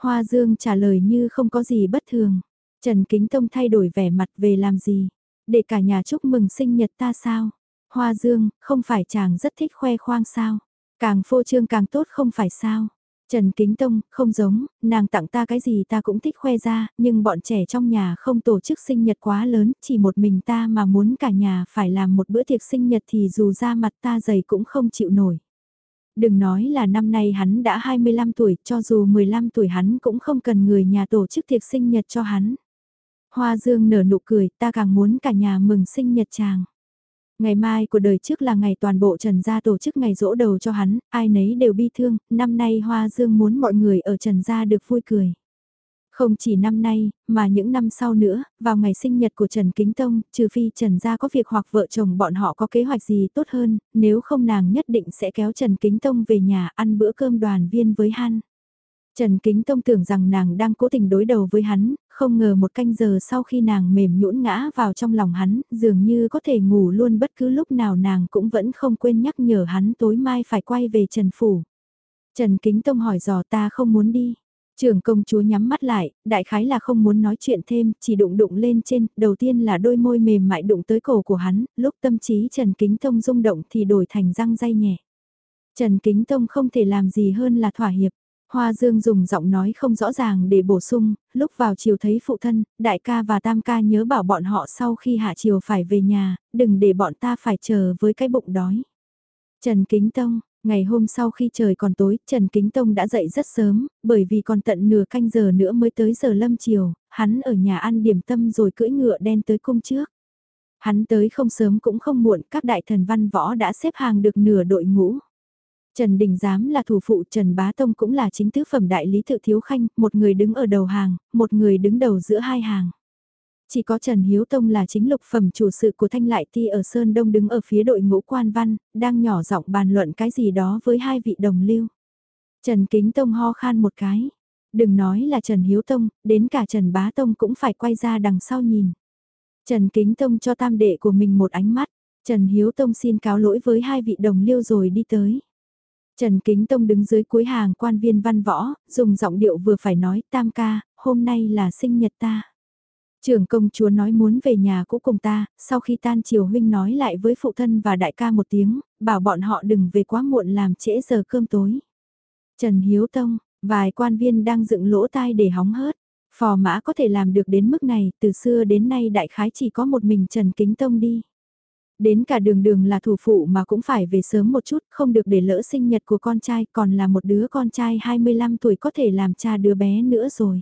Hoa Dương trả lời như không có gì bất thường. Trần Kính Tông thay đổi vẻ mặt về làm gì? Để cả nhà chúc mừng sinh nhật ta sao? Hoa Dương, không phải chàng rất thích khoe khoang sao? Càng phô trương càng tốt không phải sao? Trần Kính Tông, không giống, nàng tặng ta cái gì ta cũng thích khoe ra, nhưng bọn trẻ trong nhà không tổ chức sinh nhật quá lớn, chỉ một mình ta mà muốn cả nhà phải làm một bữa tiệc sinh nhật thì dù ra mặt ta dày cũng không chịu nổi. Đừng nói là năm nay hắn đã 25 tuổi, cho dù 15 tuổi hắn cũng không cần người nhà tổ chức tiệc sinh nhật cho hắn. Hoa Dương nở nụ cười, ta càng muốn cả nhà mừng sinh nhật chàng. Ngày mai của đời trước là ngày toàn bộ Trần Gia tổ chức ngày rỗ đầu cho hắn, ai nấy đều bi thương, năm nay Hoa Dương muốn mọi người ở Trần Gia được vui cười. Không chỉ năm nay, mà những năm sau nữa, vào ngày sinh nhật của Trần Kính Tông, trừ phi Trần Gia có việc hoặc vợ chồng bọn họ có kế hoạch gì tốt hơn, nếu không nàng nhất định sẽ kéo Trần Kính Tông về nhà ăn bữa cơm đoàn viên với hắn. Trần Kính Tông tưởng rằng nàng đang cố tình đối đầu với hắn, không ngờ một canh giờ sau khi nàng mềm nhũn ngã vào trong lòng hắn, dường như có thể ngủ luôn bất cứ lúc nào nàng cũng vẫn không quên nhắc nhở hắn tối mai phải quay về Trần Phủ. Trần Kính Tông hỏi dò ta không muốn đi. Trường công chúa nhắm mắt lại, đại khái là không muốn nói chuyện thêm, chỉ đụng đụng lên trên, đầu tiên là đôi môi mềm mại đụng tới cổ của hắn, lúc tâm trí Trần Kính Tông rung động thì đổi thành răng dây nhẹ. Trần Kính Tông không thể làm gì hơn là thỏa hiệp. Hoa Dương dùng giọng nói không rõ ràng để bổ sung, lúc vào chiều thấy phụ thân, đại ca và tam ca nhớ bảo bọn họ sau khi hạ chiều phải về nhà, đừng để bọn ta phải chờ với cái bụng đói. Trần Kính Tông, ngày hôm sau khi trời còn tối, Trần Kính Tông đã dậy rất sớm, bởi vì còn tận nửa canh giờ nữa mới tới giờ lâm chiều, hắn ở nhà ăn điểm tâm rồi cưỡi ngựa đen tới cung trước. Hắn tới không sớm cũng không muộn, các đại thần văn võ đã xếp hàng được nửa đội ngũ. Trần Đình Giám là thủ phụ Trần Bá Tông cũng là chính tứ phẩm đại lý tự thiếu khanh, một người đứng ở đầu hàng, một người đứng đầu giữa hai hàng. Chỉ có Trần Hiếu Tông là chính lục phẩm chủ sự của Thanh Lại Ti ở Sơn Đông đứng ở phía đội ngũ quan văn, đang nhỏ giọng bàn luận cái gì đó với hai vị đồng lưu. Trần Kính Tông ho khan một cái. Đừng nói là Trần Hiếu Tông, đến cả Trần Bá Tông cũng phải quay ra đằng sau nhìn. Trần Kính Tông cho tam đệ của mình một ánh mắt. Trần Hiếu Tông xin cáo lỗi với hai vị đồng liêu rồi đi tới. Trần Kính Tông đứng dưới cuối hàng quan viên văn võ, dùng giọng điệu vừa phải nói tam ca, hôm nay là sinh nhật ta. Trưởng công chúa nói muốn về nhà cũ cùng ta, sau khi tan chiều huynh nói lại với phụ thân và đại ca một tiếng, bảo bọn họ đừng về quá muộn làm trễ giờ cơm tối. Trần Hiếu Tông, vài quan viên đang dựng lỗ tai để hóng hớt. Phò mã có thể làm được đến mức này, từ xưa đến nay đại khái chỉ có một mình Trần Kính Tông đi. Đến cả đường đường là thủ phụ mà cũng phải về sớm một chút, không được để lỡ sinh nhật của con trai, còn là một đứa con trai 25 tuổi có thể làm cha đứa bé nữa rồi.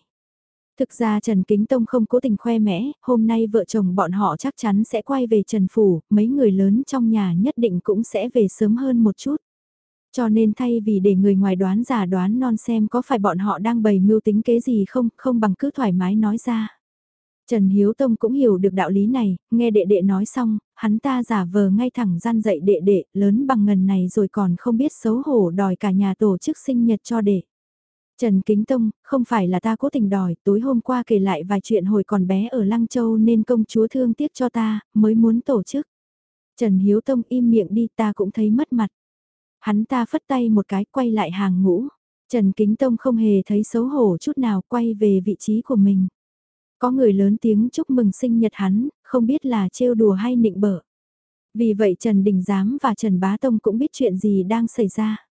Thực ra Trần Kính Tông không cố tình khoe mẽ, hôm nay vợ chồng bọn họ chắc chắn sẽ quay về Trần Phủ, mấy người lớn trong nhà nhất định cũng sẽ về sớm hơn một chút. Cho nên thay vì để người ngoài đoán giả đoán non xem có phải bọn họ đang bày mưu tính kế gì không, không bằng cứ thoải mái nói ra. Trần Hiếu Tông cũng hiểu được đạo lý này, nghe đệ đệ nói xong, hắn ta giả vờ ngay thẳng gian dạy đệ đệ, lớn bằng ngần này rồi còn không biết xấu hổ đòi cả nhà tổ chức sinh nhật cho đệ. Trần Kính Tông, không phải là ta cố tình đòi, tối hôm qua kể lại vài chuyện hồi còn bé ở Lăng Châu nên công chúa thương tiếc cho ta, mới muốn tổ chức. Trần Hiếu Tông im miệng đi ta cũng thấy mất mặt. Hắn ta phất tay một cái quay lại hàng ngũ. Trần Kính Tông không hề thấy xấu hổ chút nào quay về vị trí của mình. Có người lớn tiếng chúc mừng sinh nhật hắn, không biết là trêu đùa hay nịnh bợ. Vì vậy Trần Đình Giám và Trần Bá Tông cũng biết chuyện gì đang xảy ra.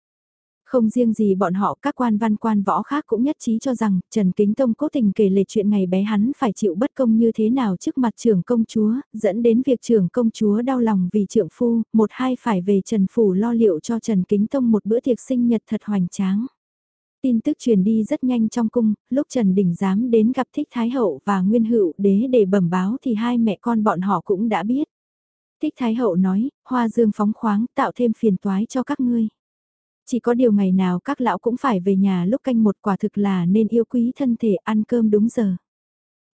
Không riêng gì bọn họ các quan văn quan võ khác cũng nhất trí cho rằng Trần Kính Tông cố tình kể lệ chuyện ngày bé hắn phải chịu bất công như thế nào trước mặt trưởng công chúa, dẫn đến việc trưởng công chúa đau lòng vì trưởng phu, một hai phải về Trần Phủ lo liệu cho Trần Kính Tông một bữa tiệc sinh nhật thật hoành tráng. Tin tức truyền đi rất nhanh trong cung, lúc Trần Đình dám đến gặp Thích Thái Hậu và Nguyên Hữu đế để bẩm báo thì hai mẹ con bọn họ cũng đã biết. Thích Thái Hậu nói, hoa dương phóng khoáng tạo thêm phiền toái cho các ngươi. Chỉ có điều ngày nào các lão cũng phải về nhà lúc canh một quả thực là nên yêu quý thân thể ăn cơm đúng giờ.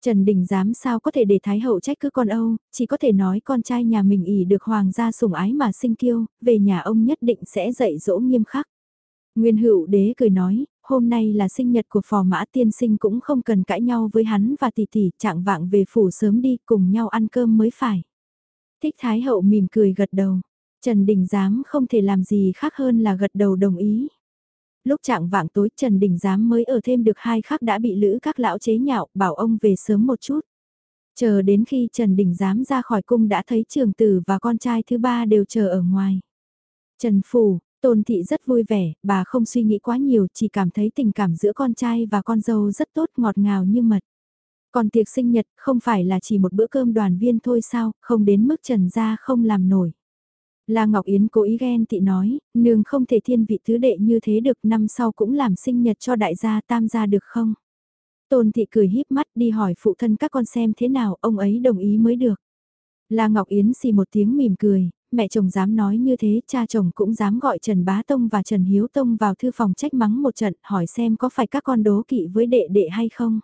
Trần Đình dám sao có thể để Thái Hậu trách cứ con Âu, chỉ có thể nói con trai nhà mình ỉ được hoàng gia sủng ái mà sinh kiêu, về nhà ông nhất định sẽ dạy dỗ nghiêm khắc. Nguyên hữu đế cười nói, hôm nay là sinh nhật của phò mã tiên sinh cũng không cần cãi nhau với hắn và tỷ tỷ trạng vạng về phủ sớm đi cùng nhau ăn cơm mới phải. Thích Thái Hậu mỉm cười gật đầu. Trần Đình Giám không thể làm gì khác hơn là gật đầu đồng ý. Lúc trạng vạng tối Trần Đình Giám mới ở thêm được hai khắc đã bị lữ các lão chế nhạo bảo ông về sớm một chút. Chờ đến khi Trần Đình Giám ra khỏi cung đã thấy trường tử và con trai thứ ba đều chờ ở ngoài. Trần Phủ, Tôn thị rất vui vẻ, bà không suy nghĩ quá nhiều, chỉ cảm thấy tình cảm giữa con trai và con dâu rất tốt ngọt ngào như mật. Còn tiệc sinh nhật không phải là chỉ một bữa cơm đoàn viên thôi sao, không đến mức trần gia không làm nổi. La Ngọc Yến cố ý ghen tị nói, nương không thể thiên vị thứ đệ như thế được năm sau cũng làm sinh nhật cho đại gia tam gia được không? Tôn thị cười híp mắt đi hỏi phụ thân các con xem thế nào, ông ấy đồng ý mới được. La Ngọc Yến xì một tiếng mỉm cười, mẹ chồng dám nói như thế, cha chồng cũng dám gọi Trần Bá Tông và Trần Hiếu Tông vào thư phòng trách mắng một trận, hỏi xem có phải các con đố kỵ với đệ đệ hay không.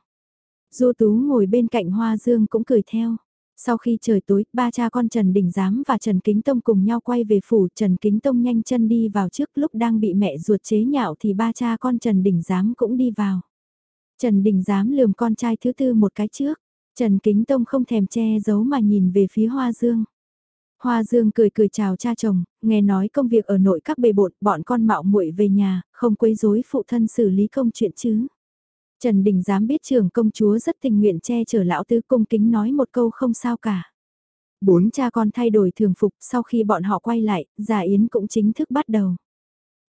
Du Tú ngồi bên cạnh Hoa Dương cũng cười theo. Sau khi trời tối, ba cha con Trần Đình Giám và Trần Kính Tông cùng nhau quay về phủ, Trần Kính Tông nhanh chân đi vào trước lúc đang bị mẹ ruột chế nhạo thì ba cha con Trần Đình Giám cũng đi vào. Trần Đình Giám lườm con trai thứ tư một cái trước, Trần Kính Tông không thèm che giấu mà nhìn về phía Hoa Dương. Hoa Dương cười cười chào cha chồng, nghe nói công việc ở nội các bề bộn, bọn con mạo muội về nhà, không quấy rối phụ thân xử lý công chuyện chứ. Trần Đình dám biết trưởng công chúa rất tình nguyện che chở lão tứ cung kính nói một câu không sao cả. Bốn cha con thay đổi thường phục sau khi bọn họ quay lại, già yến cũng chính thức bắt đầu.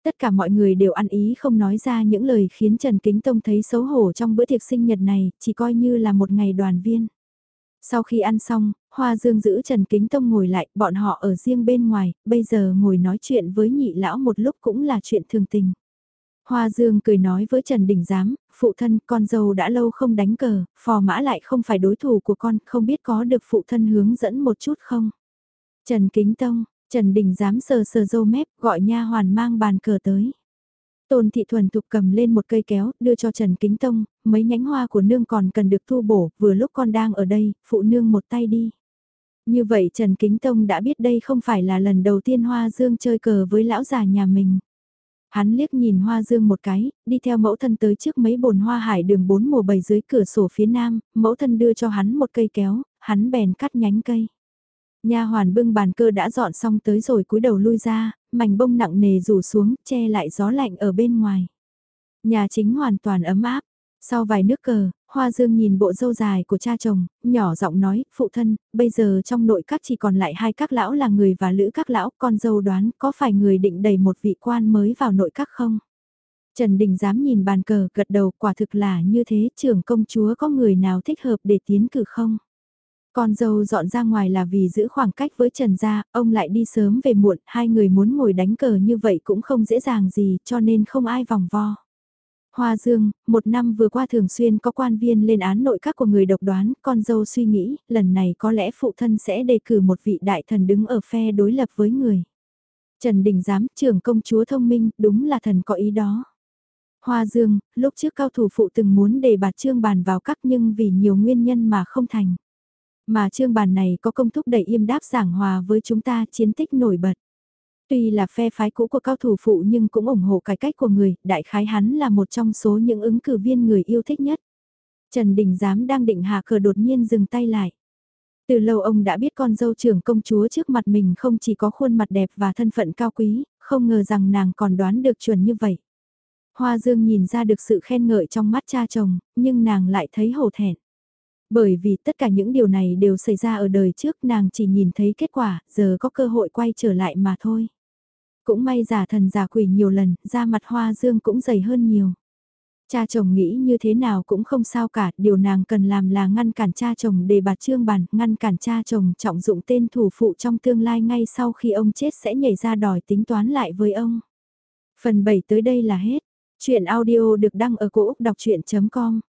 Tất cả mọi người đều ăn ý không nói ra những lời khiến Trần Kính Tông thấy xấu hổ trong bữa tiệc sinh nhật này, chỉ coi như là một ngày đoàn viên. Sau khi ăn xong, Hoa Dương giữ Trần Kính Tông ngồi lại, bọn họ ở riêng bên ngoài, bây giờ ngồi nói chuyện với nhị lão một lúc cũng là chuyện thường tình. Hoa Dương cười nói với Trần Đình Giám, phụ thân con dâu đã lâu không đánh cờ, phò mã lại không phải đối thủ của con, không biết có được phụ thân hướng dẫn một chút không? Trần Kính Tông, Trần Đình Giám sờ sờ dâu mép, gọi nha hoàn mang bàn cờ tới. Tôn Thị Thuần Thục cầm lên một cây kéo, đưa cho Trần Kính Tông, mấy nhánh hoa của nương còn cần được thu bổ, vừa lúc con đang ở đây, phụ nương một tay đi. Như vậy Trần Kính Tông đã biết đây không phải là lần đầu tiên Hoa Dương chơi cờ với lão già nhà mình. Hắn liếc nhìn Hoa Dương một cái, đi theo mẫu thân tới trước mấy bồn hoa hải đường bốn mùa bầy dưới cửa sổ phía nam, mẫu thân đưa cho hắn một cây kéo, hắn bèn cắt nhánh cây. Nha hoàn bưng bàn cơ đã dọn xong tới rồi cúi đầu lui ra, mảnh bông nặng nề rủ xuống, che lại gió lạnh ở bên ngoài. Nhà chính hoàn toàn ấm áp. Sau vài nước cờ, Hoa Dương nhìn bộ dâu dài của cha chồng, nhỏ giọng nói, phụ thân, bây giờ trong nội các chỉ còn lại hai các lão là người và lữ các lão, con dâu đoán có phải người định đầy một vị quan mới vào nội các không? Trần Đình dám nhìn bàn cờ gật đầu quả thực là như thế trưởng công chúa có người nào thích hợp để tiến cử không? Con dâu dọn ra ngoài là vì giữ khoảng cách với Trần Gia, ông lại đi sớm về muộn, hai người muốn ngồi đánh cờ như vậy cũng không dễ dàng gì cho nên không ai vòng vo. Hoa Dương, một năm vừa qua thường xuyên có quan viên lên án nội các của người độc đoán, con dâu suy nghĩ, lần này có lẽ phụ thân sẽ đề cử một vị đại thần đứng ở phe đối lập với người. Trần Đình Giám, trưởng công chúa thông minh, đúng là thần có ý đó. Hoa Dương, lúc trước cao thủ phụ từng muốn đề bạt trương bàn vào các nhưng vì nhiều nguyên nhân mà không thành. Mà trương bàn này có công thúc đẩy im đáp giảng hòa với chúng ta chiến tích nổi bật. Tuy là phe phái cũ của cao thủ phụ nhưng cũng ủng hộ cải cách của người, đại khái hắn là một trong số những ứng cử viên người yêu thích nhất. Trần Đình Giám đang định hạ cờ đột nhiên dừng tay lại. Từ lâu ông đã biết con dâu trưởng công chúa trước mặt mình không chỉ có khuôn mặt đẹp và thân phận cao quý, không ngờ rằng nàng còn đoán được chuẩn như vậy. Hoa Dương nhìn ra được sự khen ngợi trong mắt cha chồng, nhưng nàng lại thấy hổ thẹn. Bởi vì tất cả những điều này đều xảy ra ở đời trước nàng chỉ nhìn thấy kết quả, giờ có cơ hội quay trở lại mà thôi. Cũng may giả thần giả quỷ nhiều lần, da mặt hoa dương cũng dày hơn nhiều. Cha chồng nghĩ như thế nào cũng không sao cả, điều nàng cần làm là ngăn cản cha chồng để bạt trương bàn, ngăn cản cha chồng trọng dụng tên thủ phụ trong tương lai ngay sau khi ông chết sẽ nhảy ra đòi tính toán lại với ông. Phần 7 tới đây là hết. Chuyện audio được đăng ở cổ Úc đọc chuyện.com